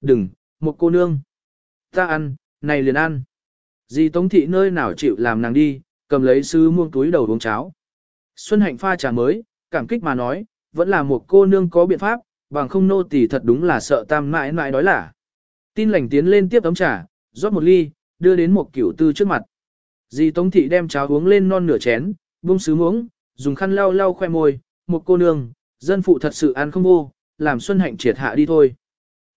Đừng, một cô nương. Ta ăn, này liền ăn. Dì Tống Thị nơi nào chịu làm nàng đi, cầm lấy sứ muông túi đầu uống cháo. Xuân Hạnh pha trà mới, cảm kích mà nói, vẫn là một cô nương có biện pháp, bằng không nô tỳ thật đúng là sợ tam mãi mãi đói lả. Tin lành tiến lên tiếp ấm trà, rót một ly, đưa đến một cửu tư trước mặt. Dì Tống Thị đem cháo uống lên non nửa chén, buông sứ muỗng, dùng khăn lau lau khoe môi, một cô nương, dân phụ thật sự ăn không vô, làm Xuân Hạnh triệt hạ đi thôi.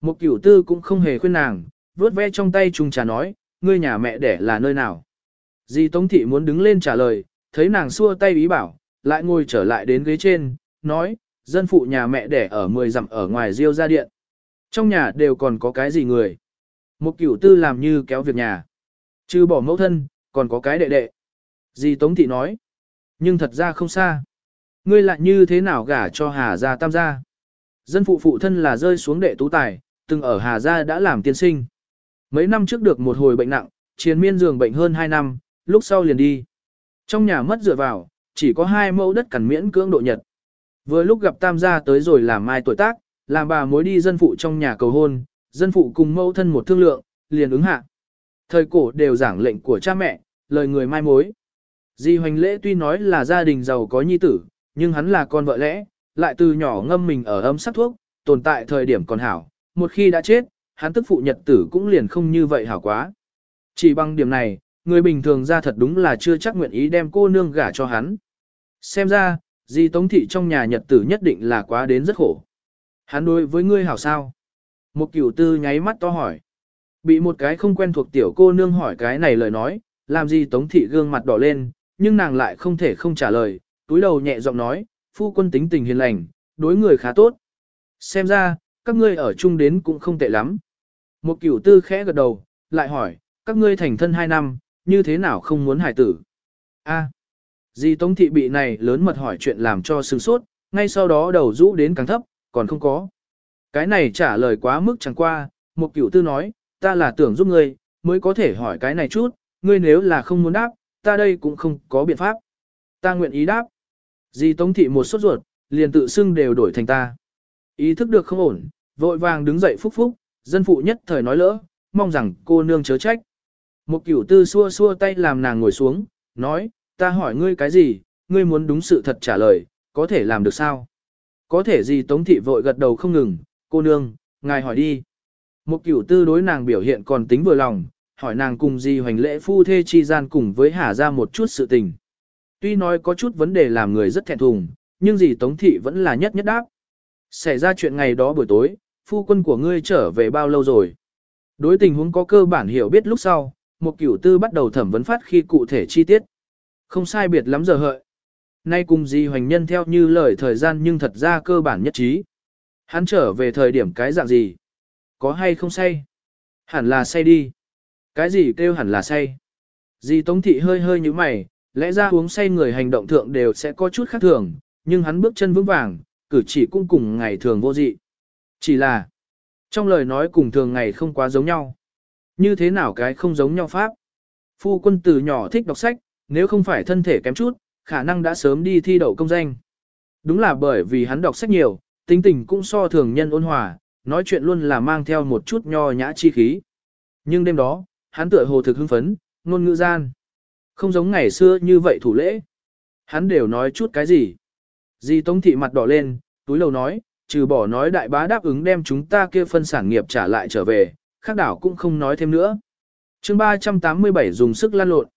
Một cửu tư cũng không hề khuyên nàng, vuốt ve trong tay trùng trà nói, ngươi nhà mẹ đẻ là nơi nào. Di Tống Thị muốn đứng lên trả lời, thấy nàng xua tay ý bảo, lại ngồi trở lại đến ghế trên, nói, dân phụ nhà mẹ đẻ ở 10 dặm ở ngoài riêu ra điện. Trong nhà đều còn có cái gì người. Một cửu tư làm như kéo việc nhà. Chứ bỏ mẫu thân, còn có cái đệ đệ. Di Tống Thị nói, nhưng thật ra không xa. Ngươi lại như thế nào gả cho Hà Gia Tam Gia? Dân phụ phụ thân là rơi xuống đệ tú tài, từng ở Hà Gia đã làm tiên sinh. Mấy năm trước được một hồi bệnh nặng, chiến miên giường bệnh hơn 2 năm, lúc sau liền đi. Trong nhà mất dựa vào, chỉ có hai mẫu đất cằn miễn cưỡng độ nhật. Vừa lúc gặp Tam Gia tới rồi làm mai tuổi tác, làm bà mối đi dân phụ trong nhà cầu hôn, dân phụ cùng mẫu thân một thương lượng, liền ứng hạ. Thời cổ đều giảng lệnh của cha mẹ, lời người mai mối. Di hoành lễ tuy nói là gia đình giàu có nhi tử, nhưng hắn là con vợ lẽ, lại từ nhỏ ngâm mình ở âm sắc thuốc, tồn tại thời điểm còn hảo, một khi đã chết, hắn tức phụ nhật tử cũng liền không như vậy hảo quá. Chỉ bằng điểm này, người bình thường ra thật đúng là chưa chắc nguyện ý đem cô nương gả cho hắn. Xem ra, di tống thị trong nhà nhật tử nhất định là quá đến rất khổ. Hắn đối với ngươi hảo sao? Một cửu tư nháy mắt to hỏi. Bị một cái không quen thuộc tiểu cô nương hỏi cái này lời nói, làm gì tống thị gương mặt đỏ lên, nhưng nàng lại không thể không trả lời, túi đầu nhẹ giọng nói, phu quân tính tình hiền lành, đối người khá tốt. Xem ra, các ngươi ở chung đến cũng không tệ lắm. Một cửu tư khẽ gật đầu, lại hỏi, các ngươi thành thân hai năm, như thế nào không muốn hải tử? A. À, Di Tống Thị bị này lớn mật hỏi chuyện làm cho sừng sốt, ngay sau đó đầu rũ đến càng thấp, còn không có. Cái này trả lời quá mức chẳng qua, một cửu tư nói, ta là tưởng giúp ngươi, mới có thể hỏi cái này chút, ngươi nếu là không muốn đáp, ta đây cũng không có biện pháp. Ta nguyện ý đáp. Di Tống Thị một sốt ruột, liền tự xưng đều đổi thành ta. Ý thức được không ổn, vội vàng đứng dậy phúc phúc, dân phụ nhất thời nói lỡ, mong rằng cô nương chớ trách. Một cửu tư xua xua tay làm nàng ngồi xuống, nói, ta hỏi ngươi cái gì, ngươi muốn đúng sự thật trả lời, có thể làm được sao? Có thể gì Tống Thị vội gật đầu không ngừng, cô nương, ngài hỏi đi. Một cửu tư đối nàng biểu hiện còn tính vừa lòng, hỏi nàng cùng gì hoành lễ phu thê chi gian cùng với Hà ra một chút sự tình. Tuy nói có chút vấn đề làm người rất thẹn thùng, nhưng gì Tống Thị vẫn là nhất nhất đáp. Xảy ra chuyện ngày đó buổi tối, phu quân của ngươi trở về bao lâu rồi? Đối tình huống có cơ bản hiểu biết lúc sau, một cửu tư bắt đầu thẩm vấn phát khi cụ thể chi tiết. Không sai biệt lắm giờ hợi. Nay cùng gì hoành nhân theo như lời thời gian nhưng thật ra cơ bản nhất trí. Hắn trở về thời điểm cái dạng gì? Có hay không say? Hẳn là say đi. Cái gì kêu hẳn là say? Dì Tống Thị hơi hơi như mày, lẽ ra uống say người hành động thượng đều sẽ có chút khác thường, nhưng hắn bước chân vững vàng, cử chỉ cũng cùng ngày thường vô dị. Chỉ là, trong lời nói cùng thường ngày không quá giống nhau. Như thế nào cái không giống nhau pháp? Phu quân từ nhỏ thích đọc sách, nếu không phải thân thể kém chút, khả năng đã sớm đi thi đậu công danh. Đúng là bởi vì hắn đọc sách nhiều, tính tình cũng so thường nhân ôn hòa, nói chuyện luôn là mang theo một chút nho nhã chi khí. Nhưng đêm đó, hắn tựa hồ thực hưng phấn, ngôn ngữ gian. Không giống ngày xưa như vậy thủ lễ. Hắn đều nói chút cái gì. Di Tống Thị mặt đỏ lên, túi lầu nói, trừ bỏ nói đại bá đáp ứng đem chúng ta kia phân sản nghiệp trả lại trở về, khác đảo cũng không nói thêm nữa. chương 387 dùng sức lan lộn.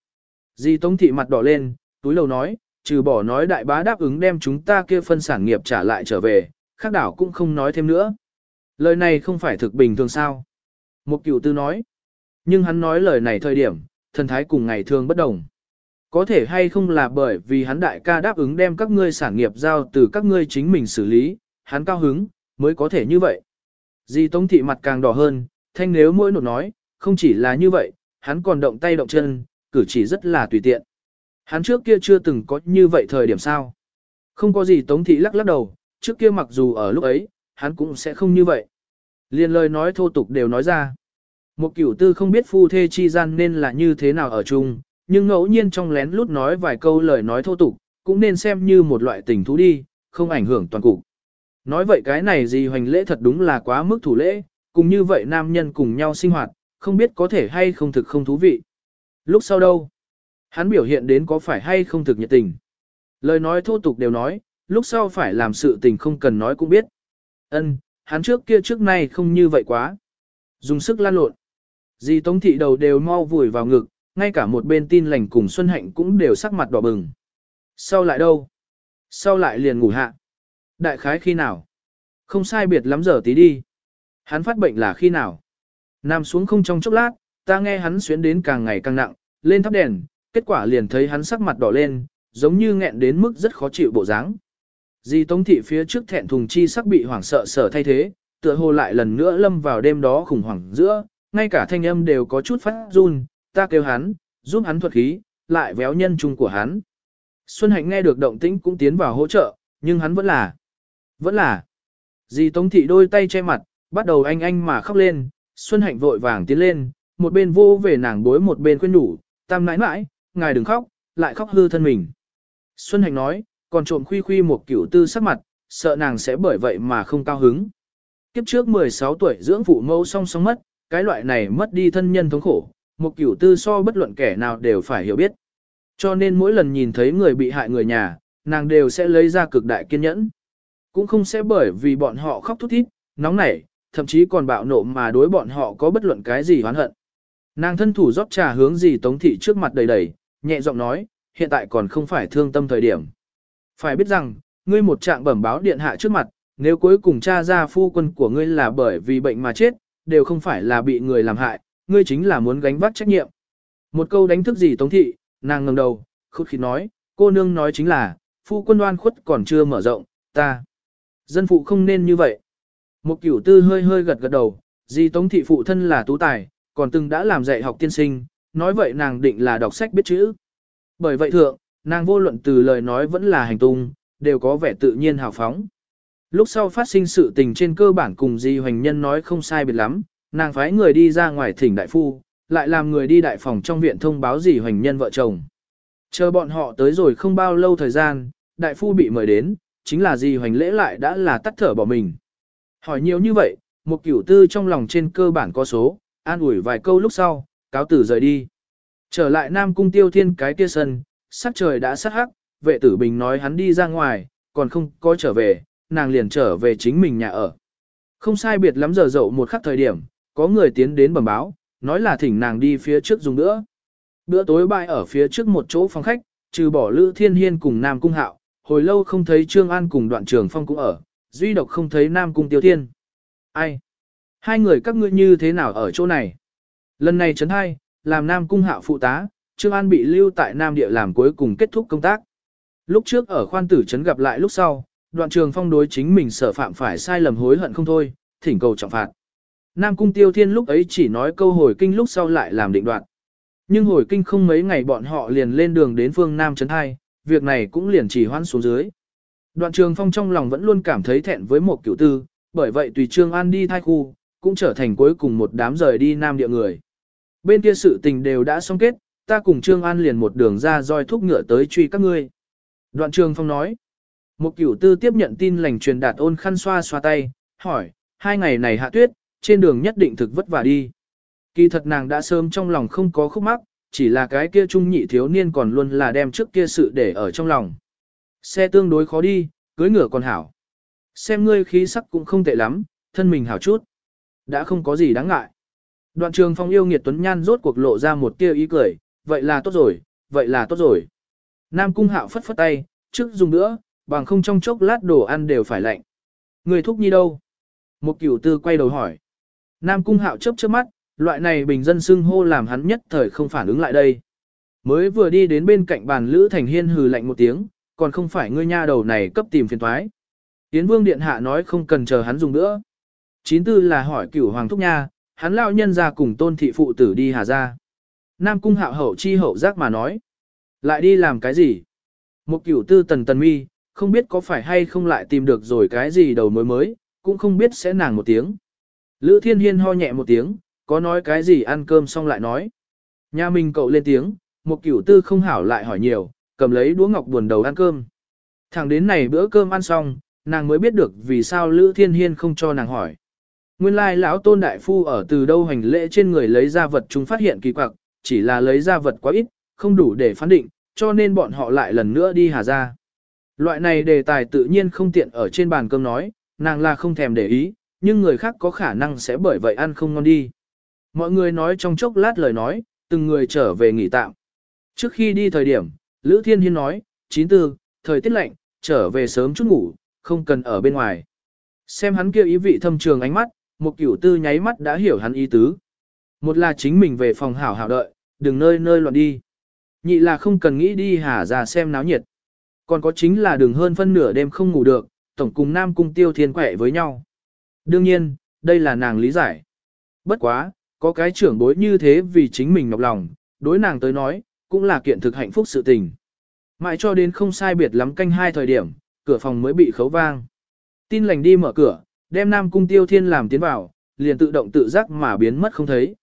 Di Tống Thị mặt đỏ lên, túi lầu nói, trừ bỏ nói đại bá đáp ứng đem chúng ta kia phân sản nghiệp trả lại trở về, khác đảo cũng không nói thêm nữa. Lời này không phải thực bình thường sao. Một cựu tư nói. Nhưng hắn nói lời này thời điểm, thần thái cùng ngày thường bất đồng. Có thể hay không là bởi vì hắn đại ca đáp ứng đem các ngươi sản nghiệp giao từ các ngươi chính mình xử lý, hắn cao hứng, mới có thể như vậy. Di Tống Thị mặt càng đỏ hơn, thanh nếu mỗi nột nói, không chỉ là như vậy, hắn còn động tay động chân, cử chỉ rất là tùy tiện. Hắn trước kia chưa từng có như vậy thời điểm sao. Không có gì Tống Thị lắc lắc đầu, trước kia mặc dù ở lúc ấy, hắn cũng sẽ không như vậy. Liên lời nói thô tục đều nói ra. Một cửu tư không biết phu thê chi gian nên là như thế nào ở chung, nhưng ngẫu nhiên trong lén lút nói vài câu lời nói thô tục, cũng nên xem như một loại tình thú đi, không ảnh hưởng toàn cục. Nói vậy cái này gì hoành lễ thật đúng là quá mức thủ lễ, cùng như vậy nam nhân cùng nhau sinh hoạt, không biết có thể hay không thực không thú vị. Lúc sau đâu? Hắn biểu hiện đến có phải hay không thực nhiệt tình. Lời nói thô tục đều nói, lúc sau phải làm sự tình không cần nói cũng biết. Ân, hắn trước kia trước nay không như vậy quá. Dùng sức lan lộn. Dì Tống Thị đầu đều mau vùi vào ngực, ngay cả một bên tin lành cùng Xuân Hạnh cũng đều sắc mặt đỏ bừng. Sau lại đâu? Sau lại liền ngủ hạ. Đại khái khi nào? Không sai biệt lắm giờ tí đi. Hắn phát bệnh là khi nào? Nằm xuống không trong chốc lát, ta nghe hắn xuyến đến càng ngày càng nặng, lên thắp đèn, kết quả liền thấy hắn sắc mặt đỏ lên, giống như nghẹn đến mức rất khó chịu bộ dáng. Di Tống Thị phía trước thẹn thùng chi sắc bị hoảng sợ sở thay thế, tựa hồ lại lần nữa lâm vào đêm đó khủng hoảng giữa, ngay cả thanh âm đều có chút phát run, ta kêu hắn, giúp hắn thuật khí, lại véo nhân trung của hắn. Xuân Hạnh nghe được động tĩnh cũng tiến vào hỗ trợ, nhưng hắn vẫn là, vẫn là. Dì Tống Thị đôi tay che mặt, bắt đầu anh anh mà khóc lên, Xuân Hạnh vội vàng tiến lên, một bên vô về nàng bối một bên khuyên nhủ, tam nãi nãi, ngài đừng khóc, lại khóc hư thân mình. Xuân Hạnh nói, còn trộm khuy khuy một kiểu tư sắc mặt, sợ nàng sẽ bởi vậy mà không cao hứng. Kiếp trước 16 tuổi dưỡng phụ mẫu song song mất, cái loại này mất đi thân nhân thống khổ, một cửu tư so bất luận kẻ nào đều phải hiểu biết. Cho nên mỗi lần nhìn thấy người bị hại người nhà, nàng đều sẽ lấy ra cực đại kiên nhẫn. Cũng không sẽ bởi vì bọn họ khóc thút thít, nóng nảy, thậm chí còn bạo nộ mà đối bọn họ có bất luận cái gì oán hận. Nàng thân thủ rót trà hướng gì Tống Thị trước mặt đầy đầy, nhẹ giọng nói, hiện tại còn không phải thương tâm thời điểm. Phải biết rằng, ngươi một trạng bẩm báo điện hạ trước mặt, nếu cuối cùng cha ra phu quân của ngươi là bởi vì bệnh mà chết, đều không phải là bị người làm hại, ngươi chính là muốn gánh vác trách nhiệm. Một câu đánh thức gì Tống Thị, nàng ngẩng đầu, khút khí nói, cô nương nói chính là, phu quân đoan khuất còn chưa mở rộng, ta. Dân phụ không nên như vậy. Một cửu tư hơi hơi gật gật đầu, gì Tống Thị phụ thân là tú tài, còn từng đã làm dạy học tiên sinh, nói vậy nàng định là đọc sách biết chữ. Bởi vậy thượng, nàng vô luận từ lời nói vẫn là hành tung, đều có vẻ tự nhiên hào phóng. Lúc sau phát sinh sự tình trên cơ bản cùng Di Hoành Nhân nói không sai biệt lắm, nàng phái người đi ra ngoài thỉnh đại phu, lại làm người đi đại phòng trong viện thông báo gì Hoành Nhân vợ chồng. Chờ bọn họ tới rồi không bao lâu thời gian, đại phu bị mời đến, chính là gì Hoành lễ lại đã là tắt thở bỏ mình. Hỏi nhiều như vậy, một cửu tư trong lòng trên cơ bản có số, an ủi vài câu lúc sau, cáo tử rời đi. Trở lại Nam Cung Tiêu Thiên cái kia sân, sắc trời đã sát hắc, vệ tử bình nói hắn đi ra ngoài, còn không có trở về, nàng liền trở về chính mình nhà ở. Không sai biệt lắm giờ dậu một khắc thời điểm, có người tiến đến bẩm báo, nói là thỉnh nàng đi phía trước dùng bữa. Bữa tối bại ở phía trước một chỗ phòng khách, trừ bỏ Lữ Thiên Hiên cùng Nam Cung Hạo, hồi lâu không thấy Trương An cùng đoạn trường phong cũng ở, duy độc không thấy Nam Cung Tiêu Thiên. Ai? Hai người các ngươi như thế nào ở chỗ này? Lần này chấn hai, làm Nam Cung Hạo phụ tá, Trương An bị lưu tại Nam Địa làm cuối cùng kết thúc công tác. Lúc trước ở khoan tử trấn gặp lại lúc sau, đoạn trường phong đối chính mình sở phạm phải sai lầm hối hận không thôi, thỉnh cầu trọng phạt. Nam Cung Tiêu Thiên lúc ấy chỉ nói câu hồi kinh lúc sau lại làm định đoạn. Nhưng hồi kinh không mấy ngày bọn họ liền lên đường đến phương Nam Trấn Hai, việc này cũng liền chỉ hoãn xuống dưới. Đoạn trường phong trong lòng vẫn luôn cảm thấy thẹn với một cựu tư, bởi vậy tùy Trương An đi thai khu, cũng trở thành cuối cùng một đám rời đi Nam địa người. Bên kia sự tình đều đã xong kết, ta cùng Trương An liền một đường ra roi thúc ngựa tới truy các ngươi. Đoạn trường phong nói. Một cửu tư tiếp nhận tin lành truyền đạt ôn khăn xoa xoa tay, hỏi, hai ngày này hạ tuyết, trên đường nhất định thực vất vả đi. Kỳ thật nàng đã sớm trong lòng không có khúc mắc, chỉ là cái kia trung nhị thiếu niên còn luôn là đem trước kia sự để ở trong lòng. Xe tương đối khó đi, cưới ngựa còn hảo. Xem ngươi khí sắc cũng không tệ lắm, thân mình hảo chút. Đã không có gì đáng ngại. Đoạn trường phong yêu nghiệt tuấn nhan rốt cuộc lộ ra một tia ý cười, vậy là tốt rồi, vậy là tốt rồi. Nam cung hạo phất phất tay, trước dùng nữa, bằng không trong chốc lát đồ ăn đều phải lạnh. Người thúc nhi đâu? Một cửu tư quay đầu hỏi. Nam cung hạo chớp chớp mắt, loại này bình dân xưng hô làm hắn nhất thời không phản ứng lại đây. Mới vừa đi đến bên cạnh bàn Lữ Thành Hiên hừ lạnh một tiếng, còn không phải ngươi nha đầu này cấp tìm phiền toái. Tiến vương điện hạ nói không cần chờ hắn dùng nữa. Chín tư là hỏi cửu hoàng thúc nha, hắn lão nhân ra cùng tôn thị phụ tử đi hà ra. Nam cung hạo hậu chi hậu giác mà nói. Lại đi làm cái gì? Một cửu tư tần tần mi, không biết có phải hay không lại tìm được rồi cái gì đầu mối mới, cũng không biết sẽ nàng một tiếng. Lữ thiên hiên ho nhẹ một tiếng, có nói cái gì ăn cơm xong lại nói. Nhà mình cậu lên tiếng, một cửu tư không hảo lại hỏi nhiều, cầm lấy đũa ngọc buồn đầu ăn cơm. Thẳng đến này bữa cơm ăn xong, nàng mới biết được vì sao Lữ Thiên Hiên không cho nàng hỏi. Nguyên lai lão tôn đại phu ở từ đâu hành lễ trên người lấy ra vật chúng phát hiện kỳ quặc, chỉ là lấy ra vật quá ít, không đủ để phán định, cho nên bọn họ lại lần nữa đi hà ra. Loại này đề tài tự nhiên không tiện ở trên bàn cơm nói, nàng là không thèm để ý, nhưng người khác có khả năng sẽ bởi vậy ăn không ngon đi. Mọi người nói trong chốc lát lời nói, từng người trở về nghỉ tạm. Trước khi đi thời điểm, Lữ Thiên Hiên nói, 94, thời tiết lạnh, trở về sớm chút ngủ, không cần ở bên ngoài. Xem hắn kia ý vị thâm trường ánh mắt, một cửu tư nháy mắt đã hiểu hắn ý tứ. Một là chính mình về phòng hảo hảo đợi, đừng nơi nơi loạn đi. Nhị là không cần nghĩ đi hà ra xem náo nhiệt. Còn có chính là đừng hơn phân nửa đêm không ngủ được, tổng cùng nam cung tiêu thiên quẻ với nhau. Đương nhiên, đây là nàng lý giải. Bất quá, có cái trưởng bối như thế vì chính mình nhọc lòng, đối nàng tới nói, cũng là kiện thực hạnh phúc sự tình. Mãi cho đến không sai biệt lắm canh hai thời điểm, cửa phòng mới bị khấu vang. Tin lành đi mở cửa, đem Nam Cung Tiêu Thiên làm tiến vào, liền tự động tự giác mà biến mất không thấy.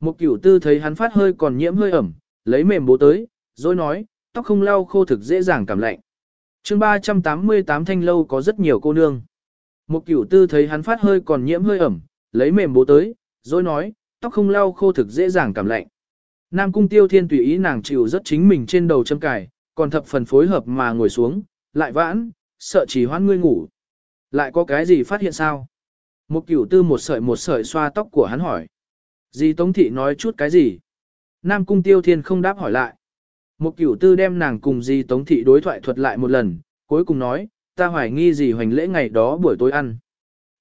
Một cửu tư thấy hắn phát hơi còn nhiễm hơi ẩm, lấy mềm bố tới, rồi nói, tóc không lau khô thực dễ dàng cảm lạnh. chương 388 thanh lâu có rất nhiều cô nương. Một cửu tư thấy hắn phát hơi còn nhiễm hơi ẩm, lấy mềm bố tới, rồi nói, tóc không lau khô thực dễ dàng cảm lạnh. Nam cung tiêu thiên tùy ý nàng chịu rất chính mình trên đầu châm cài, còn thập phần phối hợp mà ngồi xuống, lại vãn, sợ chỉ hoan ngươi ngủ. Lại có cái gì phát hiện sao? Một cửu tư một sợi một sợi xoa tóc của hắn hỏi. Di Tống Thị nói chút cái gì? Nam Cung Tiêu Thiên không đáp hỏi lại. Một cửu tư đem nàng cùng Di Tống Thị đối thoại thuật lại một lần, cuối cùng nói, ta hoài nghi gì hoành lễ ngày đó buổi tối ăn.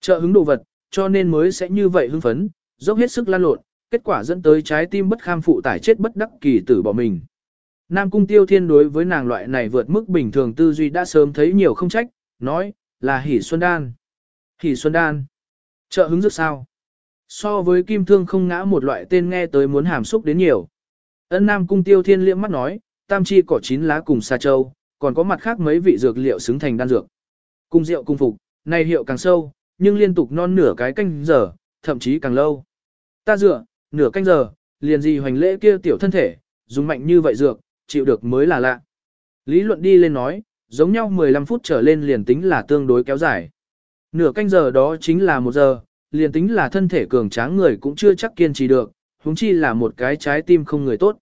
Trợ hứng đồ vật, cho nên mới sẽ như vậy hưng phấn, dốc hết sức lan lộn, kết quả dẫn tới trái tim bất kham phụ tải chết bất đắc kỳ tử bỏ mình. Nam Cung Tiêu Thiên đối với nàng loại này vượt mức bình thường tư duy đã sớm thấy nhiều không trách, nói, là hỉ xuân đan. Hỉ xuân đan. Trợ hứng rất sao. So với kim thương không ngã một loại tên nghe tới muốn hàm xúc đến nhiều. Ân Nam Cung Tiêu Thiên liễm mắt nói, tam chi cỏ chín lá cùng sa châu, còn có mặt khác mấy vị dược liệu xứng thành đan dược. Cung rượu cung phục, này hiệu càng sâu, nhưng liên tục non nửa cái canh giờ, thậm chí càng lâu. Ta dựa, nửa canh giờ, liền gì hoành lễ kia tiểu thân thể, dùng mạnh như vậy dược, chịu được mới là lạ. Lý luận đi lên nói, giống nhau 15 phút trở lên liền tính là tương đối kéo dài. Nửa canh giờ đó chính là một giờ, liền tính là thân thể cường tráng người cũng chưa chắc kiên trì được, huống chi là một cái trái tim không người tốt.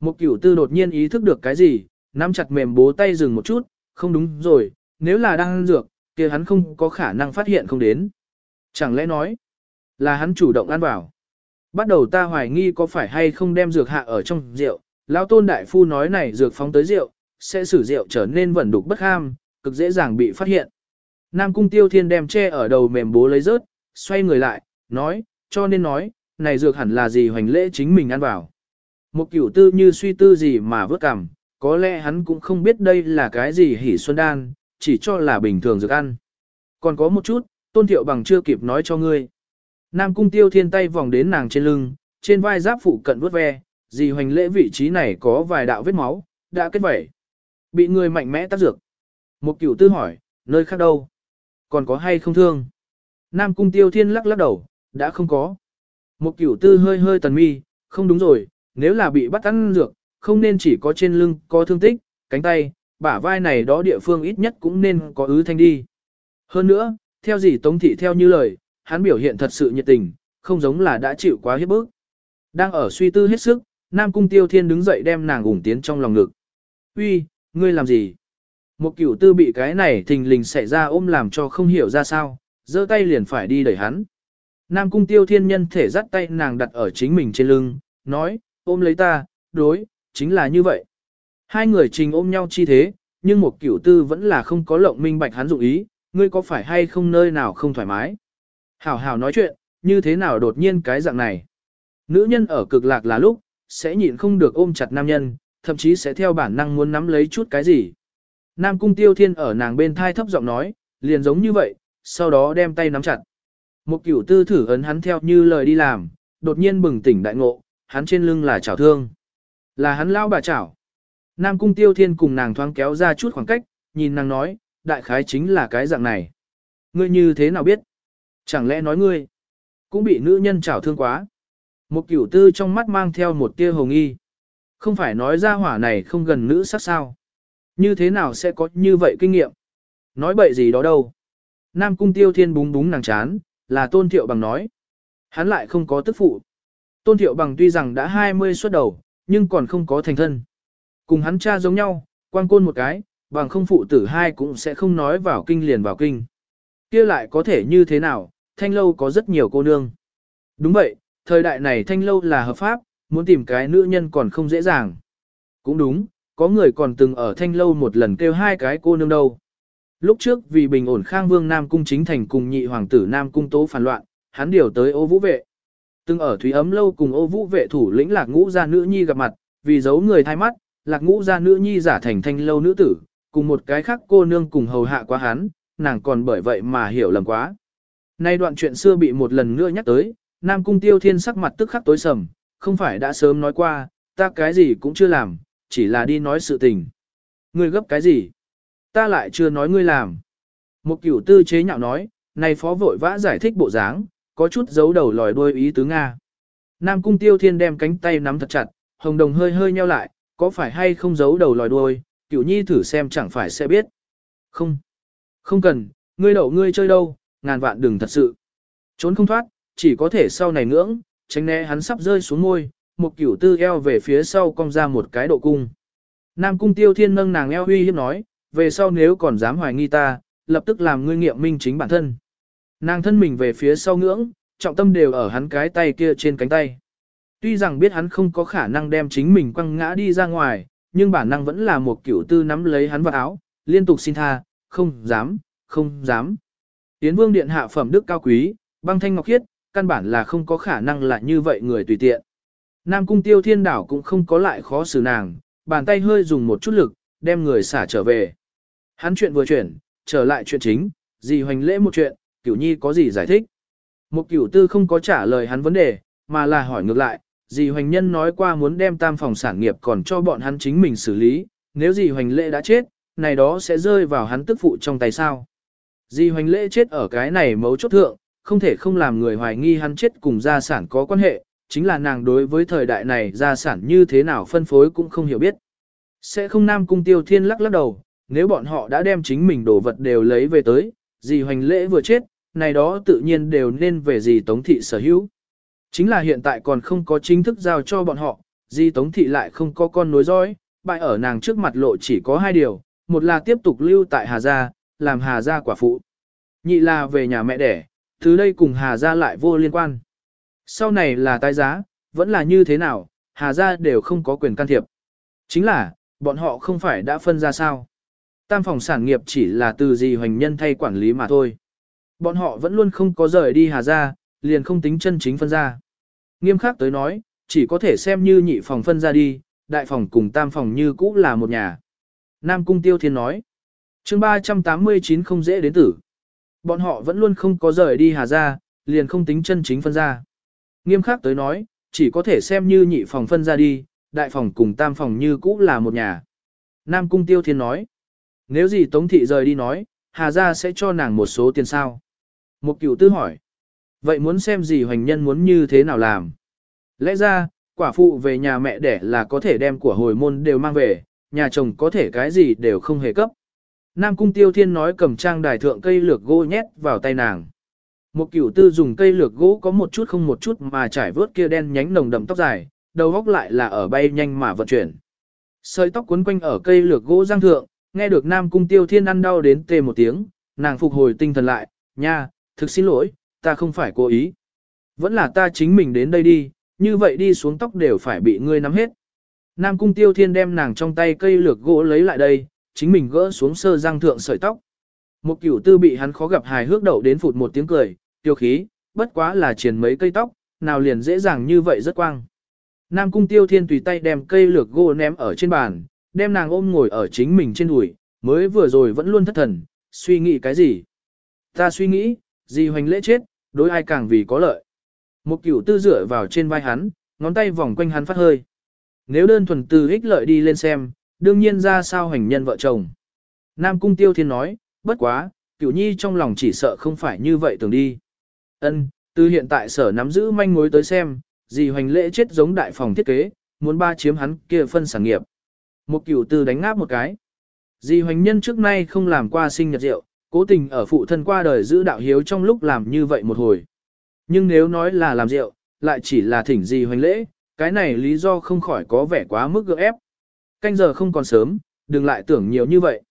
Một cửu tư đột nhiên ý thức được cái gì, nắm chặt mềm bố tay dừng một chút, không đúng rồi, nếu là đang ăn dược, kia hắn không có khả năng phát hiện không đến. Chẳng lẽ nói, là hắn chủ động ăn vào. Bắt đầu ta hoài nghi có phải hay không đem dược hạ ở trong rượu, lão tôn đại phu nói này dược phóng tới rượu, sẽ xử rượu trở nên vẩn đục bất ham, cực dễ dàng bị phát hiện. Nam cung tiêu thiên đem che ở đầu mềm bố lấy rớt, xoay người lại, nói, cho nên nói, này dược hẳn là gì hoành lễ chính mình ăn vào. Một kiểu tư như suy tư gì mà vớt cằm, có lẽ hắn cũng không biết đây là cái gì hỉ xuân đan, chỉ cho là bình thường dược ăn. Còn có một chút, tôn thiệu bằng chưa kịp nói cho ngươi. Nam cung tiêu thiên tay vòng đến nàng trên lưng, trên vai giáp phụ cận vuốt ve, gì hoành lễ vị trí này có vài đạo vết máu, đã kết vẩy. Bị người mạnh mẽ tác dược. Một cửu tư hỏi, nơi khác đâu? Còn có hay không thương? Nam cung tiêu thiên lắc lắc đầu, đã không có. Một cửu tư hơi hơi tần mi, không đúng rồi, nếu là bị bắt ăn dược, không nên chỉ có trên lưng có thương tích, cánh tay, bả vai này đó địa phương ít nhất cũng nên có ứ thanh đi. Hơn nữa, theo gì Tống Thị theo như lời, hắn biểu hiện thật sự nhiệt tình, không giống là đã chịu quá hiếp bức. Đang ở suy tư hết sức, Nam Cung Tiêu Thiên đứng dậy đem nàng ủng tiến trong lòng ngực. Uy, ngươi làm gì? Một cửu tư bị cái này thình lình xảy ra ôm làm cho không hiểu ra sao, giơ tay liền phải đi đẩy hắn. Nam Cung Tiêu Thiên nhân thể dắt tay nàng đặt ở chính mình trên lưng, nói, ôm lấy ta, đối, chính là như vậy. Hai người trình ôm nhau chi thế, nhưng một cửu tư vẫn là không có lộng minh bạch hắn dụng ý, ngươi có phải hay không nơi nào không thoải mái. Hảo hảo nói chuyện, như thế nào đột nhiên cái dạng này. Nữ nhân ở cực lạc là lúc, sẽ nhịn không được ôm chặt nam nhân, thậm chí sẽ theo bản năng muốn nắm lấy chút cái gì. Nam cung tiêu thiên ở nàng bên thai thấp giọng nói, liền giống như vậy, sau đó đem tay nắm chặt. Một cửu tư thử ấn hắn theo như lời đi làm, đột nhiên bừng tỉnh đại ngộ, hắn trên lưng là chảo thương. Là hắn lao bà chảo. Nam cung tiêu thiên cùng nàng thoáng kéo ra chút khoảng cách, nhìn nàng nói, đại khái chính là cái dạng này. Ngươi như thế nào biết? Chẳng lẽ nói ngươi cũng bị nữ nhân chảo thương quá? Một cửu tư trong mắt mang theo một tia hồng nghi. Không phải nói ra hỏa này không gần nữ sắc sao. Như thế nào sẽ có như vậy kinh nghiệm? Nói bậy gì đó đâu. Nam cung tiêu thiên búng búng nàng chán, là tôn thiệu bằng nói. Hắn lại không có tức phụ. Tôn thiệu bằng tuy rằng đã 20 xuất đầu, nhưng còn không có thành thân. Cùng hắn cha giống nhau, quan côn một cái, bằng không phụ tử hai cũng sẽ không nói vào kinh liền vào kinh. kia lại có thể như thế nào, thanh lâu có rất nhiều cô nương. Đúng vậy, thời đại này thanh lâu là hợp pháp, muốn tìm cái nữ nhân còn không dễ dàng. Cũng đúng, có người còn từng ở thanh lâu một lần kêu hai cái cô nương đâu. Lúc trước vì bình ổn khang vương Nam Cung chính thành cùng nhị hoàng tử Nam Cung tố phản loạn, hắn điều tới ô vũ vệ. Từng ở Thúy Ấm lâu cùng ô vũ vệ thủ lĩnh lạc ngũ gia nữ nhi gặp mặt, vì giấu người thay mắt, lạc ngũ gia nữ nhi giả thành thanh lâu nữ tử, cùng một cái khác cô nương cùng hầu hạ quá hắn, nàng còn bởi vậy mà hiểu lầm quá. Nay đoạn chuyện xưa bị một lần nữa nhắc tới, Nam Cung Tiêu Thiên sắc mặt tức khắc tối sầm, không phải đã sớm nói qua, ta cái gì cũng chưa làm, chỉ là đi nói sự tình. Ngươi gấp cái gì? Ta lại chưa nói ngươi làm. Một cửu tư chế nhạo nói, này phó vội vã giải thích bộ dáng, có chút giấu đầu lòi đuôi ý tứ Nga. Nam Cung Tiêu Thiên đem cánh tay nắm thật chặt, hồng đồng hơi hơi nheo lại, có phải hay không giấu đầu lòi đuôi, cửu nhi thử xem chẳng phải sẽ biết. Không, không cần, ngươi đậu ngươi chơi đâu, ngàn vạn đừng thật sự. Trốn không thoát, chỉ có thể sau này ngưỡng, tránh né hắn sắp rơi xuống ngôi một cửu tư eo về phía sau cong ra một cái độ cung. Nam cung tiêu thiên nâng nàng eo huy hiếp nói, về sau nếu còn dám hoài nghi ta, lập tức làm ngươi nghiệm minh chính bản thân. Nàng thân mình về phía sau ngưỡng, trọng tâm đều ở hắn cái tay kia trên cánh tay. Tuy rằng biết hắn không có khả năng đem chính mình quăng ngã đi ra ngoài, nhưng bản năng vẫn là một cửu tư nắm lấy hắn vào áo, liên tục xin tha, không dám, không dám. Tiến vương điện hạ phẩm đức cao quý, băng thanh ngọc khiết, căn bản là không có khả năng là như vậy người tùy tiện. Nam cung tiêu thiên đảo cũng không có lại khó xử nàng, bàn tay hơi dùng một chút lực, đem người xả trở về. Hắn chuyện vừa chuyển, trở lại chuyện chính, dì hoành lễ một chuyện, cửu nhi có gì giải thích. Một cửu tư không có trả lời hắn vấn đề, mà là hỏi ngược lại, dì hoành nhân nói qua muốn đem tam phòng sản nghiệp còn cho bọn hắn chính mình xử lý, nếu dì hoành lễ đã chết, này đó sẽ rơi vào hắn tức phụ trong tay sao. Dì hoành lễ chết ở cái này mấu chốt thượng, không thể không làm người hoài nghi hắn chết cùng gia sản có quan hệ, chính là nàng đối với thời đại này gia sản như thế nào phân phối cũng không hiểu biết. Sẽ không nam cung tiêu thiên lắc lắc đầu, nếu bọn họ đã đem chính mình đồ vật đều lấy về tới, dì hoành lễ vừa chết, này đó tự nhiên đều nên về gì tống thị sở hữu. Chính là hiện tại còn không có chính thức giao cho bọn họ, Di tống thị lại không có con nối dõi, bại ở nàng trước mặt lộ chỉ có hai điều, một là tiếp tục lưu tại Hà Gia, làm Hà Gia quả phụ. Nhị là về nhà mẹ đẻ, thứ đây cùng Hà Gia lại vô liên quan. Sau này là tái giá, vẫn là như thế nào, Hà Gia đều không có quyền can thiệp. Chính là, bọn họ không phải đã phân ra sao. Tam phòng sản nghiệp chỉ là từ gì hoành nhân thay quản lý mà thôi. Bọn họ vẫn luôn không có rời đi Hà Gia, liền không tính chân chính phân ra. Nghiêm khắc tới nói, chỉ có thể xem như nhị phòng phân ra đi, đại phòng cùng tam phòng như cũ là một nhà. Nam Cung Tiêu Thiên nói, chương 389 không dễ đến tử. Bọn họ vẫn luôn không có rời đi Hà Gia, liền không tính chân chính phân ra. Nghiêm khắc tới nói, chỉ có thể xem như nhị phòng phân ra đi, đại phòng cùng tam phòng như cũ là một nhà. Nam Cung Tiêu Thiên nói, nếu gì Tống Thị rời đi nói, Hà Gia sẽ cho nàng một số tiền sao. Một cửu tư hỏi, vậy muốn xem gì hoành nhân muốn như thế nào làm. Lẽ ra, quả phụ về nhà mẹ đẻ là có thể đem của hồi môn đều mang về, nhà chồng có thể cái gì đều không hề cấp. Nam Cung Tiêu Thiên nói cầm trang đài thượng cây lược gỗ nhét vào tay nàng. Một cửu tư dùng cây lược gỗ có một chút không một chút mà trải vớt kia đen nhánh nồng đậm tóc dài, đầu góc lại là ở bay nhanh mà vận chuyển. Sợi tóc quấn quanh ở cây lược gỗ giang thượng, nghe được Nam Cung Tiêu Thiên ăn đau đến tê một tiếng, nàng phục hồi tinh thần lại, nha, thực xin lỗi, ta không phải cố ý. Vẫn là ta chính mình đến đây đi, như vậy đi xuống tóc đều phải bị ngươi nắm hết. Nam Cung Tiêu Thiên đem nàng trong tay cây lược gỗ lấy lại đây, chính mình gỡ xuống sơ răng thượng sợi tóc. Một cửu tư bị hắn khó gặp hài hước đậu đến phụt một tiếng cười, tiêu khí, bất quá là triển mấy cây tóc, nào liền dễ dàng như vậy rất quang. Nam cung tiêu thiên tùy tay đem cây lược gỗ ném ở trên bàn, đem nàng ôm ngồi ở chính mình trên đùi, mới vừa rồi vẫn luôn thất thần, suy nghĩ cái gì. Ta suy nghĩ, di hoành lễ chết, đối ai càng vì có lợi. Một cửu tư dựa vào trên vai hắn, ngón tay vòng quanh hắn phát hơi. Nếu đơn thuần từ ích lợi đi lên xem, đương nhiên ra sao hành nhân vợ chồng. Nam cung tiêu thiên nói, bất quá, cửu nhi trong lòng chỉ sợ không phải như vậy tưởng đi. Ân, từ hiện tại sở nắm giữ manh mối tới xem, gì hoành lễ chết giống đại phòng thiết kế, muốn ba chiếm hắn kia phân sản nghiệp. Một cửu Tư đánh ngáp một cái. Dì hoành nhân trước nay không làm qua sinh nhật rượu, cố tình ở phụ thân qua đời giữ đạo hiếu trong lúc làm như vậy một hồi. Nhưng nếu nói là làm rượu, lại chỉ là thỉnh gì hoành lễ, cái này lý do không khỏi có vẻ quá mức gượng ép. Canh giờ không còn sớm, đừng lại tưởng nhiều như vậy.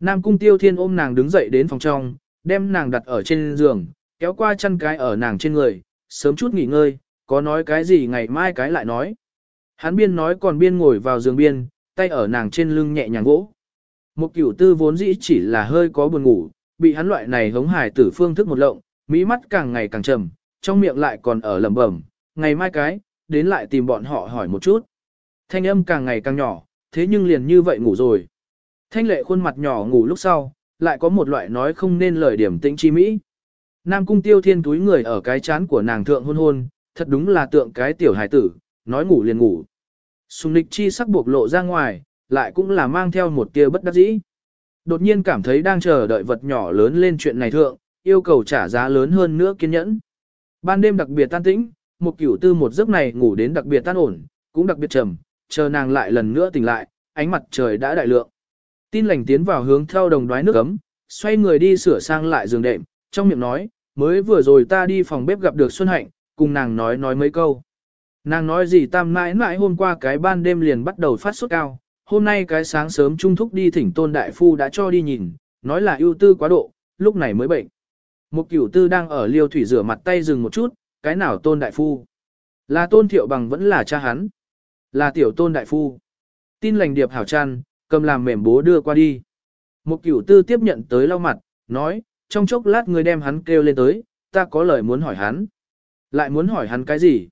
Nam cung tiêu thiên ôm nàng đứng dậy đến phòng trong, đem nàng đặt ở trên giường, kéo qua chân cái ở nàng trên người, sớm chút nghỉ ngơi, có nói cái gì ngày mai cái lại nói. Hắn biên nói còn biên ngồi vào giường biên, tay ở nàng trên lưng nhẹ nhàng gỗ. Một cửu tư vốn dĩ chỉ là hơi có buồn ngủ, bị hắn loại này hống hài tử phương thức một lộng, mỹ mắt càng ngày càng trầm, trong miệng lại còn ở lẩm bẩm, ngày mai cái, đến lại tìm bọn họ hỏi một chút. Thanh âm càng ngày càng nhỏ, thế nhưng liền như vậy ngủ rồi. Thanh lệ khuôn mặt nhỏ ngủ lúc sau, lại có một loại nói không nên lời điểm tĩnh chi mỹ. Nam cung tiêu thiên túi người ở cái chán của nàng thượng hôn hôn, thật đúng là tượng cái tiểu hài tử, nói ngủ liền ngủ. Sùng nịch chi sắc buộc lộ ra ngoài, lại cũng là mang theo một tia bất đắc dĩ. Đột nhiên cảm thấy đang chờ đợi vật nhỏ lớn lên chuyện này thượng, yêu cầu trả giá lớn hơn nữa kiên nhẫn. Ban đêm đặc biệt tan tĩnh, một cửu tư một giấc này ngủ đến đặc biệt tan ổn, cũng đặc biệt trầm, chờ nàng lại lần nữa tỉnh lại, ánh mặt trời đã đại lượng. Tin lành tiến vào hướng theo đồng đoái nước ấm, xoay người đi sửa sang lại giường đệm, trong miệng nói, mới vừa rồi ta đi phòng bếp gặp được Xuân Hạnh, cùng nàng nói nói mấy câu. Nàng nói gì tam mãi mãi hôm qua cái ban đêm liền bắt đầu phát sốt cao, hôm nay cái sáng sớm trung thúc đi thỉnh tôn đại phu đã cho đi nhìn, nói là ưu tư quá độ, lúc này mới bệnh. Một cửu tư đang ở liêu thủy rửa mặt tay dừng một chút, cái nào tôn đại phu? Là tôn thiệu bằng vẫn là cha hắn. Là tiểu tôn đại phu. Tin lành điệp hảo trăn, cầm làm mềm bố đưa qua đi. Một cửu tư tiếp nhận tới lau mặt, nói, trong chốc lát người đem hắn kêu lên tới, ta có lời muốn hỏi hắn. Lại muốn hỏi hắn cái gì?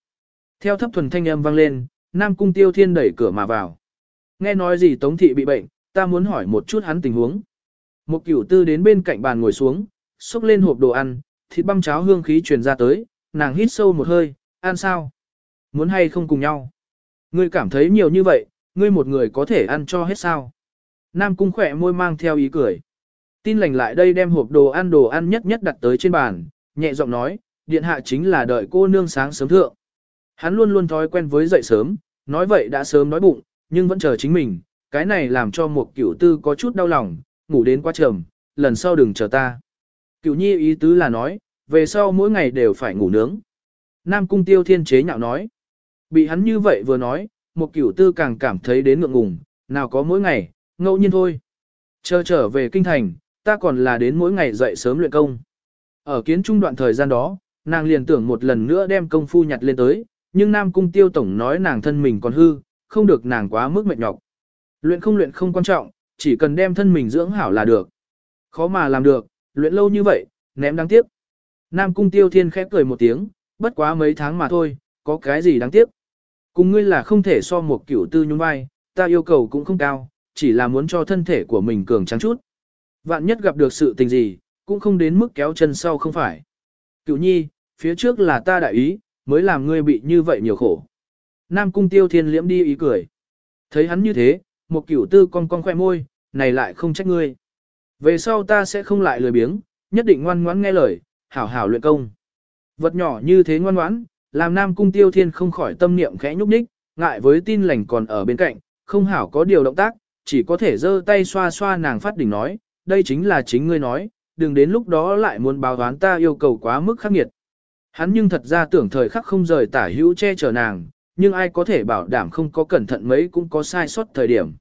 Theo thấp thuần thanh âm vang lên, Nam Cung Tiêu Thiên đẩy cửa mà vào. Nghe nói gì Tống Thị bị bệnh, ta muốn hỏi một chút hắn tình huống. Một cửu tư đến bên cạnh bàn ngồi xuống, xúc lên hộp đồ ăn, thịt băm cháo hương khí truyền ra tới, nàng hít sâu một hơi, ăn sao? Muốn hay không cùng nhau? Ngươi cảm thấy nhiều như vậy, ngươi một người có thể ăn cho hết sao? Nam cung khỏe môi mang theo ý cười. Tin lành lại đây đem hộp đồ ăn đồ ăn nhất nhất đặt tới trên bàn, nhẹ giọng nói, điện hạ chính là đợi cô nương sáng sớm thượng. Hắn luôn luôn thói quen với dậy sớm, nói vậy đã sớm nói bụng, nhưng vẫn chờ chính mình, cái này làm cho một cửu tư có chút đau lòng, ngủ đến quá trầm, lần sau đừng chờ ta. Cửu nhi ý tứ là nói, về sau mỗi ngày đều phải ngủ nướng. Nam cung tiêu thiên chế nhạo nói. Bị hắn như vậy vừa nói, một cửu tư càng cảm thấy đến ngượng ngùng, nào có mỗi ngày, ngẫu nhiên thôi. Chờ trở về kinh thành, ta còn là đến mỗi ngày dậy sớm luyện công. Ở kiến trung đoạn thời gian đó, nàng liền tưởng một lần nữa đem công phu nhặt lên tới, nhưng Nam Cung Tiêu Tổng nói nàng thân mình còn hư, không được nàng quá mức mệt nhọc. Luyện không luyện không quan trọng, chỉ cần đem thân mình dưỡng hảo là được. Khó mà làm được, luyện lâu như vậy, ném đáng tiếc. Nam Cung Tiêu Thiên khép cười một tiếng, bất quá mấy tháng mà thôi, có cái gì đáng tiếc. Cùng ngươi là không thể so một kiểu tư nhún vai, ta yêu cầu cũng không cao, chỉ là muốn cho thân thể của mình cường trắng chút. Vạn nhất gặp được sự tình gì, cũng không đến mức kéo chân sau không phải. Cửu nhi, phía trước là ta đại ý, mới làm ngươi bị như vậy nhiều khổ. Nam cung tiêu thiên liễm đi ý cười. Thấy hắn như thế, một cửu tư con con khoe môi, này lại không trách ngươi. Về sau ta sẽ không lại lười biếng, nhất định ngoan ngoãn nghe lời, hảo hảo luyện công. Vật nhỏ như thế ngoan ngoãn, làm Nam cung tiêu thiên không khỏi tâm niệm khẽ nhúc nhích, ngại với tin lành còn ở bên cạnh, không hảo có điều động tác, chỉ có thể giơ tay xoa xoa nàng phát đỉnh nói, đây chính là chính ngươi nói, đừng đến lúc đó lại muốn báo đoán ta yêu cầu quá mức khắc nghiệt. Hắn nhưng thật ra tưởng thời khắc không rời tả hữu che chở nàng, nhưng ai có thể bảo đảm không có cẩn thận mấy cũng có sai sót thời điểm.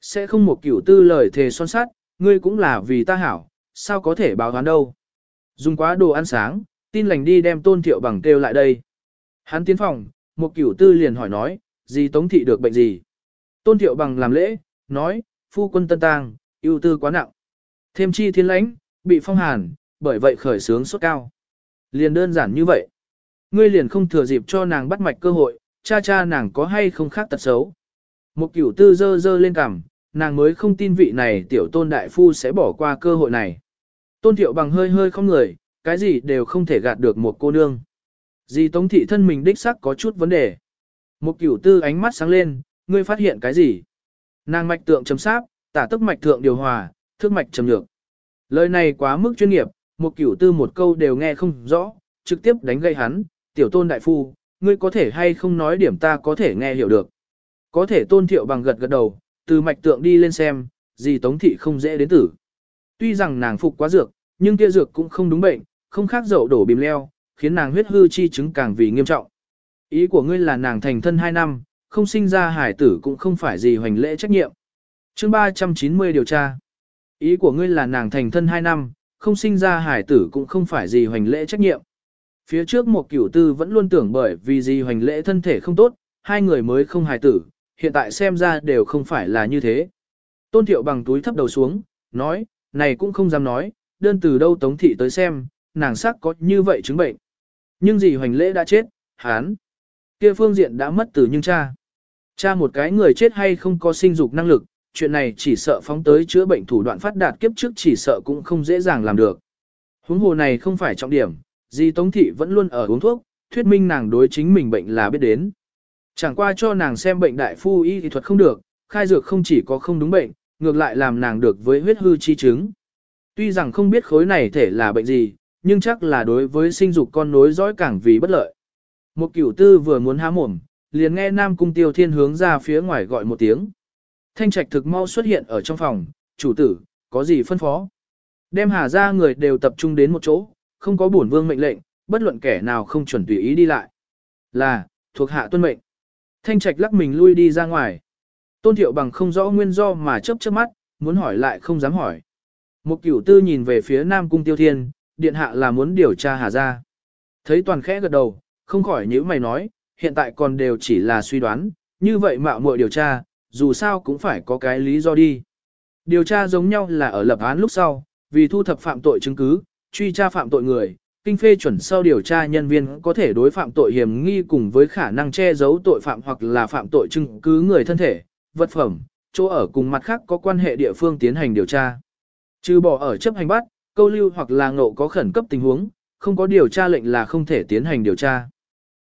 Sẽ không một kiểu tư lời thề son sát, ngươi cũng là vì ta hảo, sao có thể báo đoán đâu. Dùng quá đồ ăn sáng, tin lành đi đem tôn thiệu bằng kêu lại đây. Hắn tiến phòng, một kiểu tư liền hỏi nói, gì tống thị được bệnh gì. Tôn thiệu bằng làm lễ, nói, phu quân tân tang, ưu tư quá nặng. Thêm chi thiên lãnh, bị phong hàn, bởi vậy khởi sướng sốt cao. Liền đơn giản như vậy. Ngươi liền không thừa dịp cho nàng bắt mạch cơ hội, cha cha nàng có hay không khác tật xấu. Một cửu tư dơ dơ lên cằm, nàng mới không tin vị này tiểu tôn đại phu sẽ bỏ qua cơ hội này. Tôn thiệu bằng hơi hơi không người, cái gì đều không thể gạt được một cô nương. Dì tống thị thân mình đích sắc có chút vấn đề. Một cửu tư ánh mắt sáng lên, ngươi phát hiện cái gì? Nàng mạch tượng chấm sáp, tả tức mạch thượng điều hòa, thước mạch trầm nhược. Lời này quá mức chuyên nghiệp, một cửu tư một câu đều nghe không rõ, trực tiếp đánh gây hắn, tiểu tôn đại phu, ngươi có thể hay không nói điểm ta có thể nghe hiểu được. Có thể tôn thiệu bằng gật gật đầu, từ mạch tượng đi lên xem, gì tống thị không dễ đến tử. Tuy rằng nàng phục quá dược, nhưng kia dược cũng không đúng bệnh, không khác dậu đổ bìm leo, khiến nàng huyết hư chi chứng càng vì nghiêm trọng. Ý của ngươi là nàng thành thân 2 năm, không sinh ra hải tử cũng không phải gì hoành lễ trách nhiệm. chương 390 điều tra. Ý của ngươi là nàng thành thân 2 năm, không sinh ra hải tử cũng không phải gì hoành lễ trách nhiệm. Phía trước một cửu tư vẫn luôn tưởng bởi vì gì hoành lễ thân thể không tốt, hai người mới không hài tử, hiện tại xem ra đều không phải là như thế. Tôn thiệu bằng túi thấp đầu xuống, nói, này cũng không dám nói, đơn từ đâu tống thị tới xem, nàng sắc có như vậy chứng bệnh. Nhưng gì hoành lễ đã chết, hán. kia phương diện đã mất từ nhưng cha. Cha một cái người chết hay không có sinh dục năng lực, chuyện này chỉ sợ phóng tới chữa bệnh thủ đoạn phát đạt kiếp trước chỉ sợ cũng không dễ dàng làm được. Huống hồ này không phải trọng điểm, di tống thị vẫn luôn ở uống thuốc, thuyết minh nàng đối chính mình bệnh là biết đến. Chẳng qua cho nàng xem bệnh đại phu y thì thuật không được, khai dược không chỉ có không đúng bệnh, ngược lại làm nàng được với huyết hư chi chứng. Tuy rằng không biết khối này thể là bệnh gì, nhưng chắc là đối với sinh dục con nối dõi càng vì bất lợi. Một cửu tư vừa muốn há mồm, liền nghe Nam Cung Tiêu Thiên hướng ra phía ngoài gọi một tiếng. Thanh trạch thực mau xuất hiện ở trong phòng, chủ tử, có gì phân phó? Đem hà ra người đều tập trung đến một chỗ, không có bổn vương mệnh lệnh, bất luận kẻ nào không chuẩn tùy ý đi lại. Là, thuộc hạ tuân mệnh. Thanh trạch lắc mình lui đi ra ngoài. Tôn thiệu bằng không rõ nguyên do mà chớp chớp mắt, muốn hỏi lại không dám hỏi. Một cửu tư nhìn về phía Nam Cung Tiêu Thiên, điện hạ là muốn điều tra hà ra. Thấy toàn khẽ gật đầu, không khỏi nhíu mày nói, hiện tại còn đều chỉ là suy đoán, như vậy mạo muội điều tra, dù sao cũng phải có cái lý do đi. Điều tra giống nhau là ở lập án lúc sau, vì thu thập phạm tội chứng cứ, truy tra phạm tội người, kinh phê chuẩn sau điều tra nhân viên có thể đối phạm tội hiểm nghi cùng với khả năng che giấu tội phạm hoặc là phạm tội chứng cứ người thân thể, vật phẩm, chỗ ở cùng mặt khác có quan hệ địa phương tiến hành điều tra. Trừ bỏ ở chấp hành bắt, câu lưu hoặc là ngộ có khẩn cấp tình huống, không có điều tra lệnh là không thể tiến hành điều tra.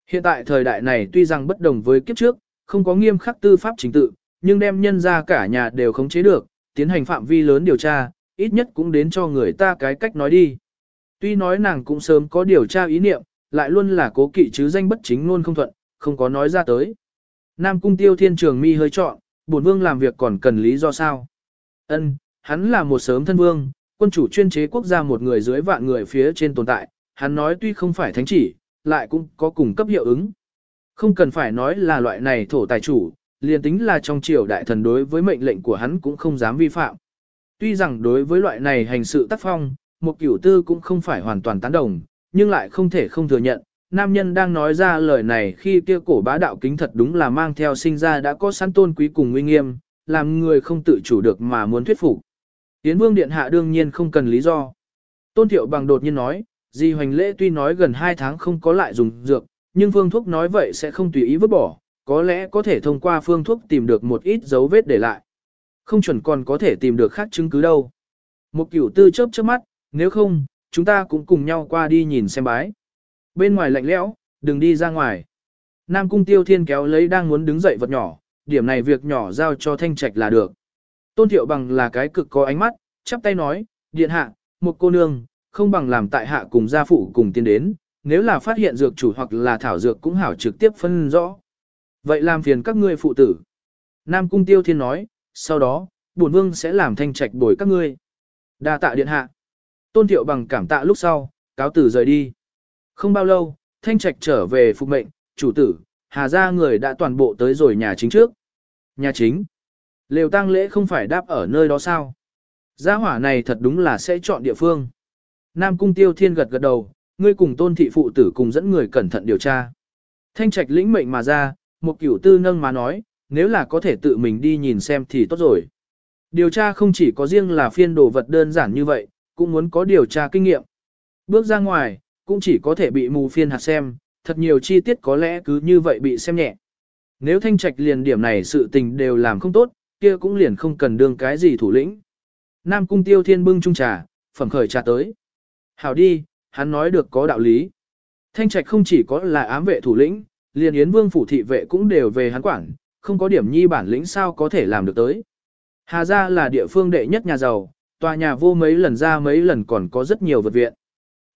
Hiện tại thời đại này tuy rằng bất đồng với kiếp trước, không có nghiêm khắc tư pháp chính tự, nhưng đem nhân ra cả nhà đều khống chế được, tiến hành phạm vi lớn điều tra, ít nhất cũng đến cho người ta cái cách nói đi. Tuy nói nàng cũng sớm có điều tra ý niệm, lại luôn là cố kỵ chứ danh bất chính luôn không thuận, không có nói ra tới. Nam cung tiêu thiên trường mi hơi trọn, bổn vương làm việc còn cần lý do sao? Ân, hắn là một sớm thân vương, quân chủ chuyên chế quốc gia một người dưới vạn người phía trên tồn tại, hắn nói tuy không phải thánh chỉ, lại cũng có cùng cấp hiệu ứng. Không cần phải nói là loại này thổ tài chủ, liền tính là trong triều đại thần đối với mệnh lệnh của hắn cũng không dám vi phạm. Tuy rằng đối với loại này hành sự tác phong, một cửu tư cũng không phải hoàn toàn tán đồng, nhưng lại không thể không thừa nhận, nam nhân đang nói ra lời này khi kia cổ bá đạo kính thật đúng là mang theo sinh ra đã có sẵn tôn quý cùng nguy nghiêm, làm người không tự chủ được mà muốn thuyết phục. Tiến vương điện hạ đương nhiên không cần lý do. Tôn thiệu bằng đột nhiên nói, Di hoành lễ tuy nói gần 2 tháng không có lại dùng dược, nhưng phương thuốc nói vậy sẽ không tùy ý vứt bỏ, có lẽ có thể thông qua phương thuốc tìm được một ít dấu vết để lại. Không chuẩn còn có thể tìm được khác chứng cứ đâu. Một cửu tư chớp chớp mắt, nếu không, chúng ta cũng cùng nhau qua đi nhìn xem bái. Bên ngoài lạnh lẽo, đừng đi ra ngoài. Nam cung tiêu thiên kéo lấy đang muốn đứng dậy vật nhỏ, điểm này việc nhỏ giao cho thanh trạch là được. Tôn thiệu bằng là cái cực có ánh mắt, chắp tay nói, điện hạ, một cô nương, không bằng làm tại hạ cùng gia phụ cùng tiến đến, nếu là phát hiện dược chủ hoặc là thảo dược cũng hảo trực tiếp phân rõ. Vậy làm phiền các ngươi phụ tử. Nam Cung Tiêu Thiên nói, sau đó, bổn vương sẽ làm thanh trạch bồi các ngươi. đa tạ điện hạ. Tôn Thiệu bằng cảm tạ lúc sau, cáo tử rời đi. Không bao lâu, thanh trạch trở về phục mệnh, chủ tử, hà ra người đã toàn bộ tới rồi nhà chính trước. Nhà chính. Lều tang lễ không phải đáp ở nơi đó sao? Gia hỏa này thật đúng là sẽ chọn địa phương. Nam Cung Tiêu Thiên gật gật đầu, ngươi cùng tôn thị phụ tử cùng dẫn người cẩn thận điều tra. Thanh trạch lĩnh mệnh mà ra, một cửu tư nâng mà nói, nếu là có thể tự mình đi nhìn xem thì tốt rồi. Điều tra không chỉ có riêng là phiên đồ vật đơn giản như vậy, cũng muốn có điều tra kinh nghiệm. Bước ra ngoài, cũng chỉ có thể bị mù phiên hạt xem, thật nhiều chi tiết có lẽ cứ như vậy bị xem nhẹ. Nếu thanh trạch liền điểm này sự tình đều làm không tốt, kia cũng liền không cần đương cái gì thủ lĩnh. Nam cung tiêu thiên bưng trung trà, phẩm khởi trà tới. Hảo đi, hắn nói được có đạo lý. Thanh trạch không chỉ có là ám vệ thủ lĩnh, liền yến vương phủ thị vệ cũng đều về hắn quản, không có điểm nhi bản lĩnh sao có thể làm được tới. Hà gia là địa phương đệ nhất nhà giàu, tòa nhà vô mấy lần ra mấy lần còn có rất nhiều vật viện.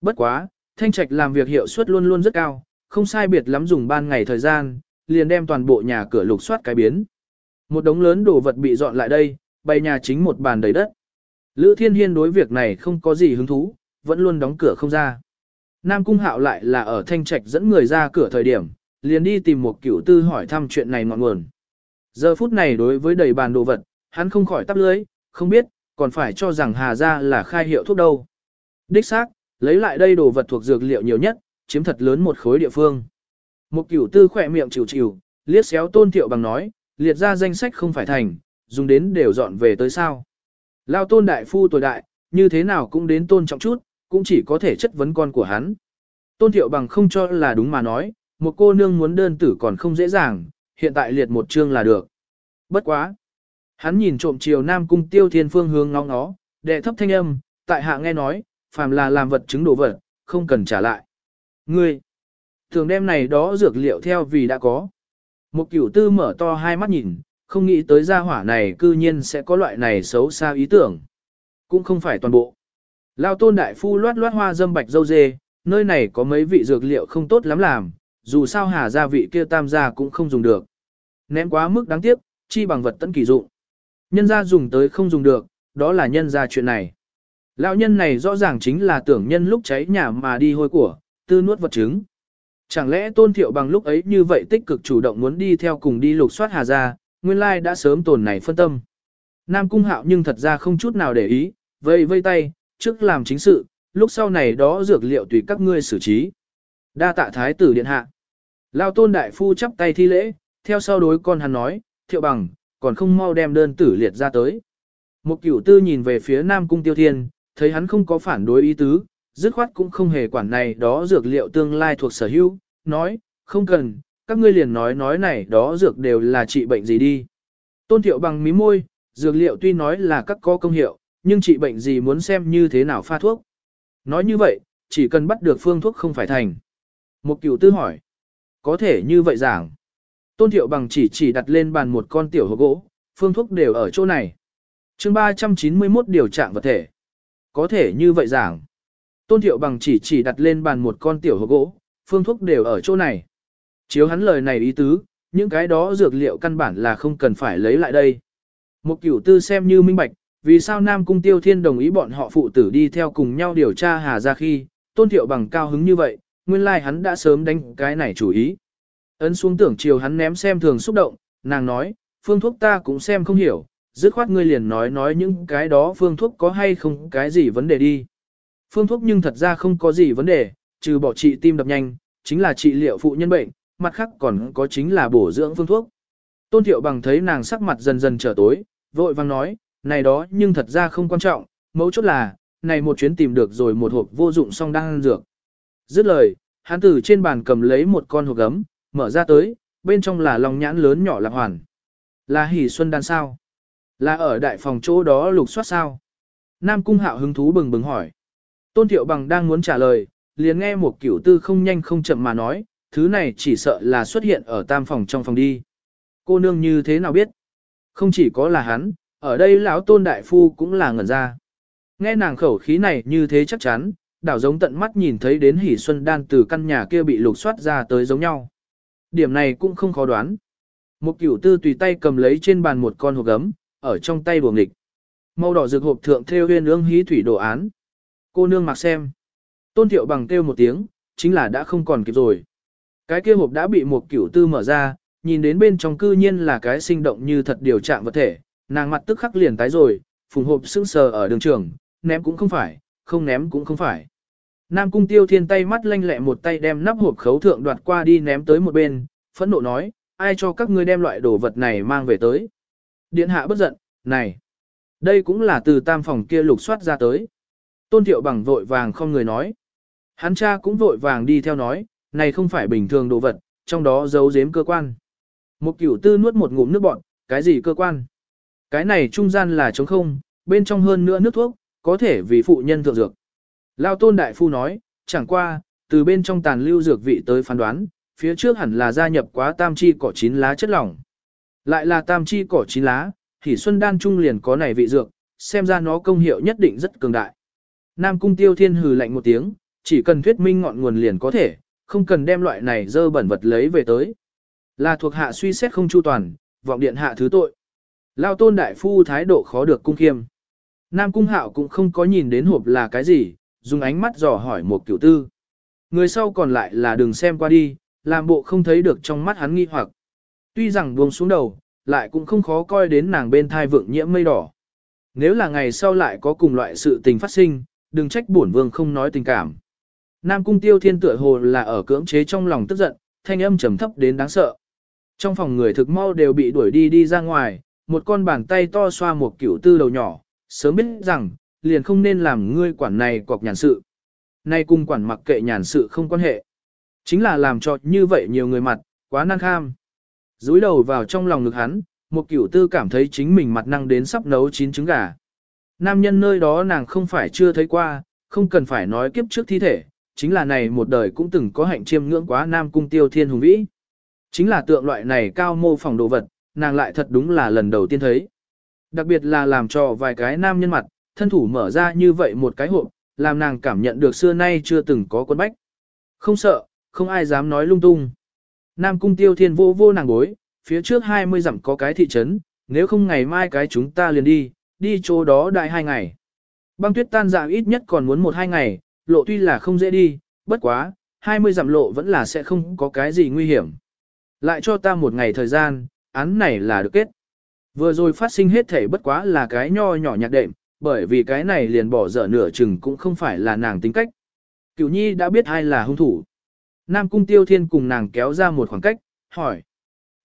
Bất quá, thanh trạch làm việc hiệu suất luôn luôn rất cao, không sai biệt lắm dùng ban ngày thời gian, liền đem toàn bộ nhà cửa lục soát cái biến. Một đống lớn đồ vật bị dọn lại đây, bày nhà chính một bàn đầy đất. Lữ Thiên Hiên đối việc này không có gì hứng thú, vẫn luôn đóng cửa không ra. Nam Cung Hạo lại là ở Thanh Trạch dẫn người ra cửa thời điểm, liền đi tìm một cửu tư hỏi thăm chuyện này ngọn nguồn. Giờ phút này đối với đầy bàn đồ vật, hắn không khỏi tắp lưới, không biết, còn phải cho rằng Hà Gia là khai hiệu thuốc đâu. Đích xác, lấy lại đây đồ vật thuộc dược liệu nhiều nhất, chiếm thật lớn một khối địa phương. Một cửu tư khỏe miệng chịu chịu, liếc xéo tôn thiệu bằng nói, liệt ra danh sách không phải thành, dùng đến đều dọn về tới sao. Lao tôn đại phu tuổi đại, như thế nào cũng đến tôn trọng chút, cũng chỉ có thể chất vấn con của hắn. Tôn thiệu bằng không cho là đúng mà nói, một cô nương muốn đơn tử còn không dễ dàng, hiện tại liệt một chương là được. Bất quá. Hắn nhìn trộm chiều Nam Cung Tiêu Thiên phương hướng ngóng nó, đệ thấp thanh âm, tại hạ nghe nói, phàm là làm vật chứng đồ vật, không cần trả lại. Ngươi, thường đem này đó dược liệu theo vì đã có. Một cửu tư mở to hai mắt nhìn, không nghĩ tới gia hỏa này cư nhiên sẽ có loại này xấu xa ý tưởng. Cũng không phải toàn bộ. Lao tôn đại phu loát loát hoa dâm bạch dâu dê, nơi này có mấy vị dược liệu không tốt lắm làm, dù sao hà gia vị kia tam gia cũng không dùng được. Ném quá mức đáng tiếc, chi bằng vật tận kỳ dụng. Nhân gia dùng tới không dùng được, đó là nhân gia chuyện này. Lão nhân này rõ ràng chính là tưởng nhân lúc cháy nhà mà đi hôi của, tư nuốt vật chứng. Chẳng lẽ tôn thiệu bằng lúc ấy như vậy tích cực chủ động muốn đi theo cùng đi lục soát hà gia, nguyên lai đã sớm tồn này phân tâm. Nam cung hạo nhưng thật ra không chút nào để ý, vây vây tay, trước làm chính sự, lúc sau này đó dược liệu tùy các ngươi xử trí. Đa tạ thái tử điện hạ. Lao tôn đại phu chắp tay thi lễ, theo sau đối con hắn nói, thiệu bằng, còn không mau đem đơn tử liệt ra tới. Một cửu tư nhìn về phía Nam Cung Tiêu Thiên, thấy hắn không có phản đối ý tứ, dứt khoát cũng không hề quản này đó dược liệu tương lai thuộc sở hữu, nói, không cần, các ngươi liền nói nói này đó dược đều là trị bệnh gì đi. Tôn thiệu bằng mí môi, dược liệu tuy nói là các có công hiệu, nhưng trị bệnh gì muốn xem như thế nào pha thuốc. Nói như vậy, chỉ cần bắt được phương thuốc không phải thành. Một cửu tư hỏi, có thể như vậy giảng. Tôn thiệu bằng chỉ chỉ đặt lên bàn một con tiểu hộp gỗ, phương thuốc đều ở chỗ này. chương 391 điều trạng vật thể. Có thể như vậy giảng. Tôn thiệu bằng chỉ chỉ đặt lên bàn một con tiểu hộp gỗ, phương thuốc đều ở chỗ này. Chiếu hắn lời này ý tứ, những cái đó dược liệu căn bản là không cần phải lấy lại đây. Một cửu tư xem như minh bạch, vì sao Nam Cung Tiêu Thiên đồng ý bọn họ phụ tử đi theo cùng nhau điều tra Hà ra khi, tôn thiệu bằng cao hứng như vậy, nguyên lai like hắn đã sớm đánh cái này chủ ý. Ấn xuống tưởng chiều hắn ném xem thường xúc động, nàng nói, phương thuốc ta cũng xem không hiểu, dứt khoát ngươi liền nói nói những cái đó phương thuốc có hay không cái gì vấn đề đi. Phương thuốc nhưng thật ra không có gì vấn đề, trừ bỏ trị tim đập nhanh, chính là trị liệu phụ nhân bệnh, mặt khác còn có chính là bổ dưỡng phương thuốc. Tôn thiệu bằng thấy nàng sắc mặt dần dần trở tối, vội vang nói, này đó nhưng thật ra không quan trọng, mấu chốt là, này một chuyến tìm được rồi một hộp vô dụng song đang ăn dược. Dứt lời, hắn từ trên bàn cầm lấy một con hộp gấm, mở ra tới, bên trong là lòng nhãn lớn nhỏ lạc hoàn. Là hỉ xuân đan sao? Là ở đại phòng chỗ đó lục soát sao? Nam cung hạo hứng thú bừng bừng hỏi. Tôn thiệu bằng đang muốn trả lời, liền nghe một kiểu tư không nhanh không chậm mà nói, thứ này chỉ sợ là xuất hiện ở tam phòng trong phòng đi. Cô nương như thế nào biết? Không chỉ có là hắn, ở đây lão tôn đại phu cũng là ngẩn ra. Nghe nàng khẩu khí này như thế chắc chắn, đảo giống tận mắt nhìn thấy đến hỉ xuân đan từ căn nhà kia bị lục soát ra tới giống nhau. Điểm này cũng không khó đoán. Một cửu tư tùy tay cầm lấy trên bàn một con hộp gấm, ở trong tay buồng nghịch. Màu đỏ rực hộp thượng theo huyên ương hí thủy đồ án. Cô nương mặc xem. Tôn thiệu bằng kêu một tiếng, chính là đã không còn kịp rồi. Cái kia hộp đã bị một cửu tư mở ra, nhìn đến bên trong cư nhiên là cái sinh động như thật điều trạng vật thể, nàng mặt tức khắc liền tái rồi, phùng hộp sững sờ ở đường trường, ném cũng không phải, không ném cũng không phải. Nam cung tiêu thiên tay mắt lanh lẹ một tay đem nắp hộp khấu thượng đoạt qua đi ném tới một bên, phẫn nộ nói, ai cho các ngươi đem loại đồ vật này mang về tới. Điện hạ bất giận, này, đây cũng là từ tam phòng kia lục soát ra tới. Tôn thiệu bằng vội vàng không người nói. Hắn cha cũng vội vàng đi theo nói, này không phải bình thường đồ vật, trong đó giấu giếm cơ quan. Một cửu tư nuốt một ngụm nước bọn, cái gì cơ quan? Cái này trung gian là trống không, bên trong hơn nữa nước thuốc, có thể vì phụ nhân thượng dược. Lao tôn đại phu nói, chẳng qua, từ bên trong tàn lưu dược vị tới phán đoán, phía trước hẳn là gia nhập quá tam chi cỏ chín lá chất lỏng. Lại là tam chi cỏ chín lá, thì xuân đan trung liền có này vị dược, xem ra nó công hiệu nhất định rất cường đại. Nam cung tiêu thiên hừ lạnh một tiếng, chỉ cần thuyết minh ngọn nguồn liền có thể, không cần đem loại này dơ bẩn vật lấy về tới. Là thuộc hạ suy xét không chu toàn, vọng điện hạ thứ tội. Lao tôn đại phu thái độ khó được cung khiêm. Nam Cung Hạo cũng không có nhìn đến hộp là cái gì, dùng ánh mắt dò hỏi một cửu tư. Người sau còn lại là đừng xem qua đi, làm bộ không thấy được trong mắt hắn nghi hoặc. Tuy rằng buông xuống đầu, lại cũng không khó coi đến nàng bên thai vượng nhiễm mây đỏ. Nếu là ngày sau lại có cùng loại sự tình phát sinh, đừng trách bổn vương không nói tình cảm. Nam cung tiêu thiên tựa hồ là ở cưỡng chế trong lòng tức giận, thanh âm trầm thấp đến đáng sợ. Trong phòng người thực mau đều bị đuổi đi đi ra ngoài, một con bàn tay to xoa một kiểu tư đầu nhỏ, sớm biết rằng, liền không nên làm ngươi quản này cọc nhàn sự. Nay cung quản mặc kệ nhàn sự không quan hệ. Chính là làm cho như vậy nhiều người mặt, quá năng kham. Dúi đầu vào trong lòng ngực hắn, một cửu tư cảm thấy chính mình mặt năng đến sắp nấu chín trứng gà. Nam nhân nơi đó nàng không phải chưa thấy qua, không cần phải nói kiếp trước thi thể, chính là này một đời cũng từng có hạnh chiêm ngưỡng quá nam cung tiêu thiên hùng vĩ. Chính là tượng loại này cao mô phỏng đồ vật, nàng lại thật đúng là lần đầu tiên thấy. Đặc biệt là làm cho vài cái nam nhân mặt, thân thủ mở ra như vậy một cái hộp, làm nàng cảm nhận được xưa nay chưa từng có quân bách. Không sợ, không ai dám nói lung tung. Nam cung tiêu thiên vô vô nàng bối, phía trước 20 dặm có cái thị trấn, nếu không ngày mai cái chúng ta liền đi, đi chỗ đó đại hai ngày. Băng tuyết tan dạng ít nhất còn muốn một hai ngày, lộ tuy là không dễ đi, bất quá, 20 dặm lộ vẫn là sẽ không có cái gì nguy hiểm. Lại cho ta một ngày thời gian, án này là được kết. Vừa rồi phát sinh hết thể bất quá là cái nho nhỏ nhạc đệm, bởi vì cái này liền bỏ dở nửa chừng cũng không phải là nàng tính cách. Cửu nhi đã biết ai là hung thủ. Nam cung tiêu thiên cùng nàng kéo ra một khoảng cách, hỏi.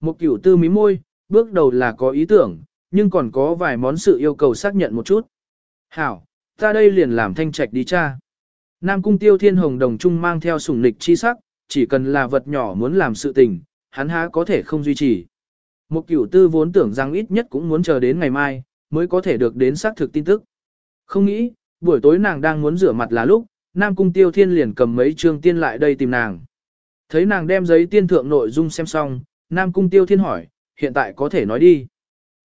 Một cửu tư mí môi, bước đầu là có ý tưởng, nhưng còn có vài món sự yêu cầu xác nhận một chút. Hảo, ta đây liền làm thanh trạch đi cha. Nam cung tiêu thiên hồng đồng trung mang theo sủng nịch chi sắc, chỉ cần là vật nhỏ muốn làm sự tình, hắn há có thể không duy trì. Một cửu tư vốn tưởng rằng ít nhất cũng muốn chờ đến ngày mai, mới có thể được đến xác thực tin tức. Không nghĩ, buổi tối nàng đang muốn rửa mặt là lúc, Nam cung tiêu thiên liền cầm mấy chương tiên lại đây tìm nàng. Thấy nàng đem giấy tiên thượng nội dung xem xong, Nam cung tiêu thiên hỏi, hiện tại có thể nói đi.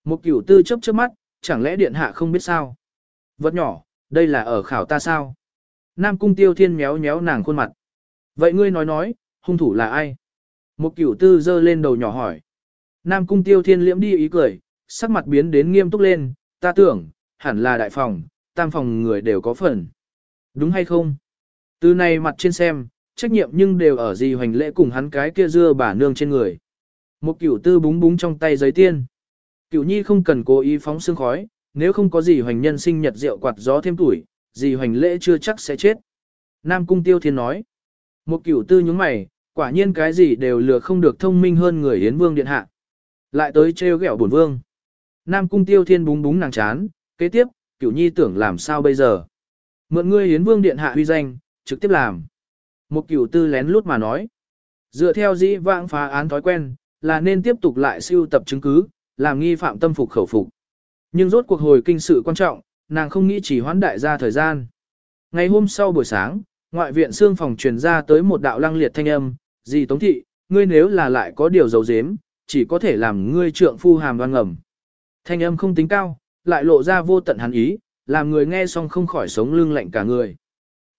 Một cửu tư chấp trước mắt, chẳng lẽ điện hạ không biết sao? Vật nhỏ, đây là ở khảo ta sao? Nam cung tiêu thiên méo méo nàng khuôn mặt. Vậy ngươi nói nói, hung thủ là ai? Một cửu tư giơ lên đầu nhỏ hỏi. Nam cung tiêu thiên liễm đi ý cười, sắc mặt biến đến nghiêm túc lên, ta tưởng, hẳn là đại phòng, tam phòng người đều có phần. Đúng hay không? Từ này mặt trên xem, trách nhiệm nhưng đều ở gì hoành lễ cùng hắn cái kia dưa bà nương trên người. Một cửu tư búng búng trong tay giấy tiên. Cửu nhi không cần cố ý phóng xương khói, nếu không có gì hoành nhân sinh nhật rượu quạt gió thêm tuổi, gì hoành lễ chưa chắc sẽ chết. Nam cung tiêu thiên nói. Một cửu tư nhúng mày, quả nhiên cái gì đều lừa không được thông minh hơn người Yến Vương Điện Hạ. Lại tới trêu ghẹo bổn vương. Nam cung tiêu thiên búng búng nàng chán, kế tiếp, cửu nhi tưởng làm sao bây giờ. Mượn ngươi Yến Vương Điện Hạ huy danh, trực tiếp làm. Một cửu tư lén lút mà nói. Dựa theo dĩ vãng phá án thói quen, là nên tiếp tục lại siêu tập chứng cứ, làm nghi phạm tâm phục khẩu phục. Nhưng rốt cuộc hồi kinh sự quan trọng, nàng không nghĩ chỉ hoãn đại ra thời gian. Ngày hôm sau buổi sáng, ngoại viện xương phòng truyền ra tới một đạo lăng liệt thanh âm, "Dì tống thị, ngươi nếu là lại có điều dấu dếm, chỉ có thể làm ngươi trượng phu hàm đoan ngầm. Thanh âm không tính cao, lại lộ ra vô tận hắn ý, làm người nghe xong không khỏi sống lưng lạnh cả người.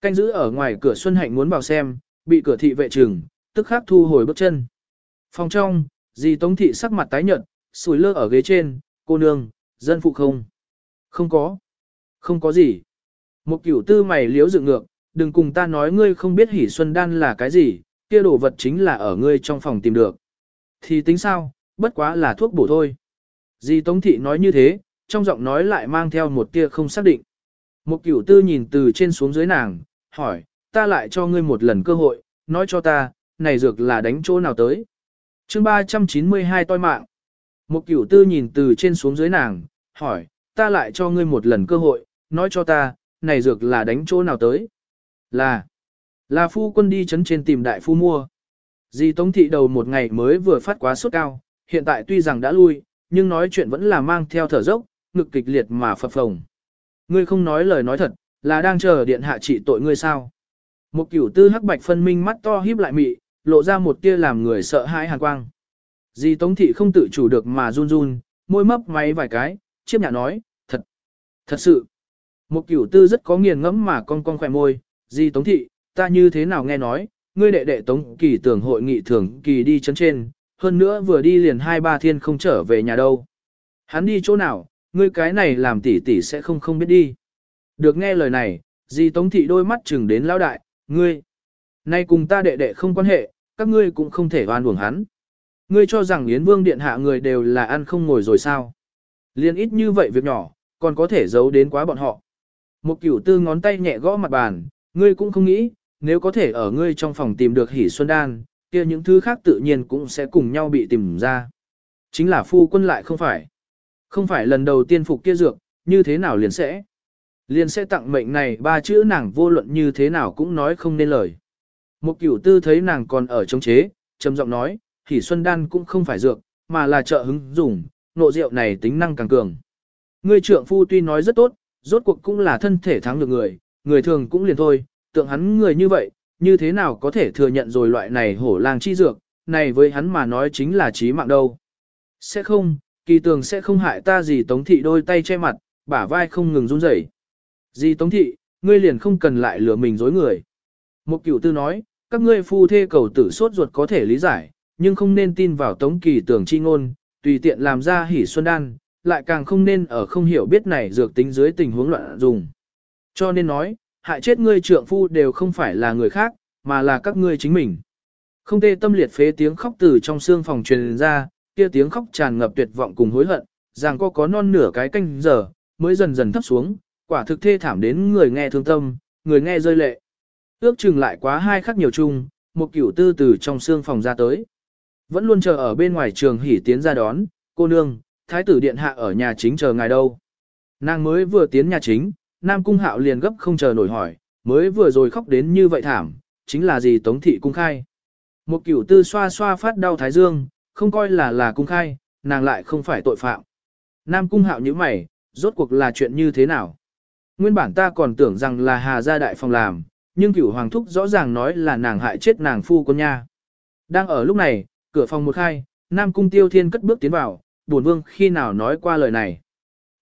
Canh giữ ở ngoài cửa Xuân Hạnh muốn vào xem, bị cửa thị vệ trừng, tức khắc thu hồi bước chân. Phòng trong, dì Tống Thị sắc mặt tái nhợt, sùi lơ ở ghế trên, cô nương, dân phụ không? Không có. Không có gì. Một cửu tư mày liếu dựng ngược, đừng cùng ta nói ngươi không biết hỉ xuân đan là cái gì, kia đồ vật chính là ở ngươi trong phòng tìm được. Thì tính sao, bất quá là thuốc bổ thôi. Di Tống Thị nói như thế, trong giọng nói lại mang theo một tia không xác định. Một cửu tư nhìn từ trên xuống dưới nàng, hỏi, ta lại cho ngươi một lần cơ hội, nói cho ta, này dược là đánh chỗ nào tới. chương 392 toi mạng. Một cửu tư nhìn từ trên xuống dưới nàng, hỏi, ta lại cho ngươi một lần cơ hội, nói cho ta, này dược là đánh chỗ nào tới. Là, là phu quân đi chấn trên tìm đại phu mua. Di Tống Thị đầu một ngày mới vừa phát quá sốt cao, hiện tại tuy rằng đã lui, nhưng nói chuyện vẫn là mang theo thở dốc, ngực kịch liệt mà phập phồng. Ngươi không nói lời nói thật, là đang chờ điện hạ trị tội ngươi sao. Một cửu tư hắc bạch phân minh mắt to híp lại mị, lộ ra một tia làm người sợ hãi hàn quang. di Tống Thị không tự chủ được mà run run, môi mấp máy vài cái, chiếc nhạ nói, thật, thật sự. Một cửu tư rất có nghiền ngẫm mà con con khỏe môi, di Tống Thị, ta như thế nào nghe nói, ngươi đệ đệ Tống Kỳ tưởng hội nghị thường kỳ đi chấn trên, hơn nữa vừa đi liền hai ba thiên không trở về nhà đâu. Hắn đi chỗ nào, Ngươi cái này làm tỷ tỷ sẽ không không biết đi. Được nghe lời này, dì Tống Thị đôi mắt chừng đến lão đại, ngươi. Nay cùng ta đệ đệ không quan hệ, các ngươi cũng không thể oan uổng hắn. Ngươi cho rằng Yến Vương Điện hạ người đều là ăn không ngồi rồi sao. Liên ít như vậy việc nhỏ, còn có thể giấu đến quá bọn họ. Một cửu tư ngón tay nhẹ gõ mặt bàn, ngươi cũng không nghĩ, nếu có thể ở ngươi trong phòng tìm được hỉ xuân đan, kia những thứ khác tự nhiên cũng sẽ cùng nhau bị tìm ra. Chính là phu quân lại không phải. Không phải lần đầu tiên phục kia dược, như thế nào liền sẽ. Liền sẽ tặng mệnh này ba chữ nàng vô luận như thế nào cũng nói không nên lời. Một cửu tư thấy nàng còn ở chống chế, trầm giọng nói, thì xuân đan cũng không phải dược, mà là trợ hứng dùng, nộ rượu này tính năng càng cường. Ngươi trưởng phu tuy nói rất tốt, rốt cuộc cũng là thân thể thắng được người, người thường cũng liền thôi, tượng hắn người như vậy, như thế nào có thể thừa nhận rồi loại này hổ lang chi dược, này với hắn mà nói chính là chí mạng đâu. Sẽ không, kỳ tường sẽ không hại ta gì tống thị đôi tay che mặt, bả vai không ngừng run rẩy. Gì tống thị, ngươi liền không cần lại lừa mình dối người. Một cửu tư nói, các ngươi phu thê cầu tử sốt ruột có thể lý giải, nhưng không nên tin vào tống kỳ tường chi ngôn, tùy tiện làm ra hỉ xuân đan, lại càng không nên ở không hiểu biết này dược tính dưới tình huống loạn dùng. Cho nên nói, hại chết ngươi trượng phu đều không phải là người khác, mà là các ngươi chính mình. Không tê tâm liệt phế tiếng khóc từ trong xương phòng truyền ra, kia tiếng khóc tràn ngập tuyệt vọng cùng hối hận, rằng có có non nửa cái canh giờ, mới dần dần thấp xuống, quả thực thê thảm đến người nghe thương tâm, người nghe rơi lệ. Ước chừng lại quá hai khắc nhiều chung, một cửu tư từ trong xương phòng ra tới. Vẫn luôn chờ ở bên ngoài trường hỉ tiến ra đón, cô nương, thái tử điện hạ ở nhà chính chờ ngài đâu. Nàng mới vừa tiến nhà chính, Nam Cung Hạo liền gấp không chờ nổi hỏi, mới vừa rồi khóc đến như vậy thảm, chính là gì Tống Thị cung khai. Một cửu tư xoa xoa phát đau thái dương, không coi là là cung khai, nàng lại không phải tội phạm. Nam Cung Hạo như mày, rốt cuộc là chuyện như thế nào? Nguyên bản ta còn tưởng rằng là Hà gia đại phòng làm, nhưng cửu hoàng thúc rõ ràng nói là nàng hại chết nàng phu con nha. Đang ở lúc này, cửa phòng một khai, Nam Cung Tiêu Thiên cất bước tiến vào, buồn vương khi nào nói qua lời này.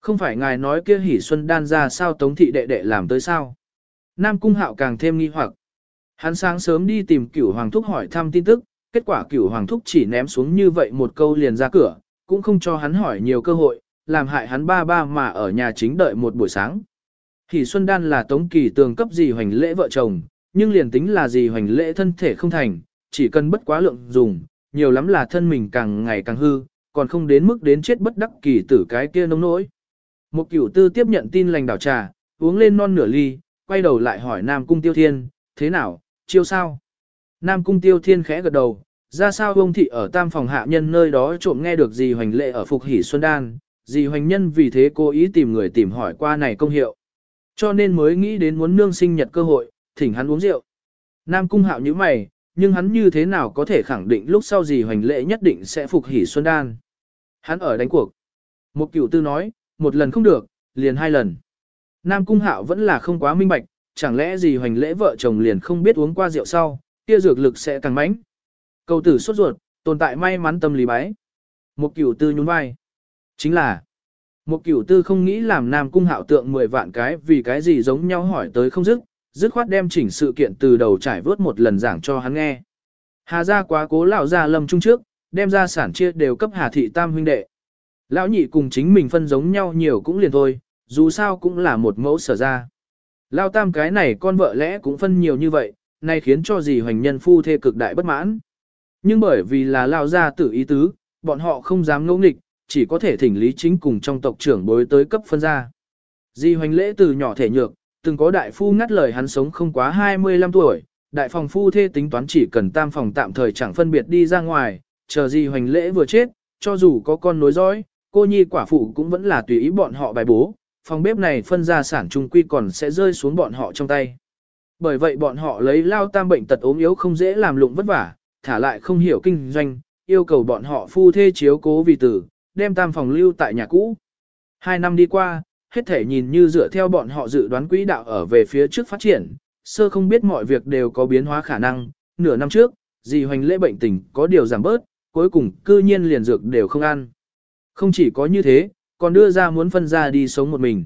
Không phải ngài nói kia hỉ xuân đan ra sao tống thị đệ đệ làm tới sao. Nam Cung Hạo càng thêm nghi hoặc. Hắn sáng sớm đi tìm cửu hoàng thúc hỏi thăm tin tức, kết quả cửu hoàng thúc chỉ ném xuống như vậy một câu liền ra cửa, cũng không cho hắn hỏi nhiều cơ hội, làm hại hắn ba ba mà ở nhà chính đợi một buổi sáng. Hỷ Xuân Đan là tống kỳ tường cấp gì hoành lễ vợ chồng, nhưng liền tính là gì hoành lễ thân thể không thành, chỉ cần bất quá lượng dùng, nhiều lắm là thân mình càng ngày càng hư, còn không đến mức đến chết bất đắc kỳ tử cái kia nông nỗi. Một cửu tư tiếp nhận tin lành đảo trà, uống lên non nửa ly, quay đầu lại hỏi Nam Cung Tiêu Thiên, thế nào, chiêu sao? Nam Cung Tiêu Thiên khẽ gật đầu, ra sao ông thị ở tam phòng hạ nhân nơi đó trộm nghe được gì hoành lệ ở Phục Hỷ Xuân Đan, gì hoành nhân vì thế cố ý tìm người tìm hỏi qua này công hiệu. Cho nên mới nghĩ đến muốn nương sinh nhật cơ hội, thỉnh hắn uống rượu. Nam Cung Hạo như mày, nhưng hắn như thế nào có thể khẳng định lúc sau gì hoành lệ nhất định sẽ Phục Hỷ Xuân Đan. Hắn ở đánh cuộc. Một cửu tư nói, một lần không được, liền hai lần. Nam Cung Hạo vẫn là không quá minh bạch, chẳng lẽ gì hoành lễ vợ chồng liền không biết uống qua rượu sau, kia dược lực sẽ càng mãnh. Cầu tử sốt ruột, tồn tại may mắn tâm lý bái. Một cửu tư nhún vai. Chính là, một cửu tư không nghĩ làm Nam Cung Hạo tượng 10 vạn cái vì cái gì giống nhau hỏi tới không dứt, dứt khoát đem chỉnh sự kiện từ đầu trải vớt một lần giảng cho hắn nghe. Hà gia quá cố lão gia lâm trung trước, đem ra sản chia đều cấp Hà thị tam huynh đệ. Lão nhị cùng chính mình phân giống nhau nhiều cũng liền thôi, dù sao cũng là một mẫu sở ra. Lão tam cái này con vợ lẽ cũng phân nhiều như vậy, nay khiến cho gì hoành nhân phu thê cực đại bất mãn. Nhưng bởi vì là lão gia tử ý tứ, bọn họ không dám ngẫu nghịch, chỉ có thể thỉnh lý chính cùng trong tộc trưởng bối tới cấp phân ra. Di hoành lễ từ nhỏ thể nhược, từng có đại phu ngắt lời hắn sống không quá 25 tuổi, đại phòng phu thê tính toán chỉ cần tam phòng tạm thời chẳng phân biệt đi ra ngoài, chờ di hoành lễ vừa chết, cho dù có con nối dõi, cô nhi quả phụ cũng vẫn là tùy ý bọn họ bài bố, phòng bếp này phân ra sản trung quy còn sẽ rơi xuống bọn họ trong tay. Bởi vậy bọn họ lấy lao tam bệnh tật ốm yếu không dễ làm lụng vất vả, thả lại không hiểu kinh doanh, yêu cầu bọn họ phu thê chiếu cố vì tử, đem tam phòng lưu tại nhà cũ. Hai năm đi qua, hết thể nhìn như dựa theo bọn họ dự đoán quỹ đạo ở về phía trước phát triển, sơ không biết mọi việc đều có biến hóa khả năng, nửa năm trước, dì hoành lễ bệnh tình có điều giảm bớt, cuối cùng cư nhiên liền dược đều không ăn. Không chỉ có như thế, còn đưa ra muốn phân ra đi sống một mình.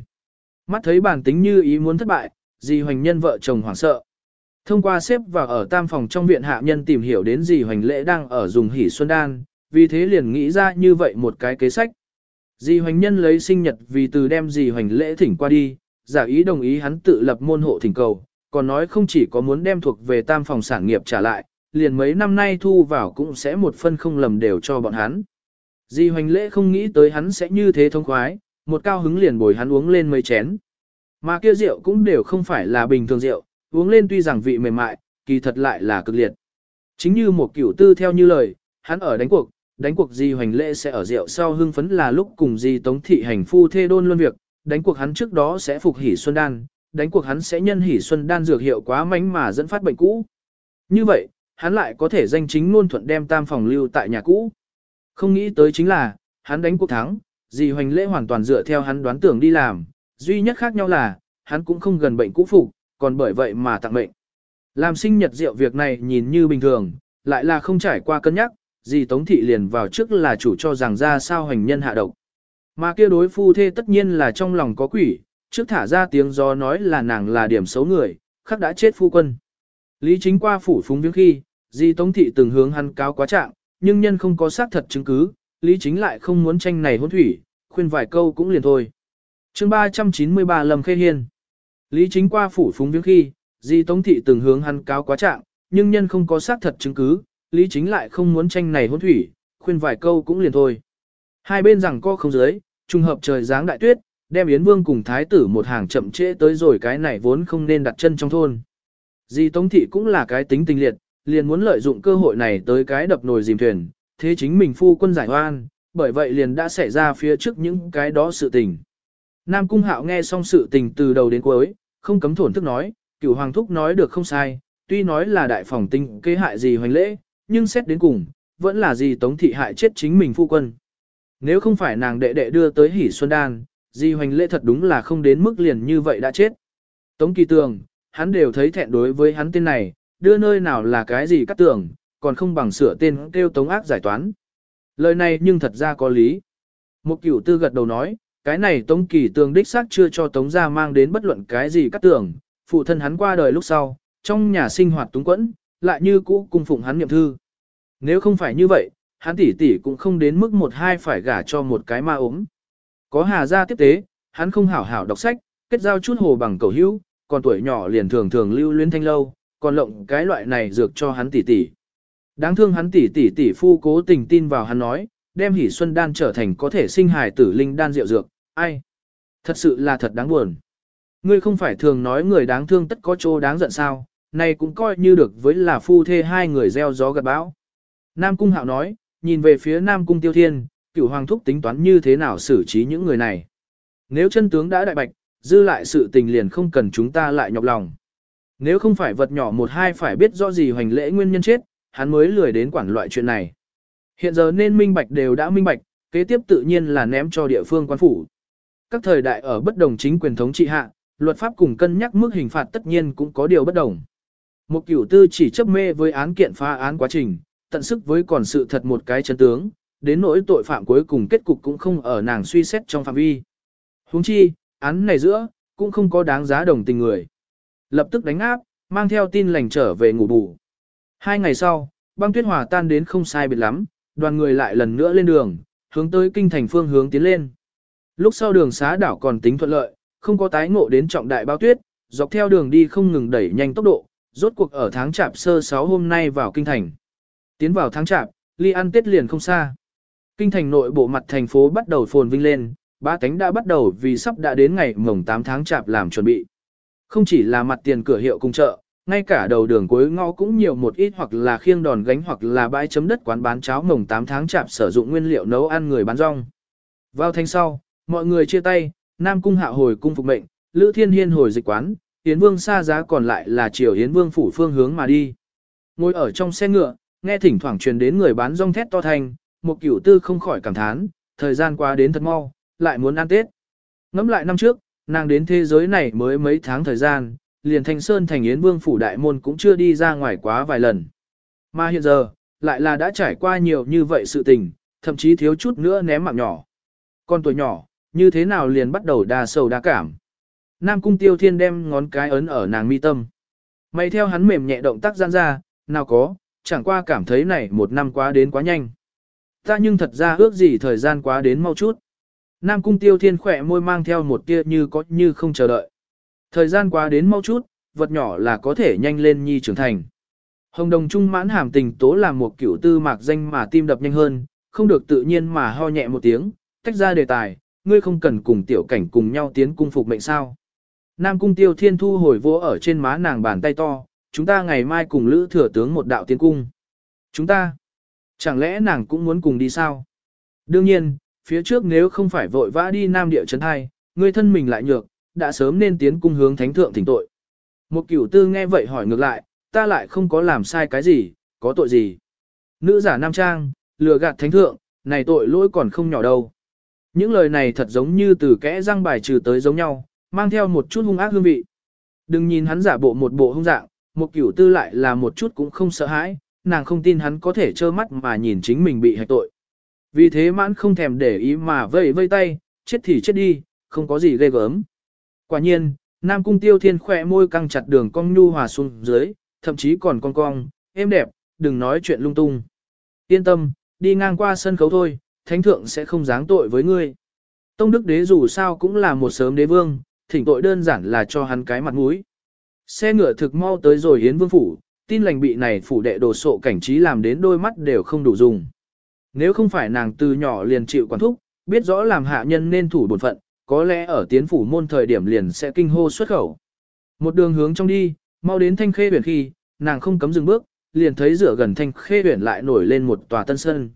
Mắt thấy bản tính như ý muốn thất bại, dì hoành nhân vợ chồng hoảng sợ. Thông qua xếp vào ở tam phòng trong viện hạ nhân tìm hiểu đến dì hoành lễ đang ở dùng hỉ xuân đan, vì thế liền nghĩ ra như vậy một cái kế sách. Di hoành nhân lấy sinh nhật vì từ đem di hoành lễ thỉnh qua đi, giả ý đồng ý hắn tự lập môn hộ thỉnh cầu, còn nói không chỉ có muốn đem thuộc về tam phòng sản nghiệp trả lại, liền mấy năm nay thu vào cũng sẽ một phân không lầm đều cho bọn hắn. Di hoành lễ không nghĩ tới hắn sẽ như thế thông khoái, một cao hứng liền bồi hắn uống lên mấy chén. Mà kia rượu cũng đều không phải là bình thường rượu, uống lên tuy rằng vị mềm mại, kỳ thật lại là cực liệt. Chính như một kiểu tư theo như lời, hắn ở đánh cuộc, đánh cuộc di hoành lễ sẽ ở rượu sau hưng phấn là lúc cùng di tống thị hành phu thê đôn luôn việc, đánh cuộc hắn trước đó sẽ phục hỉ xuân đan, đánh cuộc hắn sẽ nhân hỉ xuân đan dược hiệu quá mánh mà dẫn phát bệnh cũ. Như vậy, hắn lại có thể danh chính ngôn thuận đem tam phòng lưu tại nhà cũ. Không nghĩ tới chính là, hắn đánh cuộc thắng, dì hoành lễ hoàn toàn dựa theo hắn đoán tưởng đi làm, duy nhất khác nhau là, hắn cũng không gần bệnh cũ phục, còn bởi vậy mà tặng bệnh. Làm sinh nhật rượu việc này nhìn như bình thường, lại là không trải qua cân nhắc, dì Tống Thị liền vào trước là chủ cho rằng ra sao hành nhân hạ độc. Mà kia đối phu thê tất nhiên là trong lòng có quỷ, trước thả ra tiếng gió nói là nàng là điểm xấu người, khắc đã chết phu quân. Lý chính qua phủ phúng viếng khi, dì Tống Thị từng hướng hắn cáo quá trạng, nhưng nhân không có xác thật chứng cứ, Lý chính lại không muốn tranh này hôn thủy, khuyên vài câu cũng liền thôi. chương 393 Lâm Khê Hiên Lý chính qua phủ phúng viếng khi, Di Tống Thị từng hướng hắn cáo quá trạng, nhưng nhân không có xác thật chứng cứ, Lý chính lại không muốn tranh này hôn thủy, khuyên vài câu cũng liền thôi. Hai bên rằng co không dưới, trùng hợp trời giáng đại tuyết, đem Yến Vương cùng Thái tử một hàng chậm trễ tới rồi cái này vốn không nên đặt chân trong thôn. Di Tống Thị cũng là cái tính tình liệt, liền muốn lợi dụng cơ hội này tới cái đập nồi dìm thuyền, thế chính mình phu quân giải oan, bởi vậy liền đã xảy ra phía trước những cái đó sự tình. Nam Cung Hạo nghe xong sự tình từ đầu đến cuối, không cấm thổn thức nói, cửu hoàng thúc nói được không sai, tuy nói là đại phòng tinh kế hại gì hoành lễ, nhưng xét đến cùng, vẫn là gì tống thị hại chết chính mình phu quân. Nếu không phải nàng đệ đệ đưa tới hỉ xuân đan, di hoành lễ thật đúng là không đến mức liền như vậy đã chết. Tống kỳ tường, hắn đều thấy thẹn đối với hắn tên này, đưa nơi nào là cái gì cắt tưởng, còn không bằng sửa tên kêu tống ác giải toán. Lời này nhưng thật ra có lý. Một cửu tư gật đầu nói, cái này tống kỳ tường đích xác chưa cho tống gia mang đến bất luận cái gì cắt tưởng, phụ thân hắn qua đời lúc sau, trong nhà sinh hoạt túng quẫn, lại như cũ cung phụng hắn niệm thư. Nếu không phải như vậy, hắn tỷ tỷ cũng không đến mức một hai phải gả cho một cái ma ốm. Có hà gia tiếp tế, hắn không hảo hảo đọc sách, kết giao chút hồ bằng cầu hữu, còn tuổi nhỏ liền thường thường lưu luyến thanh lâu, còn lộng cái loại này dược cho hắn tỷ tỷ. Đáng thương hắn tỷ tỷ tỷ phu cố tình tin vào hắn nói, đem hỉ xuân đan trở thành có thể sinh hài tử linh đan rượu dược, ai? Thật sự là thật đáng buồn. Ngươi không phải thường nói người đáng thương tất có chỗ đáng giận sao, này cũng coi như được với là phu thê hai người gieo gió gặt bão. Nam Cung Hạo nói, nhìn về phía Nam Cung Tiêu Thiên, cửu hoàng thúc tính toán như thế nào xử trí những người này. Nếu chân tướng đã đại bạch, dư lại sự tình liền không cần chúng ta lại nhọc lòng. Nếu không phải vật nhỏ một hai phải biết rõ gì hoành lễ nguyên nhân chết, hắn mới lười đến quản loại chuyện này. Hiện giờ nên minh bạch đều đã minh bạch, kế tiếp tự nhiên là ném cho địa phương quan phủ. Các thời đại ở bất đồng chính quyền thống trị hạ, luật pháp cùng cân nhắc mức hình phạt tất nhiên cũng có điều bất đồng. Một cửu tư chỉ chấp mê với án kiện phá án quá trình, tận sức với còn sự thật một cái chân tướng, đến nỗi tội phạm cuối cùng kết cục cũng không ở nàng suy xét trong phạm vi. Huống chi, án này giữa, cũng không có đáng giá đồng tình người. Lập tức đánh áp, mang theo tin lành trở về ngủ bù. Hai ngày sau, băng tuyết hòa tan đến không sai biệt lắm, đoàn người lại lần nữa lên đường, hướng tới kinh thành phương hướng tiến lên. Lúc sau đường xá đảo còn tính thuận lợi, không có tái ngộ đến trọng đại bao tuyết, dọc theo đường đi không ngừng đẩy nhanh tốc độ, rốt cuộc ở tháng chạp sơ 6 hôm nay vào kinh thành. Tiến vào tháng chạp, ly ăn tết liền không xa. Kinh thành nội bộ mặt thành phố bắt đầu phồn vinh lên, ba tánh đã bắt đầu vì sắp đã đến ngày mồng 8 tháng chạp làm chuẩn bị. Không chỉ là mặt tiền cửa hiệu cung chợ, ngay cả đầu đường cuối ngõ cũng nhiều một ít hoặc là khiêng đòn gánh hoặc là bãi chấm đất quán bán cháo mồng 8 tháng chạp sử dụng nguyên liệu nấu ăn người bán rong. Vào thanh sau, mọi người chia tay, Nam cung hạ hồi cung phục mệnh, Lữ Thiên Hiên hồi dịch quán, Yến Vương xa giá còn lại là chiều Yến Vương phủ phương hướng mà đi. Ngồi ở trong xe ngựa, nghe thỉnh thoảng truyền đến người bán rong thét to thành, một cửu tư không khỏi cảm thán, thời gian qua đến thật mau, lại muốn ăn Tết. Ngắm lại năm trước, nàng đến thế giới này mới mấy tháng thời gian, liền Thanh Sơn thành Yến Vương phủ đại môn cũng chưa đi ra ngoài quá vài lần. Mà hiện giờ, lại là đã trải qua nhiều như vậy sự tình, thậm chí thiếu chút nữa ném mạng nhỏ. Con tuổi nhỏ, như thế nào liền bắt đầu đa sầu đa cảm. Nam cung tiêu thiên đem ngón cái ấn ở nàng mi tâm. Mày theo hắn mềm nhẹ động tác gian ra, nào có, chẳng qua cảm thấy này một năm quá đến quá nhanh. Ta nhưng thật ra ước gì thời gian quá đến mau chút. Nam Cung Tiêu Thiên khỏe môi mang theo một tia như có như không chờ đợi. Thời gian quá đến mau chút, vật nhỏ là có thể nhanh lên nhi trưởng thành. Hồng đồng trung mãn hàm tình tố làm một kiểu tư mạc danh mà tim đập nhanh hơn, không được tự nhiên mà ho nhẹ một tiếng, tách ra đề tài, ngươi không cần cùng tiểu cảnh cùng nhau tiến cung phục mệnh sao. Nam cung tiêu thiên thu hồi vỗ ở trên má nàng bàn tay to, chúng ta ngày mai cùng lữ thừa tướng một đạo tiến cung. Chúng ta, chẳng lẽ nàng cũng muốn cùng đi sao? Đương nhiên, phía trước nếu không phải vội vã đi Nam địa Trấn hai, ngươi thân mình lại nhược, đã sớm nên tiến cung hướng thánh thượng thỉnh tội. Một cửu tư nghe vậy hỏi ngược lại, ta lại không có làm sai cái gì, có tội gì. Nữ giả nam trang, lừa gạt thánh thượng, này tội lỗi còn không nhỏ đâu. Những lời này thật giống như từ kẽ răng bài trừ tới giống nhau, mang theo một chút hung ác hương vị. Đừng nhìn hắn giả bộ một bộ hung dạng, một cửu tư lại là một chút cũng không sợ hãi, nàng không tin hắn có thể trơ mắt mà nhìn chính mình bị hạch tội. Vì thế mãn không thèm để ý mà vây vây tay, chết thì chết đi, không có gì ghê gớm. Quả nhiên, Nam Cung Tiêu Thiên khỏe môi căng chặt đường cong nhu hòa xuống dưới, thậm chí còn cong cong, êm đẹp, đừng nói chuyện lung tung. Yên tâm, đi ngang qua sân khấu thôi, thánh thượng sẽ không giáng tội với ngươi. Tông đức đế dù sao cũng là một sớm đế vương, thỉnh tội đơn giản là cho hắn cái mặt mũi. Xe ngựa thực mau tới rồi hiến vương phủ, tin lành bị này phủ đệ đồ sộ cảnh trí làm đến đôi mắt đều không đủ dùng. Nếu không phải nàng từ nhỏ liền chịu quản thúc, biết rõ làm hạ nhân nên thủ bổn phận, có lẽ ở tiến phủ môn thời điểm liền sẽ kinh hô xuất khẩu. Một đường hướng trong đi, mau đến thanh khê huyền khi, nàng không cấm dừng bước, liền thấy rửa gần thanh khê huyền lại nổi lên một tòa tân sân.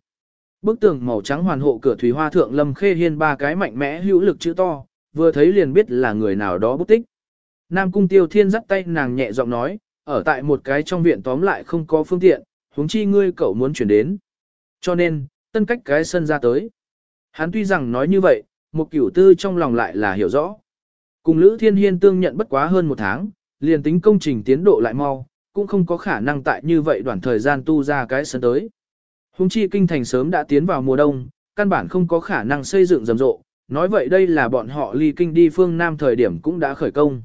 Bức tường màu trắng hoàn hộ cửa thủy hoa thượng lâm khê hiên ba cái mạnh mẽ hữu lực chữ to, vừa thấy liền biết là người nào đó bút tích. Nam cung tiêu thiên dắt tay nàng nhẹ giọng nói, ở tại một cái trong viện tóm lại không có phương tiện, huống chi ngươi cậu muốn chuyển đến. Cho nên, tân cách cái sân ra tới. Hắn tuy rằng nói như vậy, một cửu tư trong lòng lại là hiểu rõ. Cùng Lữ Thiên Hiên tương nhận bất quá hơn một tháng, liền tính công trình tiến độ lại mau, cũng không có khả năng tại như vậy đoạn thời gian tu ra cái sân tới. Hùng chi kinh thành sớm đã tiến vào mùa đông, căn bản không có khả năng xây dựng rầm rộ, nói vậy đây là bọn họ ly kinh đi phương Nam thời điểm cũng đã khởi công.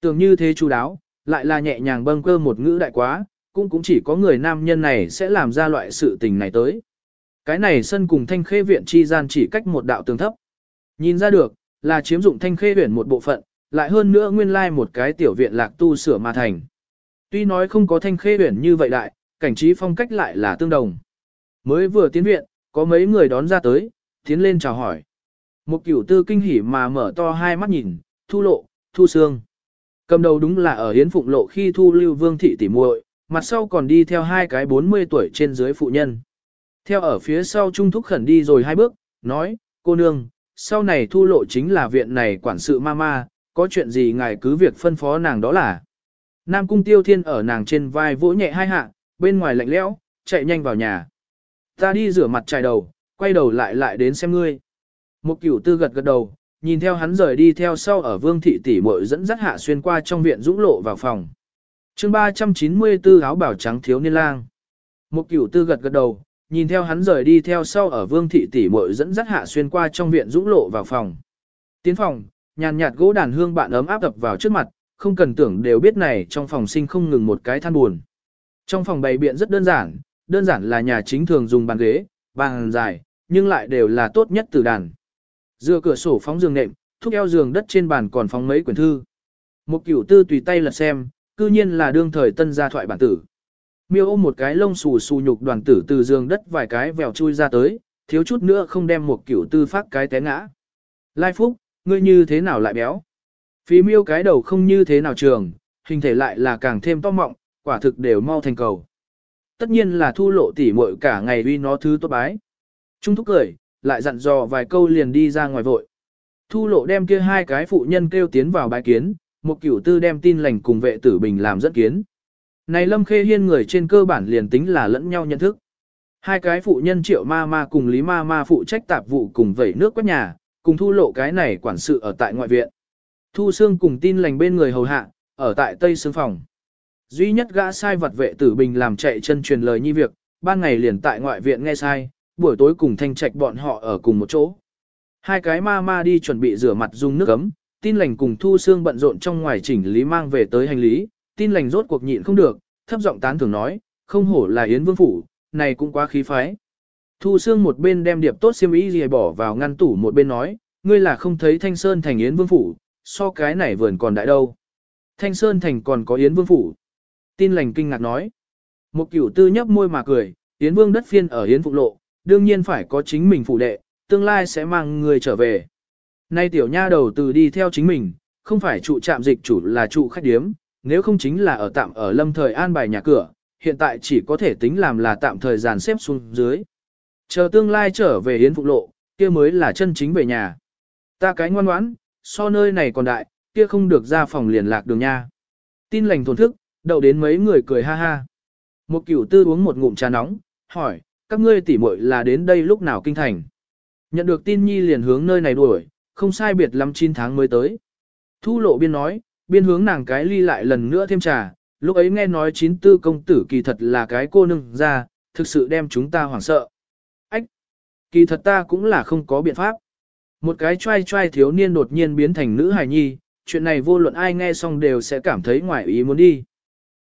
Tưởng như thế chú đáo, lại là nhẹ nhàng bâng cơ một ngữ đại quá, cũng cũng chỉ có người nam nhân này sẽ làm ra loại sự tình này tới. Cái này sân cùng thanh khê viện chi gian chỉ cách một đạo tường thấp. Nhìn ra được, là chiếm dụng thanh khê viện một bộ phận, lại hơn nữa nguyên lai một cái tiểu viện lạc tu sửa mà thành. Tuy nói không có thanh khê viện như vậy đại, cảnh trí phong cách lại là tương đồng. Mới vừa tiến viện, có mấy người đón ra tới, tiến lên chào hỏi. Một cửu tư kinh hỉ mà mở to hai mắt nhìn, thu lộ, thu xương. Cầm đầu đúng là ở hiến phụng lộ khi thu lưu vương thị tỉ muội, mặt sau còn đi theo hai cái 40 tuổi trên dưới phụ nhân. Theo ở phía sau trung thúc khẩn đi rồi hai bước, nói, cô nương, sau này thu lộ chính là viện này quản sự mama, có chuyện gì ngài cứ việc phân phó nàng đó là. Nam cung tiêu thiên ở nàng trên vai vỗ nhẹ hai hạ, bên ngoài lạnh lẽo, chạy nhanh vào nhà. Ta đi rửa mặt trải đầu, quay đầu lại lại đến xem ngươi. Một cửu tư gật gật đầu, nhìn theo hắn rời đi theo sau ở vương thị tỷ muội dẫn dắt hạ xuyên qua trong viện dũng lộ vào phòng chương 394 áo bảo trắng thiếu niên lang. Một cửu tư gật gật đầu, nhìn theo hắn rời đi theo sau ở vương thị tỷ muội dẫn dắt hạ xuyên qua trong viện dũng lộ vào phòng. Tiến phòng, nhàn nhạt gỗ đàn hương bạn ấm áp đập vào trước mặt, không cần tưởng đều biết này trong phòng sinh không ngừng một cái than buồn. Trong phòng bày biện rất đơn giản, đơn giản là nhà chính thường dùng bàn ghế, bàn dài, nhưng lại đều là tốt nhất từ đàn. Dựa cửa sổ phóng giường nệm, thúc eo giường đất trên bàn còn phóng mấy quyển thư. Một cửu tư tùy tay lật xem, cư nhiên là đương thời tân gia thoại bản tử. Miêu ôm một cái lông xù xù nhục đoàn tử từ giường đất vài cái vèo chui ra tới, thiếu chút nữa không đem một kiểu tư phát cái té ngã. Lai Phúc, ngươi như thế nào lại béo? Phí miêu cái đầu không như thế nào trường, hình thể lại là càng thêm to mọng, quả thực đều mau thành cầu. Tất nhiên là thu lộ tỉ muội cả ngày uy nó thứ tốt bái. Trung thúc cười, lại dặn dò vài câu liền đi ra ngoài vội. Thu lộ đem kia hai cái phụ nhân kêu tiến vào bái kiến, một cửu tư đem tin lành cùng vệ tử bình làm dẫn kiến. Này Lâm Khê Hiên người trên cơ bản liền tính là lẫn nhau nhận thức. Hai cái phụ nhân triệu ma ma cùng Lý ma ma phụ trách tạp vụ cùng vẩy nước quét nhà, cùng thu lộ cái này quản sự ở tại ngoại viện. Thu xương cùng tin lành bên người hầu hạ, ở tại tây xương phòng. Duy nhất gã sai vật vệ tử bình làm chạy chân truyền lời nhi việc, ban ngày liền tại ngoại viện nghe sai, buổi tối cùng thanh trạch bọn họ ở cùng một chỗ. Hai cái ma ma đi chuẩn bị rửa mặt dùng nước ấm, tin lành cùng thu xương bận rộn trong ngoài chỉnh lý mang về tới hành lý, tin lành rốt cuộc nhịn không được, thấp giọng tán thưởng nói, không hổ là Yến Vương Phủ, này cũng quá khí phái. Thu Sương một bên đem điệp tốt xiêm y gì bỏ vào ngăn tủ một bên nói, ngươi là không thấy Thanh Sơn thành Yến Vương Phủ, so cái này vườn còn đại đâu. Thanh Sơn thành còn có Yến Vương Phủ. Tin lành kinh ngạc nói. Một cửu tư nhấp môi mà cười, Yến Vương đất phiên ở Yến Phục Lộ, đương nhiên phải có chính mình phụ đệ, tương lai sẽ mang người trở về. Nay tiểu nha đầu từ đi theo chính mình, không phải trụ trạm dịch chủ là trụ khách điếm, nếu không chính là ở tạm ở lâm thời an bài nhà cửa, hiện tại chỉ có thể tính làm là tạm thời dàn xếp xuống dưới. Chờ tương lai trở về Yến Phục Lộ, kia mới là chân chính về nhà. Ta cái ngoan ngoãn, so nơi này còn đại, kia không được ra phòng liền lạc đường nha. Tin lành thổn thức, đậu đến mấy người cười ha ha. Một cửu tư uống một ngụm trà nóng, hỏi, các ngươi tỉ muội là đến đây lúc nào kinh thành. Nhận được tin nhi liền hướng nơi này đuổi, không sai biệt lắm 9 tháng mới tới. Thu lộ biên nói, biên hướng nàng cái ly lại lần nữa thêm trà, lúc ấy nghe nói chín tư công tử kỳ thật là cái cô nương ra, thực sự đem chúng ta hoảng sợ. Ách! Kỳ thật ta cũng là không có biện pháp. Một cái trai trai thiếu niên đột nhiên biến thành nữ hài nhi, chuyện này vô luận ai nghe xong đều sẽ cảm thấy ngoài ý muốn đi.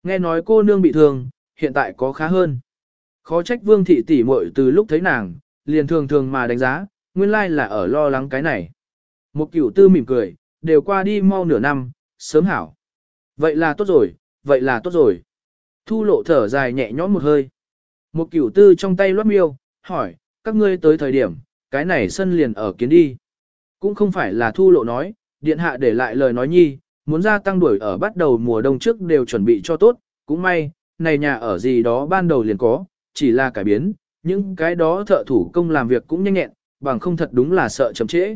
Nghe nói cô nương bị thương, hiện tại có khá hơn. Khó trách vương thị tỷ muội từ lúc thấy nàng, liền thường thường mà đánh giá, nguyên lai là ở lo lắng cái này. Một cửu tư mỉm cười, đều qua đi mau nửa năm, sớm hảo. Vậy là tốt rồi, vậy là tốt rồi. Thu lộ thở dài nhẹ nhõm một hơi. Một cửu tư trong tay loát miêu, hỏi, các ngươi tới thời điểm, cái này sân liền ở kiến đi. Cũng không phải là thu lộ nói, điện hạ để lại lời nói nhi, muốn gia tăng đuổi ở bắt đầu mùa đông trước đều chuẩn bị cho tốt, cũng may, này nhà ở gì đó ban đầu liền có, chỉ là cải biến, những cái đó thợ thủ công làm việc cũng nhanh nhẹn, bằng không thật đúng là sợ chậm trễ.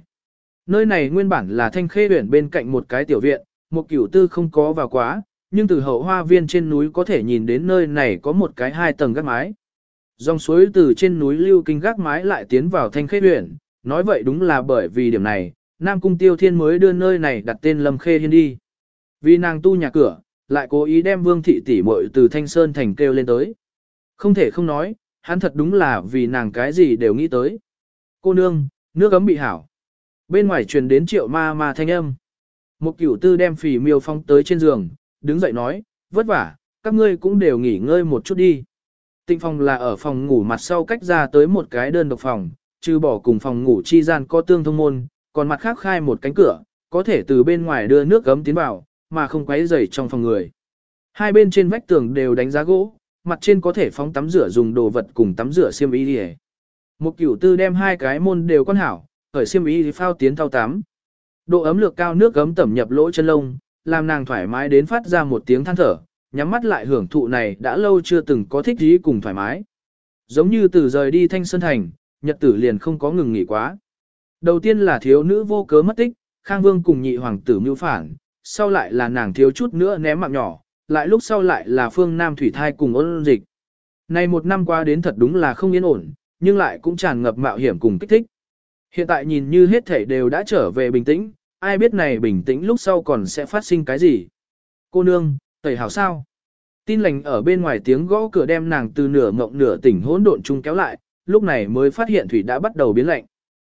Nơi này nguyên bản là thanh khê huyện bên cạnh một cái tiểu viện, một cửu tư không có vào quá, nhưng từ hậu hoa viên trên núi có thể nhìn đến nơi này có một cái hai tầng gác mái. Dòng suối từ trên núi lưu kinh gác mái lại tiến vào thanh khê huyện, nói vậy đúng là bởi vì điểm này, Nam Cung Tiêu Thiên mới đưa nơi này đặt tên Lâm Khê Hiên đi. Vì nàng tu nhà cửa, lại cố ý đem Vương Thị tỷ muội từ Thanh Sơn thành kêu lên tới. Không thể không nói, hắn thật đúng là vì nàng cái gì đều nghĩ tới. Cô nương, nước ấm bị hảo. Bên ngoài truyền đến triệu ma ma thanh âm. Một cửu tư đem phì miêu phong tới trên giường, đứng dậy nói, vất vả, các ngươi cũng đều nghỉ ngơi một chút đi. Tịnh phòng là ở phòng ngủ mặt sau cách ra tới một cái đơn độc phòng, trừ bỏ cùng phòng ngủ chi gian có tương thông môn, còn mặt khác khai một cánh cửa, có thể từ bên ngoài đưa nước gấm tiến vào, mà không quấy rầy trong phòng người. Hai bên trên vách tường đều đánh giá gỗ, mặt trên có thể phóng tắm rửa dùng đồ vật cùng tắm rửa xiêm y đi Một cửu tư đem hai cái môn đều con hảo, khởi xiêm y phao tiến thao tắm. Độ ấm lược cao nước gấm tẩm nhập lỗ chân lông, làm nàng thoải mái đến phát ra một tiếng than thở, nhắm mắt lại hưởng thụ này đã lâu chưa từng có thích ý cùng thoải mái. Giống như từ rời đi thanh sơn thành, nhật tử liền không có ngừng nghỉ quá. Đầu tiên là thiếu nữ vô cớ mất tích, Khang Vương cùng nhị hoàng tử mưu phản, sau lại là nàng thiếu chút nữa ném mạng nhỏ, lại lúc sau lại là phương Nam Thủy Thai cùng ôn dịch. Này một năm qua đến thật đúng là không yên ổn, nhưng lại cũng tràn ngập mạo hiểm cùng kích thích. Hiện tại nhìn như hết thảy đều đã trở về bình tĩnh, ai biết này bình tĩnh lúc sau còn sẽ phát sinh cái gì. Cô nương, tẩy hảo sao? Tin lành ở bên ngoài tiếng gõ cửa đem nàng từ nửa ngộng nửa tỉnh hỗn độn chung kéo lại, lúc này mới phát hiện thủy đã bắt đầu biến lạnh.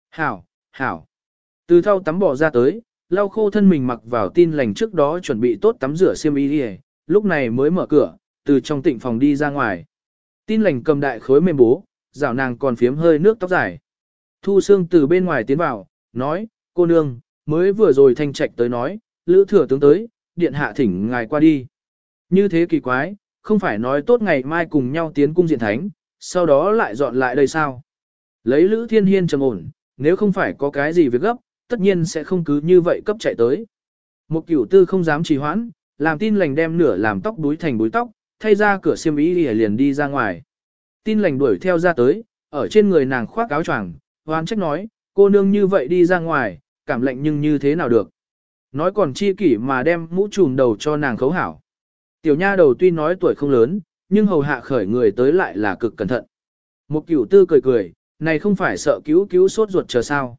Hảo, hảo. Từ thau tắm bỏ ra tới, lau khô thân mình mặc vào tin lành trước đó chuẩn bị tốt tắm rửa xiêm y đi lúc này mới mở cửa, từ trong tịnh phòng đi ra ngoài. Tin lành cầm đại khối mềm bố, rảo nàng còn phiếm hơi nước tóc dài. Thu Sương từ bên ngoài tiến vào, nói, cô nương, mới vừa rồi thanh trạch tới nói, lữ thừa tướng tới, điện hạ thỉnh ngài qua đi. Như thế kỳ quái, không phải nói tốt ngày mai cùng nhau tiến cung diện thánh, sau đó lại dọn lại đây sao? Lấy lữ thiên hiên trầm ổn, nếu không phải có cái gì việc gấp, tất nhiên sẽ không cứ như vậy cấp chạy tới. Một cửu tư không dám trì hoãn, làm tin lành đem nửa làm tóc đuối thành búi tóc, thay ra cửa xiêm y liền đi ra ngoài. Tin lành đuổi theo ra tới, ở trên người nàng khoác áo choàng, hoan trách nói, cô nương như vậy đi ra ngoài, cảm lạnh nhưng như thế nào được. Nói còn chi kỷ mà đem mũ trùm đầu cho nàng khấu hảo. Tiểu nha đầu tuy nói tuổi không lớn, nhưng hầu hạ khởi người tới lại là cực cẩn thận. Một cửu tư cười cười, này không phải sợ cứu cứu sốt ruột chờ sao.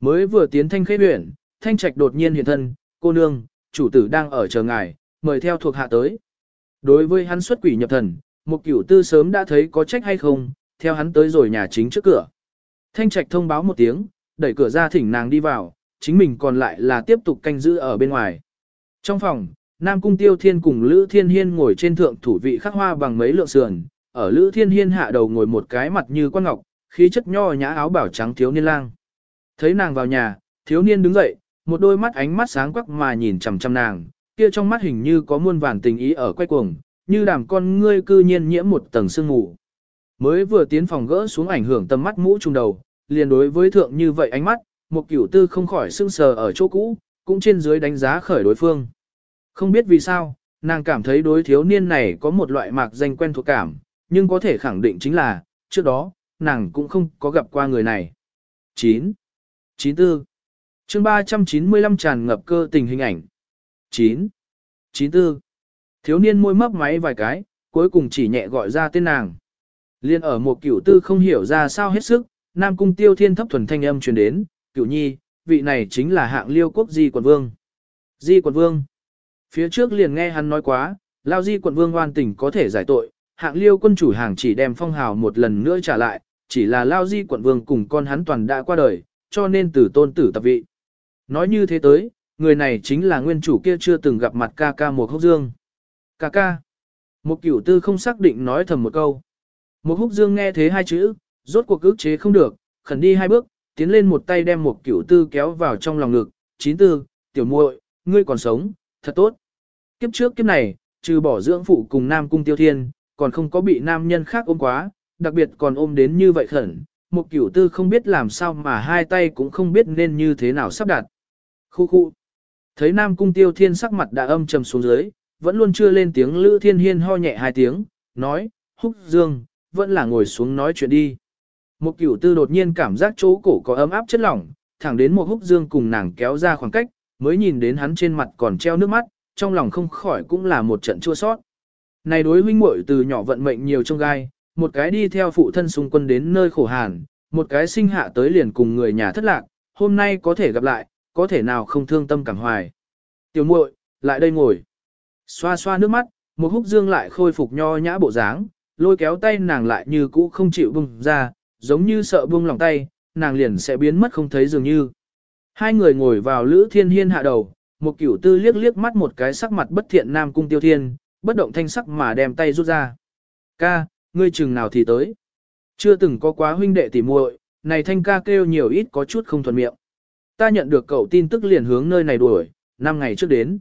Mới vừa tiến thanh khế huyện, thanh trạch đột nhiên hiện thân, cô nương, chủ tử đang ở chờ ngài, mời theo thuộc hạ tới. Đối với hắn xuất quỷ nhập thần, một cửu tư sớm đã thấy có trách hay không, theo hắn tới rồi nhà chính trước cửa. Thanh trạch thông báo một tiếng, đẩy cửa ra thỉnh nàng đi vào, chính mình còn lại là tiếp tục canh giữ ở bên ngoài. Trong phòng, Nam Cung Tiêu Thiên cùng Lữ Thiên Hiên ngồi trên thượng thủ vị khắc hoa bằng mấy lượng sườn, ở Lữ Thiên Hiên hạ đầu ngồi một cái mặt như quan ngọc, khí chất nho nhã áo bảo trắng thiếu niên lang. Thấy nàng vào nhà, Thiếu niên đứng dậy, một đôi mắt ánh mắt sáng quắc mà nhìn chằm chằm nàng, kia trong mắt hình như có muôn vàn tình ý ở quay cuồng, như đàm con ngươi cư nhiên nhiễm một tầng sương mù. Mới vừa tiến phòng gỡ xuống ảnh hưởng tầm mắt mũ trùng đầu, liền đối với thượng như vậy ánh mắt, một cửu tư không khỏi sưng sờ ở chỗ cũ, cũng trên dưới đánh giá khởi đối phương. Không biết vì sao, nàng cảm thấy đối thiếu niên này có một loại mạc danh quen thuộc cảm, nhưng có thể khẳng định chính là, trước đó, nàng cũng không có gặp qua người này. 9. 94. chương 395 tràn ngập cơ tình hình ảnh. 9. 94. Thiếu niên môi mấp máy vài cái, cuối cùng chỉ nhẹ gọi ra tên nàng. Liên ở một cửu tư không hiểu ra sao hết sức, Nam Cung Tiêu Thiên thấp thuần thanh âm truyền đến, cửu nhi, vị này chính là hạng liêu quốc di quận vương. Di quận vương. Phía trước liền nghe hắn nói quá, lao di quận vương oan tỉnh có thể giải tội, hạng liêu quân chủ hàng chỉ đem phong hào một lần nữa trả lại, chỉ là lao di quận vương cùng con hắn toàn đã qua đời, cho nên tử tôn tử tập vị. Nói như thế tới, người này chính là nguyên chủ kia chưa từng gặp mặt ca ca một hốc dương. Ca ca. Một cửu tư không xác định nói thầm một câu. Một húc dương nghe thế hai chữ, rốt cuộc ức chế không được, khẩn đi hai bước, tiến lên một tay đem một cửu tư kéo vào trong lòng ngực. Chín tư, tiểu muội, ngươi còn sống, thật tốt. Kiếp trước kiếp này, trừ bỏ dưỡng phụ cùng nam cung tiêu thiên, còn không có bị nam nhân khác ôm quá, đặc biệt còn ôm đến như vậy khẩn. Một cửu tư không biết làm sao mà hai tay cũng không biết nên như thế nào sắp đặt. Khu khu. Thấy nam cung tiêu thiên sắc mặt đã âm trầm xuống dưới, vẫn luôn chưa lên tiếng Lữ Thiên Hiên ho nhẹ hai tiếng, nói, húc dương, vẫn là ngồi xuống nói chuyện đi. Một cửu tư đột nhiên cảm giác chỗ cổ có ấm áp chất lỏng, thẳng đến một húc dương cùng nàng kéo ra khoảng cách, mới nhìn đến hắn trên mặt còn treo nước mắt, trong lòng không khỏi cũng là một trận chua sót. Này đối huynh muội từ nhỏ vận mệnh nhiều trong gai, một cái đi theo phụ thân xung quân đến nơi khổ hàn, một cái sinh hạ tới liền cùng người nhà thất lạc, hôm nay có thể gặp lại, có thể nào không thương tâm cảm hoài. Tiểu muội, lại đây ngồi. Xoa xoa nước mắt, một húc dương lại khôi phục nho nhã bộ dáng, lôi kéo tay nàng lại như cũ không chịu bung ra, giống như sợ buông lòng tay, nàng liền sẽ biến mất không thấy dường như. Hai người ngồi vào lữ thiên hiên hạ đầu, một cửu tư liếc liếc mắt một cái sắc mặt bất thiện nam cung tiêu thiên, bất động thanh sắc mà đem tay rút ra. Ca, ngươi chừng nào thì tới. Chưa từng có quá huynh đệ tỉ muội, này thanh ca kêu nhiều ít có chút không thuận miệng. Ta nhận được cậu tin tức liền hướng nơi này đuổi, năm ngày trước đến.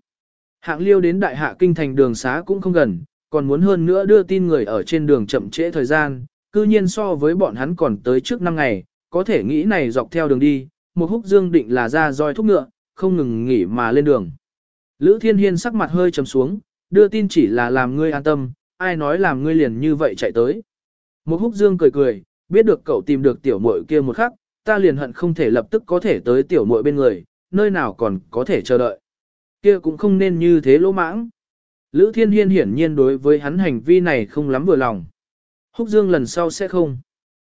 Hạng liêu đến đại hạ kinh thành đường xá cũng không gần, còn muốn hơn nữa đưa tin người ở trên đường chậm trễ thời gian, cư nhiên so với bọn hắn còn tới trước năm ngày, có thể nghĩ này dọc theo đường đi, một húc dương định là ra roi thúc ngựa, không ngừng nghỉ mà lên đường. Lữ Thiên Hiên sắc mặt hơi trầm xuống, đưa tin chỉ là làm ngươi an tâm, ai nói làm ngươi liền như vậy chạy tới. Một húc dương cười cười, biết được cậu tìm được tiểu muội kia một khắc, ta liền hận không thể lập tức có thể tới tiểu muội bên người, nơi nào còn có thể chờ đợi. Kia cũng không nên như thế lỗ mãng. Lữ Thiên Hiên hiển nhiên đối với hắn hành vi này không lắm vừa lòng. Húc Dương lần sau sẽ không.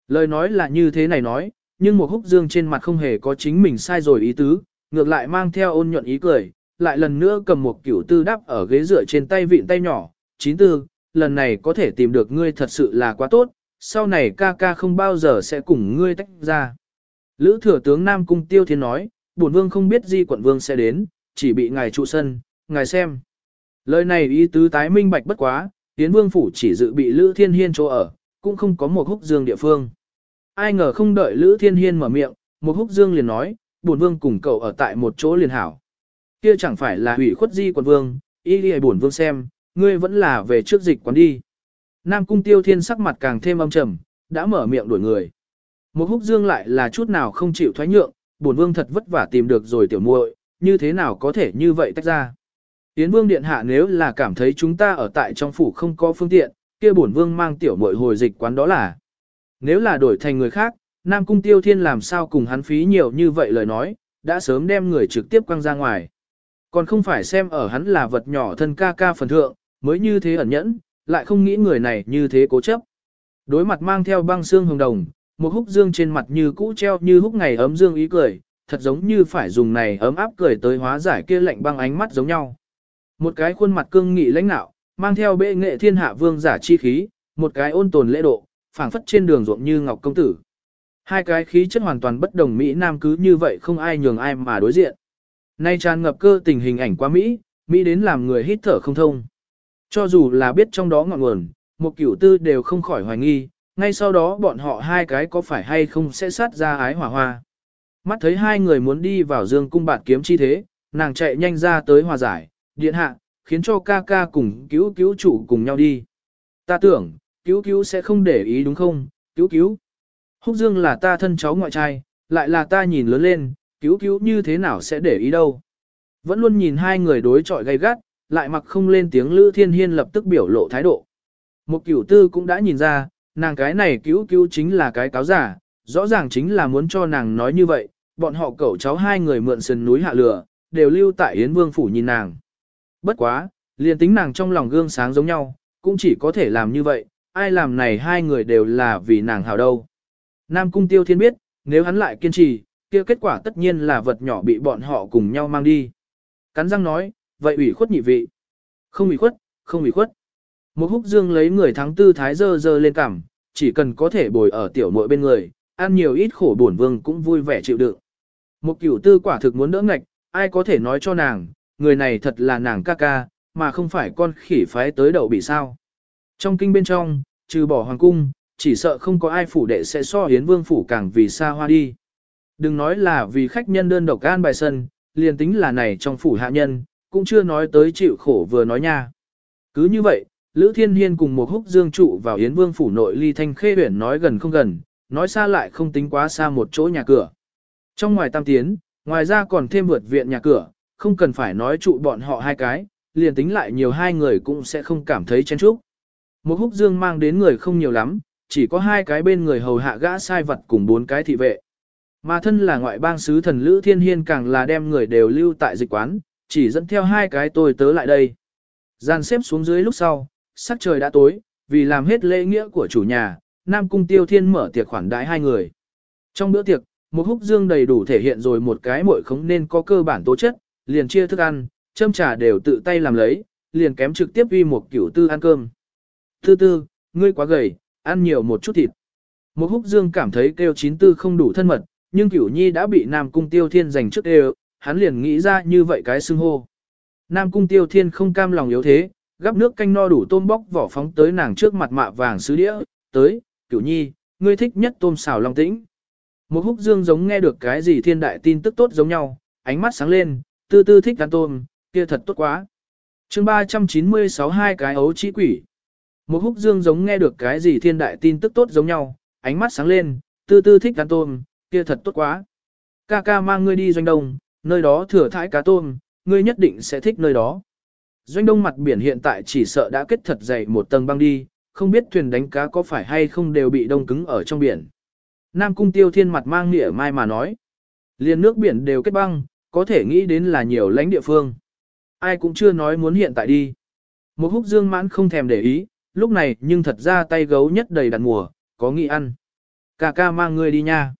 Lời nói là như thế này nói, nhưng một húc dương trên mặt không hề có chính mình sai rồi ý tứ, ngược lại mang theo ôn nhuận ý cười, lại lần nữa cầm một kiểu tư đắp ở ghế dựa trên tay vịn tay nhỏ, chín tư, lần này có thể tìm được ngươi thật sự là quá tốt, sau này ca ca không bao giờ sẽ cùng ngươi tách ra. Lữ thừa tướng Nam Cung Tiêu Thiên nói, bổn vương không biết di quận vương sẽ đến, chỉ bị ngài trụ sân, ngài xem. Lời này ý tứ tái minh bạch bất quá, tiến vương phủ chỉ dự bị Lữ Thiên Hiên chỗ ở, cũng không có một húc dương địa phương. Ai ngờ không đợi Lữ Thiên Hiên mở miệng, một húc dương liền nói, bổn vương cùng cậu ở tại một chỗ liền hảo. Kia chẳng phải là hủy khuất di quần vương, ý đi bổn vương xem, ngươi vẫn là về trước dịch quán đi. Nam cung tiêu thiên sắc mặt càng thêm âm trầm, đã mở miệng đuổi người. Một húc dương lại là chút nào không chịu thoái nhượng, bổn vương thật vất vả tìm được rồi tiểu muội, như thế nào có thể như vậy tách ra. Yến vương điện hạ nếu là cảm thấy chúng ta ở tại trong phủ không có phương tiện, kia bổn vương mang tiểu muội hồi dịch quán đó là. Nếu là đổi thành người khác, Nam Cung Tiêu Thiên làm sao cùng hắn phí nhiều như vậy lời nói, đã sớm đem người trực tiếp quăng ra ngoài. Còn không phải xem ở hắn là vật nhỏ thân ca ca phần thượng, mới như thế ẩn nhẫn, lại không nghĩ người này như thế cố chấp. Đối mặt mang theo băng xương hồng đồng, một húc dương trên mặt như cũ treo như húc ngày ấm dương ý cười, thật giống như phải dùng này ấm áp cười tới hóa giải kia lạnh băng ánh mắt giống nhau. Một cái khuôn mặt cương nghị lãnh nạo, mang theo bệ nghệ thiên hạ vương giả chi khí, một cái ôn tồn lễ độ, phảng phất trên đường ruộng như ngọc công tử. Hai cái khí chất hoàn toàn bất đồng Mỹ Nam cứ như vậy không ai nhường ai mà đối diện. Nay tràn ngập cơ tình hình ảnh qua Mỹ, Mỹ đến làm người hít thở không thông. Cho dù là biết trong đó ngọn nguồn, một cửu tư đều không khỏi hoài nghi, ngay sau đó bọn họ hai cái có phải hay không sẽ sát ra ái hỏa hoa. mắt thấy hai người muốn đi vào dương cung bạt kiếm chi thế, nàng chạy nhanh ra tới hòa giải, điện hạ, khiến cho ca ca cùng cứu cứu chủ cùng nhau đi. Ta tưởng, cứu cứu sẽ không để ý đúng không, cứu cứu. Húc Dương là ta thân cháu ngoại trai, lại là ta nhìn lớn lên, cứu cứu như thế nào sẽ để ý đâu. Vẫn luôn nhìn hai người đối chọi gay gắt, lại mặc không lên tiếng Lữ Thiên Hiên lập tức biểu lộ thái độ. Một cửu tư cũng đã nhìn ra, nàng cái này cứu cứu chính là cái cáo giả, rõ ràng chính là muốn cho nàng nói như vậy, bọn họ cậu cháu hai người mượn sườn núi hạ lửa, đều lưu tại Yến Vương Phủ nhìn nàng. Bất quá, liền tính nàng trong lòng gương sáng giống nhau, cũng chỉ có thể làm như vậy, ai làm này hai người đều là vì nàng hảo đâu. Nam Cung Tiêu Thiên biết, nếu hắn lại kiên trì, kia kết quả tất nhiên là vật nhỏ bị bọn họ cùng nhau mang đi. Cắn răng nói, vậy ủy khuất nhị vị. Không ủy khuất, không ủy khuất. Một húc dương lấy người thắng tư thái dơ dơ lên cằm, chỉ cần có thể bồi ở tiểu muội bên người, ăn nhiều ít khổ bổn vương cũng vui vẻ chịu đựng. Một cửu tư quả thực muốn đỡ ngạch, ai có thể nói cho nàng, người này thật là nàng ca ca, mà không phải con khỉ phái tới đậu bị sao. Trong kinh bên trong, trừ bỏ hoàng cung, chỉ sợ không có ai phủ đệ sẽ so hiến vương phủ càng vì xa hoa đi. Đừng nói là vì khách nhân đơn độc an bài sân, liền tính là này trong phủ hạ nhân, cũng chưa nói tới chịu khổ vừa nói nha. Cứ như vậy, Lữ Thiên Hiên cùng một húc dương trụ vào Yến Vương phủ nội ly thanh khê huyển nói gần không gần, nói xa lại không tính quá xa một chỗ nhà cửa. Trong ngoài tam tiến, ngoài ra còn thêm vượt viện nhà cửa, không cần phải nói trụ bọn họ hai cái, liền tính lại nhiều hai người cũng sẽ không cảm thấy chen chúc. Một húc dương mang đến người không nhiều lắm, chỉ có hai cái bên người hầu hạ gã sai vật cùng bốn cái thị vệ. Mà thân là ngoại bang sứ thần Lữ Thiên Hiên càng là đem người đều lưu tại dịch quán, chỉ dẫn theo hai cái tôi tớ lại đây. Gian xếp xuống dưới lúc sau, sắc trời đã tối, vì làm hết lễ nghĩa của chủ nhà, Nam Cung Tiêu Thiên mở tiệc khoản đãi hai người. Trong bữa tiệc, một húc dương đầy đủ thể hiện rồi một cái muội không nên có cơ bản tố chất, liền chia thức ăn, châm trà đều tự tay làm lấy, liền kém trực tiếp uy một kiểu tư ăn cơm. Tư tư, ngươi quá gầy, ăn nhiều một chút thịt. Một húc dương cảm thấy kêu chín tư không đủ thân mật, nhưng cửu nhi đã bị Nam Cung Tiêu Thiên giành trước đều, hắn liền nghĩ ra như vậy cái xưng hô. Nam Cung Tiêu Thiên không cam lòng yếu thế, gắp nước canh no đủ tôm bóc vỏ phóng tới nàng trước mặt mạ vàng sứ đĩa, tới, cửu nhi, ngươi thích nhất tôm xào long tĩnh. Một húc dương giống nghe được cái gì thiên đại tin tức tốt giống nhau, ánh mắt sáng lên, tư tư thích ăn tôm, kia thật tốt quá. chương 396 hai cái ấu trí quỷ. Một húc dương giống nghe được cái gì thiên đại tin tức tốt giống nhau, ánh mắt sáng lên, tư tư thích ăn tôm, kia thật tốt quá. Ca ca mang ngươi đi doanh đông, nơi đó thừa thải cá tôm, ngươi nhất định sẽ thích nơi đó. Doanh đông mặt biển hiện tại chỉ sợ đã kết thật dày một tầng băng đi, không biết thuyền đánh cá có phải hay không đều bị đông cứng ở trong biển. Nam cung tiêu thiên mặt mang nghĩa mai mà nói. Liên nước biển đều kết băng, có thể nghĩ đến là nhiều lãnh địa phương. Ai cũng chưa nói muốn hiện tại đi. Một húc dương mãn không thèm để ý, lúc này nhưng thật ra tay gấu nhất đầy đặn mùa, có nghĩ ăn. Cà ca mang ngươi đi nha.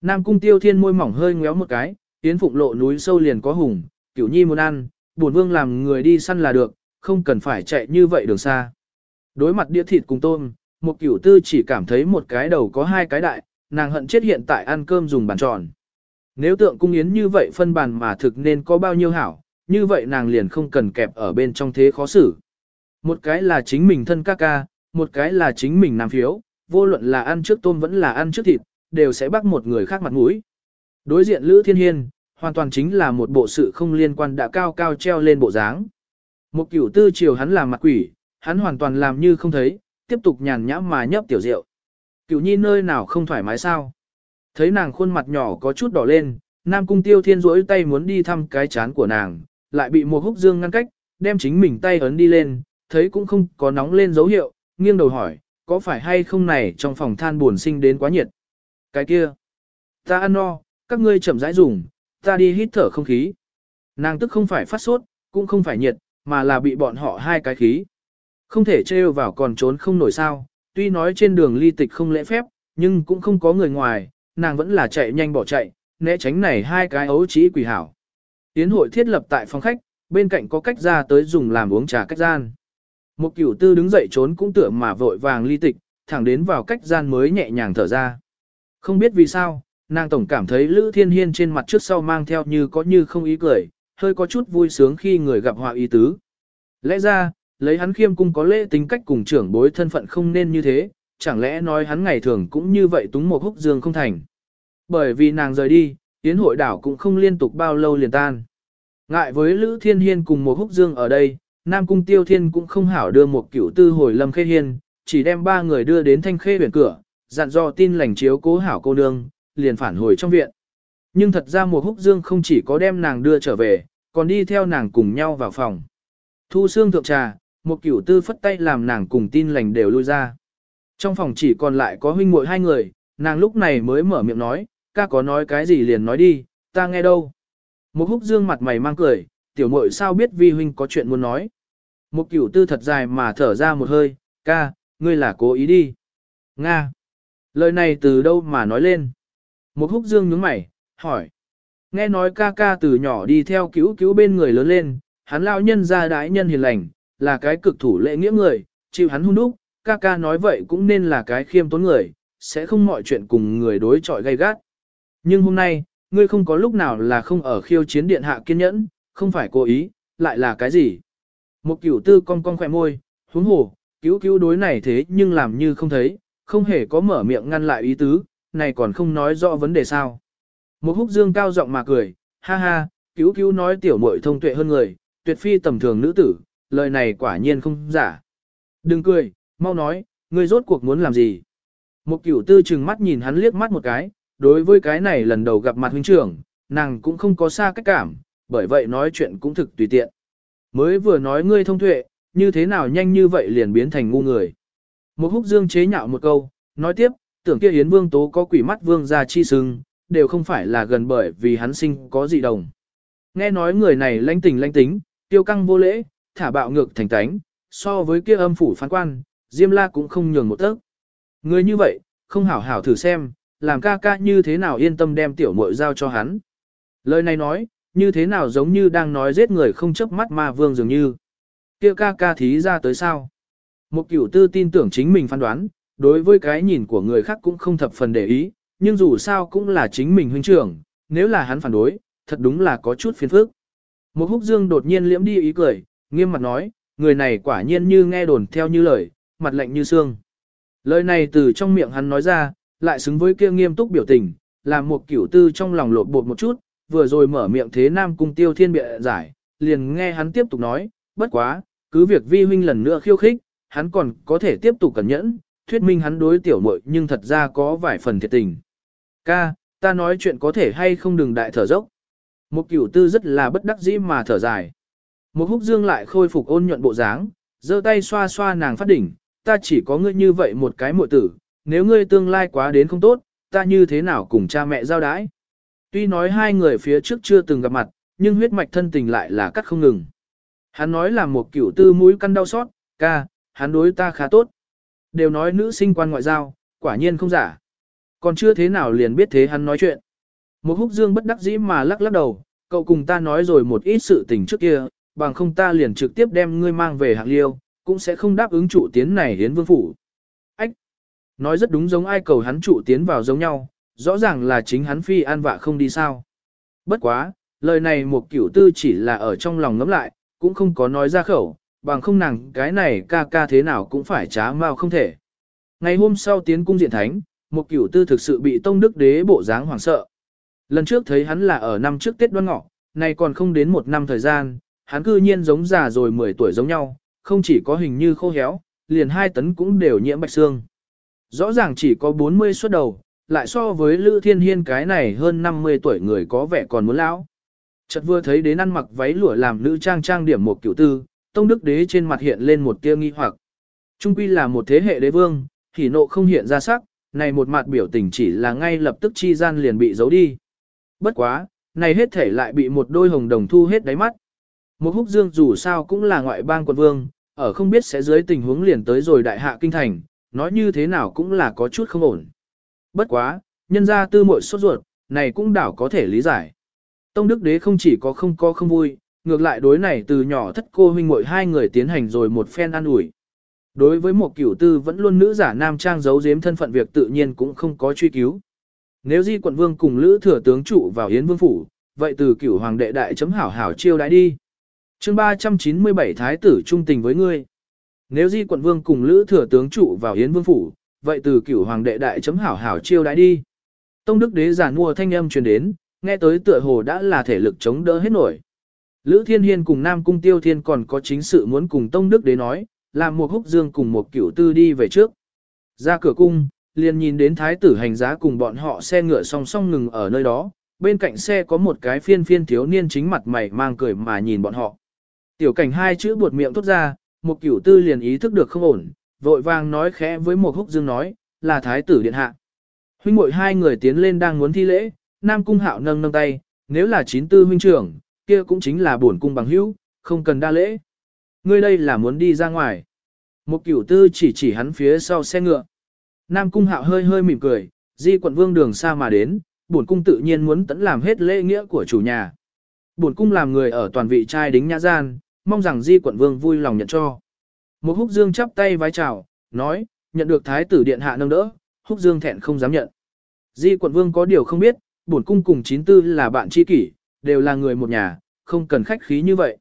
Nam cung tiêu thiên môi mỏng hơi ngéo một cái, tiến phụng lộ núi sâu liền có hùng, cửu nhi muốn ăn, buồn vương làm người đi săn là được, không cần phải chạy như vậy đường xa. Đối mặt đĩa thịt cùng tôm, một cửu tư chỉ cảm thấy một cái đầu có hai cái đại, nàng hận chết hiện tại ăn cơm dùng bàn tròn. Nếu tượng cung yến như vậy phân bàn mà thực nên có bao nhiêu hảo, như vậy nàng liền không cần kẹp ở bên trong thế khó xử. Một cái là chính mình thân ca ca, một cái là chính mình nam phiếu, vô luận là ăn trước tôm vẫn là ăn trước thịt, đều sẽ bắt một người khác mặt mũi. Đối diện Lữ Thiên Hiên, hoàn toàn chính là một bộ sự không liên quan đã cao cao treo lên bộ dáng. Một cửu tư chiều hắn làm mặt quỷ, hắn hoàn toàn làm như không thấy, tiếp tục nhàn nhã mà nhấp tiểu rượu. Cửu nhi nơi nào không thoải mái sao? Thấy nàng khuôn mặt nhỏ có chút đỏ lên, Nam Cung Tiêu Thiên rỗi tay muốn đi thăm cái chán của nàng, lại bị một húc dương ngăn cách, đem chính mình tay ấn đi lên, thấy cũng không có nóng lên dấu hiệu, nghiêng đầu hỏi, có phải hay không này trong phòng than buồn sinh đến quá nhiệt? Cái kia, ta ăn no, các ngươi chậm rãi dùng, ta đi hít thở không khí. Nàng tức không phải phát sốt, cũng không phải nhiệt, mà là bị bọn họ hai cái khí. Không thể trêu vào còn trốn không nổi sao, tuy nói trên đường ly tịch không lễ phép, nhưng cũng không có người ngoài, nàng vẫn là chạy nhanh bỏ chạy, né tránh này hai cái ấu trí quỷ hảo. Tiến hội thiết lập tại phòng khách, bên cạnh có cách ra tới dùng làm uống trà cách gian. Một cửu tư đứng dậy trốn cũng tựa mà vội vàng ly tịch, thẳng đến vào cách gian mới nhẹ nhàng thở ra. Không biết vì sao, nàng tổng cảm thấy Lữ Thiên Hiên trên mặt trước sau mang theo như có như không ý cười, hơi có chút vui sướng khi người gặp họa ý tứ. Lẽ ra, lấy hắn khiêm cung có lễ tính cách cùng trưởng bối thân phận không nên như thế, chẳng lẽ nói hắn ngày thường cũng như vậy túng một húc dương không thành. Bởi vì nàng rời đi, tiến hội đảo cũng không liên tục bao lâu liền tan. Ngại với Lữ Thiên Hiên cùng một húc dương ở đây, Nam Cung Tiêu Thiên cũng không hảo đưa một cửu tư hồi lâm khê hiên, chỉ đem ba người đưa đến thanh khê biển cửa, dặn dò tin lành chiếu cố hảo cô nương, liền phản hồi trong viện. Nhưng thật ra một húc dương không chỉ có đem nàng đưa trở về, còn đi theo nàng cùng nhau vào phòng. Thu xương thượng trà, một cửu tư phất tay làm nàng cùng tin lành đều lui ra. Trong phòng chỉ còn lại có huynh muội hai người, nàng lúc này mới mở miệng nói, ca có nói cái gì liền nói đi, ta nghe đâu. Một húc dương mặt mày mang cười, tiểu muội sao biết vi huynh có chuyện muốn nói. Một cửu tư thật dài mà thở ra một hơi, ca, ngươi là cố ý đi. Nga. Lời này từ đâu mà nói lên? Một húc dương nhướng mày, hỏi. Nghe nói ca ca từ nhỏ đi theo cứu cứu bên người lớn lên, hắn lão nhân ra đái nhân hiền lành, là cái cực thủ lễ nghĩa người, chịu hắn hung đúc, ca ca nói vậy cũng nên là cái khiêm tốn người, sẽ không mọi chuyện cùng người đối chọi gay gắt. Nhưng hôm nay, ngươi không có lúc nào là không ở khiêu chiến điện hạ kiên nhẫn, không phải cố ý, lại là cái gì? Một cửu tư cong cong khỏe môi, huống hồ, cứu cứu đối này thế nhưng làm như không thấy, không hề có mở miệng ngăn lại ý tứ, này còn không nói rõ vấn đề sao. Một húc dương cao giọng mà cười, ha ha, cứu cứu nói tiểu muội thông tuệ hơn người, tuyệt phi tầm thường nữ tử, lời này quả nhiên không giả. Đừng cười, mau nói, ngươi rốt cuộc muốn làm gì? Một cửu tư chừng mắt nhìn hắn liếc mắt một cái, đối với cái này lần đầu gặp mặt huynh trưởng, nàng cũng không có xa cách cảm, bởi vậy nói chuyện cũng thực tùy tiện. Mới vừa nói ngươi thông tuệ, như thế nào nhanh như vậy liền biến thành ngu người. Một húc dương chế nhạo một câu, nói tiếp, tưởng kia Yến Vương Tố có quỷ mắt vương ra chi sưng, đều không phải là gần bởi vì hắn sinh có dị đồng. Nghe nói người này lãnh tình lãnh tính, tiêu căng vô lễ, thả bạo ngược thành tánh, so với kia âm phủ phán quan, Diêm La cũng không nhường một tấc. Người như vậy, không hảo hảo thử xem, làm ca ca như thế nào yên tâm đem tiểu muội giao cho hắn. Lời này nói, như thế nào giống như đang nói giết người không chớp mắt ma vương dường như. Kia ca ca thí ra tới sao? Một cửu tư tin tưởng chính mình phán đoán, đối với cái nhìn của người khác cũng không thập phần để ý, nhưng dù sao cũng là chính mình huynh trưởng, nếu là hắn phản đối, thật đúng là có chút phiền phức. Một húc dương đột nhiên liễm đi ý cười, nghiêm mặt nói, người này quả nhiên như nghe đồn theo như lời, mặt lạnh như xương. Lời này từ trong miệng hắn nói ra, lại xứng với kia nghiêm túc biểu tình, làm một cửu tư trong lòng lột bột một chút, vừa rồi mở miệng thế nam cung tiêu thiên bịa giải, liền nghe hắn tiếp tục nói, bất quá, cứ việc vi huynh lần nữa khiêu khích, hắn còn có thể tiếp tục cẩn nhẫn, thuyết minh hắn đối tiểu muội nhưng thật ra có vài phần thiệt tình. Ca, ta nói chuyện có thể hay không đừng đại thở dốc. Một cửu tư rất là bất đắc dĩ mà thở dài. Một húc dương lại khôi phục ôn nhuận bộ dáng, giơ tay xoa xoa nàng phát đỉnh, ta chỉ có ngươi như vậy một cái muội tử, nếu ngươi tương lai quá đến không tốt, ta như thế nào cùng cha mẹ giao đái. Tuy nói hai người phía trước chưa từng gặp mặt, nhưng huyết mạch thân tình lại là cắt không ngừng. Hắn nói là một kiểu tư mũi căn đau xót, ca, hắn đối ta khá tốt. Đều nói nữ sinh quan ngoại giao, quả nhiên không giả. Còn chưa thế nào liền biết thế hắn nói chuyện. Một húc dương bất đắc dĩ mà lắc lắc đầu, cậu cùng ta nói rồi một ít sự tình trước kia, bằng không ta liền trực tiếp đem ngươi mang về hạng liêu, cũng sẽ không đáp ứng trụ tiến này hiến vương phủ. Ách! Nói rất đúng giống ai cầu hắn trụ tiến vào giống nhau, rõ ràng là chính hắn phi an vạ không đi sao. Bất quá, lời này một kiểu tư chỉ là ở trong lòng ngấm lại, cũng không có nói ra khẩu, bằng không nàng cái này ca ca thế nào cũng phải trá mau không thể. Ngày hôm sau tiến cung diện thánh, một cửu tư thực sự bị tông đức đế bộ dáng hoảng sợ. Lần trước thấy hắn là ở năm trước Tết đoan ngọ, nay còn không đến một năm thời gian, hắn cư nhiên giống già rồi 10 tuổi giống nhau, không chỉ có hình như khô héo, liền hai tấn cũng đều nhiễm bạch xương. Rõ ràng chỉ có 40 xuất đầu, lại so với Lữ Thiên Hiên cái này hơn 50 tuổi người có vẻ còn muốn lão. Chợt vừa thấy đến ăn mặc váy lụa làm nữ trang trang điểm một kiểu tư, Tông Đức Đế trên mặt hiện lên một tia nghi hoặc. Trung quy là một thế hệ đế vương, thì nộ không hiện ra sắc, này một mặt biểu tình chỉ là ngay lập tức chi gian liền bị giấu đi. Bất quá, này hết thể lại bị một đôi hồng đồng thu hết đáy mắt. Một húc dương dù sao cũng là ngoại bang quận vương, ở không biết sẽ dưới tình huống liền tới rồi đại hạ kinh thành, nói như thế nào cũng là có chút không ổn. Bất quá, nhân ra tư muội sốt ruột, này cũng đảo có thể lý giải. Tông Đức Đế không chỉ có không có không vui, ngược lại đối này từ nhỏ thất cô huynh muội hai người tiến hành rồi một phen ăn ủi. Đối với một cửu tư vẫn luôn nữ giả nam trang giấu giếm thân phận việc tự nhiên cũng không có truy cứu. Nếu di quận vương cùng lữ thừa tướng trụ vào hiến vương phủ, vậy từ cửu hoàng đệ đại chấm hảo hảo chiêu đãi đi chương 397 thái tử trung tình với ngươi. Nếu di quận vương cùng lữ thừa tướng trụ vào hiến vương phủ, vậy từ cửu hoàng đệ đại chấm hảo hảo chiêu đãi đi. Tông đức đế giả mua thanh âm truyền đến, nghe tới tựa hồ đã là thể lực chống đỡ hết nổi. Lữ Thiên Hiên cùng Nam Cung Tiêu Thiên còn có chính sự muốn cùng Tông Đức đế nói, làm một húc dương cùng một cửu tư đi về trước. Ra cửa cung, liền nhìn đến thái tử hành giá cùng bọn họ xe ngựa song song ngừng ở nơi đó, bên cạnh xe có một cái phiên phiên thiếu niên chính mặt mày mang cười mà nhìn bọn họ. Tiểu cảnh hai chữ buột miệng thốt ra, một cửu tư liền ý thức được không ổn, vội vàng nói khẽ với một húc dương nói, là thái tử điện hạ. Huynh muội hai người tiến lên đang muốn thi lễ, Nam Cung Hạo nâng nâng tay, nếu là chín tư huynh trưởng, kia cũng chính là bổn cung bằng hữu, không cần đa lễ. Ngươi đây là muốn đi ra ngoài. Một cửu tư chỉ chỉ hắn phía sau xe ngựa. Nam Cung Hạo hơi hơi mỉm cười, di quận vương đường xa mà đến, bổn cung tự nhiên muốn tận làm hết lễ nghĩa của chủ nhà. Bổn cung làm người ở toàn vị trai đính nhã gian, mong rằng di quận vương vui lòng nhận cho. Một húc dương chắp tay vái chào, nói, nhận được thái tử điện hạ nâng đỡ, húc dương thẹn không dám nhận. Di quận vương có điều không biết, bổn cung cùng chín tư là bạn tri kỷ, đều là người một nhà, không cần khách khí như vậy.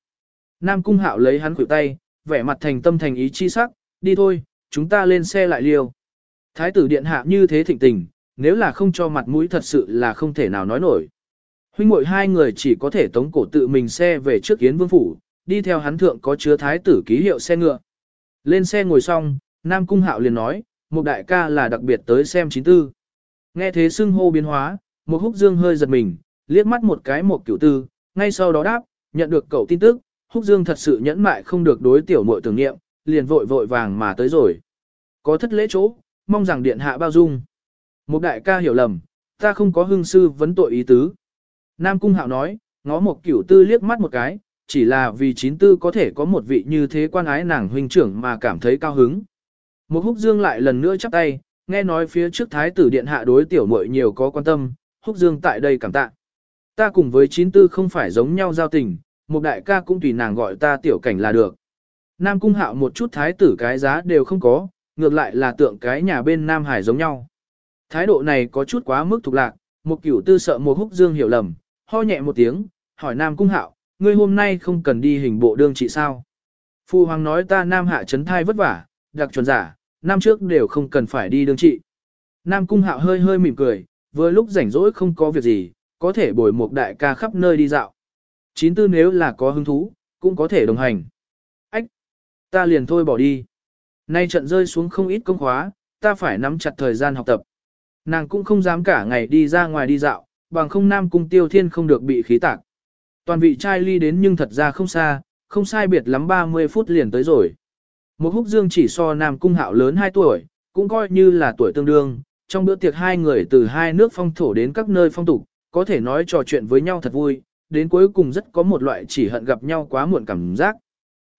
Nam cung hạo lấy hắn khuỷu tay, vẻ mặt thành tâm thành ý chi sắc, đi thôi, chúng ta lên xe lại liêu. Thái tử điện hạ như thế thịnh tình, nếu là không cho mặt mũi thật sự là không thể nào nói nổi. Huynh muội hai người chỉ có thể tống cổ tự mình xe về trước Yến Vương Phủ, đi theo hắn thượng có chứa thái tử ký hiệu xe ngựa. Lên xe ngồi xong, Nam Cung Hạo liền nói, một đại ca là đặc biệt tới xem chín tư. Nghe thế xưng hô biến hóa, một húc dương hơi giật mình, liếc mắt một cái một cửu tư, ngay sau đó đáp, nhận được cậu tin tức, húc dương thật sự nhẫn mại không được đối tiểu muội tưởng niệm, liền vội vội vàng mà tới rồi. Có thất lễ chỗ, mong rằng điện hạ bao dung. Một đại ca hiểu lầm, ta không có hương sư vấn tội ý tứ. Nam Cung Hạo nói, ngó một cửu tư liếc mắt một cái, chỉ là vì chín tư có thể có một vị như thế quan ái nàng huynh trưởng mà cảm thấy cao hứng. Một húc dương lại lần nữa chắp tay, nghe nói phía trước thái tử điện hạ đối tiểu muội nhiều có quan tâm, húc dương tại đây cảm tạ. Ta cùng với chín tư không phải giống nhau giao tình, một đại ca cũng tùy nàng gọi ta tiểu cảnh là được. Nam cung hạo một chút thái tử cái giá đều không có, ngược lại là tượng cái nhà bên Nam Hải giống nhau. Thái độ này có chút quá mức thuộc lạc, một cửu tư sợ một húc dương hiểu lầm, ho nhẹ một tiếng, hỏi Nam cung hạo, ngươi hôm nay không cần đi hình bộ đương trị sao. Phu hoàng nói ta Nam hạ chấn thai vất vả, đặc chuẩn giả, năm trước đều không cần phải đi đương trị. Nam cung hạo hơi hơi mỉm cười, vừa lúc rảnh rỗi không có việc gì, có thể bồi một đại ca khắp nơi đi dạo. Chín tư nếu là có hứng thú, cũng có thể đồng hành. Ách! Ta liền thôi bỏ đi. Nay trận rơi xuống không ít công khóa, ta phải nắm chặt thời gian học tập. Nàng cũng không dám cả ngày đi ra ngoài đi dạo, bằng không nam cung tiêu thiên không được bị khí tạc. Toàn vị trai ly đến nhưng thật ra không xa, không sai biệt lắm 30 phút liền tới rồi. Một húc dương chỉ so nam cung hạo lớn 2 tuổi, cũng coi như là tuổi tương đương, trong bữa tiệc hai người từ hai nước phong thổ đến các nơi phong tục, có thể nói trò chuyện với nhau thật vui, đến cuối cùng rất có một loại chỉ hận gặp nhau quá muộn cảm giác.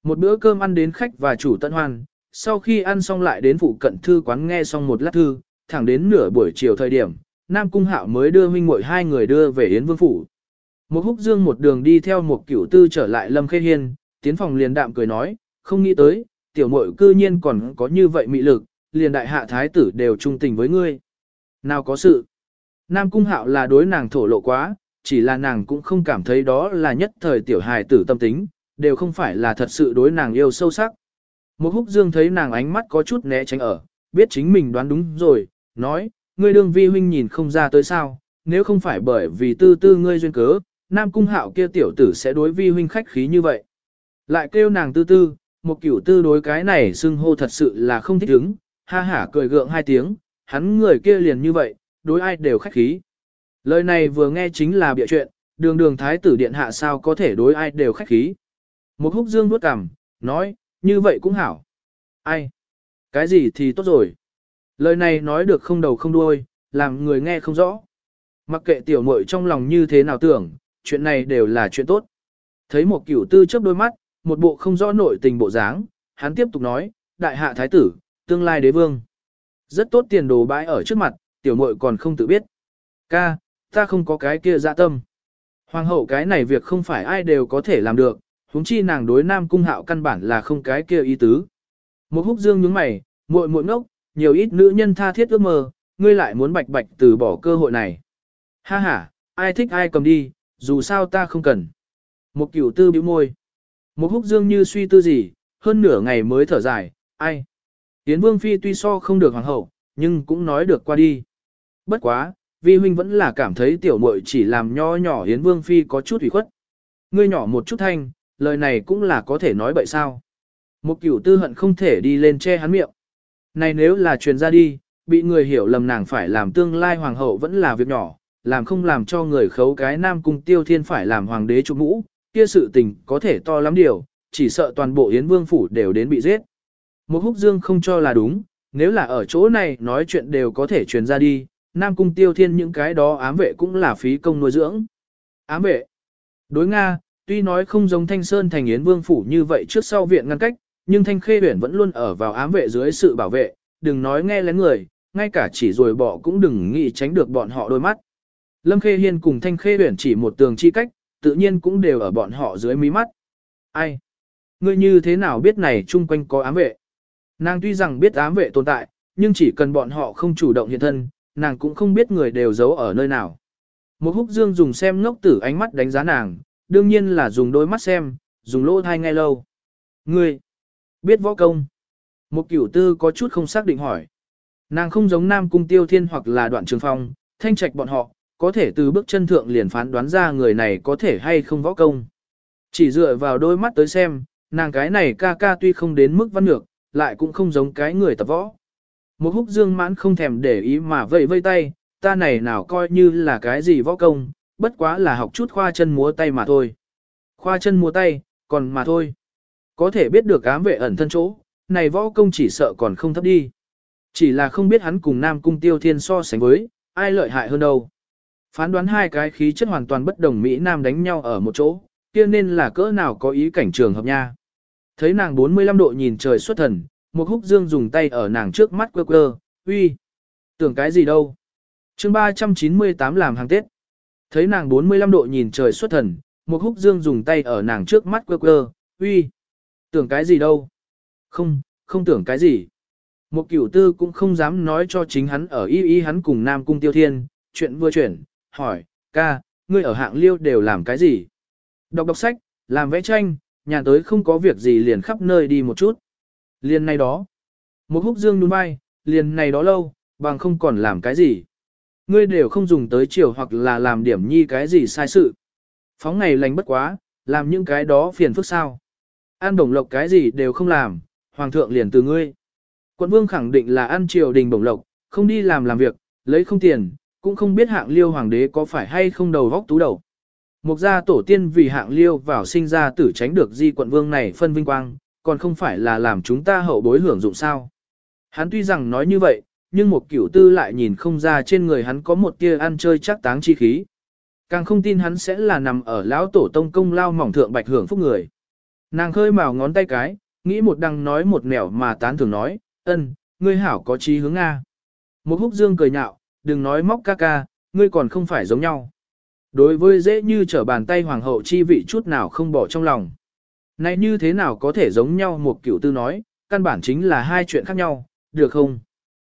Một bữa cơm ăn đến khách và chủ tận hoan, sau khi ăn xong lại đến phụ cận thư quán nghe xong một lát thư, thẳng đến nửa buổi chiều thời điểm, Nam Cung Hạo mới đưa huynh muội hai người đưa về Yến Vương Phủ. Một húc dương một đường đi theo một cửu tư trở lại Lâm Khê Hiên, tiến phòng liền đạm cười nói, không nghĩ tới, tiểu muội cư nhiên còn có như vậy mị lực, liền đại hạ thái tử đều trung tình với ngươi. Nào có sự. Nam Cung Hạo là đối nàng thổ lộ quá, chỉ là nàng cũng không cảm thấy đó là nhất thời tiểu hài tử tâm tính, đều không phải là thật sự đối nàng yêu sâu sắc. Một húc dương thấy nàng ánh mắt có chút né tránh ở, biết chính mình đoán đúng rồi, nói, ngươi đương vi huynh nhìn không ra tới sao, nếu không phải bởi vì tư tư ngươi duyên cớ, nam cung hạo kia tiểu tử sẽ đối vi huynh khách khí như vậy. Lại kêu nàng tư tư, một kiểu tư đối cái này xưng hô thật sự là không thích ứng, ha hả cười gượng hai tiếng, hắn người kia liền như vậy, đối ai đều khách khí. Lời này vừa nghe chính là bịa chuyện, đường đường thái tử điện hạ sao có thể đối ai đều khách khí. Một húc dương nuốt cằm, nói, như vậy cũng hảo. Ai? Cái gì thì tốt rồi. Lời này nói được không đầu không đuôi, làm người nghe không rõ. Mặc kệ tiểu muội trong lòng như thế nào tưởng, chuyện này đều là chuyện tốt. Thấy một cửu tư chớp đôi mắt, một bộ không rõ nội tình bộ dáng, hắn tiếp tục nói, đại hạ thái tử, tương lai đế vương. Rất tốt tiền đồ bãi ở trước mặt, tiểu muội còn không tự biết. Ca, ta không có cái kia dạ tâm. Hoàng hậu cái này việc không phải ai đều có thể làm được, huống chi nàng đối nam cung hạo căn bản là không cái kia ý tứ. Một húc dương nhướng mày, muội muội ngốc, nhiều ít nữ nhân tha thiết ước mơ, ngươi lại muốn bạch bạch từ bỏ cơ hội này. Ha ha, ai thích ai cầm đi, dù sao ta không cần. Một cửu tư bĩu môi. Một húc dương như suy tư gì, hơn nửa ngày mới thở dài, ai. Yến Vương Phi tuy so không được hoàng hậu, nhưng cũng nói được qua đi. Bất quá, vi huynh vẫn là cảm thấy tiểu muội chỉ làm nho nhỏ Yến Vương Phi có chút ủy khuất. Ngươi nhỏ một chút thanh, lời này cũng là có thể nói bậy sao. Một cửu tư hận không thể đi lên che hắn miệng. Này nếu là truyền ra đi, bị người hiểu lầm nàng phải làm tương lai hoàng hậu vẫn là việc nhỏ, làm không làm cho người khấu cái nam cung tiêu thiên phải làm hoàng đế chụp mũ, kia sự tình có thể to lắm điều, chỉ sợ toàn bộ Yến Vương Phủ đều đến bị giết. Một húc dương không cho là đúng, nếu là ở chỗ này nói chuyện đều có thể truyền ra đi, Nam Cung Tiêu Thiên những cái đó ám vệ cũng là phí công nuôi dưỡng. Ám vệ. Đối Nga, tuy nói không giống Thanh Sơn thành Yến Vương Phủ như vậy trước sau viện ngăn cách, nhưng Thanh Khê Huyển vẫn luôn ở vào ám vệ dưới sự bảo vệ, đừng nói nghe lén người, ngay cả chỉ rồi bỏ cũng đừng nghĩ tránh được bọn họ đôi mắt. Lâm Khê Hiên cùng Thanh Khê Huyển chỉ một tường chi cách, tự nhiên cũng đều ở bọn họ dưới mí mắt. Ai? Ngươi như thế nào biết này chung quanh có ám vệ? Nàng tuy rằng biết ám vệ tồn tại, nhưng chỉ cần bọn họ không chủ động hiện thân, nàng cũng không biết người đều giấu ở nơi nào. Một húc dương dùng xem ngốc tử ánh mắt đánh giá nàng, đương nhiên là dùng đôi mắt xem, dùng lỗ thai ngay lâu. Ngươi, biết võ công. Một cửu tư có chút không xác định hỏi. Nàng không giống nam cung tiêu thiên hoặc là đoạn trường phong, thanh trạch bọn họ, có thể từ bước chân thượng liền phán đoán ra người này có thể hay không võ công. Chỉ dựa vào đôi mắt tới xem, nàng cái này ca ca tuy không đến mức văn ngược, lại cũng không giống cái người tập võ. Một húc dương mãn không thèm để ý mà vẫy vây tay, ta này nào coi như là cái gì võ công, bất quá là học chút khoa chân múa tay mà thôi. Khoa chân múa tay, còn mà thôi. Có thể biết được ám vệ ẩn thân chỗ, này võ công chỉ sợ còn không thấp đi. Chỉ là không biết hắn cùng Nam Cung Tiêu Thiên so sánh với, ai lợi hại hơn đâu. Phán đoán hai cái khí chất hoàn toàn bất đồng Mỹ Nam đánh nhau ở một chỗ, kia nên là cỡ nào có ý cảnh trường hợp nha. Thấy nàng 45 độ nhìn trời xuất thần, một húc dương dùng tay ở nàng trước mắt quơ quơ, uy, tưởng cái gì đâu. chương 398 làm hàng Tết. Thấy nàng 45 độ nhìn trời xuất thần, một húc dương dùng tay ở nàng trước mắt quơ quơ, uy, tưởng cái gì đâu. Không, không tưởng cái gì. Một cửu tư cũng không dám nói cho chính hắn ở y y hắn cùng Nam Cung Tiêu Thiên, chuyện vừa chuyển, hỏi, ca, ngươi ở hạng liêu đều làm cái gì? Đọc đọc sách, làm vẽ tranh, nhà tới không có việc gì liền khắp nơi đi một chút. Liền này đó. Một húc dương nhún vai, liền này đó lâu, bằng không còn làm cái gì. Ngươi đều không dùng tới chiều hoặc là làm điểm nhi cái gì sai sự. Phóng ngày lành bất quá, làm những cái đó phiền phức sao. An đồng lộc cái gì đều không làm, hoàng thượng liền từ ngươi. Quận vương khẳng định là ăn triều đình bổng lộc, không đi làm làm việc, lấy không tiền, cũng không biết hạng liêu hoàng đế có phải hay không đầu vóc tú đầu. Mục gia tổ tiên vì hạng liêu vào sinh ra tử tránh được di quận vương này phân vinh quang, còn không phải là làm chúng ta hậu bối hưởng dụng sao. Hắn tuy rằng nói như vậy, nhưng một cửu tư lại nhìn không ra trên người hắn có một tia ăn chơi chắc táng chi khí. Càng không tin hắn sẽ là nằm ở lão tổ tông công lao mỏng thượng bạch hưởng phúc người. Nàng khơi mào ngón tay cái, nghĩ một đằng nói một nẻo mà tán thường nói, ân, ngươi hảo có trí hướng Nga. Một húc dương cười nhạo, đừng nói móc ca ca, ngươi còn không phải giống nhau. Đối với dễ như trở bàn tay hoàng hậu chi vị chút nào không bỏ trong lòng. Này như thế nào có thể giống nhau một kiểu tư nói, căn bản chính là hai chuyện khác nhau, được không?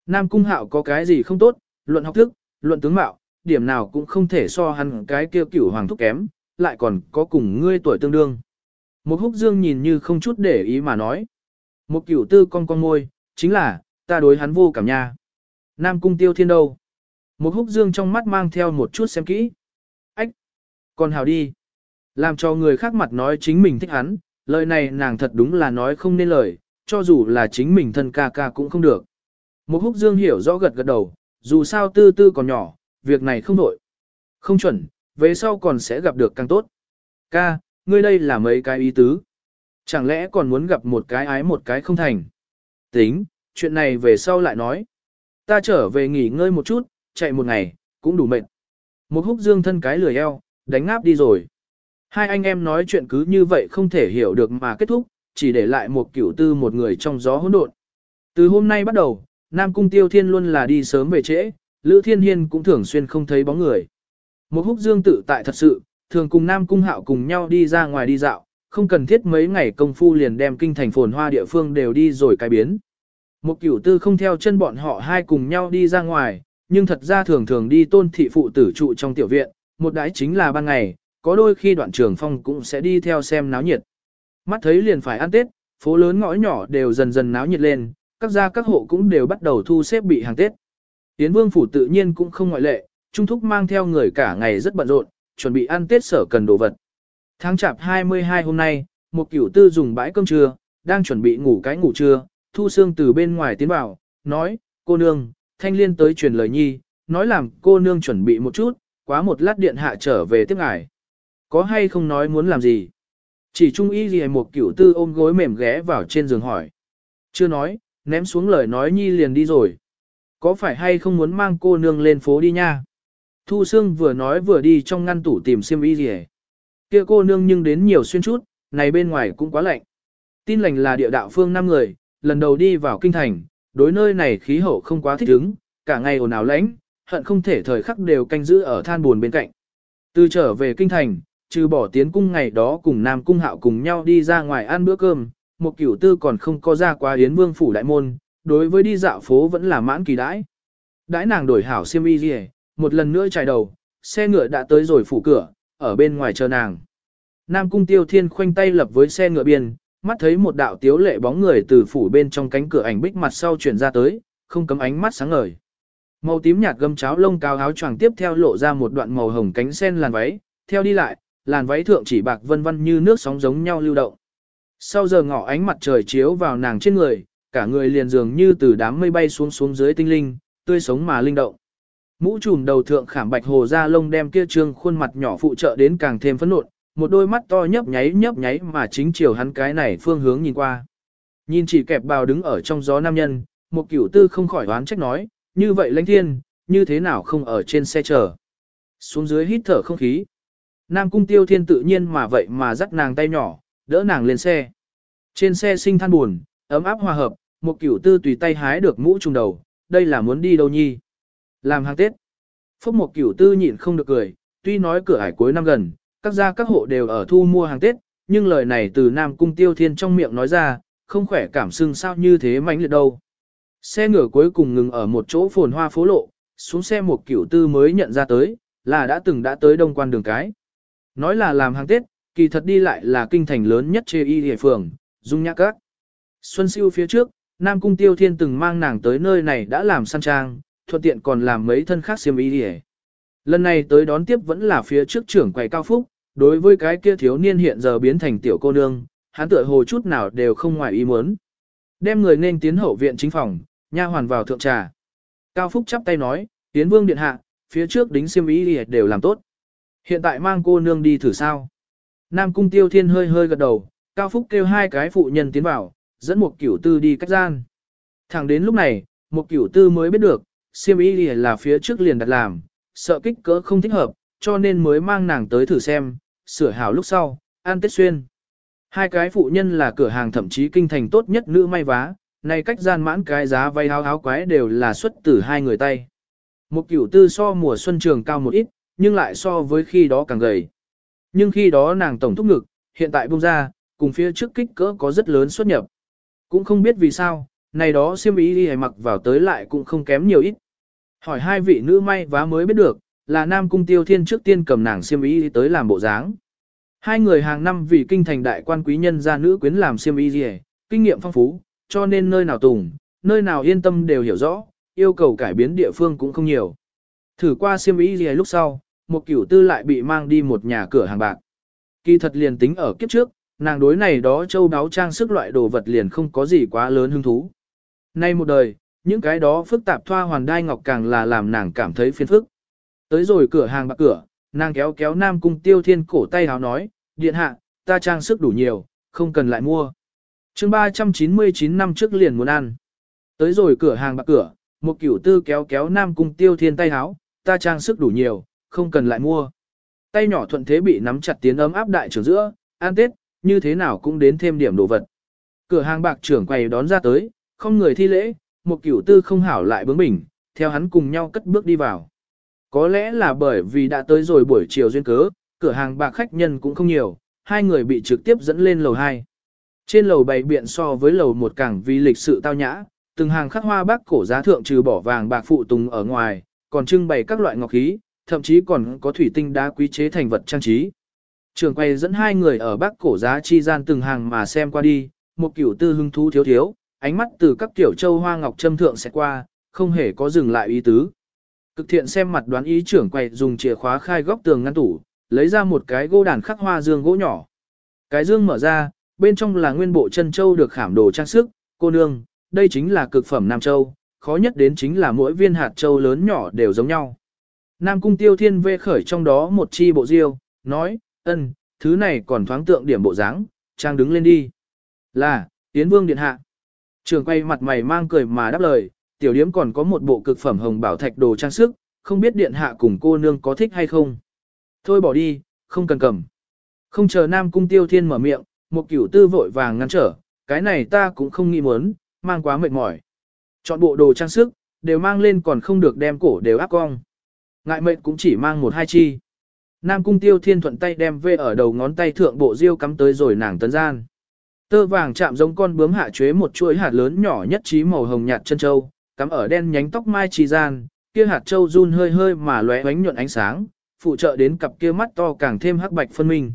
Nam cung hạo có cái gì không tốt, luận học thức, luận tướng mạo, điểm nào cũng không thể so hắn cái kia cửu hoàng thúc kém, lại còn có cùng ngươi tuổi tương đương. Một húc dương nhìn như không chút để ý mà nói. Một cửu tư con con môi, chính là, ta đối hắn vô cảm nha. Nam cung tiêu thiên đâu? Một húc dương trong mắt mang theo một chút xem kỹ. Ách! Còn hào đi. Làm cho người khác mặt nói chính mình thích hắn, lời này nàng thật đúng là nói không nên lời, cho dù là chính mình thân ca ca cũng không được. Một húc dương hiểu rõ gật gật đầu, dù sao tư tư còn nhỏ, việc này không đổi. Không chuẩn, về sau còn sẽ gặp được càng tốt. Ca, ngươi đây là mấy cái ý tứ. Chẳng lẽ còn muốn gặp một cái ái một cái không thành. Tính, chuyện này về sau lại nói. Ta trở về nghỉ ngơi một chút, chạy một ngày, cũng đủ mệt. Một húc dương thân cái lười eo, đánh ngáp đi rồi. Hai anh em nói chuyện cứ như vậy không thể hiểu được mà kết thúc, chỉ để lại một cửu tư một người trong gió hỗn độn. Từ hôm nay bắt đầu, Nam Cung Tiêu Thiên luôn là đi sớm về trễ, Lữ Thiên Hiên cũng thường xuyên không thấy bóng người. Một húc dương tự tại thật sự, thường cùng Nam Cung Hạo cùng nhau đi ra ngoài đi dạo, không cần thiết mấy ngày công phu liền đem kinh thành phồn hoa địa phương đều đi rồi cái biến. Một cửu tư không theo chân bọn họ hai cùng nhau đi ra ngoài, nhưng thật ra thường thường đi tôn thị phụ tử trụ trong tiểu viện, một đái chính là ban ngày, có đôi khi đoạn trường phong cũng sẽ đi theo xem náo nhiệt. Mắt thấy liền phải ăn Tết, phố lớn ngõ nhỏ đều dần dần náo nhiệt lên, các gia các hộ cũng đều bắt đầu thu xếp bị hàng Tết. Tiến vương phủ tự nhiên cũng không ngoại lệ, Trung Thúc mang theo người cả ngày rất bận rộn, chuẩn bị ăn Tết sở cần đồ vật. Tháng chạp 22 hôm nay, một cửu tư dùng bãi cơm trưa, đang chuẩn bị ngủ cái ngủ trưa, Thu xương từ bên ngoài tiến vào, nói, cô nương, thanh liên tới truyền lời nhi, nói làm cô nương chuẩn bị một chút, quá một lát điện hạ trở về tiếp ngài. Có hay không nói muốn làm gì? Chỉ trung y gì một cửu tư ôm gối mềm ghé vào trên giường hỏi. Chưa nói, ném xuống lời nói nhi liền đi rồi. Có phải hay không muốn mang cô nương lên phố đi nha? Thu Sương vừa nói vừa đi trong ngăn tủ tìm xiêm y gì Kia cô nương nhưng đến nhiều xuyên chút, này bên ngoài cũng quá lạnh. Tin lành là địa đạo phương năm người, lần đầu đi vào kinh thành, đối nơi này khí hậu không quá thích ứng, cả ngày ồn ào lạnh, hận không thể thời khắc đều canh giữ ở than buồn bên cạnh. Từ trở về kinh thành, trừ bỏ tiến cung ngày đó cùng Nam Cung Hạo cùng nhau đi ra ngoài ăn bữa cơm, một cửu tư còn không có ra qua Yến Vương phủ đại môn, đối với đi dạo phố vẫn là mãn kỳ đãi. Đãi nàng đổi hảo xiêm y gì, một lần nữa chạy đầu, xe ngựa đã tới rồi phủ cửa, ở bên ngoài chờ nàng. Nam Cung Tiêu Thiên khoanh tay lập với xe ngựa biên, mắt thấy một đạo tiếu lệ bóng người từ phủ bên trong cánh cửa ảnh bích mặt sau chuyển ra tới, không cấm ánh mắt sáng ngời. Màu tím nhạt gâm cháo lông cao áo choàng tiếp theo lộ ra một đoạn màu hồng cánh sen làn váy, theo đi lại, làn váy thượng chỉ bạc vân vân như nước sóng giống nhau lưu động. Sau giờ ngọ ánh mặt trời chiếu vào nàng trên người, cả người liền dường như từ đám mây bay xuống xuống dưới tinh linh, tươi sống mà linh động. Mũ trùm đầu thượng khảm bạch hồ da lông đem kia trương khuôn mặt nhỏ phụ trợ đến càng thêm phấn nộn, một đôi mắt to nhấp nháy nhấp nháy mà chính chiều hắn cái này phương hướng nhìn qua. Nhìn chỉ kẹp bào đứng ở trong gió nam nhân, một cửu tư không khỏi đoán trách nói, như vậy lãnh thiên, như thế nào không ở trên xe chờ. Xuống dưới hít thở không khí. Nam cung tiêu thiên tự nhiên mà vậy mà dắt nàng tay nhỏ, đỡ nàng lên xe. Trên xe sinh than buồn, ấm áp hòa hợp, một cửu tư tùy tay hái được mũ trùng đầu, đây là muốn đi đâu nhi. Làm hàng Tết. Phúc một cửu tư nhịn không được cười, tuy nói cửa hải cuối năm gần, các gia các hộ đều ở thu mua hàng Tết, nhưng lời này từ Nam Cung Tiêu Thiên trong miệng nói ra, không khỏe cảm xưng sao như thế mãnh liệt đâu. Xe ngựa cuối cùng ngừng ở một chỗ phồn hoa phố lộ, xuống xe một cửu tư mới nhận ra tới, là đã từng đã tới đông quan đường cái. Nói là làm hàng Tết, kỳ thật đi lại là kinh thành lớn nhất chê y địa phường, dung nhã các. Xuân siêu phía trước, Nam Cung Tiêu Thiên từng mang nàng tới nơi này đã làm săn trang, thuận tiện còn làm mấy thân khác xiêm y địa. Lần này tới đón tiếp vẫn là phía trước trưởng quầy cao phúc, đối với cái kia thiếu niên hiện giờ biến thành tiểu cô nương, hắn tựa hồ chút nào đều không ngoài ý muốn. Đem người nên tiến hậu viện chính phòng, nha hoàn vào thượng trà. Cao Phúc chắp tay nói, tiến vương điện hạ, phía trước đính xiêm ý đều làm tốt. Hiện tại mang cô nương đi thử sao. Nam cung tiêu thiên hơi hơi gật đầu, Cao Phúc kêu hai cái phụ nhân tiến vào, dẫn một cửu tư đi cách gian. Thẳng đến lúc này, một cửu tư mới biết được, xiêm ý là phía trước liền đặt làm, sợ kích cỡ không thích hợp, cho nên mới mang nàng tới thử xem, sửa hảo lúc sau, an tết xuyên. Hai cái phụ nhân là cửa hàng thậm chí kinh thành tốt nhất nữ may vá, này cách gian mãn cái giá vay áo áo quái đều là xuất từ hai người tay. Một kiểu tư so mùa xuân trường cao một ít, nhưng lại so với khi đó càng gầy. Nhưng khi đó nàng tổng thúc ngực, hiện tại bông ra, cùng phía trước kích cỡ có rất lớn xuất nhập. Cũng không biết vì sao, này đó xiêm ý đi mặc vào tới lại cũng không kém nhiều ít. Hỏi hai vị nữ may vá mới biết được, là Nam Cung Tiêu Thiên trước tiên cầm nàng xiêm y tới làm bộ dáng. Hai người hàng năm vì kinh thành đại quan quý nhân ra nữ quyến làm xiêm y gì, kinh nghiệm phong phú, cho nên nơi nào tùng, nơi nào yên tâm đều hiểu rõ, yêu cầu cải biến địa phương cũng không nhiều. Thử qua xiêm y gì lúc sau, một cửu tư lại bị mang đi một nhà cửa hàng bạc. Kỳ thật liền tính ở kiếp trước, nàng đối này đó châu đáo trang sức loại đồ vật liền không có gì quá lớn hứng thú. Nay một đời, những cái đó phức tạp thoa hoàn đai ngọc càng là làm nàng cảm thấy phiền phức. Tới rồi cửa hàng bạc cửa, nàng kéo kéo Nam Cung Tiêu Thiên cổ tay háo nói, điện hạ, ta trang sức đủ nhiều, không cần lại mua. chương 399 năm trước liền muốn ăn. Tới rồi cửa hàng bạc cửa, một cửu tư kéo kéo Nam Cung Tiêu Thiên tay háo, ta trang sức đủ nhiều, không cần lại mua. Tay nhỏ thuận thế bị nắm chặt tiến ấm áp đại trưởng giữa, an tết, như thế nào cũng đến thêm điểm đồ vật. Cửa hàng bạc trưởng quầy đón ra tới, không người thi lễ, một cửu tư không hảo lại bướng bỉnh, theo hắn cùng nhau cất bước đi vào. Có lẽ là bởi vì đã tới rồi buổi chiều duyên cớ, cửa hàng bạc khách nhân cũng không nhiều, hai người bị trực tiếp dẫn lên lầu 2. Trên lầu bày biện so với lầu một càng vì lịch sự tao nhã, từng hàng khắc hoa bác cổ giá thượng trừ bỏ vàng bạc phụ tùng ở ngoài, còn trưng bày các loại ngọc khí, thậm chí còn có thủy tinh đá quý chế thành vật trang trí. Trường quay dẫn hai người ở bác cổ giá chi gian từng hàng mà xem qua đi, một kiểu tư hưng thú thiếu thiếu, ánh mắt từ các tiểu châu hoa ngọc châm thượng sẽ qua, không hề có dừng lại ý tứ. Cực thiện xem mặt đoán ý trưởng quầy dùng chìa khóa khai góc tường ngăn tủ, lấy ra một cái gỗ đàn khắc hoa dương gỗ nhỏ. Cái dương mở ra, bên trong là nguyên bộ chân châu được khảm đồ trang sức, cô nương, đây chính là cực phẩm Nam Châu, khó nhất đến chính là mỗi viên hạt châu lớn nhỏ đều giống nhau. Nam Cung Tiêu Thiên vê khởi trong đó một chi bộ diêu, nói, ân, thứ này còn thoáng tượng điểm bộ dáng, trang đứng lên đi. Là, Tiến Vương Điện Hạ. Trường quay mặt mày mang cười mà đáp lời, tiểu điếm còn có một bộ cực phẩm hồng bảo thạch đồ trang sức, không biết Điện Hạ cùng cô nương có thích hay không. Thôi bỏ đi, không cần cầm. Không chờ Nam Cung Tiêu Thiên mở miệng, một cửu tư vội vàng ngăn trở, cái này ta cũng không nghĩ muốn, mang quá mệt mỏi. Chọn bộ đồ trang sức, đều mang lên còn không được đem cổ đều áp cong. Ngại mệt cũng chỉ mang một hai chi. Nam cung tiêu thiên thuận tay đem về ở đầu ngón tay thượng bộ diêu cắm tới rồi nàng tấn gian. Tơ vàng chạm giống con bướm hạ chuế một chuỗi hạt lớn nhỏ nhất trí màu hồng nhạt chân châu, cắm ở đen nhánh tóc mai trì gian, kia hạt châu run hơi hơi mà lóe ánh nhuận ánh sáng, phụ trợ đến cặp kia mắt to càng thêm hắc bạch phân minh.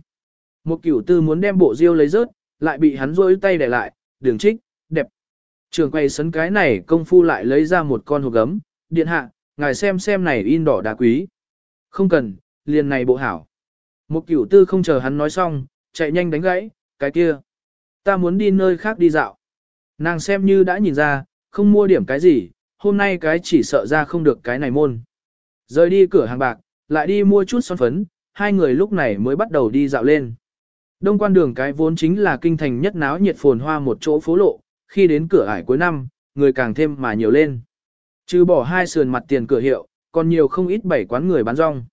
Một cửu tư muốn đem bộ diêu lấy rớt, lại bị hắn rôi tay để lại, đường trích, đẹp. Trường quay sấn cái này công phu lại lấy ra một con hộp gấm, điện hạ, ngài xem xem này in đỏ đá quý. Không cần, liền này bộ hảo. Một cửu tư không chờ hắn nói xong, chạy nhanh đánh gãy, cái kia. Ta muốn đi nơi khác đi dạo. Nàng xem như đã nhìn ra, không mua điểm cái gì, hôm nay cái chỉ sợ ra không được cái này môn. Rời đi cửa hàng bạc, lại đi mua chút son phấn, hai người lúc này mới bắt đầu đi dạo lên. Đông quan đường cái vốn chính là kinh thành nhất náo nhiệt phồn hoa một chỗ phố lộ, khi đến cửa ải cuối năm, người càng thêm mà nhiều lên. Trừ bỏ hai sườn mặt tiền cửa hiệu, còn nhiều không ít bảy quán người bán rong.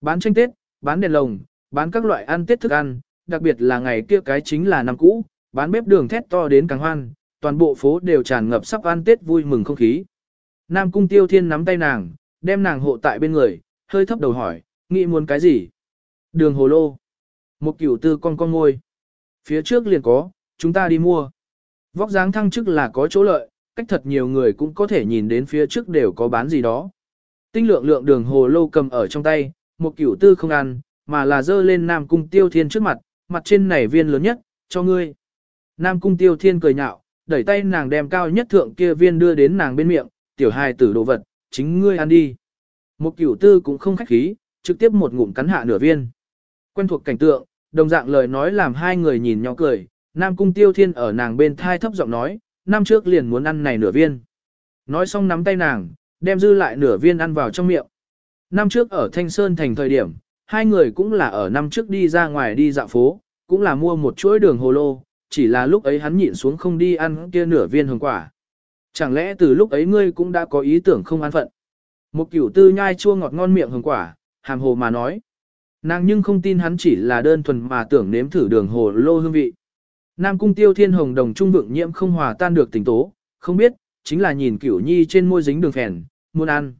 Bán tranh Tết, bán đèn lồng, bán các loại ăn Tết thức ăn, đặc biệt là ngày kia cái chính là năm cũ, bán bếp đường thét to đến càng hoan, toàn bộ phố đều tràn ngập sắp ăn Tết vui mừng không khí. Nam Cung Tiêu Thiên nắm tay nàng, đem nàng hộ tại bên người, hơi thấp đầu hỏi, nghĩ muốn cái gì? Đường hồ lô. Một cửu tư con con ngôi. Phía trước liền có, chúng ta đi mua. Vóc dáng thăng chức là có chỗ lợi, cách thật nhiều người cũng có thể nhìn đến phía trước đều có bán gì đó. Tinh lượng lượng đường hồ lô cầm ở trong tay, một cửu tư không ăn, mà là dơ lên Nam Cung Tiêu Thiên trước mặt, mặt trên này viên lớn nhất, cho ngươi. Nam Cung Tiêu Thiên cười nhạo, đẩy tay nàng đem cao nhất thượng kia viên đưa đến nàng bên miệng, tiểu hài tử đồ vật, chính ngươi ăn đi. Một cửu tư cũng không khách khí, trực tiếp một ngụm cắn hạ nửa viên. Quen thuộc cảnh tượng, đồng dạng lời nói làm hai người nhìn nhau cười, Nam Cung Tiêu Thiên ở nàng bên thai thấp giọng nói, năm trước liền muốn ăn này nửa viên. Nói xong nắm tay nàng, đem dư lại nửa viên ăn vào trong miệng. Năm trước ở Thanh Sơn thành thời điểm, hai người cũng là ở năm trước đi ra ngoài đi dạo phố, cũng là mua một chuỗi đường hồ lô, chỉ là lúc ấy hắn nhịn xuống không đi ăn kia nửa viên hồng quả. Chẳng lẽ từ lúc ấy ngươi cũng đã có ý tưởng không an phận? Một kiểu tư nhai chua ngọt ngon miệng hồng quả, hàm hồ mà nói. Nàng nhưng không tin hắn chỉ là đơn thuần mà tưởng nếm thử đường hồ lô hương vị. Nam cung tiêu thiên hồng đồng trung vượng nhiễm không hòa tan được tình tố, không biết, chính là nhìn cửu nhi trên môi dính đường phèn, muốn ăn.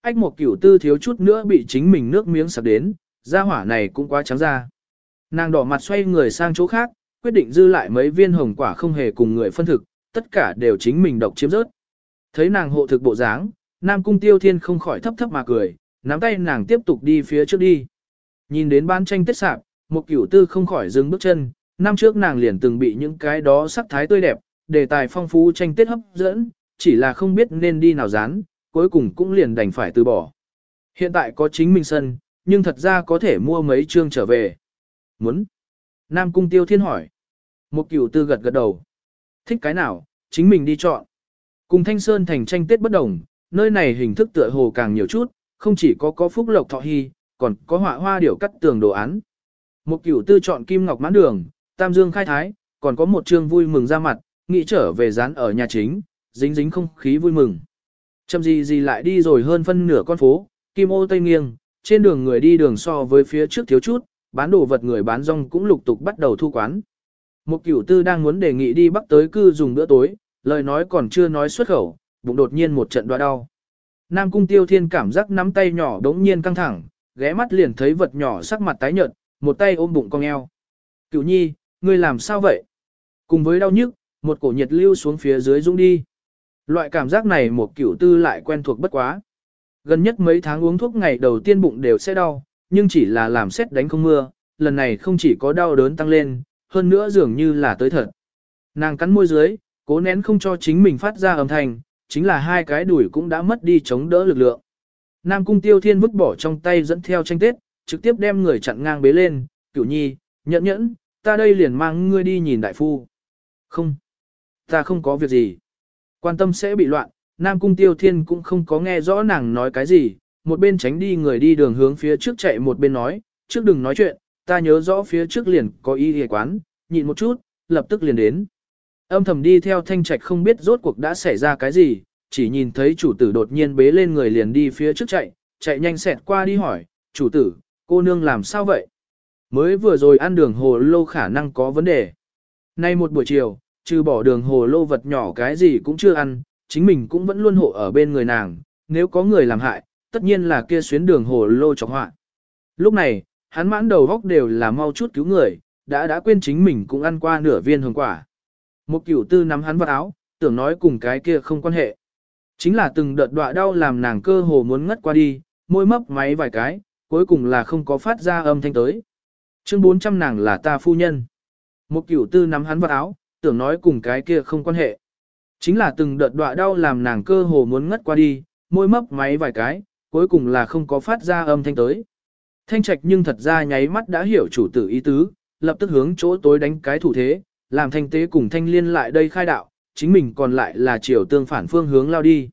Ách một cửu tư thiếu chút nữa bị chính mình nước miếng sặc đến, da hỏa này cũng quá trắng ra. Nàng đỏ mặt xoay người sang chỗ khác, quyết định dư lại mấy viên hồng quả không hề cùng người phân thực, tất cả đều chính mình độc chiếm rớt. Thấy nàng hộ thực bộ dáng, Nam cung tiêu thiên không khỏi thấp thấp mà cười, nắm tay nàng tiếp tục đi phía trước đi. Nhìn đến ban tranh tết sạp, một cửu tư không khỏi dừng bước chân, năm trước nàng liền từng bị những cái đó sắc thái tươi đẹp, đề tài phong phú tranh tết hấp dẫn, chỉ là không biết nên đi nào dán, cuối cùng cũng liền đành phải từ bỏ. Hiện tại có chính mình sân, nhưng thật ra có thể mua mấy chương trở về. Muốn? Nam Cung Tiêu Thiên hỏi. Một cửu tư gật gật đầu. Thích cái nào, chính mình đi chọn. Cùng Thanh Sơn thành tranh tết bất đồng, nơi này hình thức tựa hồ càng nhiều chút, không chỉ có có phúc lộc thọ hy, còn có họa hoa điểu cắt tường đồ án. Một cửu tư chọn kim ngọc mãn đường, tam dương khai thái, còn có một chương vui mừng ra mặt, nghĩ trở về dán ở nhà chính, dính dính không khí vui mừng. Chậm gì gì lại đi rồi hơn phân nửa con phố, kim ô tây nghiêng, trên đường người đi đường so với phía trước thiếu chút, bán đồ vật người bán rong cũng lục tục bắt đầu thu quán. Một cửu tư đang muốn đề nghị đi bắc tới cư dùng bữa tối, lời nói còn chưa nói xuất khẩu, bụng đột nhiên một trận đoạ đau. Nam cung tiêu thiên cảm giác nắm tay nhỏ đống nhiên căng thẳng, ghé mắt liền thấy vật nhỏ sắc mặt tái nhợt, một tay ôm bụng cong eo. Cửu nhi, ngươi làm sao vậy? Cùng với đau nhức, một cổ nhiệt lưu xuống phía dưới dũng đi. Loại cảm giác này một cửu tư lại quen thuộc bất quá. Gần nhất mấy tháng uống thuốc ngày đầu tiên bụng đều sẽ đau, nhưng chỉ là làm xét đánh không mưa, lần này không chỉ có đau đớn tăng lên, hơn nữa dường như là tới thật. Nàng cắn môi dưới, cố nén không cho chính mình phát ra âm thanh, chính là hai cái đùi cũng đã mất đi chống đỡ lực lượng. Nam cung tiêu thiên vứt bỏ trong tay dẫn theo tranh tết, trực tiếp đem người chặn ngang bế lên, cửu nhi, nhẫn nhẫn, ta đây liền mang ngươi đi nhìn đại phu. Không, ta không có việc gì. Quan tâm sẽ bị loạn, Nam cung tiêu thiên cũng không có nghe rõ nàng nói cái gì, một bên tránh đi người đi đường hướng phía trước chạy một bên nói, trước đừng nói chuyện, ta nhớ rõ phía trước liền có y y quán, nhịn một chút, lập tức liền đến. Âm thầm đi theo thanh trạch không biết rốt cuộc đã xảy ra cái gì, chỉ nhìn thấy chủ tử đột nhiên bế lên người liền đi phía trước chạy, chạy nhanh xẹt qua đi hỏi, chủ tử, cô nương làm sao vậy? Mới vừa rồi ăn đường hồ lô khả năng có vấn đề. Nay một buổi chiều, trừ bỏ đường hồ lô vật nhỏ cái gì cũng chưa ăn, chính mình cũng vẫn luôn hộ ở bên người nàng, nếu có người làm hại, tất nhiên là kia xuyến đường hồ lô chọc họa. Lúc này, hắn mãn đầu góc đều là mau chút cứu người, đã đã quên chính mình cũng ăn qua nửa viên hồng quả. Một cửu tư nắm hắn vào áo, tưởng nói cùng cái kia không quan hệ. Chính là từng đợt đọa đau làm nàng cơ hồ muốn ngất qua đi, môi mấp máy vài cái, cuối cùng là không có phát ra âm thanh tới. Chương 400 nàng là ta phu nhân. Một cửu tư nắm hắn vào áo, tưởng nói cùng cái kia không quan hệ. Chính là từng đợt đọa đau làm nàng cơ hồ muốn ngất qua đi, môi mấp máy vài cái, cuối cùng là không có phát ra âm thanh tới. Thanh trạch nhưng thật ra nháy mắt đã hiểu chủ tử ý tứ, lập tức hướng chỗ tối đánh cái thủ thế, làm thanh tế cùng thanh liên lại đây khai đạo, chính mình còn lại là chiều tương phản phương hướng lao đi.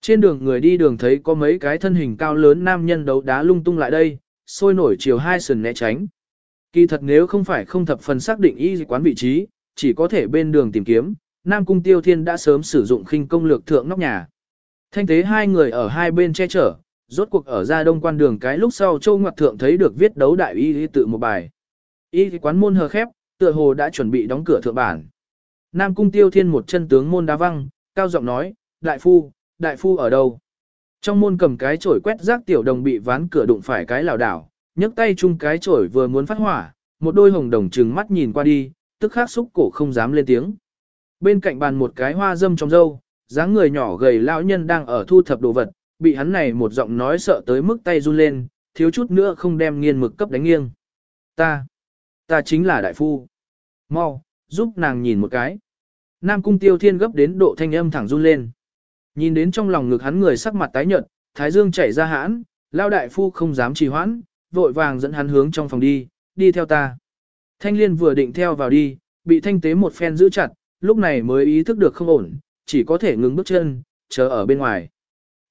Trên đường người đi đường thấy có mấy cái thân hình cao lớn nam nhân đấu đá lung tung lại đây, sôi nổi chiều hai sườn né tránh. Kỳ thật nếu không phải không thập phần xác định y quán vị trí, chỉ có thể bên đường tìm kiếm, Nam Cung Tiêu Thiên đã sớm sử dụng khinh công lược thượng nóc nhà. Thanh tế hai người ở hai bên che chở, rốt cuộc ở ra đông quan đường cái lúc sau châu ngoặc thượng thấy được viết đấu đại y tự một bài. Y quán môn hờ khép, tựa hồ đã chuẩn bị đóng cửa thượng bản. Nam cung tiêu thiên một chân tướng môn đá văng, cao giọng nói, đại phu, đại phu ở đâu? Trong môn cầm cái chổi quét rác tiểu đồng bị ván cửa đụng phải cái lảo đảo, nhấc tay chung cái chổi vừa muốn phát hỏa, một đôi hồng đồng trừng mắt nhìn qua đi, tức khắc xúc cổ không dám lên tiếng. Bên cạnh bàn một cái hoa dâm trong dâu, dáng người nhỏ gầy lão nhân đang ở thu thập đồ vật, bị hắn này một giọng nói sợ tới mức tay run lên, thiếu chút nữa không đem nghiên mực cấp đánh nghiêng. Ta, ta chính là đại phu. Mau, giúp nàng nhìn một cái. Nam cung tiêu thiên gấp đến độ thanh âm thẳng run lên. Nhìn đến trong lòng ngực hắn người sắc mặt tái nhợt, thái dương chảy ra hãn, lao đại phu không dám trì hoãn, vội vàng dẫn hắn hướng trong phòng đi, đi theo ta. Thanh liên vừa định theo vào đi, bị thanh tế một phen giữ chặt, lúc này mới ý thức được không ổn, chỉ có thể ngừng bước chân, chờ ở bên ngoài.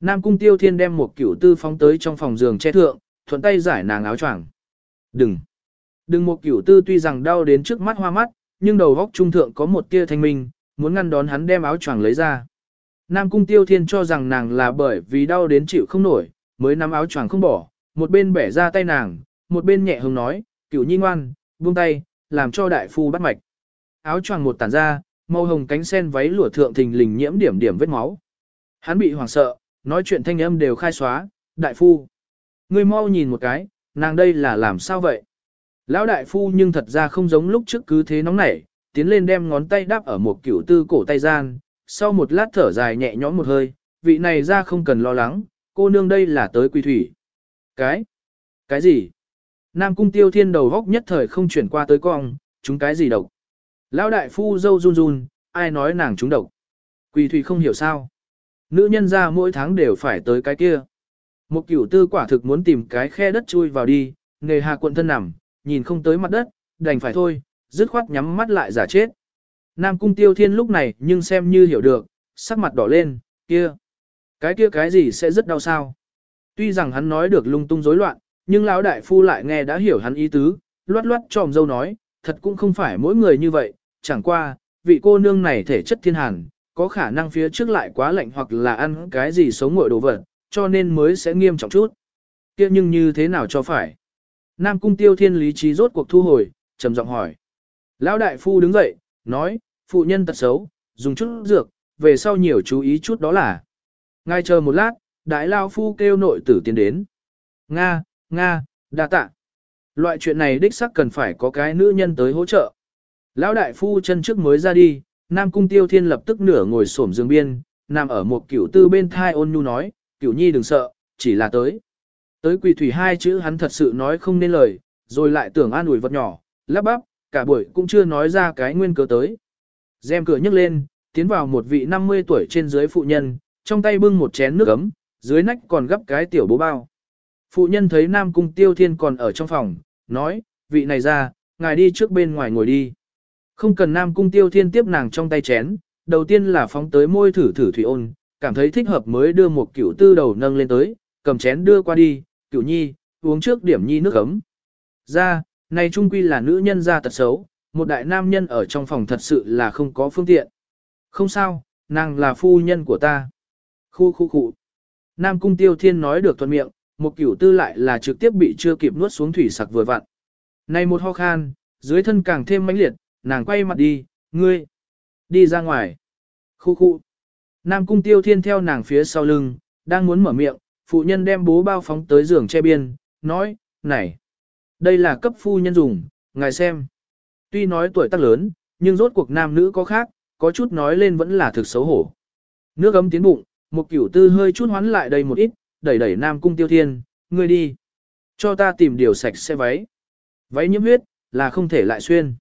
Nam cung tiêu thiên đem một cửu tư phóng tới trong phòng giường che thượng, thuận tay giải nàng áo choàng. Đừng! Đừng một cửu tư tuy rằng đau đến trước mắt hoa mắt, nhưng đầu góc trung thượng có một tia thanh minh, muốn ngăn đón hắn đem áo choàng lấy ra. Nam cung tiêu thiên cho rằng nàng là bởi vì đau đến chịu không nổi, mới nắm áo choàng không bỏ, một bên bẻ ra tay nàng, một bên nhẹ hứng nói, cửu nhi ngoan, buông tay, làm cho đại phu bắt mạch. Áo choàng một tản ra, màu hồng cánh sen váy lụa thượng thình lình nhiễm điểm điểm vết máu. Hắn bị hoảng sợ, nói chuyện thanh âm đều khai xóa, đại phu. Ngươi mau nhìn một cái, nàng đây là làm sao vậy? Lão đại phu nhưng thật ra không giống lúc trước cứ thế nóng nảy, tiến lên đem ngón tay đáp ở một cửu tư cổ tay gian, sau một lát thở dài nhẹ nhõm một hơi, vị này ra không cần lo lắng, cô nương đây là tới quy thủy. Cái? Cái gì? Nam cung tiêu thiên đầu góc nhất thời không chuyển qua tới cong, chúng cái gì độc? Lão đại phu dâu run run, ai nói nàng chúng độc? Quỳ thủy không hiểu sao? Nữ nhân ra mỗi tháng đều phải tới cái kia. Một cửu tư quả thực muốn tìm cái khe đất chui vào đi, nghề hà quận thân nằm, nhìn không tới mặt đất, đành phải thôi, dứt khoát nhắm mắt lại giả chết. Nam cung tiêu thiên lúc này nhưng xem như hiểu được, sắc mặt đỏ lên, kia. Cái kia cái gì sẽ rất đau sao. Tuy rằng hắn nói được lung tung rối loạn, nhưng lão đại phu lại nghe đã hiểu hắn ý tứ, loát loát tròm dâu nói, thật cũng không phải mỗi người như vậy, chẳng qua, vị cô nương này thể chất thiên hàn, có khả năng phía trước lại quá lạnh hoặc là ăn cái gì sống ngội đồ vật, cho nên mới sẽ nghiêm trọng chút. kia nhưng như thế nào cho phải? Nam cung tiêu thiên lý trí rốt cuộc thu hồi, trầm giọng hỏi. Lão đại phu đứng dậy, nói, phụ nhân tật xấu, dùng chút dược, về sau nhiều chú ý chút đó là. Ngay chờ một lát, đại lao phu kêu nội tử tiến đến. Nga, Nga, đa tạ. Loại chuyện này đích sắc cần phải có cái nữ nhân tới hỗ trợ. Lão đại phu chân trước mới ra đi, Nam Cung Tiêu Thiên lập tức nửa ngồi xổm giường biên, nằm ở một cửu tư bên thai ôn nhu nói, cửu nhi đừng sợ, chỉ là tới. Tới quỳ thủy hai chữ hắn thật sự nói không nên lời, rồi lại tưởng an ủi vật nhỏ, lắp bắp, cả buổi cũng chưa nói ra cái nguyên cớ tới. Dèm cửa nhấc lên, tiến vào một vị 50 tuổi trên dưới phụ nhân, trong tay bưng một chén nước ấm, Dưới nách còn gấp cái tiểu bố bao. Phụ nhân thấy Nam Cung Tiêu Thiên còn ở trong phòng, nói, vị này ra, ngài đi trước bên ngoài ngồi đi. Không cần Nam Cung Tiêu Thiên tiếp nàng trong tay chén, đầu tiên là phóng tới môi thử thử thủy ôn, cảm thấy thích hợp mới đưa một cửu tư đầu nâng lên tới, cầm chén đưa qua đi, cửu nhi, uống trước điểm nhi nước ấm. Ra, này trung quy là nữ nhân ra tật xấu, một đại nam nhân ở trong phòng thật sự là không có phương tiện. Không sao, nàng là phu nhân của ta. Khu khu khu. Nam cung tiêu thiên nói được thuận miệng, một cửu tư lại là trực tiếp bị chưa kịp nuốt xuống thủy sặc vừa vặn. Này một ho khan, dưới thân càng thêm mãnh liệt, nàng quay mặt đi, ngươi, đi ra ngoài. Khu khu. Nam cung tiêu thiên theo nàng phía sau lưng, đang muốn mở miệng, phụ nhân đem bố bao phóng tới giường che biên, nói, này, đây là cấp phu nhân dùng, ngài xem. Tuy nói tuổi tác lớn, nhưng rốt cuộc nam nữ có khác, có chút nói lên vẫn là thực xấu hổ. Nước ấm tiến bụng, một cửu tư hơi chút hoán lại đây một ít, đẩy đẩy nam cung tiêu thiên, ngươi đi. Cho ta tìm điều sạch xe váy. Váy nhiễm huyết, là không thể lại xuyên.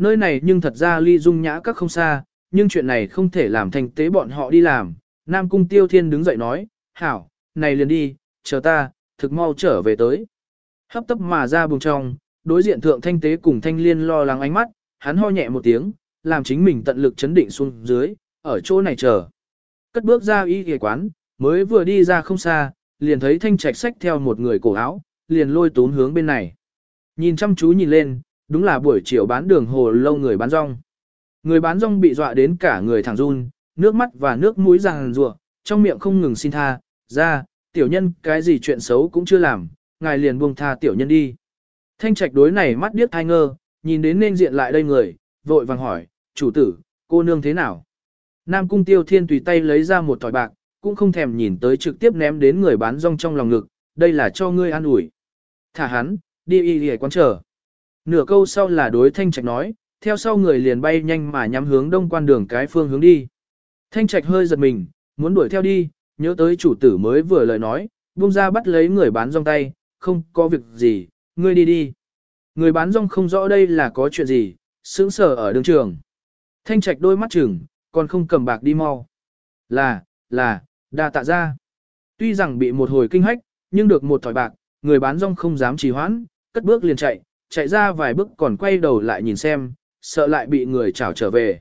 Nơi này nhưng thật ra ly dung nhã các không xa, nhưng chuyện này không thể làm thành tế bọn họ đi làm. Nam cung tiêu thiên đứng dậy nói, hảo, này liền đi, chờ ta, thực mau trở về tới. Hấp tấp mà ra bùng trong, đối diện thượng thanh tế cùng thanh liên lo lắng ánh mắt, hắn ho nhẹ một tiếng, làm chính mình tận lực chấn định xuống dưới, ở chỗ này chờ. Cất bước ra y ghề quán, mới vừa đi ra không xa, liền thấy thanh trạch sách theo một người cổ áo, liền lôi tún hướng bên này. Nhìn chăm chú nhìn lên, đúng là buổi chiều bán đường hồ lâu người bán rong. Người bán rong bị dọa đến cả người thẳng run, nước mắt và nước mũi ràng rùa, trong miệng không ngừng xin tha, ra, tiểu nhân cái gì chuyện xấu cũng chưa làm, ngài liền buông tha tiểu nhân đi. Thanh trạch đối này mắt điếc thai ngơ, nhìn đến nên diện lại đây người, vội vàng hỏi, chủ tử, cô nương thế nào? Nam cung tiêu thiên tùy tay lấy ra một tỏi bạc, cũng không thèm nhìn tới trực tiếp ném đến người bán rong trong lòng ngực, đây là cho ngươi an ủi. Thả hắn, đi y hề quán trở. Nửa câu sau là đối thanh trạch nói, theo sau người liền bay nhanh mà nhắm hướng đông quan đường cái phương hướng đi. Thanh trạch hơi giật mình, muốn đuổi theo đi, nhớ tới chủ tử mới vừa lời nói, buông ra bắt lấy người bán rong tay, không có việc gì, ngươi đi đi. Người bán rong không rõ đây là có chuyện gì, sững sờ ở đường trường. Thanh trạch đôi mắt chừng, còn không cầm bạc đi mau. Là, là, đa tạ ra. Tuy rằng bị một hồi kinh hách, nhưng được một thỏi bạc, người bán rong không dám trì hoãn, cất bước liền chạy, chạy ra vài bước còn quay đầu lại nhìn xem, sợ lại bị người chảo trở về.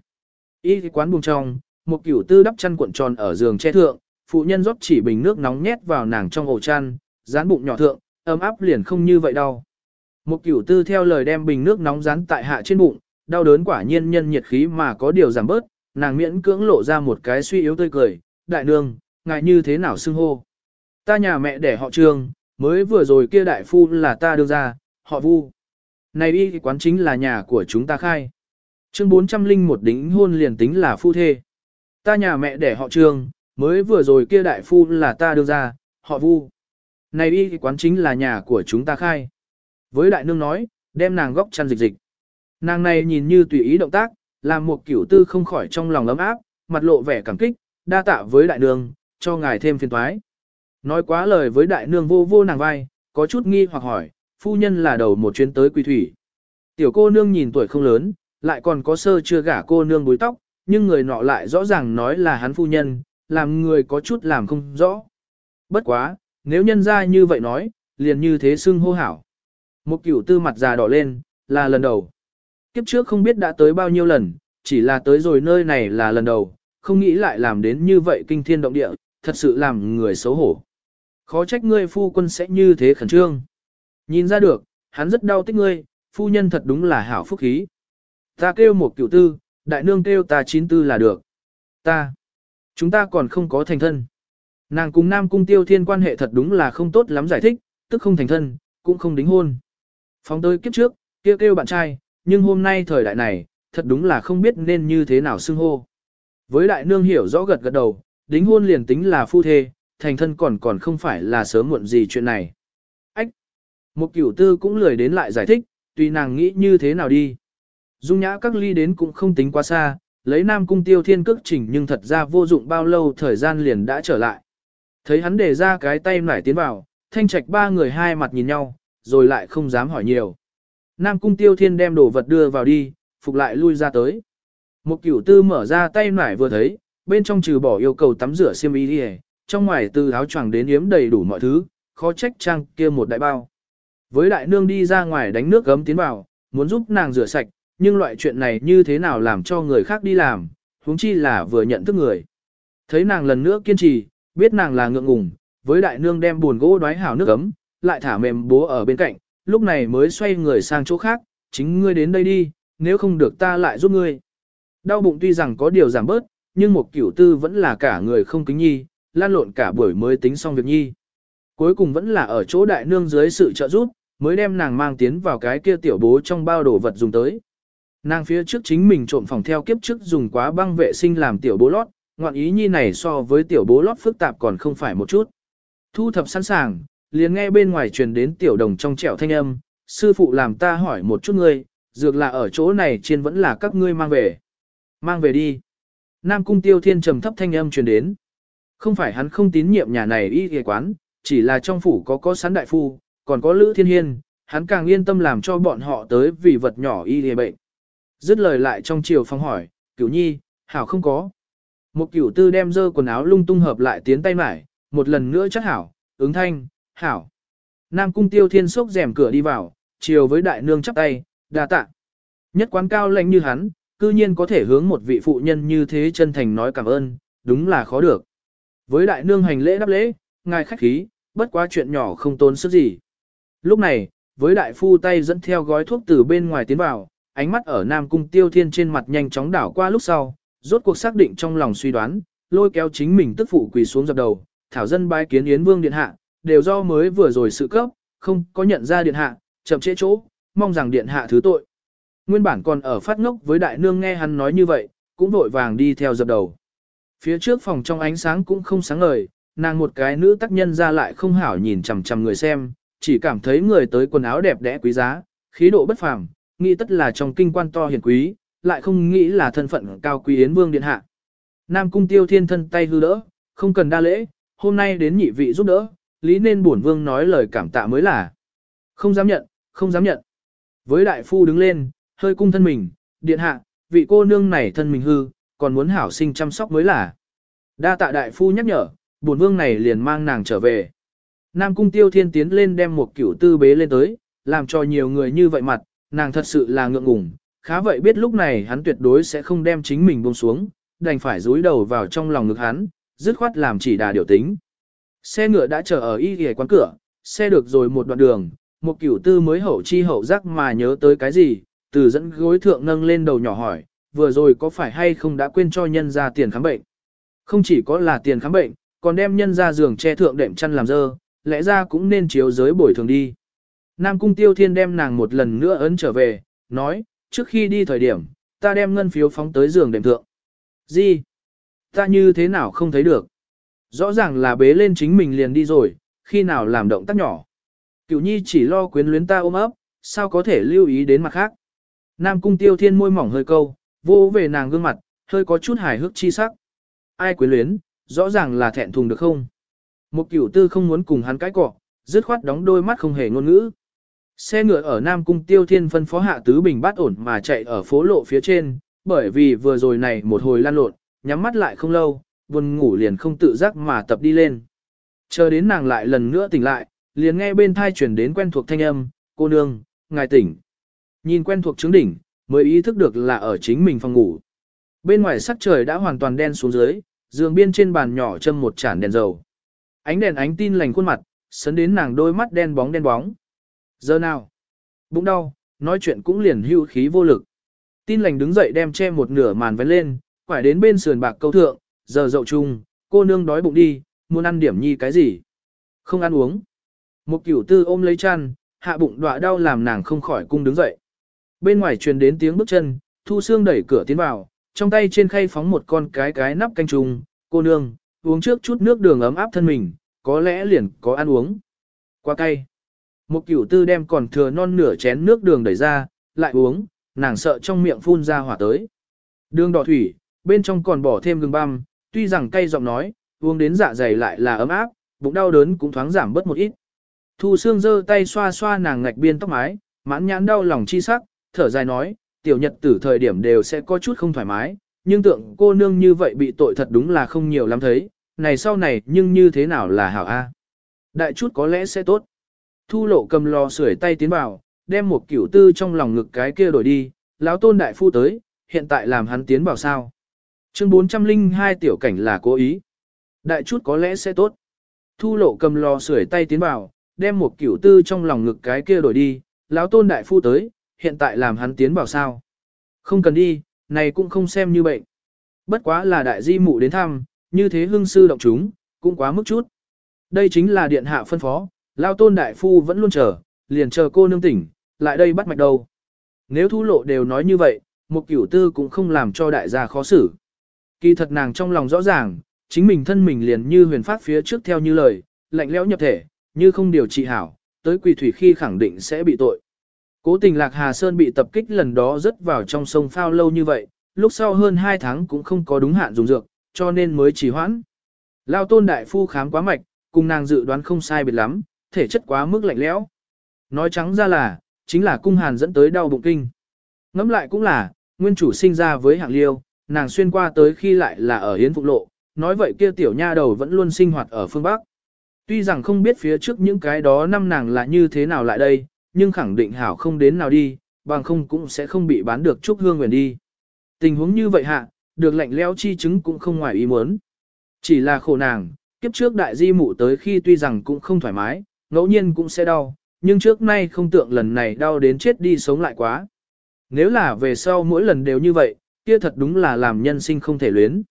Y quán buông trong, một cửu tư đắp chăn cuộn tròn ở giường che thượng, phụ nhân rót chỉ bình nước nóng nhét vào nàng trong ổ chăn, dán bụng nhỏ thượng, ấm áp liền không như vậy đâu. Một cửu tư theo lời đem bình nước nóng dán tại hạ trên bụng, đau đớn quả nhiên nhân nhiệt khí mà có điều giảm bớt, nàng miễn cưỡng lộ ra một cái suy yếu tươi cười, đại nương, ngài như thế nào xưng hô. Ta nhà mẹ để họ trương, mới vừa rồi kia đại phu là ta đưa ra, họ vu. Này y quán chính là nhà của chúng ta khai. Chương 401 đính hôn liền tính là phu thê. Ta nhà mẹ để họ trương, mới vừa rồi kia đại phu là ta đưa ra, họ vu. Này y quán chính là nhà của chúng ta khai. Với đại nương nói, đem nàng góc chăn dịch dịch. Nàng này nhìn như tùy ý động tác, làm một kiểu tư không khỏi trong lòng ấm áp, mặt lộ vẻ cảm kích, đa tạ với đại nương, cho ngài thêm phiền toái. Nói quá lời với đại nương vô vô nàng vai, có chút nghi hoặc hỏi, phu nhân là đầu một chuyến tới quỳ thủy. Tiểu cô nương nhìn tuổi không lớn, lại còn có sơ chưa gả cô nương búi tóc, nhưng người nọ lại rõ ràng nói là hắn phu nhân, làm người có chút làm không rõ. Bất quá, nếu nhân ra như vậy nói, liền như thế xưng hô hảo. Một cửu tư mặt già đỏ lên, là lần đầu. Kiếp trước không biết đã tới bao nhiêu lần, chỉ là tới rồi nơi này là lần đầu, không nghĩ lại làm đến như vậy kinh thiên động địa, thật sự làm người xấu hổ. Khó trách ngươi phu quân sẽ như thế khẩn trương. Nhìn ra được, hắn rất đau tích ngươi, phu nhân thật đúng là hảo phúc khí. Ta kêu một cửu tư, đại nương kêu ta chín tư là được. Ta, chúng ta còn không có thành thân. Nàng cùng Nam Cung Tiêu Thiên quan hệ thật đúng là không tốt lắm giải thích, tức không thành thân, cũng không đính hôn. Phóng tới kiếp trước, kêu kêu bạn trai, nhưng hôm nay thời đại này, thật đúng là không biết nên như thế nào xưng hô. Với đại nương hiểu rõ gật gật đầu, đính hôn liền tính là phu thê, thành thân còn còn không phải là sớm muộn gì chuyện này. Một cửu tư cũng lười đến lại giải thích, tùy nàng nghĩ như thế nào đi. Dung nhã các ly đến cũng không tính quá xa, lấy nam cung tiêu thiên cước chỉnh nhưng thật ra vô dụng bao lâu thời gian liền đã trở lại. Thấy hắn để ra cái tay nải tiến vào, thanh trạch ba người hai mặt nhìn nhau, rồi lại không dám hỏi nhiều. Nam cung tiêu thiên đem đồ vật đưa vào đi, phục lại lui ra tới. Một cửu tư mở ra tay nải vừa thấy, bên trong trừ bỏ yêu cầu tắm rửa xiêm y đi trong ngoài từ áo choàng đến yếm đầy đủ mọi thứ, khó trách trang kia một đại bao. Với đại nương đi ra ngoài đánh nước gấm tiến vào, muốn giúp nàng rửa sạch, nhưng loại chuyện này như thế nào làm cho người khác đi làm, huống chi là vừa nhận thức người. Thấy nàng lần nữa kiên trì, biết nàng là ngượng ngùng, với đại nương đem buồn gỗ đoái hảo nước ấm, lại thả mềm bố ở bên cạnh, lúc này mới xoay người sang chỗ khác, chính ngươi đến đây đi, nếu không được ta lại giúp ngươi. Đau bụng tuy rằng có điều giảm bớt, nhưng một kiểu tư vẫn là cả người không kính nhi, lan lộn cả buổi mới tính xong việc nhi. Cuối cùng vẫn là ở chỗ đại nương dưới sự trợ giúp, mới đem nàng mang tiến vào cái kia tiểu bố trong bao đồ vật dùng tới. Nàng phía trước chính mình trộm phòng theo kiếp trước dùng quá băng vệ sinh làm tiểu bố lót, ngoạn ý nhi này so với tiểu bố lót phức tạp còn không phải một chút. Thu thập sẵn sàng, liền nghe bên ngoài truyền đến tiểu đồng trong trẻo thanh âm, sư phụ làm ta hỏi một chút ngươi, dược là ở chỗ này trên vẫn là các ngươi mang về. Mang về đi. Nam cung tiêu thiên trầm thấp thanh âm truyền đến. Không phải hắn không tín nhiệm nhà này y ghề quán, chỉ là trong phủ có có sán đại phu, còn có lữ thiên hiên, hắn càng yên tâm làm cho bọn họ tới vì vật nhỏ y lìa bệnh. Dứt lời lại trong chiều phong hỏi, cửu nhi, hảo không có. Một cửu tư đem dơ quần áo lung tung hợp lại tiến tay mải, một lần nữa chắc hảo, ứng thanh, hảo. Nam cung tiêu thiên sốc rèm cửa đi vào, chiều với đại nương chắp tay, đa tạ. Nhất quán cao lãnh như hắn, cư nhiên có thể hướng một vị phụ nhân như thế chân thành nói cảm ơn, đúng là khó được. Với đại nương hành lễ đáp lễ, ngài khách khí, bất quá chuyện nhỏ không tốn sức gì. Lúc này, với đại phu tay dẫn theo gói thuốc từ bên ngoài tiến vào, ánh mắt ở Nam Cung Tiêu Thiên trên mặt nhanh chóng đảo qua lúc sau, rốt cuộc xác định trong lòng suy đoán, lôi kéo chính mình tức phụ quỳ xuống dập đầu, thảo dân bái kiến Yến Vương điện hạ, đều do mới vừa rồi sự cấp, không có nhận ra điện hạ, chậm trễ chỗ, mong rằng điện hạ thứ tội. Nguyên bản còn ở phát ngốc với đại nương nghe hắn nói như vậy, cũng vội vàng đi theo dập đầu. Phía trước phòng trong ánh sáng cũng không sáng ngời, nàng một cái nữ tác nhân ra lại không hảo nhìn chằm chằm người xem, chỉ cảm thấy người tới quần áo đẹp đẽ quý giá, khí độ bất phàm, nghĩ tất là trong kinh quan to hiền quý, lại không nghĩ là thân phận cao quý yến vương điện hạ. Nam cung tiêu thiên thân tay hư đỡ, không cần đa lễ, hôm nay đến nhị vị giúp đỡ, lý nên bổn vương nói lời cảm tạ mới là. Không dám nhận, không dám nhận. Với đại phu đứng lên, hơi cung thân mình, điện hạ, vị cô nương này thân mình hư, còn muốn hảo sinh chăm sóc mới là. Đa tạ đại phu nhắc nhở, bổn vương này liền mang nàng trở về. Nam cung tiêu thiên tiến lên đem một cửu tư bế lên tới, làm cho nhiều người như vậy mặt, nàng thật sự là ngượng ngùng, khá vậy biết lúc này hắn tuyệt đối sẽ không đem chính mình buông xuống, đành phải dúi đầu vào trong lòng ngực hắn, dứt khoát làm chỉ đà điều tính. Xe ngựa đã chờ ở y ghề quán cửa, xe được rồi một đoạn đường, một cửu tư mới hậu chi hậu giác mà nhớ tới cái gì, từ dẫn gối thượng nâng lên đầu nhỏ hỏi, vừa rồi có phải hay không đã quên cho nhân ra tiền khám bệnh. Không chỉ có là tiền khám bệnh, còn đem nhân ra giường che thượng đệm chăn làm dơ, lẽ ra cũng nên chiếu giới bồi thường đi. Nam Cung Tiêu Thiên đem nàng một lần nữa ấn trở về, nói, trước khi đi thời điểm, ta đem ngân phiếu phóng tới giường đệm thượng. Gì? Ta như thế nào không thấy được? Rõ ràng là bế lên chính mình liền đi rồi, khi nào làm động tác nhỏ. Cửu nhi chỉ lo quyến luyến ta ôm ấp, sao có thể lưu ý đến mặt khác. Nam Cung Tiêu Thiên môi mỏng hơi câu, vô về nàng gương mặt, hơi có chút hài hước chi sắc. Ai quyến luyến, rõ ràng là thẹn thùng được không? Một cửu tư không muốn cùng hắn cãi cọ, dứt khoát đóng đôi mắt không hề ngôn ngữ. Xe ngựa ở Nam Cung Tiêu Thiên phân phó hạ tứ bình bát ổn mà chạy ở phố lộ phía trên, bởi vì vừa rồi này một hồi lan lộn, nhắm mắt lại không lâu, buồn ngủ liền không tự giác mà tập đi lên. Chờ đến nàng lại lần nữa tỉnh lại, liền nghe bên thai chuyển đến quen thuộc thanh âm, cô nương, ngài tỉnh. Nhìn quen thuộc trứng đỉnh, mới ý thức được là ở chính mình phòng ngủ. Bên ngoài sắc trời đã hoàn toàn đen xuống dưới, giường biên trên bàn nhỏ châm một chản đèn dầu. Ánh đèn ánh tin lành khuôn mặt, sấn đến nàng đôi mắt đen bóng đen bóng. Giờ nào? Bụng đau, nói chuyện cũng liền hưu khí vô lực. Tin lành đứng dậy đem che một nửa màn vén lên, quải đến bên sườn bạc câu thượng, giờ dậu chung, cô nương đói bụng đi, muốn ăn điểm nhi cái gì? Không ăn uống. Một cửu tư ôm lấy chăn, hạ bụng đọa đau làm nàng không khỏi cung đứng dậy. Bên ngoài truyền đến tiếng bước chân, Thu xương đẩy cửa tiến vào, trong tay trên khay phóng một con cái cái nắp canh trùng, cô nương, uống trước chút nước đường ấm áp thân mình, có lẽ liền có ăn uống. Qua cay. Một cửu tư đem còn thừa non nửa chén nước đường đẩy ra, lại uống, nàng sợ trong miệng phun ra hỏa tới. Đường đỏ thủy, bên trong còn bỏ thêm gừng băm, tuy rằng cay giọng nói, uống đến dạ dày lại là ấm áp, bụng đau đớn cũng thoáng giảm bớt một ít. Thu Sương giơ tay xoa xoa nàng ngạch biên tóc mái, mãn nhãn đau lòng chi sắc, thở dài nói, tiểu nhật tử thời điểm đều sẽ có chút không thoải mái, nhưng tượng cô nương như vậy bị tội thật đúng là không nhiều lắm thấy, này sau này nhưng như thế nào là hảo A. Đại chút có lẽ sẽ tốt. Thu lộ cầm lò sưởi tay tiến vào, đem một cửu tư trong lòng ngực cái kia đổi đi, lão tôn đại phu tới, hiện tại làm hắn tiến vào sao. Chương 402 tiểu cảnh là cố ý. Đại chút có lẽ sẽ tốt. Thu lộ cầm lò sưởi tay tiến vào, đem một cửu tư trong lòng ngực cái kia đổi đi, lão tôn đại phu tới, hiện tại làm hắn tiến vào sao. Không cần đi, này cũng không xem như bệnh. Bất quá là đại di mụ đến thăm, như thế hương sư động chúng, cũng quá mức chút. Đây chính là điện hạ phân phó, lao tôn đại phu vẫn luôn chờ, liền chờ cô nương tỉnh, lại đây bắt mạch đầu. Nếu thu lộ đều nói như vậy, một cửu tư cũng không làm cho đại gia khó xử. Kỳ thật nàng trong lòng rõ ràng, chính mình thân mình liền như huyền phát phía trước theo như lời, lạnh lẽo nhập thể, như không điều trị hảo, tới quỳ thủy khi khẳng định sẽ bị tội. Cố tình Lạc Hà Sơn bị tập kích lần đó rớt vào trong sông phao lâu như vậy, lúc sau hơn 2 tháng cũng không có đúng hạn dùng dược, cho nên mới trì hoãn. Lao tôn đại phu khám quá mạch, cùng nàng dự đoán không sai biệt lắm, thể chất quá mức lạnh lẽo. Nói trắng ra là, chính là cung hàn dẫn tới đau bụng kinh. Ngẫm lại cũng là, nguyên chủ sinh ra với hạng liêu, nàng xuyên qua tới khi lại là ở Yến Phục Lộ, nói vậy kia tiểu nha đầu vẫn luôn sinh hoạt ở phương Bắc. Tuy rằng không biết phía trước những cái đó năm nàng là như thế nào lại đây, nhưng khẳng định hảo không đến nào đi, bằng không cũng sẽ không bị bán được Trúc Hương Nguyền đi. Tình huống như vậy hạ, được lệnh leo chi chứng cũng không ngoài ý muốn. Chỉ là khổ nàng, kiếp trước đại di mụ tới khi tuy rằng cũng không thoải mái, ngẫu nhiên cũng sẽ đau, nhưng trước nay không tượng lần này đau đến chết đi sống lại quá. Nếu là về sau mỗi lần đều như vậy, kia thật đúng là làm nhân sinh không thể luyến.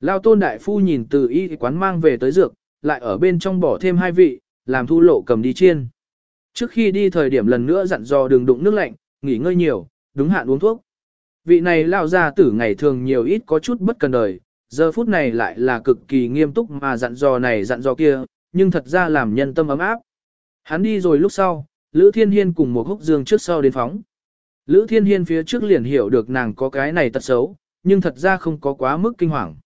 Lao tôn đại phu nhìn từ y quán mang về tới dược, lại ở bên trong bỏ thêm hai vị, làm thu lộ cầm đi chiên. Trước khi đi thời điểm lần nữa dặn dò đường đụng nước lạnh, nghỉ ngơi nhiều, đúng hạn uống thuốc. Vị này lao ra tử ngày thường nhiều ít có chút bất cần đời, giờ phút này lại là cực kỳ nghiêm túc mà dặn dò này dặn dò kia, nhưng thật ra làm nhân tâm ấm áp. Hắn đi rồi lúc sau, Lữ Thiên Hiên cùng một húc dương trước sau đến phóng. Lữ Thiên Hiên phía trước liền hiểu được nàng có cái này tật xấu, nhưng thật ra không có quá mức kinh hoàng.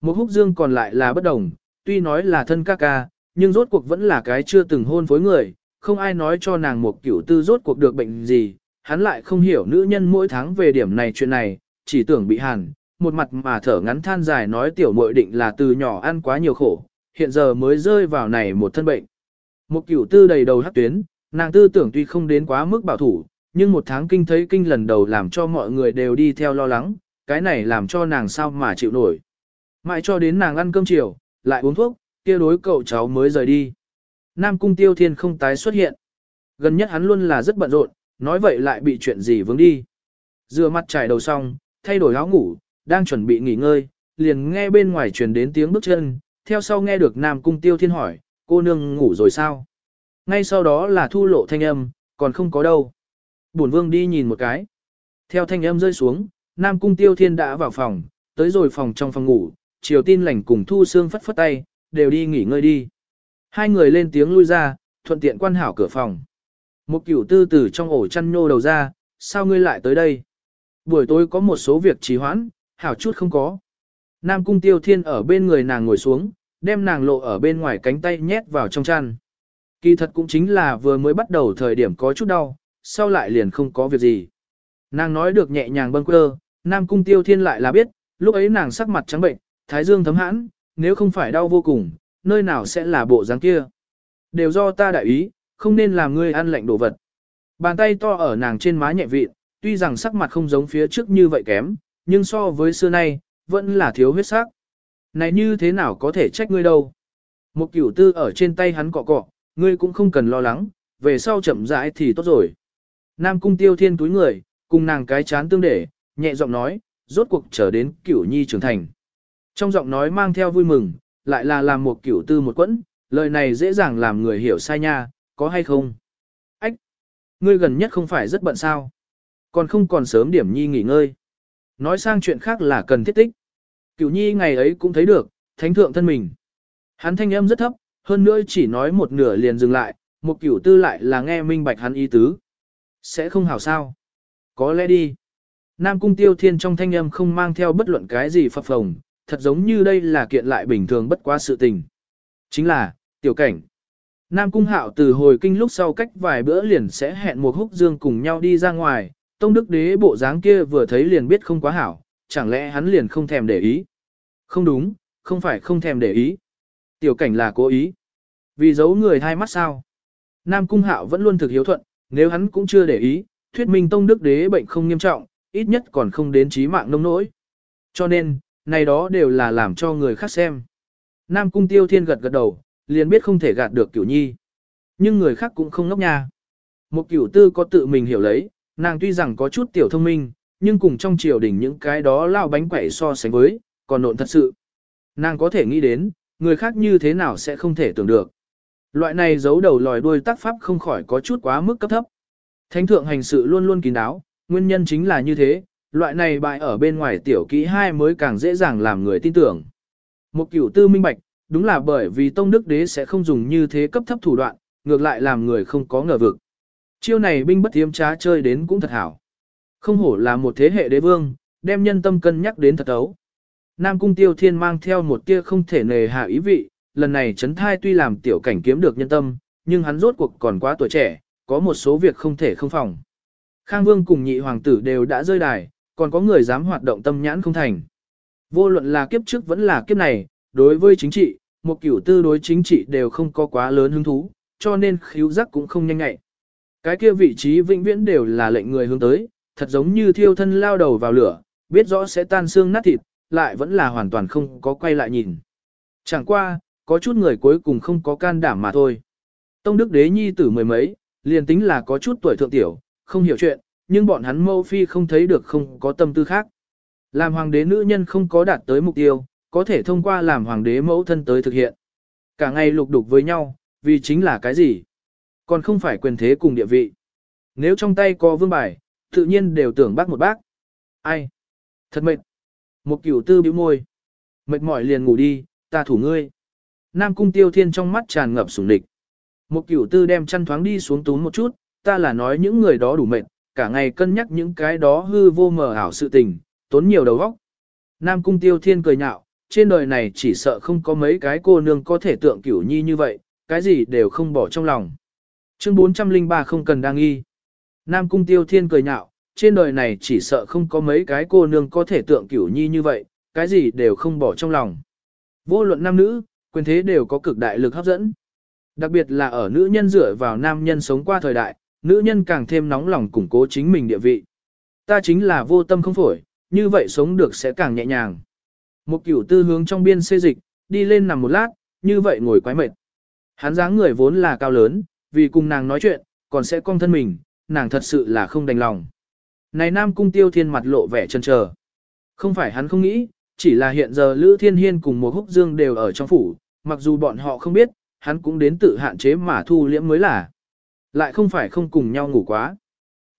Một húc dương còn lại là bất đồng, tuy nói là thân ca ca, nhưng rốt cuộc vẫn là cái chưa từng hôn phối người, không ai nói cho nàng một kiểu tư rốt cuộc được bệnh gì, hắn lại không hiểu nữ nhân mỗi tháng về điểm này chuyện này, chỉ tưởng bị hàn, một mặt mà thở ngắn than dài nói tiểu muội định là từ nhỏ ăn quá nhiều khổ, hiện giờ mới rơi vào này một thân bệnh. Một cửu tư đầy đầu hắc tuyến, nàng tư tưởng tuy không đến quá mức bảo thủ, nhưng một tháng kinh thấy kinh lần đầu làm cho mọi người đều đi theo lo lắng, cái này làm cho nàng sao mà chịu nổi. Mãi cho đến nàng ăn cơm chiều, lại uống thuốc, kia đối cậu cháu mới rời đi. Nam Cung Tiêu Thiên không tái xuất hiện. Gần nhất hắn luôn là rất bận rộn, nói vậy lại bị chuyện gì vướng đi. Rửa mặt trải đầu xong, thay đổi áo ngủ, đang chuẩn bị nghỉ ngơi, liền nghe bên ngoài truyền đến tiếng bước chân, theo sau nghe được Nam Cung Tiêu Thiên hỏi, cô nương ngủ rồi sao? Ngay sau đó là thu lộ thanh âm, còn không có đâu. Bổn vương đi nhìn một cái. Theo thanh âm rơi xuống, Nam Cung Tiêu Thiên đã vào phòng, tới rồi phòng trong phòng ngủ, Triều Tin lành cùng Thu Sương phất phất tay, đều đi nghỉ ngơi đi. Hai người lên tiếng lui ra, thuận tiện quan hảo cửa phòng. Một cửu tư tử trong ổ chăn nhô đầu ra, sao ngươi lại tới đây? Buổi tối có một số việc trì hoãn, hảo chút không có. Nam cung tiêu thiên ở bên người nàng ngồi xuống, đem nàng lộ ở bên ngoài cánh tay nhét vào trong chăn. Kỳ thật cũng chính là vừa mới bắt đầu thời điểm có chút đau, sau lại liền không có việc gì. Nàng nói được nhẹ nhàng bâng quơ, Nam cung tiêu thiên lại là biết, lúc ấy nàng sắc mặt trắng bệnh, thái dương thấm hãn, nếu không phải đau vô cùng, nơi nào sẽ là bộ dáng kia. Đều do ta đại ý, không nên làm ngươi ăn lạnh đồ vật. Bàn tay to ở nàng trên má nhẹ vị, tuy rằng sắc mặt không giống phía trước như vậy kém, nhưng so với xưa nay, vẫn là thiếu huyết sắc. Này như thế nào có thể trách ngươi đâu. Một cửu tư ở trên tay hắn cọ cọ, ngươi cũng không cần lo lắng, về sau chậm rãi thì tốt rồi. Nam cung tiêu thiên túi người, cùng nàng cái chán tương để, nhẹ giọng nói, rốt cuộc trở đến cửu nhi trưởng thành. Trong giọng nói mang theo vui mừng, lại là làm một cửu tư một quẫn, lời này dễ dàng làm người hiểu sai nha, có hay không? Ách! Ngươi gần nhất không phải rất bận sao? Còn không còn sớm điểm nhi nghỉ ngơi. Nói sang chuyện khác là cần thiết tích. Cửu nhi ngày ấy cũng thấy được, thánh thượng thân mình. Hắn thanh âm rất thấp, hơn nữa chỉ nói một nửa liền dừng lại, một cửu tư lại là nghe minh bạch hắn ý tứ. Sẽ không hảo sao? Có lẽ đi. Nam cung tiêu thiên trong thanh âm không mang theo bất luận cái gì phập phồng, thật giống như đây là kiện lại bình thường bất quá sự tình. Chính là, tiểu cảnh. Nam Cung Hạo từ hồi kinh lúc sau cách vài bữa liền sẽ hẹn một húc dương cùng nhau đi ra ngoài, Tông Đức Đế bộ dáng kia vừa thấy liền biết không quá hảo, chẳng lẽ hắn liền không thèm để ý. Không đúng, không phải không thèm để ý. Tiểu cảnh là cố ý. Vì giấu người hai mắt sao. Nam Cung Hạo vẫn luôn thực hiếu thuận, nếu hắn cũng chưa để ý, thuyết minh Tông Đức Đế bệnh không nghiêm trọng, ít nhất còn không đến chí mạng nông nỗi. Cho nên, này đó đều là làm cho người khác xem. Nam Cung Tiêu Thiên gật gật đầu, liền biết không thể gạt được Cửu Nhi. Nhưng người khác cũng không ngốc nha. Một Cửu Tư có tự mình hiểu lấy, nàng tuy rằng có chút tiểu thông minh, nhưng cùng trong triều đình những cái đó lao bánh quẩy so sánh với, còn nộn thật sự. Nàng có thể nghĩ đến, người khác như thế nào sẽ không thể tưởng được. Loại này giấu đầu lòi đuôi tác pháp không khỏi có chút quá mức cấp thấp. Thánh thượng hành sự luôn luôn kín đáo, nguyên nhân chính là như thế, loại này bại ở bên ngoài tiểu kỹ hai mới càng dễ dàng làm người tin tưởng. Một cửu tư minh bạch, đúng là bởi vì Tông Đức Đế sẽ không dùng như thế cấp thấp thủ đoạn, ngược lại làm người không có ngờ vực. Chiêu này binh bất tiêm trá chơi đến cũng thật hảo. Không hổ là một thế hệ đế vương, đem nhân tâm cân nhắc đến thật ấu. Nam Cung Tiêu Thiên mang theo một tia không thể nề hạ ý vị, lần này chấn thai tuy làm tiểu cảnh kiếm được nhân tâm, nhưng hắn rốt cuộc còn quá tuổi trẻ, có một số việc không thể không phòng. Khang Vương cùng nhị hoàng tử đều đã rơi đài, còn có người dám hoạt động tâm nhãn không thành. Vô luận là kiếp trước vẫn là kiếp này, đối với chính trị, một kiểu tư đối chính trị đều không có quá lớn hứng thú, cho nên khíu giác cũng không nhanh ngại. Cái kia vị trí vĩnh viễn đều là lệnh người hướng tới, thật giống như thiêu thân lao đầu vào lửa, biết rõ sẽ tan xương nát thịt, lại vẫn là hoàn toàn không có quay lại nhìn. Chẳng qua, có chút người cuối cùng không có can đảm mà thôi. Tông đức đế nhi tử mười mấy, liền tính là có chút tuổi thượng tiểu, không hiểu chuyện, nhưng bọn hắn mâu phi không thấy được không có tâm tư khác. Làm hoàng đế nữ nhân không có đạt tới mục tiêu, có thể thông qua làm hoàng đế mẫu thân tới thực hiện. Cả ngày lục đục với nhau, vì chính là cái gì? Còn không phải quyền thế cùng địa vị. Nếu trong tay có vương bài, tự nhiên đều tưởng bác một bác. Ai? Thật mệt. Một cửu tư bĩu môi. Mệt mỏi liền ngủ đi, ta thủ ngươi. Nam cung tiêu thiên trong mắt tràn ngập sủng địch. Một cửu tư đem chăn thoáng đi xuống tún một chút, ta là nói những người đó đủ mệt, cả ngày cân nhắc những cái đó hư vô mờ ảo sự tình, tốn nhiều đầu óc. Nam cung tiêu thiên cười nhạo, trên đời này chỉ sợ không có mấy cái cô nương có thể tượng cửu nhi như vậy, cái gì đều không bỏ trong lòng. Chương 403 không cần đang nghi. Nam cung tiêu thiên cười nhạo, trên đời này chỉ sợ không có mấy cái cô nương có thể tượng cửu nhi như vậy, cái gì đều không bỏ trong lòng. Vô luận nam nữ, quyền thế đều có cực đại lực hấp dẫn. Đặc biệt là ở nữ nhân dựa vào nam nhân sống qua thời đại, nữ nhân càng thêm nóng lòng củng cố chính mình địa vị. Ta chính là vô tâm không phổi, như vậy sống được sẽ càng nhẹ nhàng. Một cửu tư hướng trong biên xê dịch, đi lên nằm một lát, như vậy ngồi quái mệt. Hắn dáng người vốn là cao lớn, vì cùng nàng nói chuyện, còn sẽ cong thân mình, nàng thật sự là không đành lòng. Này Nam Cung Tiêu Thiên mặt lộ vẻ chân chờ. Không phải hắn không nghĩ, chỉ là hiện giờ Lữ Thiên Hiên cùng một húc dương đều ở trong phủ, mặc dù bọn họ không biết, hắn cũng đến tự hạn chế mà thu liễm mới là. Lại không phải không cùng nhau ngủ quá.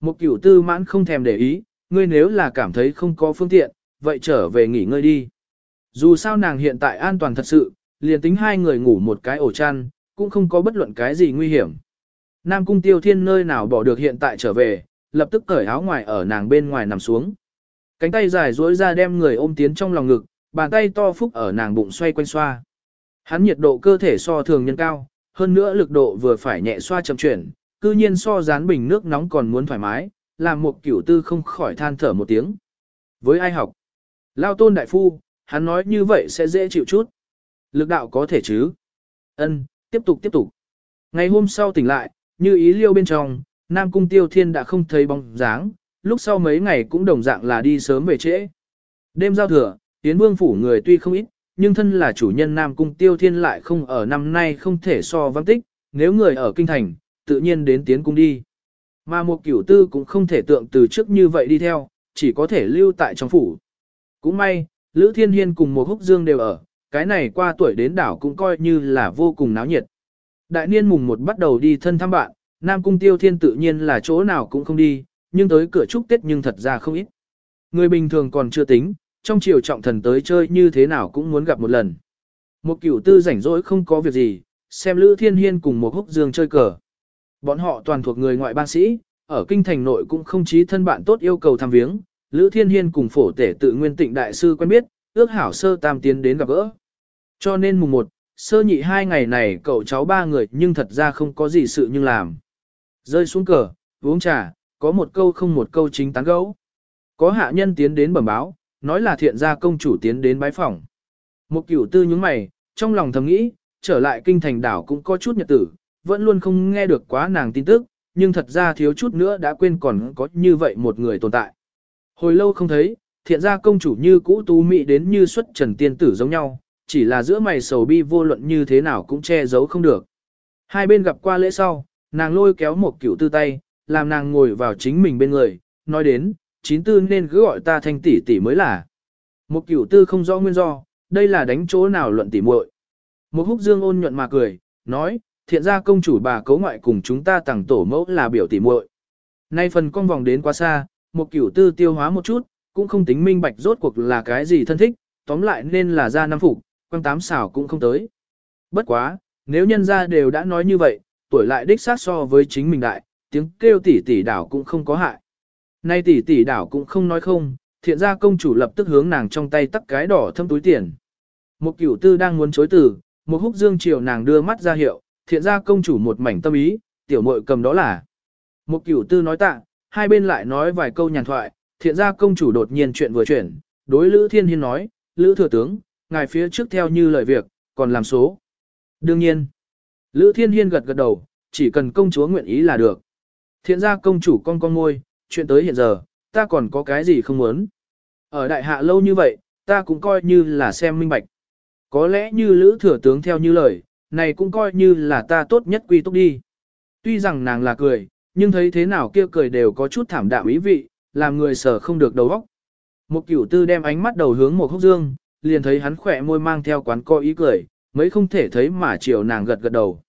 Một cửu tư mãn không thèm để ý, ngươi nếu là cảm thấy không có phương tiện, vậy trở về nghỉ ngơi đi. Dù sao nàng hiện tại an toàn thật sự, liền tính hai người ngủ một cái ổ chăn, cũng không có bất luận cái gì nguy hiểm. Nam cung tiêu thiên nơi nào bỏ được hiện tại trở về, lập tức cởi áo ngoài ở nàng bên ngoài nằm xuống. Cánh tay dài duỗi ra đem người ôm tiến trong lòng ngực, bàn tay to phúc ở nàng bụng xoay quanh xoa. Hắn nhiệt độ cơ thể so thường nhân cao, hơn nữa lực độ vừa phải nhẹ xoa chậm chuyển, cư nhiên so dán bình nước nóng còn muốn thoải mái, làm một kiểu tư không khỏi than thở một tiếng. Với ai học? Lao tôn đại phu, hắn nói như vậy sẽ dễ chịu chút. Lực đạo có thể chứ? Ân, tiếp tục tiếp tục. Ngày hôm sau tỉnh lại, như ý liêu bên trong, Nam Cung Tiêu Thiên đã không thấy bóng dáng, lúc sau mấy ngày cũng đồng dạng là đi sớm về trễ. Đêm giao thừa, Tiến Vương phủ người tuy không ít, nhưng thân là chủ nhân Nam Cung Tiêu Thiên lại không ở năm nay không thể so vắng tích, nếu người ở kinh thành, tự nhiên đến Tiến Cung đi. Mà một cửu tư cũng không thể tượng từ trước như vậy đi theo, chỉ có thể lưu tại trong phủ. Cũng may, Lữ Thiên Hiên cùng một húc dương đều ở, cái này qua tuổi đến đảo cũng coi như là vô cùng náo nhiệt. Đại niên mùng một bắt đầu đi thân thăm bạn, Nam Cung Tiêu Thiên tự nhiên là chỗ nào cũng không đi, nhưng tới cửa chúc Tết nhưng thật ra không ít. Người bình thường còn chưa tính, trong chiều trọng thần tới chơi như thế nào cũng muốn gặp một lần. Một cửu tư rảnh rỗi không có việc gì, xem Lữ Thiên Hiên cùng một húc dương chơi cờ. Bọn họ toàn thuộc người ngoại bang sĩ, ở kinh thành nội cũng không chí thân bạn tốt yêu cầu thăm viếng, Lữ Thiên Hiên cùng phổ tể tự nguyên tịnh đại sư quen biết, ước hảo sơ tam tiến đến gặp gỡ. Cho nên mùng 1, sơ nhị hai ngày này cậu cháu ba người nhưng thật ra không có gì sự nhưng làm. Rơi xuống cờ, uống trà, có một câu không một câu chính tán gấu. Có hạ nhân tiến đến bẩm báo, nói là thiện gia công chủ tiến đến bái phỏng. Một cửu tư nhướng mày, trong lòng thầm nghĩ, trở lại kinh thành đảo cũng có chút nhật tử, vẫn luôn không nghe được quá nàng tin tức, nhưng thật ra thiếu chút nữa đã quên còn có như vậy một người tồn tại. Hồi lâu không thấy, thiện gia công chủ như cũ tú mỹ đến như xuất trần tiên tử giống nhau, chỉ là giữa mày sầu bi vô luận như thế nào cũng che giấu không được. Hai bên gặp qua lễ sau, nàng lôi kéo một cửu tư tay, làm nàng ngồi vào chính mình bên người, nói đến, chín tư nên cứ gọi ta thanh tỷ tỷ mới là. Một cửu tư không rõ nguyên do, đây là đánh chỗ nào luận tỷ muội. Một húc dương ôn nhuận mà cười, nói, thiện gia công chủ bà cấu ngoại cùng chúng ta tặng tổ mẫu là biểu tỷ muội. Nay phần con vòng đến quá xa, một cửu tư tiêu hóa một chút, cũng không tính minh bạch rốt cuộc là cái gì thân thích, tóm lại nên là ra năm phục, quăng tám xảo cũng không tới. Bất quá, nếu nhân ra đều đã nói như vậy, tuổi lại đích xác so với chính mình đại, tiếng kêu tỷ tỷ đảo cũng không có hại. Nay tỷ tỷ đảo cũng không nói không, thiện ra công chủ lập tức hướng nàng trong tay tắt cái đỏ thâm túi tiền. Một cửu tư đang muốn chối từ, một húc dương chiều nàng đưa mắt ra hiệu, thiện ra công chủ một mảnh tâm ý, tiểu muội cầm đó là. Một cửu tư nói tạ, hai bên lại nói vài câu nhàn thoại, thiện ra công chủ đột nhiên chuyện vừa chuyển, đối Lữ Thiên Hiên nói, Lữ Thừa Tướng, ngài phía trước theo như lời việc, còn làm số. Đương nhiên, Lữ Thiên Hiên gật gật đầu, chỉ cần công chúa nguyện ý là được. Thiện ra công chủ con con ngôi, chuyện tới hiện giờ, ta còn có cái gì không muốn. Ở đại hạ lâu như vậy, ta cũng coi như là xem minh bạch. Có lẽ như Lữ Thừa Tướng theo như lời, này cũng coi như là ta tốt nhất quy túc đi. Tuy rằng nàng là cười, nhưng thấy thế nào kia cười đều có chút thảm đạm ý vị, làm người sở không được đầu óc. Một cửu tư đem ánh mắt đầu hướng một hốc dương, liền thấy hắn khỏe môi mang theo quán co ý cười, mấy không thể thấy mà chiều nàng gật gật đầu.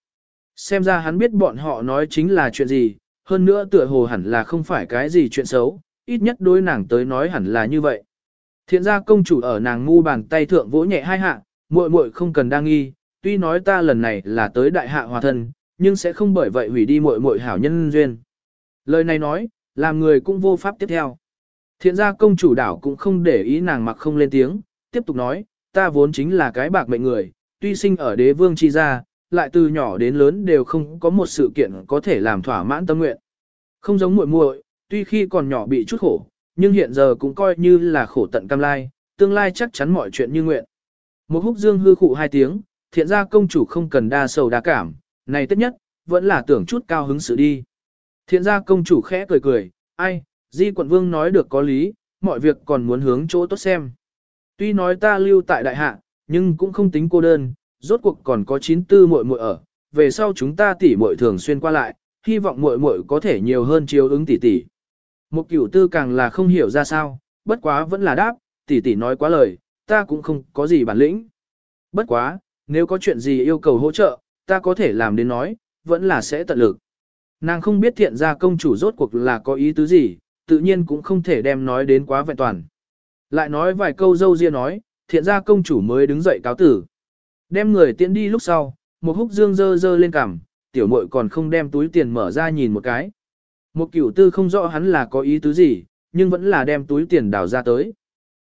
Xem ra hắn biết bọn họ nói chính là chuyện gì, hơn nữa tựa hồ hẳn là không phải cái gì chuyện xấu, ít nhất đối nàng tới nói hẳn là như vậy. Thiện ra công chủ ở nàng ngu bàn tay thượng vỗ nhẹ hai hạ, muội muội không cần đa nghi, tuy nói ta lần này là tới đại hạ hòa thân, nhưng sẽ không bởi vậy hủy đi muội muội hảo nhân duyên. Lời này nói, làm người cũng vô pháp tiếp theo. Thiện gia công chủ đảo cũng không để ý nàng mặc không lên tiếng, tiếp tục nói, ta vốn chính là cái bạc mệnh người, tuy sinh ở đế vương chi gia, lại từ nhỏ đến lớn đều không có một sự kiện có thể làm thỏa mãn tâm nguyện. Không giống muội muội, tuy khi còn nhỏ bị chút khổ, nhưng hiện giờ cũng coi như là khổ tận cam lai, tương lai chắc chắn mọi chuyện như nguyện. Một húc dương hư khụ hai tiếng, thiện gia công chủ không cần đa sầu đa cảm, này tất nhất, vẫn là tưởng chút cao hứng sự đi. Thiện gia công chủ khẽ cười cười, ai, di quận vương nói được có lý, mọi việc còn muốn hướng chỗ tốt xem. Tuy nói ta lưu tại đại hạ, nhưng cũng không tính cô đơn, rốt cuộc còn có chín tư muội muội ở, về sau chúng ta tỉ muội thường xuyên qua lại, hy vọng muội muội có thể nhiều hơn chiếu ứng tỷ tỷ. Một cửu tư càng là không hiểu ra sao, bất quá vẫn là đáp, tỷ tỷ nói quá lời, ta cũng không có gì bản lĩnh. Bất quá, nếu có chuyện gì yêu cầu hỗ trợ, ta có thể làm đến nói, vẫn là sẽ tận lực. Nàng không biết thiện gia công chủ rốt cuộc là có ý tứ gì, tự nhiên cũng không thể đem nói đến quá vẹn toàn. Lại nói vài câu dâu riêng nói, thiện gia công chủ mới đứng dậy cáo tử. Đem người tiễn đi lúc sau, một húc dương dơ dơ lên cằm, tiểu muội còn không đem túi tiền mở ra nhìn một cái. Một cửu tư không rõ hắn là có ý tứ gì, nhưng vẫn là đem túi tiền đào ra tới.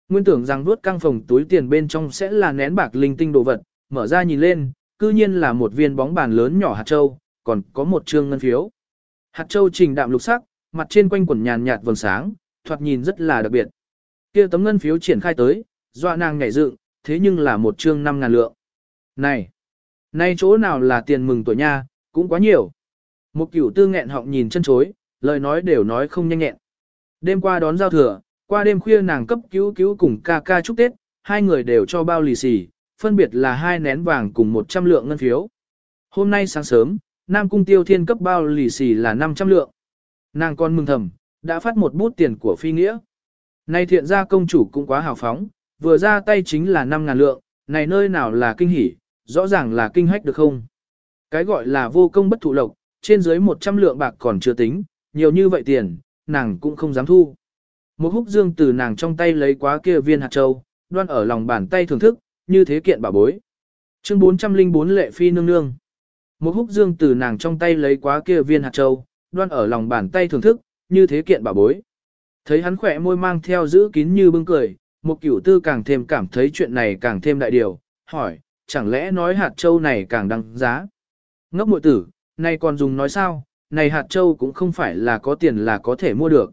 Nguyên tưởng rằng vuốt căng phòng túi tiền bên trong sẽ là nén bạc linh tinh đồ vật, mở ra nhìn lên, cư nhiên là một viên bóng bàn lớn nhỏ hạt châu, còn có một trương ngân phiếu. Hạt châu trình đạm lục sắc, mặt trên quanh quần nhàn nhạt vầng sáng, thoạt nhìn rất là đặc biệt. Kia tấm ngân phiếu triển khai tới, dọa nàng nhảy dựng, thế nhưng là một trương năm ngàn lượng. Này, nay chỗ nào là tiền mừng tuổi nha, cũng quá nhiều. Một cửu tư nghẹn họng nhìn chân chối, lời nói đều nói không nhanh nhẹn. Đêm qua đón giao thừa, qua đêm khuya nàng cấp cứu cứu cùng ca ca chúc Tết, hai người đều cho bao lì xì, phân biệt là hai nén vàng cùng 100 lượng ngân phiếu. Hôm nay sáng sớm, Nam Cung Tiêu Thiên cấp bao lì xì là 500 lượng. Nàng con mừng thầm, đã phát một bút tiền của phi nghĩa. Này thiện gia công chủ cũng quá hào phóng, vừa ra tay chính là 5.000 lượng, này nơi nào là kinh hỉ, rõ ràng là kinh hách được không? Cái gọi là vô công bất thụ lộc, trên dưới 100 lượng bạc còn chưa tính, nhiều như vậy tiền, nàng cũng không dám thu. Một húc dương từ nàng trong tay lấy quá kia viên hạt châu, đoan ở lòng bàn tay thưởng thức, như thế kiện bảo bối. Chương 404 lệ phi nương nương. Một húc dương từ nàng trong tay lấy quá kia viên hạt châu, đoan ở lòng bàn tay thưởng thức, như thế kiện bảo bối. Thấy hắn khỏe môi mang theo giữ kín như bưng cười, một cửu tư càng thêm cảm thấy chuyện này càng thêm đại điều, hỏi, chẳng lẽ nói hạt châu này càng đăng giá. Ngốc mội tử, này còn dùng nói sao, này hạt châu cũng không phải là có tiền là có thể mua được.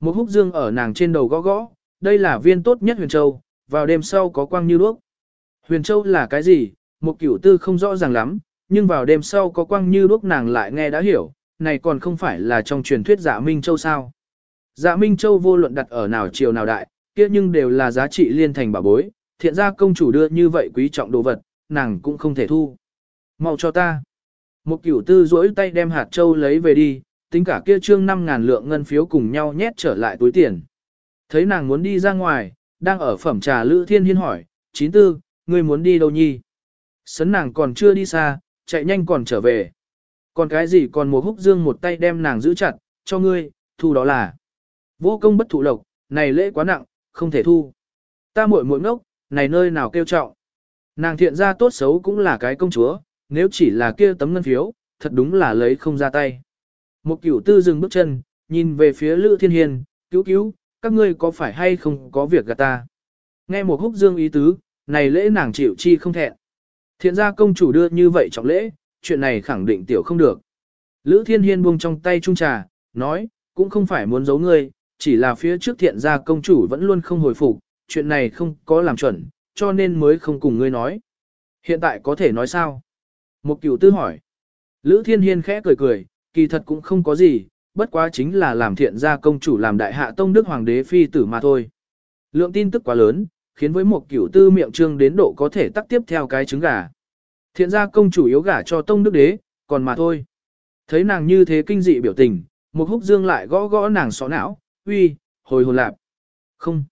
Một húc dương ở nàng trên đầu gõ gõ, đây là viên tốt nhất huyền châu, vào đêm sau có quang như đuốc. Huyền Châu là cái gì, một cửu tư không rõ ràng lắm, nhưng vào đêm sau có quang như lúc nàng lại nghe đã hiểu, này còn không phải là trong truyền thuyết dạ Minh Châu sao. Dạ Minh Châu vô luận đặt ở nào chiều nào đại, kia nhưng đều là giá trị liên thành bảo bối, thiện ra công chủ đưa như vậy quý trọng đồ vật, nàng cũng không thể thu. Mau cho ta. Một cửu tư duỗi tay đem hạt châu lấy về đi, tính cả kia trương 5.000 lượng ngân phiếu cùng nhau nhét trở lại túi tiền. Thấy nàng muốn đi ra ngoài, đang ở phẩm trà Lữ Thiên Hiên hỏi, chín tư, ngươi muốn đi đâu nhi? Sấn nàng còn chưa đi xa, chạy nhanh còn trở về. Còn cái gì còn một húc dương một tay đem nàng giữ chặt, cho ngươi, thu đó là. Vô công bất thụ lộc, này lễ quá nặng, không thể thu. Ta muội muội ngốc, này nơi nào kêu trọng. Nàng thiện ra tốt xấu cũng là cái công chúa, nếu chỉ là kia tấm ngân phiếu, thật đúng là lấy không ra tay. Một cửu tư dừng bước chân, nhìn về phía Lữ Thiên Hiên, cứu cứu, các ngươi có phải hay không có việc gạt ta. Nghe một húc dương ý tứ, này lễ nàng chịu chi không thẹn. Thiện gia công chủ đưa như vậy trọng lễ, chuyện này khẳng định tiểu không được. Lữ Thiên Hiên buông trong tay trung trà, nói, cũng không phải muốn giấu ngươi, chỉ là phía trước thiện gia công chủ vẫn luôn không hồi phục, chuyện này không có làm chuẩn, cho nên mới không cùng ngươi nói. Hiện tại có thể nói sao? Một cửu tư hỏi. Lữ Thiên Hiên khẽ cười cười, kỳ thật cũng không có gì, bất quá chính là làm thiện gia công chủ làm đại hạ tông đức hoàng đế phi tử mà thôi. Lượng tin tức quá lớn, khiến với một cửu tư miệng trương đến độ có thể tắc tiếp theo cái trứng gà. Thiện gia công chủ yếu gả cho tông đức đế, còn mà thôi. Thấy nàng như thế kinh dị biểu tình, một húc dương lại gõ gõ nàng xó não, uy, hồi hồn lạp. Không,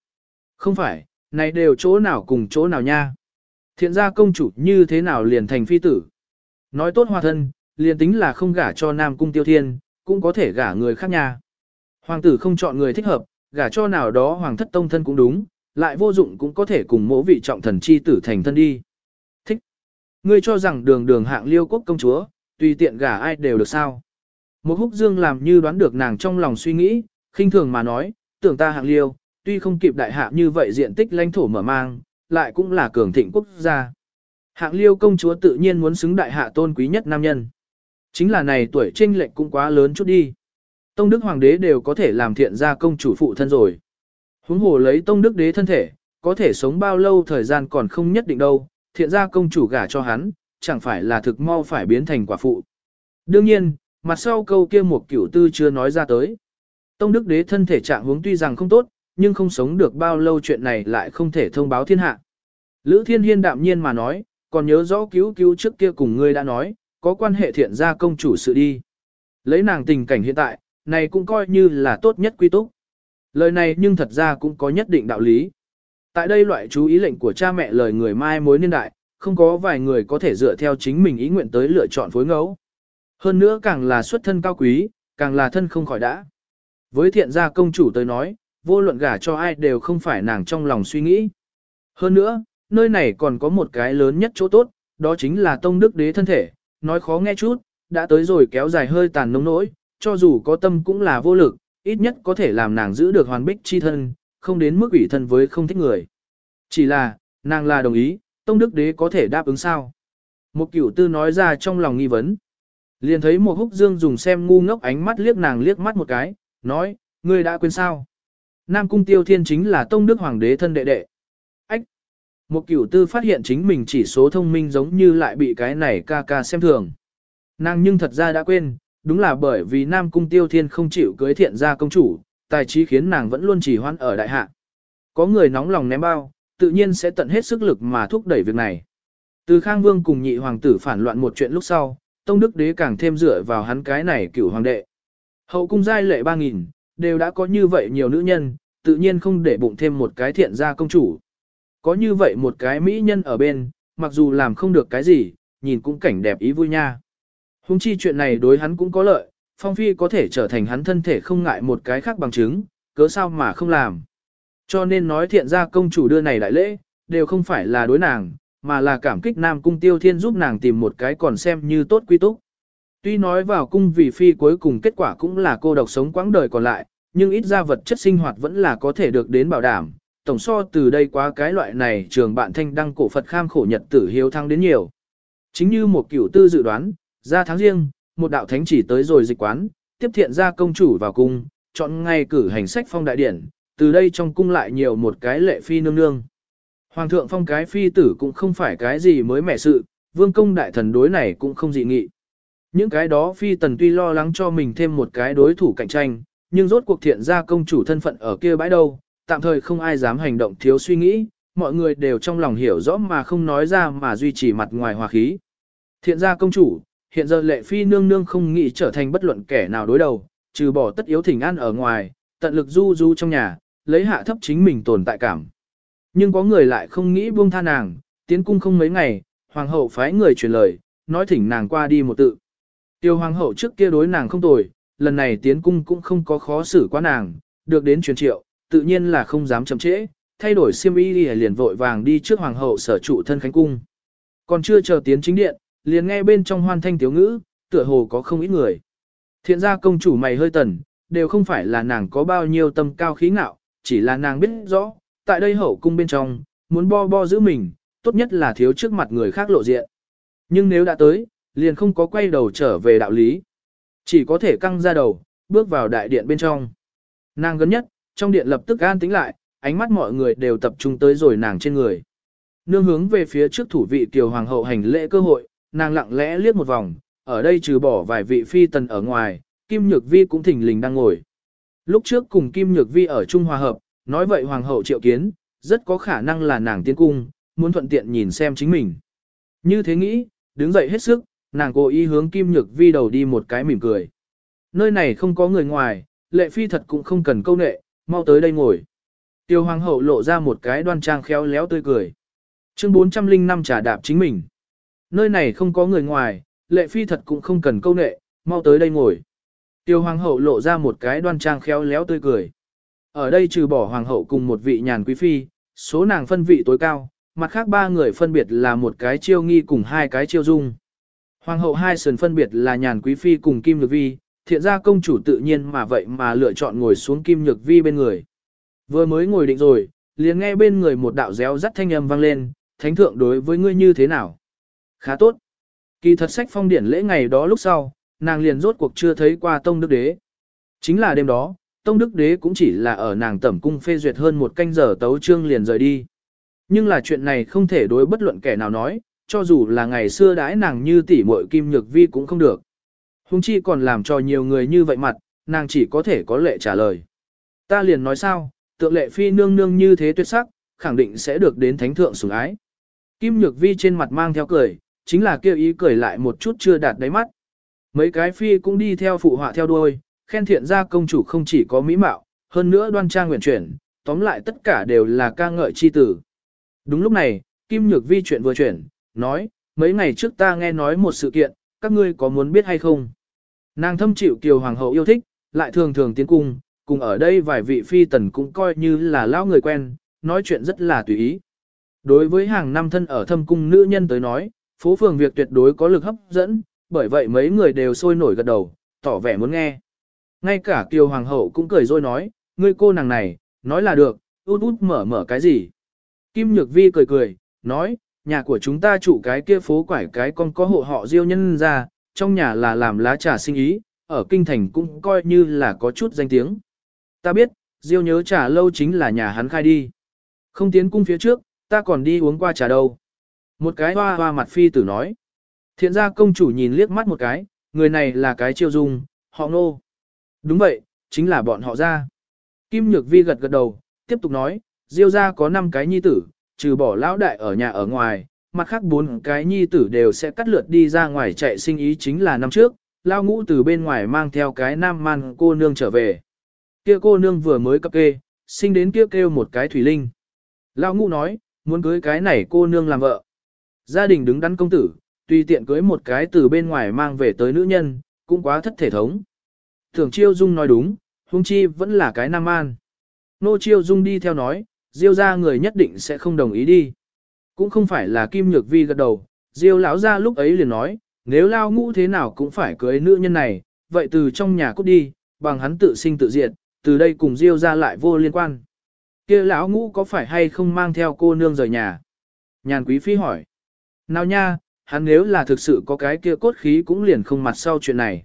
không phải, này đều chỗ nào cùng chỗ nào nha. Thiện gia công chủ như thế nào liền thành phi tử. Nói tốt hòa thân, liền tính là không gả cho nam cung tiêu thiên, cũng có thể gả người khác nha. Hoàng tử không chọn người thích hợp, gả cho nào đó hoàng thất tông thân cũng đúng, lại vô dụng cũng có thể cùng mẫu vị trọng thần chi tử thành thân đi. Thích. Ngươi cho rằng đường đường hạng liêu quốc công chúa, tùy tiện gả ai đều được sao. Một húc dương làm như đoán được nàng trong lòng suy nghĩ, khinh thường mà nói, tưởng ta hạng liêu, tuy không kịp đại hạ như vậy diện tích lãnh thổ mở mang, lại cũng là cường thịnh quốc gia. Hạng liêu công chúa tự nhiên muốn xứng đại hạ tôn quý nhất nam nhân. Chính là này tuổi trinh lệnh cũng quá lớn chút đi. Tông đức hoàng đế đều có thể làm thiện gia công chủ phụ thân rồi. Huống hồ lấy tông đức đế thân thể, có thể sống bao lâu thời gian còn không nhất định đâu, thiện gia công chủ gả cho hắn, chẳng phải là thực mau phải biến thành quả phụ. Đương nhiên, mặt sau câu kia một cửu tư chưa nói ra tới. Tông đức đế thân thể trạng huống tuy rằng không tốt, nhưng không sống được bao lâu chuyện này lại không thể thông báo thiên hạ. Lữ thiên hiên đạm nhiên mà nói, còn nhớ rõ cứu cứu trước kia cùng ngươi đã nói, có quan hệ thiện gia công chủ sự đi. Lấy nàng tình cảnh hiện tại, này cũng coi như là tốt nhất quy túc. Lời này nhưng thật ra cũng có nhất định đạo lý. Tại đây loại chú ý lệnh của cha mẹ lời người mai mối niên đại, không có vài người có thể dựa theo chính mình ý nguyện tới lựa chọn phối ngẫu. Hơn nữa càng là xuất thân cao quý, càng là thân không khỏi đã. Với thiện gia công chủ tới nói, vô luận gả cho ai đều không phải nàng trong lòng suy nghĩ. Hơn nữa, nơi này còn có một cái lớn nhất chỗ tốt, đó chính là tông đức đế thân thể, nói khó nghe chút, đã tới rồi kéo dài hơi tàn nông nỗi, cho dù có tâm cũng là vô lực, ít nhất có thể làm nàng giữ được hoàn bích chi thân, không đến mức ủy thân với không thích người. Chỉ là, nàng là đồng ý, Tông Đức Đế có thể đáp ứng sao? Một cửu tư nói ra trong lòng nghi vấn. Liền thấy một húc dương dùng xem ngu ngốc ánh mắt liếc nàng liếc mắt một cái, nói, ngươi đã quên sao? Nam Cung Tiêu Thiên chính là Tông Đức Hoàng đế thân đệ đệ. Ách! Một cửu tư phát hiện chính mình chỉ số thông minh giống như lại bị cái này ca ca xem thường. Nàng nhưng thật ra đã quên, đúng là bởi vì Nam Cung Tiêu Thiên không chịu cưới thiện gia công chủ, tài trí khiến nàng vẫn luôn chỉ hoan ở đại hạ. Có người nóng lòng ném bao, tự nhiên sẽ tận hết sức lực mà thúc đẩy việc này. Từ Khang Vương cùng nhị hoàng tử phản loạn một chuyện lúc sau, Tông Đức Đế càng thêm dựa vào hắn cái này cửu hoàng đệ. Hậu cung giai lệ 3.000, đều đã có như vậy nhiều nữ nhân, tự nhiên không để bụng thêm một cái thiện gia công chủ. Có như vậy một cái mỹ nhân ở bên, mặc dù làm không được cái gì, nhìn cũng cảnh đẹp ý vui nha. Hùng chi chuyện này đối hắn cũng có lợi, Phong Phi có thể trở thành hắn thân thể không ngại một cái khác bằng chứng, cớ sao mà không làm. Cho nên nói thiện ra công chủ đưa này đại lễ, đều không phải là đối nàng, mà là cảm kích Nam Cung Tiêu Thiên giúp nàng tìm một cái còn xem như tốt quy túc. Tuy nói vào cung vì phi cuối cùng kết quả cũng là cô độc sống quãng đời còn lại, nhưng ít ra vật chất sinh hoạt vẫn là có thể được đến bảo đảm. Tổng so từ đây qua cái loại này trường bạn thanh đăng cổ Phật kham khổ nhật tử hiếu thăng đến nhiều. Chính như một cửu tư dự đoán, ra tháng riêng, một đạo thánh chỉ tới rồi dịch quán, tiếp thiện ra công chủ vào cung, chọn ngay cử hành sách phong đại điển, từ đây trong cung lại nhiều một cái lệ phi nương nương. Hoàng thượng phong cái phi tử cũng không phải cái gì mới mẻ sự, vương công đại thần đối này cũng không dị nghị. Những cái đó phi tần tuy lo lắng cho mình thêm một cái đối thủ cạnh tranh, nhưng rốt cuộc thiện ra công chủ thân phận ở kia bãi đâu, tạm thời không ai dám hành động thiếu suy nghĩ, mọi người đều trong lòng hiểu rõ mà không nói ra mà duy trì mặt ngoài hòa khí. Thiện gia công chủ, hiện giờ lệ phi nương nương không nghĩ trở thành bất luận kẻ nào đối đầu, trừ bỏ tất yếu thỉnh an ở ngoài, tận lực du du trong nhà, lấy hạ thấp chính mình tồn tại cảm. Nhưng có người lại không nghĩ buông tha nàng, tiến cung không mấy ngày, hoàng hậu phái người truyền lời, nói thỉnh nàng qua đi một tự. Tiêu hoàng hậu trước kia đối nàng không tồi, lần này tiến cung cũng không có khó xử quá nàng, được đến truyền triệu, tự nhiên là không dám chậm trễ, thay đổi xiêm y liền vội vàng đi trước hoàng hậu sở trụ thân khánh cung. Còn chưa chờ tiến chính điện, liền nghe bên trong hoan thanh tiếu ngữ, tựa hồ có không ít người. Thiện ra công chủ mày hơi tần, đều không phải là nàng có bao nhiêu tâm cao khí ngạo, chỉ là nàng biết rõ, tại đây hậu cung bên trong, muốn bo bo giữ mình, tốt nhất là thiếu trước mặt người khác lộ diện. Nhưng nếu đã tới, liền không có quay đầu trở về đạo lý. Chỉ có thể căng ra đầu, bước vào đại điện bên trong. Nàng gần nhất, trong điện lập tức an tính lại, ánh mắt mọi người đều tập trung tới rồi nàng trên người. Nương hướng về phía trước thủ vị tiểu hoàng hậu hành lễ cơ hội, nàng lặng lẽ liếc một vòng, ở đây trừ bỏ vài vị phi tần ở ngoài, Kim Nhược Vi cũng thỉnh lình đang ngồi. Lúc trước cùng Kim Nhược Vi ở Trung Hòa Hợp, nói vậy hoàng hậu triệu kiến, rất có khả năng là nàng tiên cung, muốn thuận tiện nhìn xem chính mình. Như thế nghĩ, đứng dậy hết sức, nàng cố ý hướng Kim Nhược Vi đầu đi một cái mỉm cười. Nơi này không có người ngoài, lệ phi thật cũng không cần câu nệ, mau tới đây ngồi. Tiêu hoàng hậu lộ ra một cái đoan trang khéo léo tươi cười. Chương 405 trả đạp chính mình. Nơi này không có người ngoài, lệ phi thật cũng không cần câu nệ, mau tới đây ngồi. Tiêu hoàng hậu lộ ra một cái đoan trang khéo léo tươi cười. Ở đây trừ bỏ hoàng hậu cùng một vị nhàn quý phi, số nàng phân vị tối cao, mặt khác ba người phân biệt là một cái chiêu nghi cùng hai cái chiêu dung. Hoàng hậu hai sườn phân biệt là nhàn quý phi cùng kim nhược vi, thiện ra công chủ tự nhiên mà vậy mà lựa chọn ngồi xuống kim nhược vi bên người. Vừa mới ngồi định rồi, liền nghe bên người một đạo réo rắt thanh âm vang lên, thánh thượng đối với ngươi như thế nào? Khá tốt. Kỳ thật sách phong điển lễ ngày đó lúc sau, nàng liền rốt cuộc chưa thấy qua tông đức đế. Chính là đêm đó, tông đức đế cũng chỉ là ở nàng tẩm cung phê duyệt hơn một canh giờ tấu trương liền rời đi. Nhưng là chuyện này không thể đối bất luận kẻ nào nói, cho dù là ngày xưa đãi nàng như tỷ muội kim nhược vi cũng không được. Hùng chi còn làm cho nhiều người như vậy mặt, nàng chỉ có thể có lệ trả lời. Ta liền nói sao, tượng lệ phi nương nương như thế tuyệt sắc, khẳng định sẽ được đến thánh thượng sủng ái. Kim nhược vi trên mặt mang theo cười, chính là kêu ý cười lại một chút chưa đạt đáy mắt. Mấy cái phi cũng đi theo phụ họa theo đuôi, khen thiện ra công chủ không chỉ có mỹ mạo, hơn nữa đoan trang nguyện chuyển, tóm lại tất cả đều là ca ngợi chi tử. Đúng lúc này, Kim Nhược Vi chuyện vừa chuyển, nói, mấy ngày trước ta nghe nói một sự kiện, các ngươi có muốn biết hay không? Nàng thâm chịu kiều hoàng hậu yêu thích, lại thường thường tiến cung, cùng ở đây vài vị phi tần cũng coi như là lão người quen, nói chuyện rất là tùy ý. Đối với hàng năm thân ở thâm cung nữ nhân tới nói, phố phường việc tuyệt đối có lực hấp dẫn, bởi vậy mấy người đều sôi nổi gật đầu, tỏ vẻ muốn nghe. Ngay cả kiều hoàng hậu cũng cười rồi nói, ngươi cô nàng này, nói là được, út út mở mở cái gì. Kim Nhược Vi cười cười, nói, nhà của chúng ta chủ cái kia phố quải cái con có hộ họ diêu nhân ra, trong nhà là làm lá trà sinh ý, ở kinh thành cũng coi như là có chút danh tiếng. Ta biết, diêu nhớ trà lâu chính là nhà hắn khai đi. Không tiến cung phía trước, ta còn đi uống qua trà đâu. Một cái hoa hoa mặt phi tử nói. Thiện gia công chủ nhìn liếc mắt một cái, người này là cái chiêu dung, họ nô, Đúng vậy, chính là bọn họ ra. Kim Nhược Vi gật gật đầu, tiếp tục nói, Diêu gia có 5 cái nhi tử, trừ bỏ lão đại ở nhà ở ngoài, mặt khác bốn cái nhi tử đều sẽ cắt lượt đi ra ngoài chạy sinh ý chính là năm trước, lao ngũ từ bên ngoài mang theo cái nam man cô nương trở về. Kia cô nương vừa mới cấp kê, sinh đến kia kêu một cái thủy linh. Lao ngũ nói, muốn cưới cái này cô nương làm vợ. Gia đình đứng đắn công tử, tùy tiện cưới một cái từ bên ngoài mang về tới nữ nhân, cũng quá thất thể thống. Thường chiêu dung nói đúng, hung chi vẫn là cái nam an. Nô chiêu dung đi theo nói, diêu ra người nhất định sẽ không đồng ý đi. Cũng không phải là kim nhược vi gật đầu, diêu lão ra lúc ấy liền nói, nếu lao ngũ thế nào cũng phải cưới nữ nhân này, vậy từ trong nhà cút đi, bằng hắn tự sinh tự diệt, từ đây cùng diêu ra lại vô liên quan. kia lão ngũ có phải hay không mang theo cô nương rời nhà? Nhàn quý phi hỏi. Nào nha, hắn nếu là thực sự có cái kia cốt khí cũng liền không mặt sau chuyện này.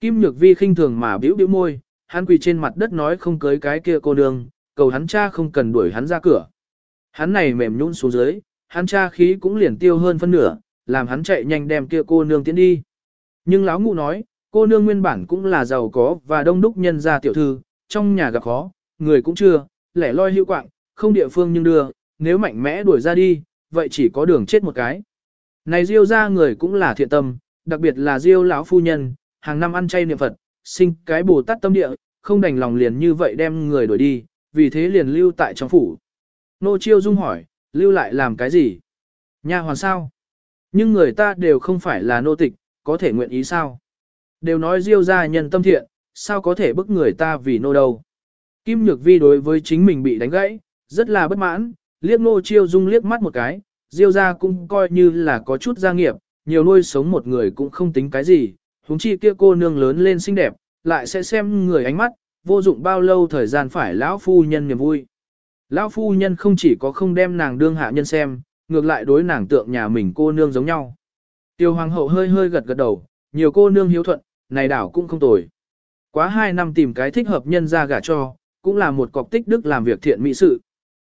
Kim Nhược Vi khinh thường mà biểu biểu môi, hắn quỳ trên mặt đất nói không cưới cái kia cô nương, cầu hắn cha không cần đuổi hắn ra cửa. Hắn này mềm nhũn xuống dưới, hắn cha khí cũng liền tiêu hơn phân nửa, làm hắn chạy nhanh đem kia cô nương tiến đi. Nhưng lão ngụ nói, cô nương nguyên bản cũng là giàu có và đông đúc nhân gia tiểu thư, trong nhà gặp khó, người cũng chưa, lẻ loi hữu quạng, không địa phương nhưng đưa, nếu mạnh mẽ đuổi ra đi, vậy chỉ có đường chết một cái. Này Diêu ra người cũng là thiện tâm, đặc biệt là Diêu lão phu nhân, hàng năm ăn chay niệm Phật, sinh cái Bồ Tát tâm địa, không đành lòng liền như vậy đem người đuổi đi, vì thế liền lưu tại trong phủ. Nô Chiêu Dung hỏi, lưu lại làm cái gì? Nha hoàn sao? Nhưng người ta đều không phải là nô tịch, có thể nguyện ý sao? Đều nói Diêu gia nhân tâm thiện, sao có thể bức người ta vì nô đâu? Kim Nhược Vi đối với chính mình bị đánh gãy, rất là bất mãn, liếc Nô Chiêu Dung liếc mắt một cái, Diêu gia cũng coi như là có chút gia nghiệp, nhiều nuôi sống một người cũng không tính cái gì, huống chi kia cô nương lớn lên xinh đẹp, lại sẽ xem người ánh mắt, vô dụng bao lâu thời gian phải lão phu nhân niềm vui. Lão phu nhân không chỉ có không đem nàng đương hạ nhân xem, ngược lại đối nàng tượng nhà mình cô nương giống nhau. Tiêu hoàng hậu hơi hơi gật gật đầu, nhiều cô nương hiếu thuận, này đảo cũng không tồi. Quá hai năm tìm cái thích hợp nhân ra gả cho, cũng là một cọc tích đức làm việc thiện mỹ sự.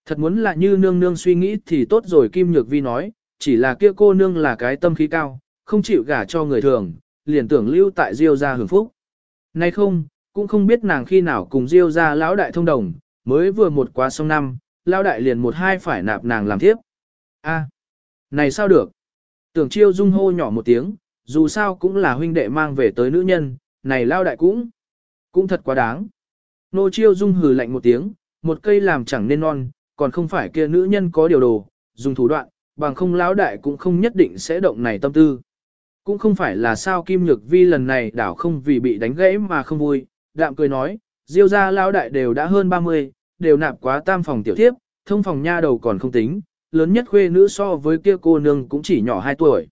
Thật muốn là như nương nương suy nghĩ thì tốt rồi Kim Nhược Vi nói, chỉ là kia cô nương là cái tâm khí cao, không chịu gả cho người thường, liền tưởng lưu tại Diêu gia hưởng phúc. Nay không, cũng không biết nàng khi nào cùng Diêu gia lão đại thông đồng, mới vừa một quá sông năm, lão đại liền một hai phải nạp nàng làm thiếp. A, này sao được? Tưởng chiêu dung hô nhỏ một tiếng, dù sao cũng là huynh đệ mang về tới nữ nhân, này lão đại cũng, cũng thật quá đáng. Nô chiêu dung hừ lạnh một tiếng, một cây làm chẳng nên non, còn không phải kia nữ nhân có điều đồ, dùng thủ đoạn, bằng không lão đại cũng không nhất định sẽ động này tâm tư. Cũng không phải là sao Kim Nhược Vi lần này đảo không vì bị đánh gãy mà không vui, đạm cười nói, diêu ra lão đại đều đã hơn 30, đều nạp quá tam phòng tiểu thiếp, thông phòng nha đầu còn không tính, lớn nhất khuê nữ so với kia cô nương cũng chỉ nhỏ 2 tuổi.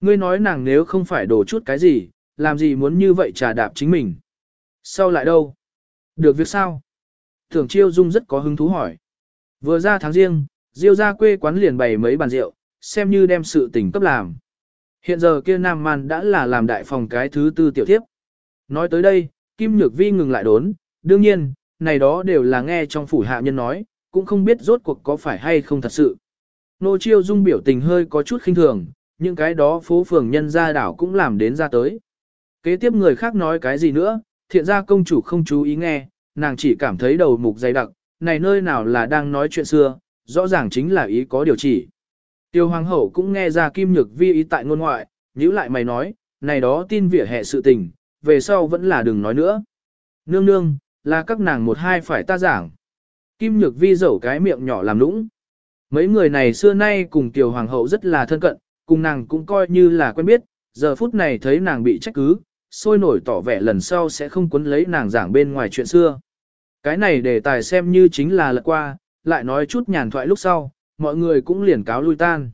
Ngươi nói nàng nếu không phải đổ chút cái gì, làm gì muốn như vậy trà đạp chính mình. Sau lại đâu? Được việc sao? Thường chiêu dung rất có hứng thú hỏi. Vừa ra tháng riêng, Diêu ra quê quán liền bày mấy bàn rượu, xem như đem sự tình cấp làm. Hiện giờ kia Nam Man đã là làm đại phòng cái thứ tư tiểu thiếp. Nói tới đây, Kim Nhược Vi ngừng lại đốn, đương nhiên, này đó đều là nghe trong phủ hạ nhân nói, cũng không biết rốt cuộc có phải hay không thật sự. Nô Chiêu Dung biểu tình hơi có chút khinh thường, những cái đó phố phường nhân gia đảo cũng làm đến ra tới. Kế tiếp người khác nói cái gì nữa, thiện ra công chủ không chú ý nghe, nàng chỉ cảm thấy đầu mục dày đặc, này nơi nào là đang nói chuyện xưa, rõ ràng chính là ý có điều chỉ. Tiêu hoàng hậu cũng nghe ra kim nhược vi ý tại ngôn ngoại, nhữ lại mày nói, này đó tin vỉa hệ sự tình, về sau vẫn là đừng nói nữa. Nương nương, là các nàng một hai phải ta giảng. Kim nhược vi dẫu cái miệng nhỏ làm lũng. Mấy người này xưa nay cùng tiểu hoàng hậu rất là thân cận, cùng nàng cũng coi như là quen biết, giờ phút này thấy nàng bị trách cứ, sôi nổi tỏ vẻ lần sau sẽ không quấn lấy nàng giảng bên ngoài chuyện xưa. Cái này để tài xem như chính là lật qua, lại nói chút nhàn thoại lúc sau, mọi người cũng liền cáo lui tan.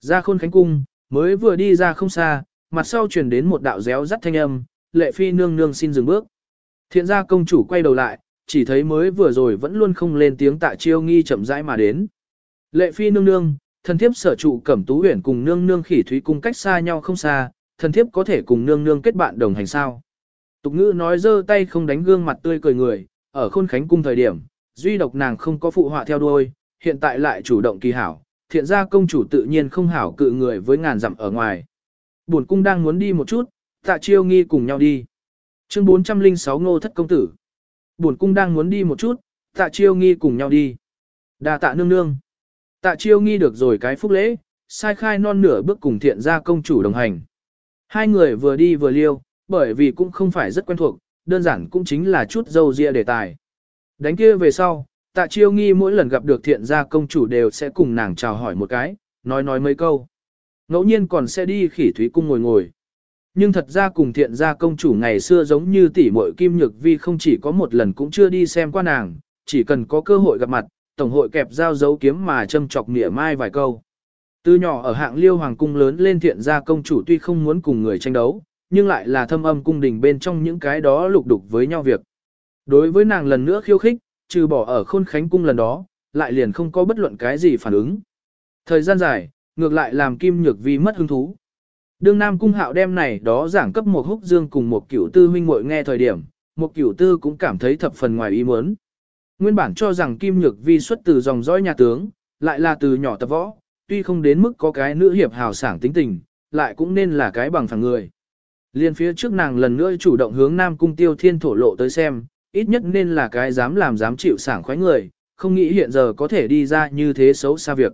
Ra khôn khánh cung, mới vừa đi ra không xa, mặt sau truyền đến một đạo réo rắt thanh âm, lệ phi nương nương xin dừng bước. Thiện gia công chủ quay đầu lại, chỉ thấy mới vừa rồi vẫn luôn không lên tiếng tạ chiêu nghi chậm rãi mà đến. Lệ phi nương nương, thần thiếp sở trụ cẩm tú huyền cùng nương nương khỉ thúy cung cách xa nhau không xa, thần thiếp có thể cùng nương nương kết bạn đồng hành sao. Tục ngữ nói dơ tay không đánh gương mặt tươi cười người, ở khôn khánh cung thời điểm, duy độc nàng không có phụ họa theo đuôi, hiện tại lại chủ động kỳ hảo, thiện gia công chủ tự nhiên không hảo cự người với ngàn dặm ở ngoài. Buồn cung đang muốn đi một chút, tạ chiêu nghi cùng nhau đi. Chương 406 ngô thất công tử. Buồn cung đang muốn đi một chút, tạ chiêu nghi cùng nhau đi. đa tạ nương nương. Tạ chiêu nghi được rồi cái phúc lễ, sai khai non nửa bước cùng thiện gia công chủ đồng hành. Hai người vừa đi vừa liêu, bởi vì cũng không phải rất quen thuộc, đơn giản cũng chính là chút dâu ria đề tài. Đánh kia về sau, tạ chiêu nghi mỗi lần gặp được thiện gia công chủ đều sẽ cùng nàng chào hỏi một cái, nói nói mấy câu. Ngẫu nhiên còn sẽ đi khỉ thúy cung ngồi ngồi. Nhưng thật ra cùng thiện gia công chủ ngày xưa giống như tỷ muội kim nhược vi không chỉ có một lần cũng chưa đi xem qua nàng, chỉ cần có cơ hội gặp mặt, tổng hội kẹp dao dấu kiếm mà châm chọc nghĩa mai vài câu. Từ nhỏ ở hạng liêu hoàng cung lớn lên thiện gia công chủ tuy không muốn cùng người tranh đấu, nhưng lại là thâm âm cung đình bên trong những cái đó lục đục với nhau việc. Đối với nàng lần nữa khiêu khích, trừ bỏ ở khôn khánh cung lần đó, lại liền không có bất luận cái gì phản ứng. Thời gian dài, ngược lại làm kim nhược vi mất hứng thú. Đương Nam Cung Hạo đem này đó giảng cấp một húc dương cùng một cửu tư huynh muội nghe thời điểm, một cửu tư cũng cảm thấy thập phần ngoài ý muốn. Nguyên bản cho rằng Kim Nhược Vi xuất từ dòng dõi nhà tướng, lại là từ nhỏ tập võ, tuy không đến mức có cái nữ hiệp hào sảng tính tình, lại cũng nên là cái bằng phẳng người. Liên phía trước nàng lần nữa chủ động hướng Nam Cung Tiêu Thiên thổ lộ tới xem, ít nhất nên là cái dám làm dám chịu sảng khoái người, không nghĩ hiện giờ có thể đi ra như thế xấu xa việc.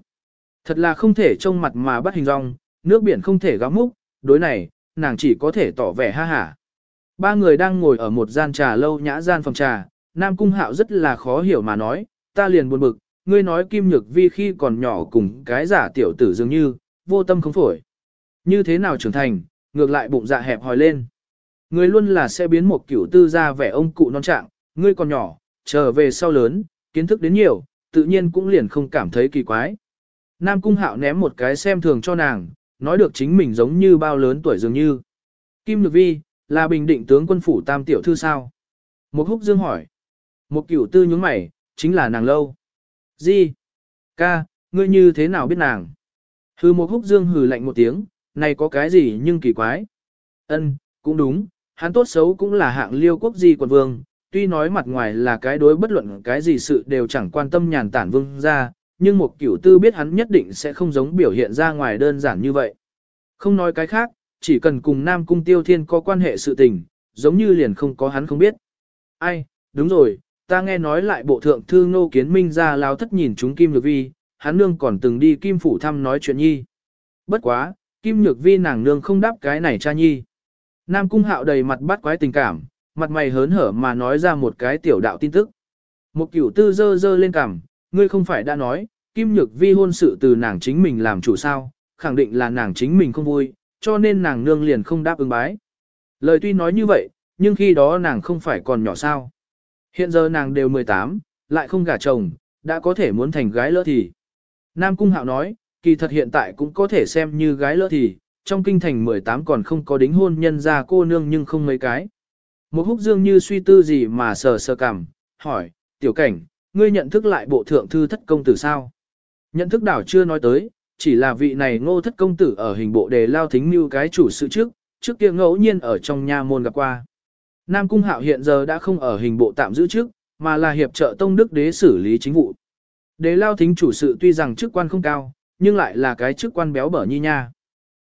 Thật là không thể trông mặt mà bắt hình rong, nước biển không thể gắm múc, đối này, nàng chỉ có thể tỏ vẻ ha hả. Ba người đang ngồi ở một gian trà lâu nhã gian phòng trà, Nam Cung Hạo rất là khó hiểu mà nói, ta liền buồn bực, ngươi nói Kim Nhược Vi khi còn nhỏ cùng cái giả tiểu tử dường như, vô tâm không phổi. Như thế nào trưởng thành, ngược lại bụng dạ hẹp hòi lên. Ngươi luôn là sẽ biến một kiểu tư ra vẻ ông cụ non trạng, ngươi còn nhỏ, trở về sau lớn, kiến thức đến nhiều, tự nhiên cũng liền không cảm thấy kỳ quái. Nam Cung Hạo ném một cái xem thường cho nàng, nói được chính mình giống như bao lớn tuổi dường như. Kim Nhược Vi, là bình định tướng quân phủ tam tiểu thư sao? Một húc dương hỏi. Một cửu tư nhướng mày, chính là nàng lâu. Gì? Ca, ngươi như thế nào biết nàng? Hừ một húc dương hừ lạnh một tiếng, này có cái gì nhưng kỳ quái. Ân, cũng đúng, hắn tốt xấu cũng là hạng liêu quốc di quận vương, tuy nói mặt ngoài là cái đối bất luận cái gì sự đều chẳng quan tâm nhàn tản vương ra, nhưng một cửu tư biết hắn nhất định sẽ không giống biểu hiện ra ngoài đơn giản như vậy. Không nói cái khác, chỉ cần cùng Nam Cung Tiêu Thiên có quan hệ sự tình, giống như liền không có hắn không biết. Ai, đúng rồi, ta nghe nói lại bộ thượng thư ngô kiến minh ra lao thất nhìn chúng Kim Nhược Vi, hắn nương còn từng đi Kim Phủ thăm nói chuyện nhi. Bất quá, Kim Nhược Vi nàng nương không đáp cái này cha nhi. Nam Cung Hạo đầy mặt bắt quái tình cảm, mặt mày hớn hở mà nói ra một cái tiểu đạo tin tức. Một cửu tư dơ dơ lên cằm, ngươi không phải đã nói, Kim Nhược Vi hôn sự từ nàng chính mình làm chủ sao, khẳng định là nàng chính mình không vui, cho nên nàng nương liền không đáp ứng bái. Lời tuy nói như vậy, nhưng khi đó nàng không phải còn nhỏ sao. Hiện giờ nàng đều 18, lại không gả chồng, đã có thể muốn thành gái lỡ thì. Nam Cung Hạo nói, kỳ thật hiện tại cũng có thể xem như gái lỡ thì, trong kinh thành 18 còn không có đính hôn nhân ra cô nương nhưng không mấy cái. Một húc dương như suy tư gì mà sờ sờ cằm, hỏi, tiểu cảnh, ngươi nhận thức lại bộ thượng thư thất công tử sao? Nhận thức đảo chưa nói tới, chỉ là vị này ngô thất công tử ở hình bộ đề lao thính như cái chủ sự trước, trước kia ngẫu nhiên ở trong nha môn gặp qua. Nam Cung Hạo hiện giờ đã không ở hình bộ tạm giữ trước, mà là hiệp trợ tông đức đế xử lý chính vụ. Đề lao thính chủ sự tuy rằng chức quan không cao, nhưng lại là cái chức quan béo bở nhi nha.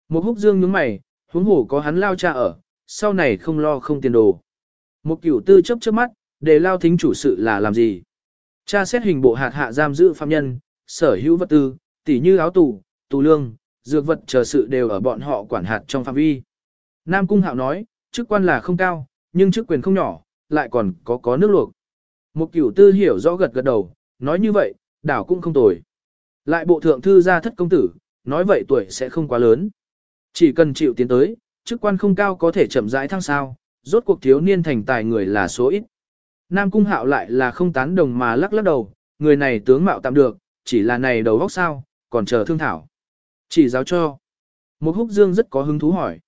Một húc dương nhướng mày, huống hổ có hắn lao cha ở, sau này không lo không tiền đồ. Một cửu tư chấp chớp mắt, để lao thính chủ sự là làm gì? Cha xét hình bộ hạt hạ giam giữ phạm nhân, sở hữu vật tư, tỉ như áo tù, tù lương, dược vật chờ sự đều ở bọn họ quản hạt trong phạm vi. Nam Cung Hạo nói, chức quan là không cao, nhưng chức quyền không nhỏ, lại còn có có nước luộc. Một cửu tư hiểu rõ gật gật đầu, nói như vậy, đảo cũng không tồi. Lại bộ thượng thư gia thất công tử, nói vậy tuổi sẽ không quá lớn. Chỉ cần chịu tiến tới, chức quan không cao có thể chậm rãi thăng sao, rốt cuộc thiếu niên thành tài người là số ít. Nam Cung Hạo lại là không tán đồng mà lắc lắc đầu, người này tướng mạo tạm được, chỉ là này đầu góc sao, còn chờ thương thảo. Chỉ giáo cho. Một húc dương rất có hứng thú hỏi.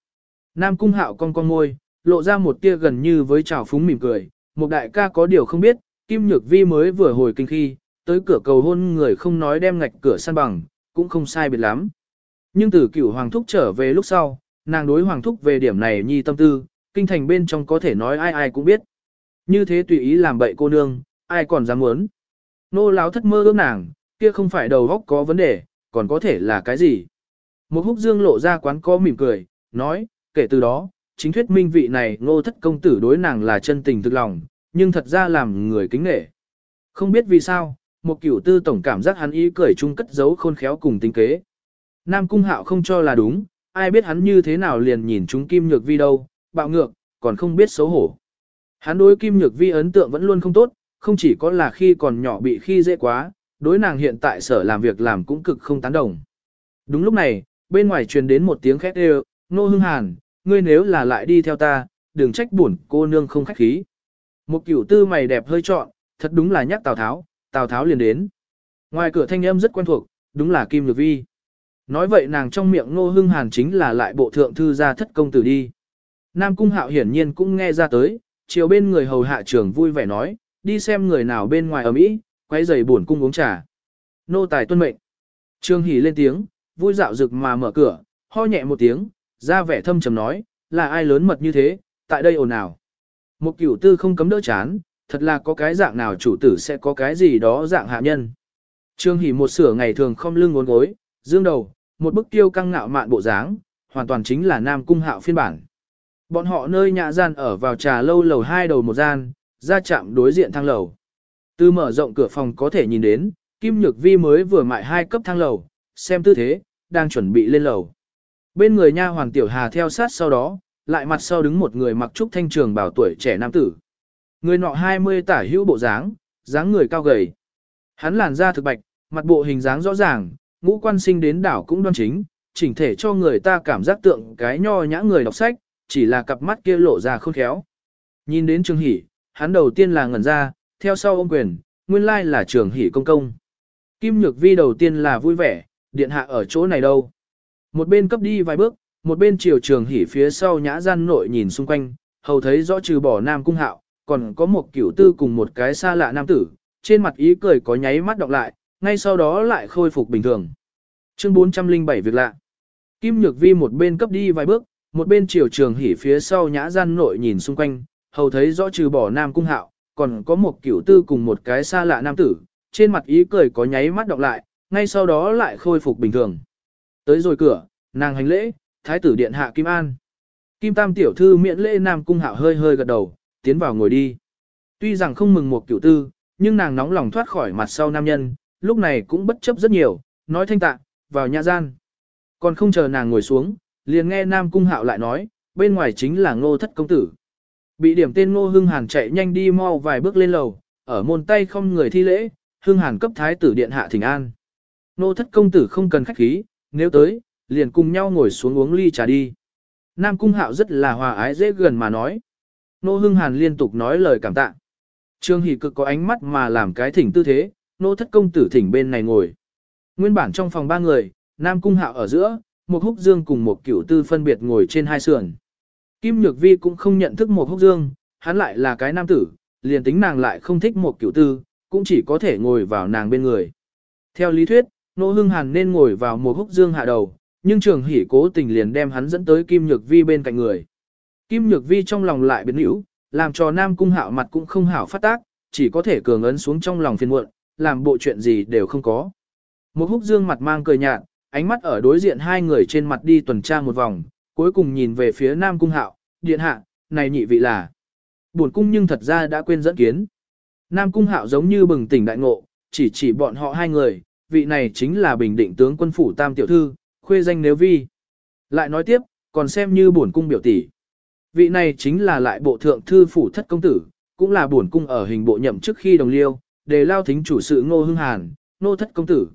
Nam cung hạo con con môi, lộ ra một tia gần như với trào phúng mỉm cười. Một đại ca có điều không biết, Kim Nhược Vi mới vừa hồi kinh khi, tới cửa cầu hôn người không nói đem ngạch cửa san bằng, cũng không sai biệt lắm. Nhưng từ cửu Hoàng Thúc trở về lúc sau, nàng đối Hoàng Thúc về điểm này nhi tâm tư, kinh thành bên trong có thể nói ai ai cũng biết. Như thế tùy ý làm bậy cô nương, ai còn dám muốn. Nô láo thất mơ ước nàng, kia không phải đầu góc có vấn đề, còn có thể là cái gì? Một húc dương lộ ra quán có mỉm cười, nói, kể từ đó, chính thuyết minh vị này ngô thất công tử đối nàng là chân tình thực lòng, nhưng thật ra làm người kính nghệ. Không biết vì sao, một cửu tư tổng cảm giác hắn ý cười chung cất giấu khôn khéo cùng tính kế. Nam cung hạo không cho là đúng, ai biết hắn như thế nào liền nhìn chúng kim nhược vi đâu, bạo ngược, còn không biết xấu hổ. Hắn đối kim nhược vi ấn tượng vẫn luôn không tốt, không chỉ có là khi còn nhỏ bị khi dễ quá, đối nàng hiện tại sở làm việc làm cũng cực không tán đồng. Đúng lúc này, bên ngoài truyền đến một tiếng khét đều, nô hưng hàn, ngươi nếu là lại đi theo ta, đừng trách buồn cô nương không khách khí. Một cửu tư mày đẹp hơi trọn, thật đúng là nhắc Tào Tháo, Tào Tháo liền đến. Ngoài cửa thanh âm rất quen thuộc, đúng là Kim Nhược Vi. Nói vậy nàng trong miệng nô hưng hàn chính là lại bộ thượng thư gia thất công tử đi. Nam Cung Hạo hiển nhiên cũng nghe ra tới, chiều bên người hầu hạ trưởng vui vẻ nói, đi xem người nào bên ngoài ở Mỹ, quay giày buồn cung uống trà. Nô tài tuân mệnh. Trương Hỷ lên tiếng, vui dạo rực mà mở cửa, ho nhẹ một tiếng, ra vẻ thâm trầm nói, là ai lớn mật như thế, tại đây ồn ào. Một cửu tư không cấm đỡ chán, thật là có cái dạng nào chủ tử sẽ có cái gì đó dạng hạ nhân. Trương Hỷ một sửa ngày thường không lưng ngốn gối, dương đầu, một bức tiêu căng ngạo mạn bộ dáng, hoàn toàn chính là Nam Cung Hạo phiên bản. Bọn họ nơi nhã gian ở vào trà lâu lầu hai đầu một gian, ra chạm đối diện thang lầu. Từ mở rộng cửa phòng có thể nhìn đến, Kim Nhược Vi mới vừa mại hai cấp thang lầu, xem tư thế, đang chuẩn bị lên lầu. Bên người nha hoàng tiểu hà theo sát sau đó, lại mặt sau đứng một người mặc trúc thanh trường bảo tuổi trẻ nam tử. Người nọ 20 tả hữu bộ dáng, dáng người cao gầy. Hắn làn da thực bạch, mặt bộ hình dáng rõ ràng, ngũ quan sinh đến đảo cũng đoan chính, chỉnh thể cho người ta cảm giác tượng cái nho nhã người đọc sách, chỉ là cặp mắt kia lộ ra khôn khéo. Nhìn đến Trường Hỷ, hắn đầu tiên là ngẩn ra, theo sau ôm quyền, nguyên lai là Trường Hỷ công công. Kim Nhược Vi đầu tiên là vui vẻ, điện hạ ở chỗ này đâu. Một bên cấp đi vài bước, một bên chiều Trường Hỷ phía sau nhã gian nội nhìn xung quanh, hầu thấy rõ trừ bỏ nam cung hạo, còn có một kiểu tư cùng một cái xa lạ nam tử, trên mặt ý cười có nháy mắt đọc lại, ngay sau đó lại khôi phục bình thường. Chương 407 việc lạ. Kim Nhược Vi một bên cấp đi vài bước, một bên chiều trường hỉ phía sau nhã gian nội nhìn xung quanh, hầu thấy rõ trừ bỏ nam cung hạo, còn có một kiểu tư cùng một cái xa lạ nam tử, trên mặt ý cười có nháy mắt đọc lại, ngay sau đó lại khôi phục bình thường. Tới rồi cửa, nàng hành lễ, thái tử điện hạ Kim An. Kim Tam tiểu thư miễn lễ nam cung hạo hơi hơi gật đầu, tiến vào ngồi đi. Tuy rằng không mừng một cửu tư, nhưng nàng nóng lòng thoát khỏi mặt sau nam nhân, lúc này cũng bất chấp rất nhiều, nói thanh tạ, vào nhà gian. Còn không chờ nàng ngồi xuống, liền nghe Nam Cung Hạo lại nói, bên ngoài chính là ngô thất công tử. Bị điểm tên ngô hưng hàn chạy nhanh đi mau vài bước lên lầu, ở môn tay không người thi lễ, hưng hàn cấp thái tử điện hạ thỉnh an. Ngô thất công tử không cần khách khí, nếu tới, liền cùng nhau ngồi xuống uống ly trà đi. Nam Cung Hạo rất là hòa ái dễ gần mà nói. Nô Hưng Hàn liên tục nói lời cảm tạ. Trương Hỷ cực có ánh mắt mà làm cái thỉnh tư thế, nô thất công tử thỉnh bên này ngồi. Nguyên bản trong phòng ba người, Nam Cung Hạo ở giữa, một húc dương cùng một cửu tư phân biệt ngồi trên hai sườn. Kim Nhược Vi cũng không nhận thức một húc dương, hắn lại là cái nam tử, liền tính nàng lại không thích một cửu tư, cũng chỉ có thể ngồi vào nàng bên người. Theo lý thuyết, Nô Hưng Hàn nên ngồi vào một húc dương hạ đầu, nhưng trường hỷ cố tình liền đem hắn dẫn tới Kim Nhược Vi bên cạnh người. Kim Nhược Vi trong lòng lại biến hữu, làm cho Nam Cung Hạo mặt cũng không hảo phát tác, chỉ có thể cường ấn xuống trong lòng phiền muộn, làm bộ chuyện gì đều không có. Một húc dương mặt mang cười nhạt, ánh mắt ở đối diện hai người trên mặt đi tuần tra một vòng, cuối cùng nhìn về phía Nam Cung Hạo, điện hạ, này nhị vị là. Buồn cung nhưng thật ra đã quên dẫn kiến. Nam Cung Hạo giống như bừng tỉnh đại ngộ, chỉ chỉ bọn họ hai người, vị này chính là bình định tướng quân phủ Tam Tiểu Thư, khuê danh nếu vi. Lại nói tiếp, còn xem như bổn cung biểu tỷ. Vị này chính là lại bộ thượng thư phủ thất công tử, cũng là bổn cung ở hình bộ nhậm trước khi đồng liêu, để lao thính chủ sự ngô hưng hàn, nô thất công tử.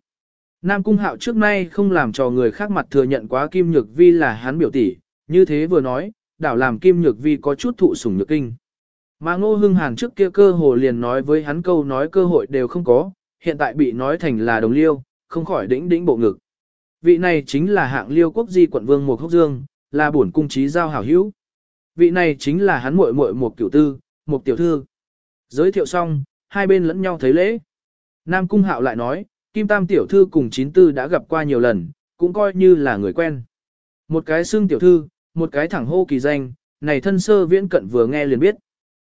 Nam cung hạo trước nay không làm cho người khác mặt thừa nhận quá Kim Nhược Vi là hắn biểu tỷ, như thế vừa nói, đảo làm Kim Nhược Vi có chút thụ sủng nhược kinh. Mà ngô hưng hàn trước kia cơ hồ liền nói với hắn câu nói cơ hội đều không có, hiện tại bị nói thành là đồng liêu, không khỏi đĩnh đĩnh bộ ngực. Vị này chính là hạng liêu quốc di quận vương Mục Hốc Dương, là bổn cung trí giao hảo hữu. Vị này chính là hắn muội muội một cửu tư, một tiểu thư. Giới thiệu xong, hai bên lẫn nhau thấy lễ. Nam Cung Hạo lại nói, Kim Tam tiểu thư cùng chín tư đã gặp qua nhiều lần, cũng coi như là người quen. Một cái xương tiểu thư, một cái thẳng hô kỳ danh, này thân sơ viễn cận vừa nghe liền biết.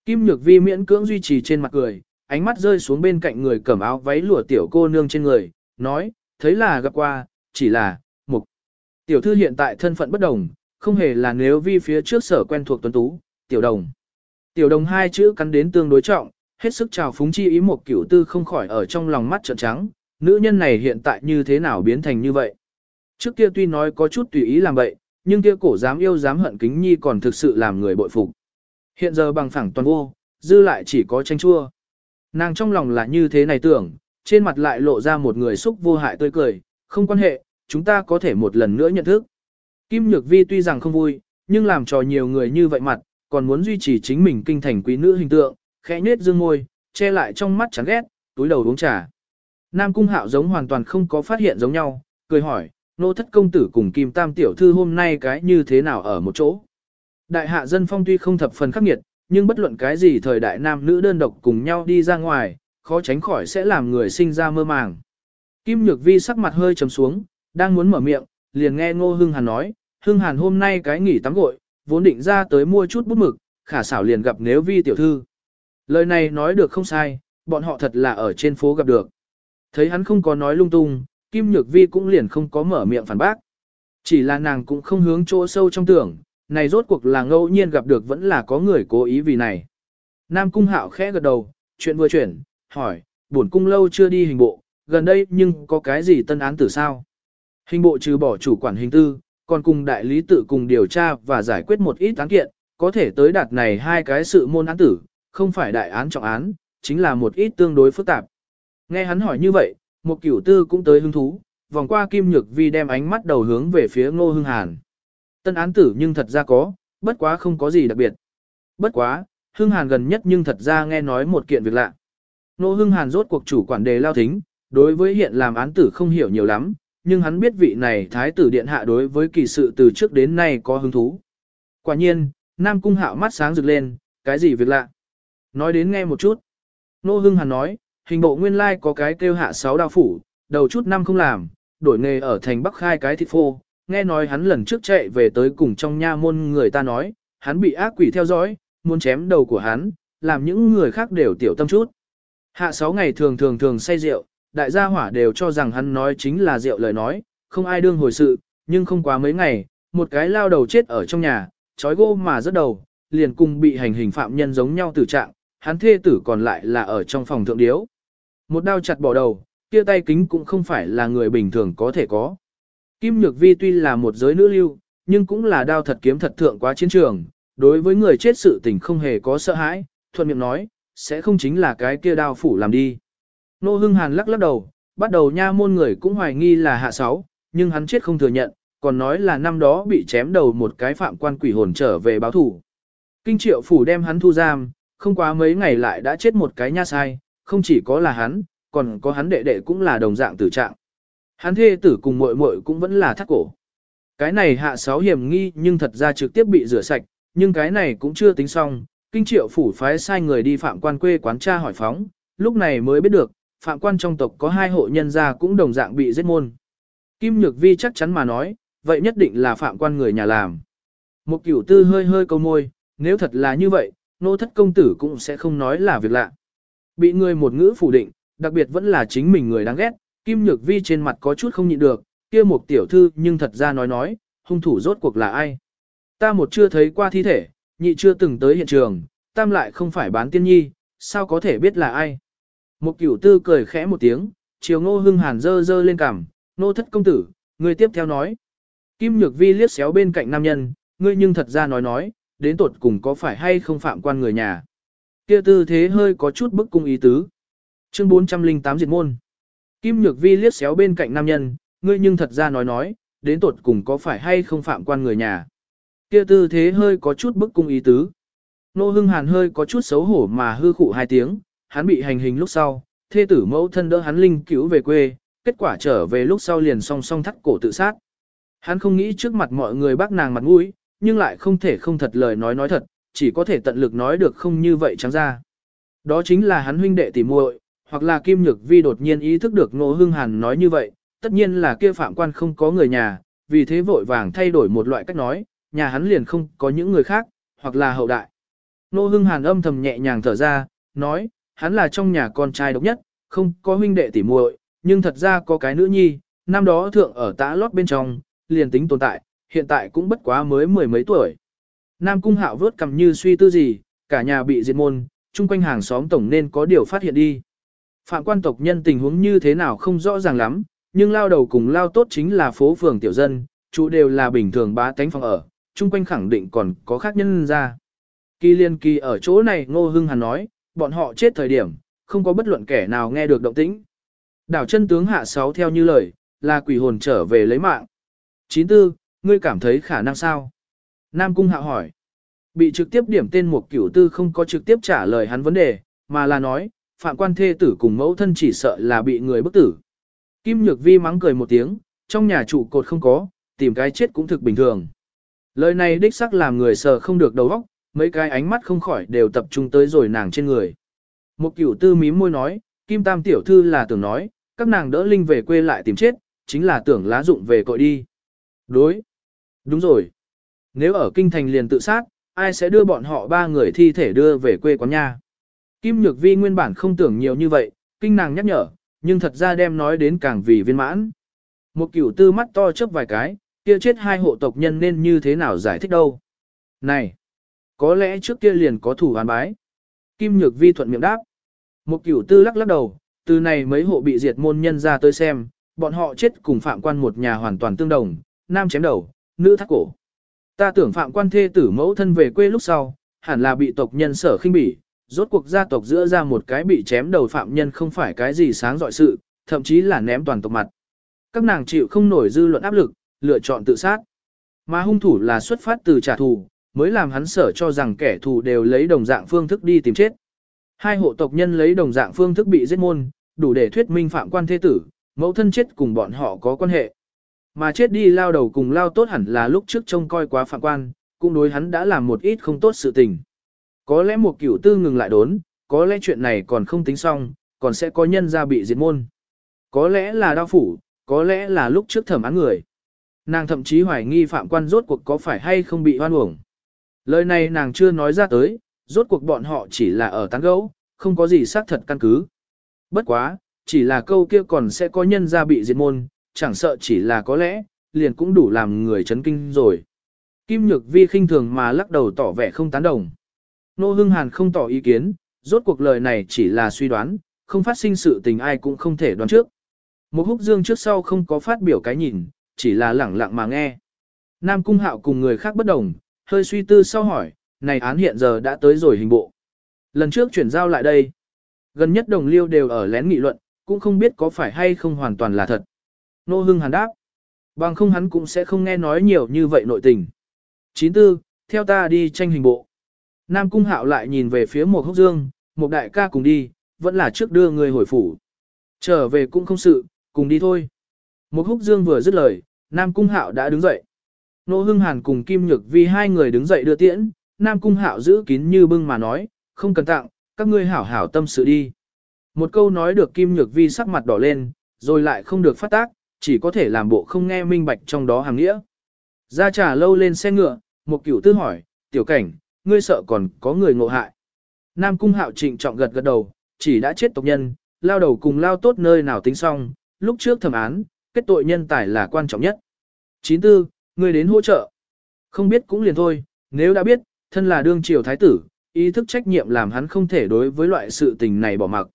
Kim Nhược Vi miễn cưỡng duy trì trên mặt cười, ánh mắt rơi xuống bên cạnh người cẩm áo váy lụa tiểu cô nương trên người, nói, thấy là gặp qua, chỉ là, mục. Tiểu thư hiện tại thân phận bất đồng, không hề là nếu vi phía trước sở quen thuộc tuấn tú, tiểu đồng. Tiểu đồng hai chữ cắn đến tương đối trọng, hết sức chào phúng chi ý một cửu tư không khỏi ở trong lòng mắt trợn trắng, nữ nhân này hiện tại như thế nào biến thành như vậy. Trước kia tuy nói có chút tùy ý làm vậy, nhưng kia cổ dám yêu dám hận kính nhi còn thực sự làm người bội phục. Hiện giờ bằng phẳng toàn vô, dư lại chỉ có tranh chua. Nàng trong lòng là như thế này tưởng, trên mặt lại lộ ra một người xúc vô hại tươi cười, không quan hệ, chúng ta có thể một lần nữa nhận thức. Kim Nhược Vi tuy rằng không vui, nhưng làm trò nhiều người như vậy mặt, còn muốn duy trì chính mình kinh thành quý nữ hình tượng, khẽ nết dương môi, che lại trong mắt chán ghét, túi đầu uống trà. Nam Cung Hạo giống hoàn toàn không có phát hiện giống nhau, cười hỏi, nô thất công tử cùng Kim Tam tiểu thư hôm nay cái như thế nào ở một chỗ. Đại hạ dân phong tuy không thập phần khắc nghiệt, nhưng bất luận cái gì thời đại nam nữ đơn độc cùng nhau đi ra ngoài, khó tránh khỏi sẽ làm người sinh ra mơ màng. Kim Nhược Vi sắc mặt hơi trầm xuống, đang muốn mở miệng, liền nghe Ngô Hưng Hàn nói, Hưng Hàn hôm nay cái nghỉ tắm gội, vốn định ra tới mua chút bút mực, khả xảo liền gặp nếu vi tiểu thư. Lời này nói được không sai, bọn họ thật là ở trên phố gặp được. Thấy hắn không có nói lung tung, Kim Nhược Vi cũng liền không có mở miệng phản bác. Chỉ là nàng cũng không hướng chỗ sâu trong tưởng, này rốt cuộc là ngẫu nhiên gặp được vẫn là có người cố ý vì này. Nam Cung Hạo khẽ gật đầu, chuyện vừa chuyển, hỏi, buồn cung lâu chưa đi hình bộ, gần đây nhưng có cái gì tân án tử sao? Hình bộ trừ bỏ chủ quản hình tư, còn cùng đại lý tự cùng điều tra và giải quyết một ít án kiện, có thể tới đạt này hai cái sự môn án tử, không phải đại án trọng án, chính là một ít tương đối phức tạp. Nghe hắn hỏi như vậy, một cửu tư cũng tới hứng thú, vòng qua kim nhược vi đem ánh mắt đầu hướng về phía ngô hưng hàn. Tân án tử nhưng thật ra có, bất quá không có gì đặc biệt. Bất quá, hưng hàn gần nhất nhưng thật ra nghe nói một kiện việc lạ. Ngô hưng hàn rốt cuộc chủ quản đề lao thính, đối với hiện làm án tử không hiểu nhiều lắm, nhưng hắn biết vị này thái tử điện hạ đối với kỳ sự từ trước đến nay có hứng thú. Quả nhiên, Nam Cung hạo mắt sáng rực lên, cái gì việc lạ? Nói đến nghe một chút. Nô Hưng Hàn nói, hình bộ nguyên lai có cái kêu hạ sáu đao phủ, đầu chút năm không làm, đổi nghề ở thành Bắc khai cái thịt phô, nghe nói hắn lần trước chạy về tới cùng trong nha môn người ta nói, hắn bị ác quỷ theo dõi, muốn chém đầu của hắn, làm những người khác đều tiểu tâm chút. Hạ sáu ngày thường thường thường say rượu, đại gia hỏa đều cho rằng hắn nói chính là rượu lời nói, không ai đương hồi sự, nhưng không quá mấy ngày, một cái lao đầu chết ở trong nhà, trói gô mà rất đầu, liền cùng bị hành hình phạm nhân giống nhau tử trạng, hắn thê tử còn lại là ở trong phòng thượng điếu. Một đao chặt bỏ đầu, kia tay kính cũng không phải là người bình thường có thể có. Kim Nhược Vi tuy là một giới nữ lưu, nhưng cũng là đao thật kiếm thật thượng quá chiến trường, đối với người chết sự tình không hề có sợ hãi, thuận miệng nói, sẽ không chính là cái kia đao phủ làm đi. Nô Hưng Hàn lắc lắc đầu, bắt đầu nha môn người cũng hoài nghi là hạ sáu, nhưng hắn chết không thừa nhận, còn nói là năm đó bị chém đầu một cái phạm quan quỷ hồn trở về báo thủ. Kinh triệu phủ đem hắn thu giam, không quá mấy ngày lại đã chết một cái nha sai, không chỉ có là hắn, còn có hắn đệ đệ cũng là đồng dạng tử trạng. Hắn thê tử cùng muội muội cũng vẫn là thắt cổ. Cái này hạ sáu hiểm nghi nhưng thật ra trực tiếp bị rửa sạch, nhưng cái này cũng chưa tính xong. Kinh triệu phủ phái sai người đi phạm quan quê quán tra hỏi phóng, lúc này mới biết được, phạm quan trong tộc có hai hộ nhân gia cũng đồng dạng bị giết môn. Kim Nhược Vi chắc chắn mà nói, vậy nhất định là phạm quan người nhà làm. Một cửu tư hơi hơi câu môi, nếu thật là như vậy, nô thất công tử cũng sẽ không nói là việc lạ. Bị người một ngữ phủ định, đặc biệt vẫn là chính mình người đáng ghét, Kim Nhược Vi trên mặt có chút không nhịn được, kia một tiểu thư nhưng thật ra nói nói, hung thủ rốt cuộc là ai. Ta một chưa thấy qua thi thể, nhị chưa từng tới hiện trường, tam lại không phải bán tiên nhi, sao có thể biết là ai. Một cửu tư cười khẽ một tiếng, chiều ngô hưng hàn dơ dơ lên cằm, nô thất công tử, người tiếp theo nói. Kim Nhược Vi liếc xéo bên cạnh nam nhân, ngươi nhưng thật ra nói nói, đến tột cùng có phải hay không phạm quan người nhà. Kia tư thế hơi có chút bức cung ý tứ. Chương 408 diệt môn. Kim Nhược Vi liếc xéo bên cạnh nam nhân, ngươi nhưng thật ra nói nói, đến tột cùng có phải hay không phạm quan người nhà. Kia tư thế hơi có chút bức cung ý tứ. Nô Hưng Hàn hơi có chút xấu hổ mà hư khụ hai tiếng, hắn bị hành hình lúc sau, thê tử mẫu thân đỡ hắn linh cứu về quê, kết quả trở về lúc sau liền song song thắt cổ tự sát. Hắn không nghĩ trước mặt mọi người bác nàng mặt mũi, nhưng lại không thể không thật lời nói nói thật, chỉ có thể tận lực nói được không như vậy trắng ra. Đó chính là hắn huynh đệ tỉ muội, hoặc là Kim Nhược Vi đột nhiên ý thức được Ngô Hưng Hàn nói như vậy, tất nhiên là kia phạm quan không có người nhà, vì thế vội vàng thay đổi một loại cách nói, nhà hắn liền không có những người khác, hoặc là hậu đại. Ngô Hưng Hàn âm thầm nhẹ nhàng thở ra, nói, hắn là trong nhà con trai độc nhất, không có huynh đệ tỉ muội, nhưng thật ra có cái nữ nhi, năm đó thượng ở tã lót bên trong, liền tính tồn tại, hiện tại cũng bất quá mới mười mấy tuổi. Nam Cung Hạo vớt cầm như suy tư gì, cả nhà bị diệt môn, chung quanh hàng xóm tổng nên có điều phát hiện đi. Phạm quan tộc nhân tình huống như thế nào không rõ ràng lắm, nhưng lao đầu cùng lao tốt chính là phố phường tiểu dân, chủ đều là bình thường bá tánh phòng ở, chung quanh khẳng định còn có khác nhân ra. Kỳ liên kỳ ở chỗ này Ngô Hưng Hàn nói, bọn họ chết thời điểm, không có bất luận kẻ nào nghe được động tĩnh. Đảo chân tướng hạ sáu theo như lời, là quỷ hồn trở về lấy mạng. 94, ngươi cảm thấy khả năng sao? Nam Cung Hạo hỏi. Bị trực tiếp điểm tên một cửu tư không có trực tiếp trả lời hắn vấn đề, mà là nói, phạm quan thê tử cùng mẫu thân chỉ sợ là bị người bức tử. Kim Nhược Vi mắng cười một tiếng, trong nhà trụ cột không có, tìm cái chết cũng thực bình thường. Lời này đích sắc làm người sợ không được đầu óc, mấy cái ánh mắt không khỏi đều tập trung tới rồi nàng trên người. Một cửu tư mím môi nói, Kim Tam tiểu thư là tưởng nói, các nàng đỡ Linh về quê lại tìm chết, chính là tưởng lá dụng về cội đi. Đối. Đúng rồi. Nếu ở kinh thành liền tự sát, ai sẽ đưa bọn họ ba người thi thể đưa về quê quán nha. Kim Nhược Vi nguyên bản không tưởng nhiều như vậy, kinh nàng nhắc nhở, nhưng thật ra đem nói đến càng vì viên mãn. Một cửu tư mắt to chớp vài cái, kia chết hai hộ tộc nhân nên như thế nào giải thích đâu. Này, có lẽ trước kia liền có thủ án bái. Kim Nhược Vi thuận miệng đáp. Một cửu tư lắc lắc đầu, từ này mấy hộ bị diệt môn nhân ra tới xem, bọn họ chết cùng phạm quan một nhà hoàn toàn tương đồng, nam chém đầu, nữ thắt cổ. Ta tưởng phạm quan thê tử mẫu thân về quê lúc sau, hẳn là bị tộc nhân sở khinh bỉ, rốt cuộc gia tộc giữa ra một cái bị chém đầu phạm nhân không phải cái gì sáng dọi sự, thậm chí là ném toàn tộc mặt. Các nàng chịu không nổi dư luận áp lực, lựa chọn tự sát. Mà hung thủ là xuất phát từ trả thù, mới làm hắn sở cho rằng kẻ thù đều lấy đồng dạng phương thức đi tìm chết. Hai hộ tộc nhân lấy đồng dạng phương thức bị giết môn, đủ để thuyết minh phạm quan thế tử, mẫu thân chết cùng bọn họ có quan hệ. Mà chết đi lao đầu cùng lao tốt hẳn là lúc trước trông coi quá phạm quan, cũng đối hắn đã làm một ít không tốt sự tình. Có lẽ một cửu tư ngừng lại đốn, có lẽ chuyện này còn không tính xong, còn sẽ có nhân ra bị diệt môn. Có lẽ là đau phủ, có lẽ là lúc trước thẩm án người. Nàng thậm chí hoài nghi phạm quan rốt cuộc có phải hay không bị hoan uổng. Lời này nàng chưa nói ra tới, rốt cuộc bọn họ chỉ là ở tán gấu, không có gì xác thật căn cứ. Bất quá, chỉ là câu kia còn sẽ có nhân ra bị diệt môn, chẳng sợ chỉ là có lẽ, liền cũng đủ làm người chấn kinh rồi. Kim Nhược Vi khinh thường mà lắc đầu tỏ vẻ không tán đồng. Nô Hưng Hàn không tỏ ý kiến, rốt cuộc lời này chỉ là suy đoán, không phát sinh sự tình ai cũng không thể đoán trước. Một húc dương trước sau không có phát biểu cái nhìn, chỉ là lẳng lặng mà nghe. Nam Cung Hạo cùng người khác bất đồng, hơi suy tư sau hỏi, này án hiện giờ đã tới rồi hình bộ. Lần trước chuyển giao lại đây, gần nhất đồng liêu đều ở lén nghị luận, cũng không biết có phải hay không hoàn toàn là thật. Nô Hưng Hàn đáp, bằng không hắn cũng sẽ không nghe nói nhiều như vậy nội tình. Chín tư, theo ta đi tranh hình bộ. Nam Cung Hạo lại nhìn về phía một hốc dương, một đại ca cùng đi, vẫn là trước đưa người hồi phủ. Trở về cũng không sự, cùng đi thôi. Một húc dương vừa dứt lời, Nam Cung Hạo đã đứng dậy. Nô Hưng Hàn cùng Kim Nhược Vi hai người đứng dậy đưa tiễn, Nam Cung Hạo giữ kín như bưng mà nói, không cần tặng, các ngươi hảo hảo tâm sự đi. Một câu nói được Kim Nhược Vi sắc mặt đỏ lên, rồi lại không được phát tác, chỉ có thể làm bộ không nghe minh bạch trong đó hàng nghĩa. Ra trả lâu lên xe ngựa, một cửu tư hỏi, tiểu cảnh, ngươi sợ còn có người ngộ hại. Nam Cung Hạo trịnh trọng gật gật đầu, chỉ đã chết tộc nhân, lao đầu cùng lao tốt nơi nào tính xong, lúc trước thẩm án, kết tội nhân tài là quan trọng nhất. Chín tư, ngươi đến hỗ trợ. Không biết cũng liền thôi, nếu đã biết, thân là đương triều thái tử, ý thức trách nhiệm làm hắn không thể đối với loại sự tình này bỏ mặc.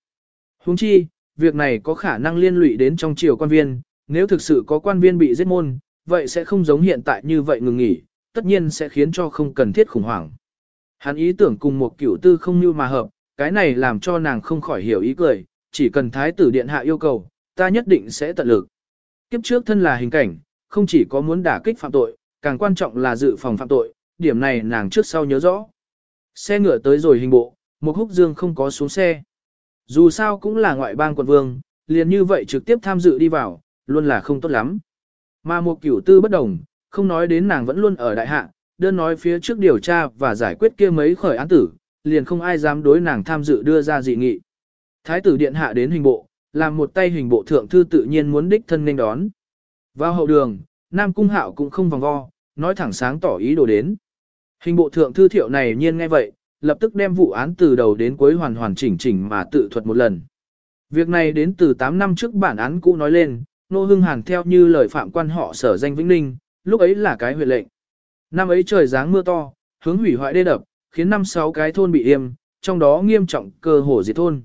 Huống chi, việc này có khả năng liên lụy đến trong triều quan viên, nếu thực sự có quan viên bị giết môn, vậy sẽ không giống hiện tại như vậy ngừng nghỉ, tất nhiên sẽ khiến cho không cần thiết khủng hoảng. Hắn ý tưởng cùng một cửu tư không như mà hợp, cái này làm cho nàng không khỏi hiểu ý cười, chỉ cần thái tử điện hạ yêu cầu, ta nhất định sẽ tận lực. Kiếp trước thân là hình cảnh, không chỉ có muốn đả kích phạm tội, càng quan trọng là dự phòng phạm tội, điểm này nàng trước sau nhớ rõ. Xe ngựa tới rồi hình bộ, một húc dương không có xuống xe. Dù sao cũng là ngoại bang quận vương, liền như vậy trực tiếp tham dự đi vào, luôn là không tốt lắm. Mà một cửu tư bất đồng, không nói đến nàng vẫn luôn ở đại hạ, đơn nói phía trước điều tra và giải quyết kia mấy khởi án tử, liền không ai dám đối nàng tham dự đưa ra dị nghị. Thái tử điện hạ đến hình bộ, làm một tay hình bộ thượng thư tự nhiên muốn đích thân nên đón. Vào hậu đường, Nam Cung Hạo cũng không vòng vo, nói thẳng sáng tỏ ý đồ đến. Hình bộ thượng thư thiệu này nhiên nghe vậy, lập tức đem vụ án từ đầu đến cuối hoàn hoàn chỉnh chỉnh mà tự thuật một lần. Việc này đến từ 8 năm trước bản án cũ nói lên, Nô Hưng Hàn theo như lời phạm quan họ sở danh Vĩnh Ninh, lúc ấy là cái huyện lệnh. Năm ấy trời giáng mưa to, hướng hủy hoại đê đập, khiến năm sáu cái thôn bị yêm, trong đó nghiêm trọng cơ hồ diệt thôn.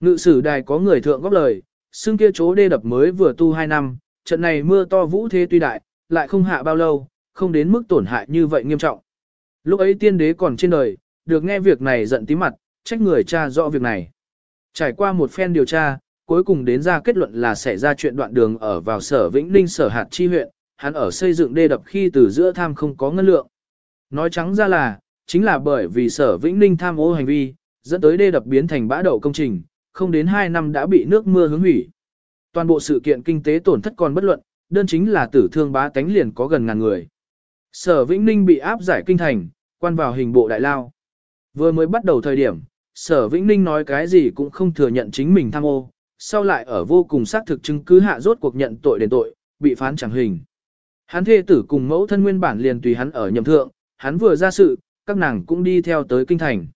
Ngự sử đài có người thượng góp lời, xương kia chỗ đê đập mới vừa tu 2 năm, trận này mưa to vũ thế tuy đại, lại không hạ bao lâu, không đến mức tổn hại như vậy nghiêm trọng. Lúc ấy tiên đế còn trên đời, được nghe việc này giận tí mặt, trách người cha rõ việc này. Trải qua một phen điều tra, cuối cùng đến ra kết luận là xảy ra chuyện đoạn đường ở vào sở Vĩnh Ninh sở hạt chi huyện, hắn ở xây dựng đê đập khi từ giữa tham không có ngân lượng. Nói trắng ra là, chính là bởi vì sở Vĩnh Ninh tham ô hành vi, dẫn tới đê đập biến thành bã đậu công trình, không đến 2 năm đã bị nước mưa hướng hủy. Toàn bộ sự kiện kinh tế tổn thất còn bất luận, đơn chính là tử thương bá tánh liền có gần ngàn người. Sở Vĩnh Ninh bị áp giải kinh thành, quan vào hình bộ đại lao. Vừa mới bắt đầu thời điểm, Sở Vĩnh Ninh nói cái gì cũng không thừa nhận chính mình tham ô, sau lại ở vô cùng xác thực chứng cứ hạ rốt cuộc nhận tội đền tội, bị phán chẳng hình. Hắn thê tử cùng mẫu thân nguyên bản liền tùy hắn ở nhậm thượng, hắn vừa ra sự, các nàng cũng đi theo tới kinh thành.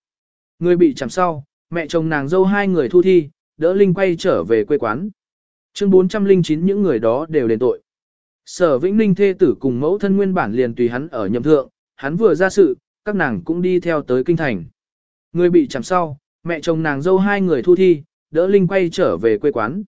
Người bị chạm sau, mẹ chồng nàng dâu hai người thu thi, đỡ Linh quay trở về quê quán. Chương 409 những người đó đều đền tội. Sở Vĩnh Ninh thê tử cùng mẫu thân nguyên bản liền tùy hắn ở nhậm thượng, hắn vừa ra sự, các nàng cũng đi theo tới kinh thành. Người bị chạm sau, mẹ chồng nàng dâu hai người thu thi, đỡ Linh quay trở về quê quán.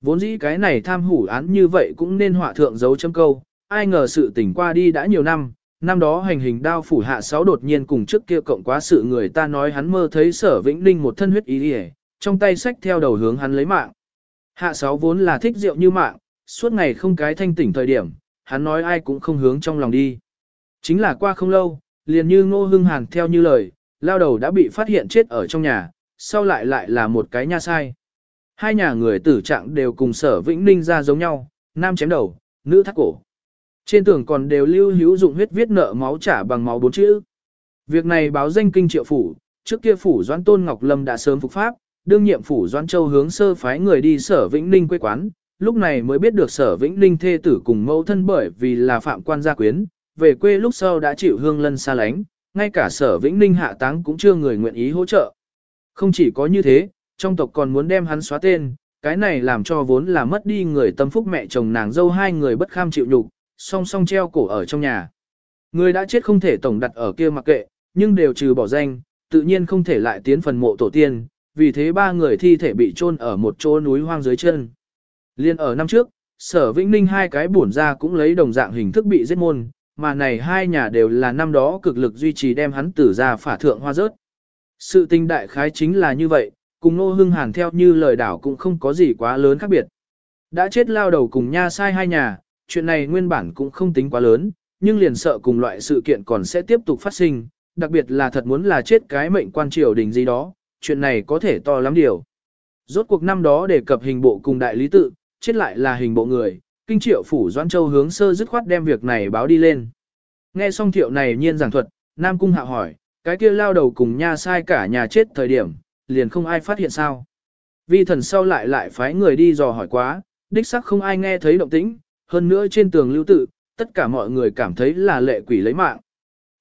Vốn dĩ cái này tham hủ án như vậy cũng nên họa thượng dấu châm câu, ai ngờ sự tỉnh qua đi đã nhiều năm, năm đó hành hình đao phủ hạ sáu đột nhiên cùng trước kia cộng quá sự người ta nói hắn mơ thấy sở vĩnh ninh một thân huyết ý đi trong tay sách theo đầu hướng hắn lấy mạng. Hạ sáu vốn là thích rượu như mạng, suốt ngày không cái thanh tỉnh thời điểm, hắn nói ai cũng không hướng trong lòng đi. Chính là qua không lâu, liền như ngô hưng hàn theo như lời, lao đầu đã bị phát hiện chết ở trong nhà, sau lại lại là một cái nha sai. Hai nhà người tử trạng đều cùng sở vĩnh ninh ra giống nhau, nam chém đầu, nữ thắt cổ. Trên tường còn đều lưu hữu dụng huyết viết nợ máu trả bằng máu bốn chữ. Việc này báo danh kinh triệu phủ, trước kia phủ doãn tôn Ngọc Lâm đã sớm phục pháp, đương nhiệm phủ doãn châu hướng sơ phái người đi sở vĩnh ninh quê quán, lúc này mới biết được sở vĩnh ninh thê tử cùng mẫu thân bởi vì là phạm quan gia quyến, về quê lúc sau đã chịu hương lân xa lánh, ngay cả sở vĩnh ninh hạ táng cũng chưa người nguyện ý hỗ trợ. Không chỉ có như thế, trong tộc còn muốn đem hắn xóa tên, cái này làm cho vốn là mất đi người tâm phúc mẹ chồng nàng dâu hai người bất kham chịu nhục, song song treo cổ ở trong nhà. Người đã chết không thể tổng đặt ở kia mặc kệ, nhưng đều trừ bỏ danh, tự nhiên không thể lại tiến phần mộ tổ tiên, vì thế ba người thi thể bị chôn ở một chỗ núi hoang dưới chân. Liên ở năm trước, sở vĩnh ninh hai cái bổn ra cũng lấy đồng dạng hình thức bị giết môn, mà này hai nhà đều là năm đó cực lực duy trì đem hắn tử ra phả thượng hoa rớt. Sự tình đại khái chính là như vậy, cùng Nô Hưng Hàn theo như lời đảo cũng không có gì quá lớn khác biệt. Đã chết lao đầu cùng nha sai hai nhà, chuyện này nguyên bản cũng không tính quá lớn, nhưng liền sợ cùng loại sự kiện còn sẽ tiếp tục phát sinh, đặc biệt là thật muốn là chết cái mệnh quan triều đình gì đó, chuyện này có thể to lắm điều. Rốt cuộc năm đó đề cập hình bộ cùng đại lý tự, chết lại là hình bộ người, kinh triệu phủ Doãn Châu hướng sơ dứt khoát đem việc này báo đi lên. Nghe xong thiệu này nhiên giảng thuật, Nam Cung hạ hỏi, cái kia lao đầu cùng nha sai cả nhà chết thời điểm, liền không ai phát hiện sao. Vi thần sau lại lại phái người đi dò hỏi quá, đích sắc không ai nghe thấy động tĩnh, hơn nữa trên tường lưu tự, tất cả mọi người cảm thấy là lệ quỷ lấy mạng.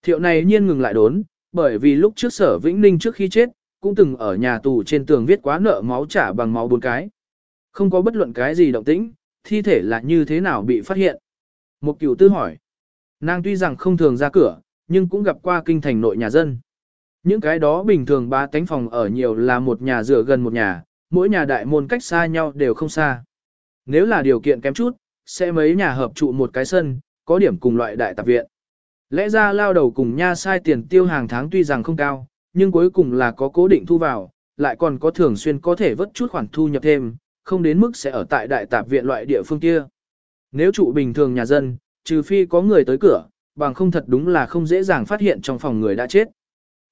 Thiệu này nhiên ngừng lại đốn, bởi vì lúc trước sở Vĩnh Ninh trước khi chết, cũng từng ở nhà tù trên tường viết quá nợ máu trả bằng máu bốn cái. Không có bất luận cái gì động tĩnh, thi thể là như thế nào bị phát hiện. Một cửu tư hỏi. Nàng tuy rằng không thường ra cửa, nhưng cũng gặp qua kinh thành nội nhà dân. Những cái đó bình thường ba tánh phòng ở nhiều là một nhà rửa gần một nhà, mỗi nhà đại môn cách xa nhau đều không xa. Nếu là điều kiện kém chút, sẽ mấy nhà hợp trụ một cái sân, có điểm cùng loại đại tạp viện. Lẽ ra lao đầu cùng nha sai tiền tiêu hàng tháng tuy rằng không cao, nhưng cuối cùng là có cố định thu vào, lại còn có thường xuyên có thể vớt chút khoản thu nhập thêm, không đến mức sẽ ở tại đại tạp viện loại địa phương kia. Nếu trụ bình thường nhà dân, trừ phi có người tới cửa, bằng không thật đúng là không dễ dàng phát hiện trong phòng người đã chết.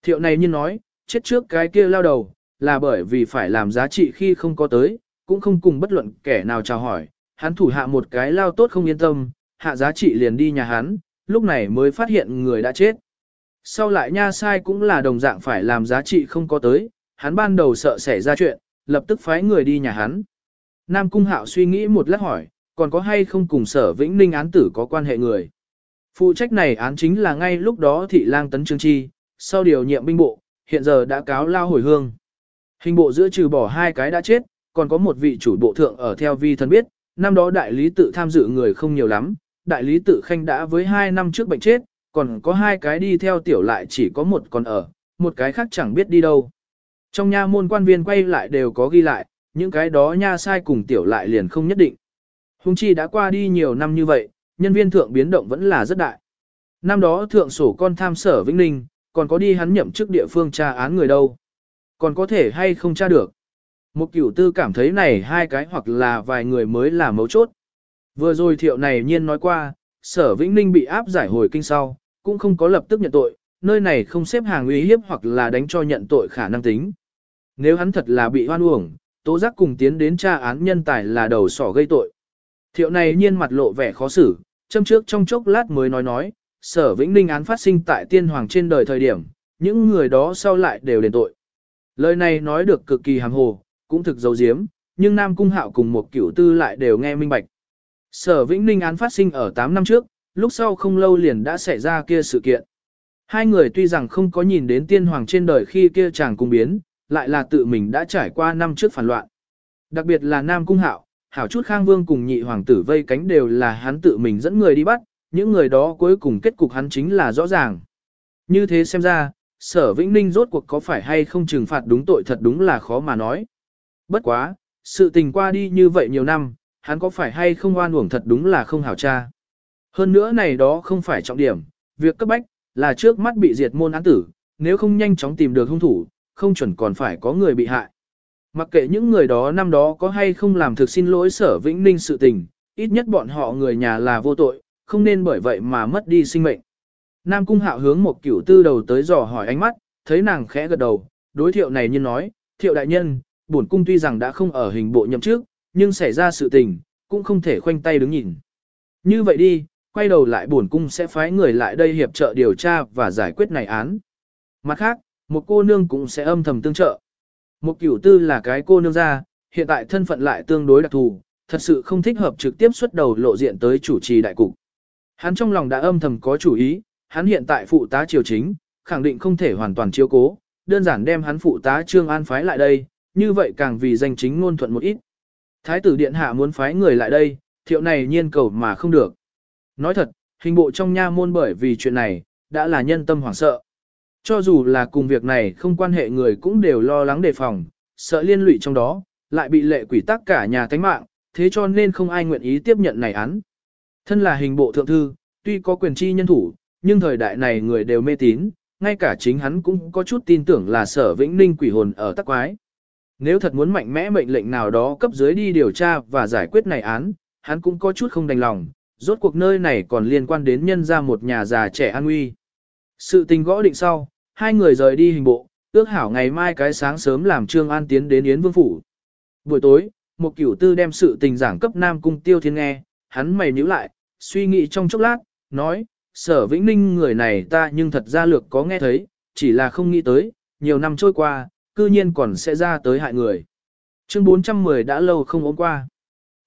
Thiệu này như nói, chết trước cái kia lao đầu, là bởi vì phải làm giá trị khi không có tới, cũng không cùng bất luận kẻ nào chào hỏi, hắn thủ hạ một cái lao tốt không yên tâm, hạ giá trị liền đi nhà hắn, lúc này mới phát hiện người đã chết. Sau lại nha sai cũng là đồng dạng phải làm giá trị không có tới, hắn ban đầu sợ xảy ra chuyện, lập tức phái người đi nhà hắn. Nam Cung Hạo suy nghĩ một lát hỏi, còn có hay không cùng sở vĩnh ninh án tử có quan hệ người. Phụ trách này án chính là ngay lúc đó thị lang tấn trương chi, sau điều nhiệm binh bộ, hiện giờ đã cáo lao hồi hương. Hình bộ giữa trừ bỏ hai cái đã chết, còn có một vị chủ bộ thượng ở theo vi thân biết, năm đó đại lý tự tham dự người không nhiều lắm, đại lý tự khanh đã với hai năm trước bệnh chết, còn có hai cái đi theo tiểu lại chỉ có một còn ở, một cái khác chẳng biết đi đâu. Trong nha môn quan viên quay lại đều có ghi lại, những cái đó nha sai cùng tiểu lại liền không nhất định. Hùng chi đã qua đi nhiều năm như vậy, nhân viên thượng biến động vẫn là rất đại. Năm đó thượng sổ con tham sở Vĩnh Ninh, còn có đi hắn nhậm chức địa phương tra án người đâu. Còn có thể hay không tra được. Một cửu tư cảm thấy này hai cái hoặc là vài người mới là mấu chốt. Vừa rồi thiệu này nhiên nói qua, sở Vĩnh Ninh bị áp giải hồi kinh sau, cũng không có lập tức nhận tội, nơi này không xếp hàng uy hiếp hoặc là đánh cho nhận tội khả năng tính. Nếu hắn thật là bị hoan uổng, tố giác cùng tiến đến tra án nhân tài là đầu sỏ gây tội. Thiệu này nhiên mặt lộ vẻ khó xử, châm trước trong chốc lát mới nói nói, sở vĩnh ninh án phát sinh tại tiên hoàng trên đời thời điểm, những người đó sau lại đều đền tội. Lời này nói được cực kỳ hàm hồ, cũng thực dấu diếm, nhưng Nam Cung Hạo cùng một cửu tư lại đều nghe minh bạch. Sở Vĩnh Ninh án phát sinh ở 8 năm trước, lúc sau không lâu liền đã xảy ra kia sự kiện. Hai người tuy rằng không có nhìn đến tiên hoàng trên đời khi kia chàng cung biến, lại là tự mình đã trải qua năm trước phản loạn. Đặc biệt là Nam Cung Hạo, hảo chút khang vương cùng nhị hoàng tử vây cánh đều là hắn tự mình dẫn người đi bắt, những người đó cuối cùng kết cục hắn chính là rõ ràng. Như thế xem ra, sở vĩnh ninh rốt cuộc có phải hay không trừng phạt đúng tội thật đúng là khó mà nói. Bất quá, sự tình qua đi như vậy nhiều năm, hắn có phải hay không oan uổng thật đúng là không hảo cha. Hơn nữa này đó không phải trọng điểm, việc cấp bách, là trước mắt bị diệt môn án tử, nếu không nhanh chóng tìm được hung thủ, không chuẩn còn phải có người bị hại. Mặc kệ những người đó năm đó có hay không làm thực xin lỗi sở vĩnh ninh sự tình, ít nhất bọn họ người nhà là vô tội, không nên bởi vậy mà mất đi sinh mệnh. Nam cung hạo hướng một cửu tư đầu tới dò hỏi ánh mắt, thấy nàng khẽ gật đầu, đối thiệu này nhân nói, thiệu đại nhân, bổn cung tuy rằng đã không ở hình bộ nhậm trước, nhưng xảy ra sự tình, cũng không thể khoanh tay đứng nhìn. Như vậy đi, quay đầu lại bổn cung sẽ phái người lại đây hiệp trợ điều tra và giải quyết này án. Mặt khác, một cô nương cũng sẽ âm thầm tương trợ. Một cửu tư là cái cô nương ra, hiện tại thân phận lại tương đối đặc thù, thật sự không thích hợp trực tiếp xuất đầu lộ diện tới chủ trì đại cục. Hắn trong lòng đã âm thầm có chủ ý, hắn hiện tại phụ tá triều chính, khẳng định không thể hoàn toàn chiếu cố, đơn giản đem hắn phụ tá Trương An phái lại đây, như vậy càng vì danh chính ngôn thuận một ít. Thái tử điện hạ muốn phái người lại đây, thiệu này nhiên cầu mà không được. Nói thật, hình bộ trong nha môn bởi vì chuyện này, đã là nhân tâm hoảng sợ. Cho dù là cùng việc này không quan hệ người cũng đều lo lắng đề phòng, sợ liên lụy trong đó, lại bị lệ quỷ tắc cả nhà tánh mạng, thế cho nên không ai nguyện ý tiếp nhận này án. Thân là hình bộ thượng thư, tuy có quyền chi nhân thủ, nhưng thời đại này người đều mê tín, ngay cả chính hắn cũng có chút tin tưởng là sở vĩnh ninh quỷ hồn ở tắc quái. Nếu thật muốn mạnh mẽ mệnh lệnh nào đó cấp dưới đi điều tra và giải quyết này án, hắn cũng có chút không đành lòng, rốt cuộc nơi này còn liên quan đến nhân ra một nhà già trẻ an nguy. Sự tình gõ định sau, hai người rời đi hình bộ, ước hảo ngày mai cái sáng sớm làm Trương An tiến đến Yến Vương Phủ. Buổi tối, một cửu tư đem sự tình giảng cấp Nam Cung Tiêu Thiên nghe, hắn mày nhíu lại, suy nghĩ trong chốc lát, nói, sở vĩnh ninh người này ta nhưng thật ra lược có nghe thấy, chỉ là không nghĩ tới, nhiều năm trôi qua, cư nhiên còn sẽ ra tới hại người. Chương 410 đã lâu không ốm qua.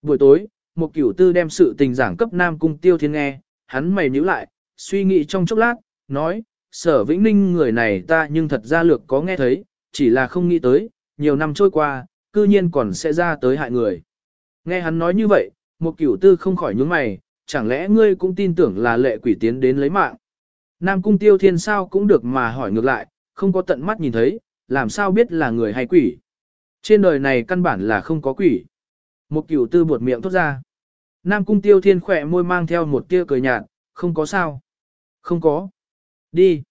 Buổi tối, một cửu tư đem sự tình giảng cấp Nam Cung Tiêu Thiên nghe, hắn mày nhíu lại, suy nghĩ trong chốc lát, nói, sở vĩnh ninh người này ta nhưng thật ra lược có nghe thấy, chỉ là không nghĩ tới, nhiều năm trôi qua, cư nhiên còn sẽ ra tới hại người. Nghe hắn nói như vậy, một cửu tư không khỏi nhướng mày, chẳng lẽ ngươi cũng tin tưởng là lệ quỷ tiến đến lấy mạng. Nam cung tiêu thiên sao cũng được mà hỏi ngược lại, không có tận mắt nhìn thấy, làm sao biết là người hay quỷ. Trên đời này căn bản là không có quỷ. Một cửu tư buột miệng thốt ra. Nam cung tiêu thiên khỏe môi mang theo một tia cười nhạt, không có sao. Không có. Đi.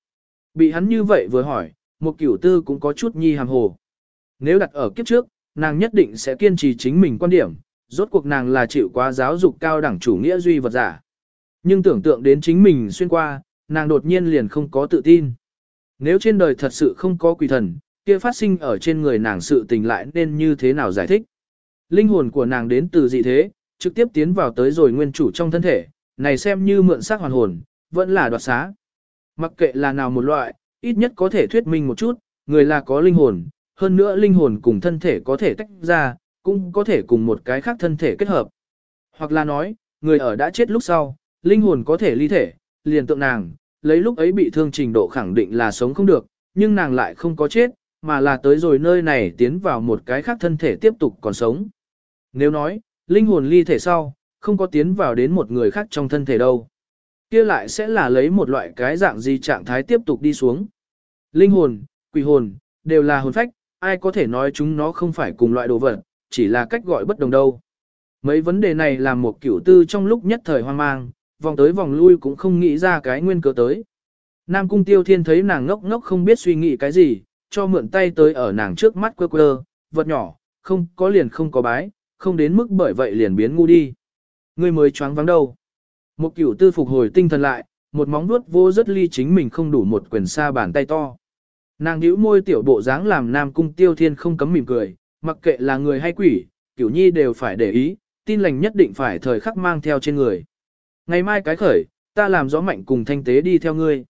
Bị hắn như vậy vừa hỏi, một cửu tư cũng có chút nhi hàm hồ. Nếu đặt ở kiếp trước, nàng nhất định sẽ kiên trì chính mình quan điểm, rốt cuộc nàng là chịu quá giáo dục cao đẳng chủ nghĩa duy vật giả. Nhưng tưởng tượng đến chính mình xuyên qua, nàng đột nhiên liền không có tự tin. Nếu trên đời thật sự không có quỷ thần, kia phát sinh ở trên người nàng sự tình lại nên như thế nào giải thích. Linh hồn của nàng đến từ dị thế, trực tiếp tiến vào tới rồi nguyên chủ trong thân thể, này xem như mượn xác hoàn hồn, vẫn là đoạt xá. Mặc kệ là nào một loại, ít nhất có thể thuyết minh một chút, người là có linh hồn, hơn nữa linh hồn cùng thân thể có thể tách ra, cũng có thể cùng một cái khác thân thể kết hợp. Hoặc là nói, người ở đã chết lúc sau, linh hồn có thể ly thể, liền tượng nàng, lấy lúc ấy bị thương trình độ khẳng định là sống không được, nhưng nàng lại không có chết, mà là tới rồi nơi này tiến vào một cái khác thân thể tiếp tục còn sống. Nếu nói, linh hồn ly thể sau, không có tiến vào đến một người khác trong thân thể đâu. kia lại sẽ là lấy một loại cái dạng gì trạng thái tiếp tục đi xuống. Linh hồn, quỷ hồn, đều là hồn phách, ai có thể nói chúng nó không phải cùng loại đồ vật, chỉ là cách gọi bất đồng đâu. Mấy vấn đề này làm một kiểu tư trong lúc nhất thời hoang mang, vòng tới vòng lui cũng không nghĩ ra cái nguyên cớ tới. Nam cung tiêu thiên thấy nàng ngốc ngốc không biết suy nghĩ cái gì, cho mượn tay tới ở nàng trước mắt quơ quơ, vật nhỏ, không có liền không có bái, không đến mức bởi vậy liền biến ngu đi. Ngươi mới choáng vắng đâu. Một kiểu tư phục hồi tinh thần lại, một móng vuốt vô rất ly chính mình không đủ một quyền xa bàn tay to. Nàng nhíu môi tiểu bộ dáng làm Nam cung tiêu thiên không cấm mỉm cười, mặc kệ là người hay quỷ, kiểu nhi đều phải để ý, tin lành nhất định phải thời khắc mang theo trên người. Ngày mai cái khởi, ta làm gió mạnh cùng thanh tế đi theo ngươi.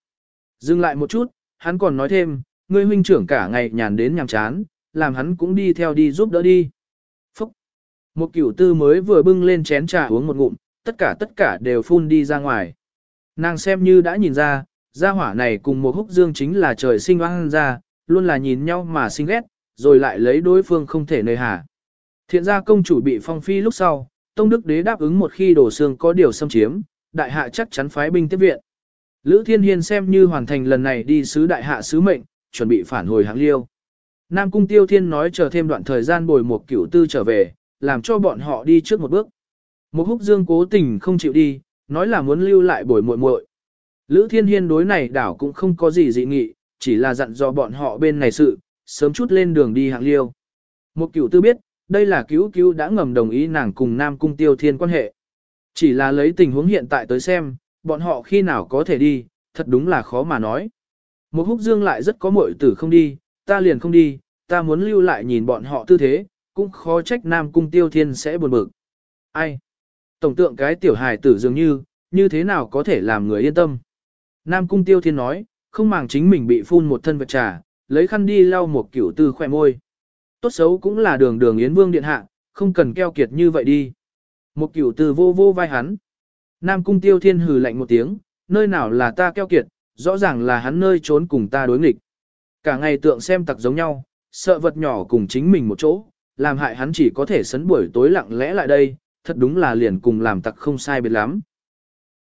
Dừng lại một chút, hắn còn nói thêm, ngươi huynh trưởng cả ngày nhàn đến nhàm chán, làm hắn cũng đi theo đi giúp đỡ đi. Một cửu tư mới vừa bưng lên chén trà uống một ngụm, tất cả tất cả đều phun đi ra ngoài. Nàng xem như đã nhìn ra, gia hỏa này cùng một húc dương chính là trời sinh oan ra, luôn là nhìn nhau mà sinh ghét, rồi lại lấy đối phương không thể nơi hà. Thiện gia công chủ bị phong phi lúc sau, Tông Đức Đế đáp ứng một khi đổ xương có điều xâm chiếm, đại hạ chắc chắn phái binh tiếp viện. Lữ Thiên Hiên xem như hoàn thành lần này đi sứ đại hạ sứ mệnh, chuẩn bị phản hồi hạng liêu. Nam Cung Tiêu Thiên nói chờ thêm đoạn thời gian bồi một cửu tư trở về, làm cho bọn họ đi trước một bước. Một húc dương cố tình không chịu đi, nói là muốn lưu lại bồi muội muội. Lữ Thiên Hiên đối này đảo cũng không có gì dị nghị, chỉ là dặn dò bọn họ bên này sự, sớm chút lên đường đi hạng liêu. Một cửu tư biết, đây là cứu cứu đã ngầm đồng ý nàng cùng Nam Cung Tiêu Thiên quan hệ. Chỉ là lấy tình huống hiện tại tới xem, bọn họ khi nào có thể đi, thật đúng là khó mà nói. Một húc dương lại rất có muội tử không đi, ta liền không đi, ta muốn lưu lại nhìn bọn họ tư thế, cũng khó trách Nam Cung Tiêu Thiên sẽ buồn bực. Ai? Tổng tượng cái tiểu hài tử dường như, như thế nào có thể làm người yên tâm? Nam Cung Tiêu Thiên nói, không màng chính mình bị phun một thân vật trà, lấy khăn đi lau một kiểu tư khỏe môi. Tốt xấu cũng là đường đường Yến Vương Điện Hạ, không cần keo kiệt như vậy đi. Một kiểu tư vô vô vai hắn. Nam Cung Tiêu Thiên hừ lạnh một tiếng, nơi nào là ta keo kiệt, rõ ràng là hắn nơi trốn cùng ta đối nghịch. Cả ngày tượng xem tặc giống nhau, sợ vật nhỏ cùng chính mình một chỗ, làm hại hắn chỉ có thể sấn buổi tối lặng lẽ lại đây, thật đúng là liền cùng làm tặc không sai biệt lắm.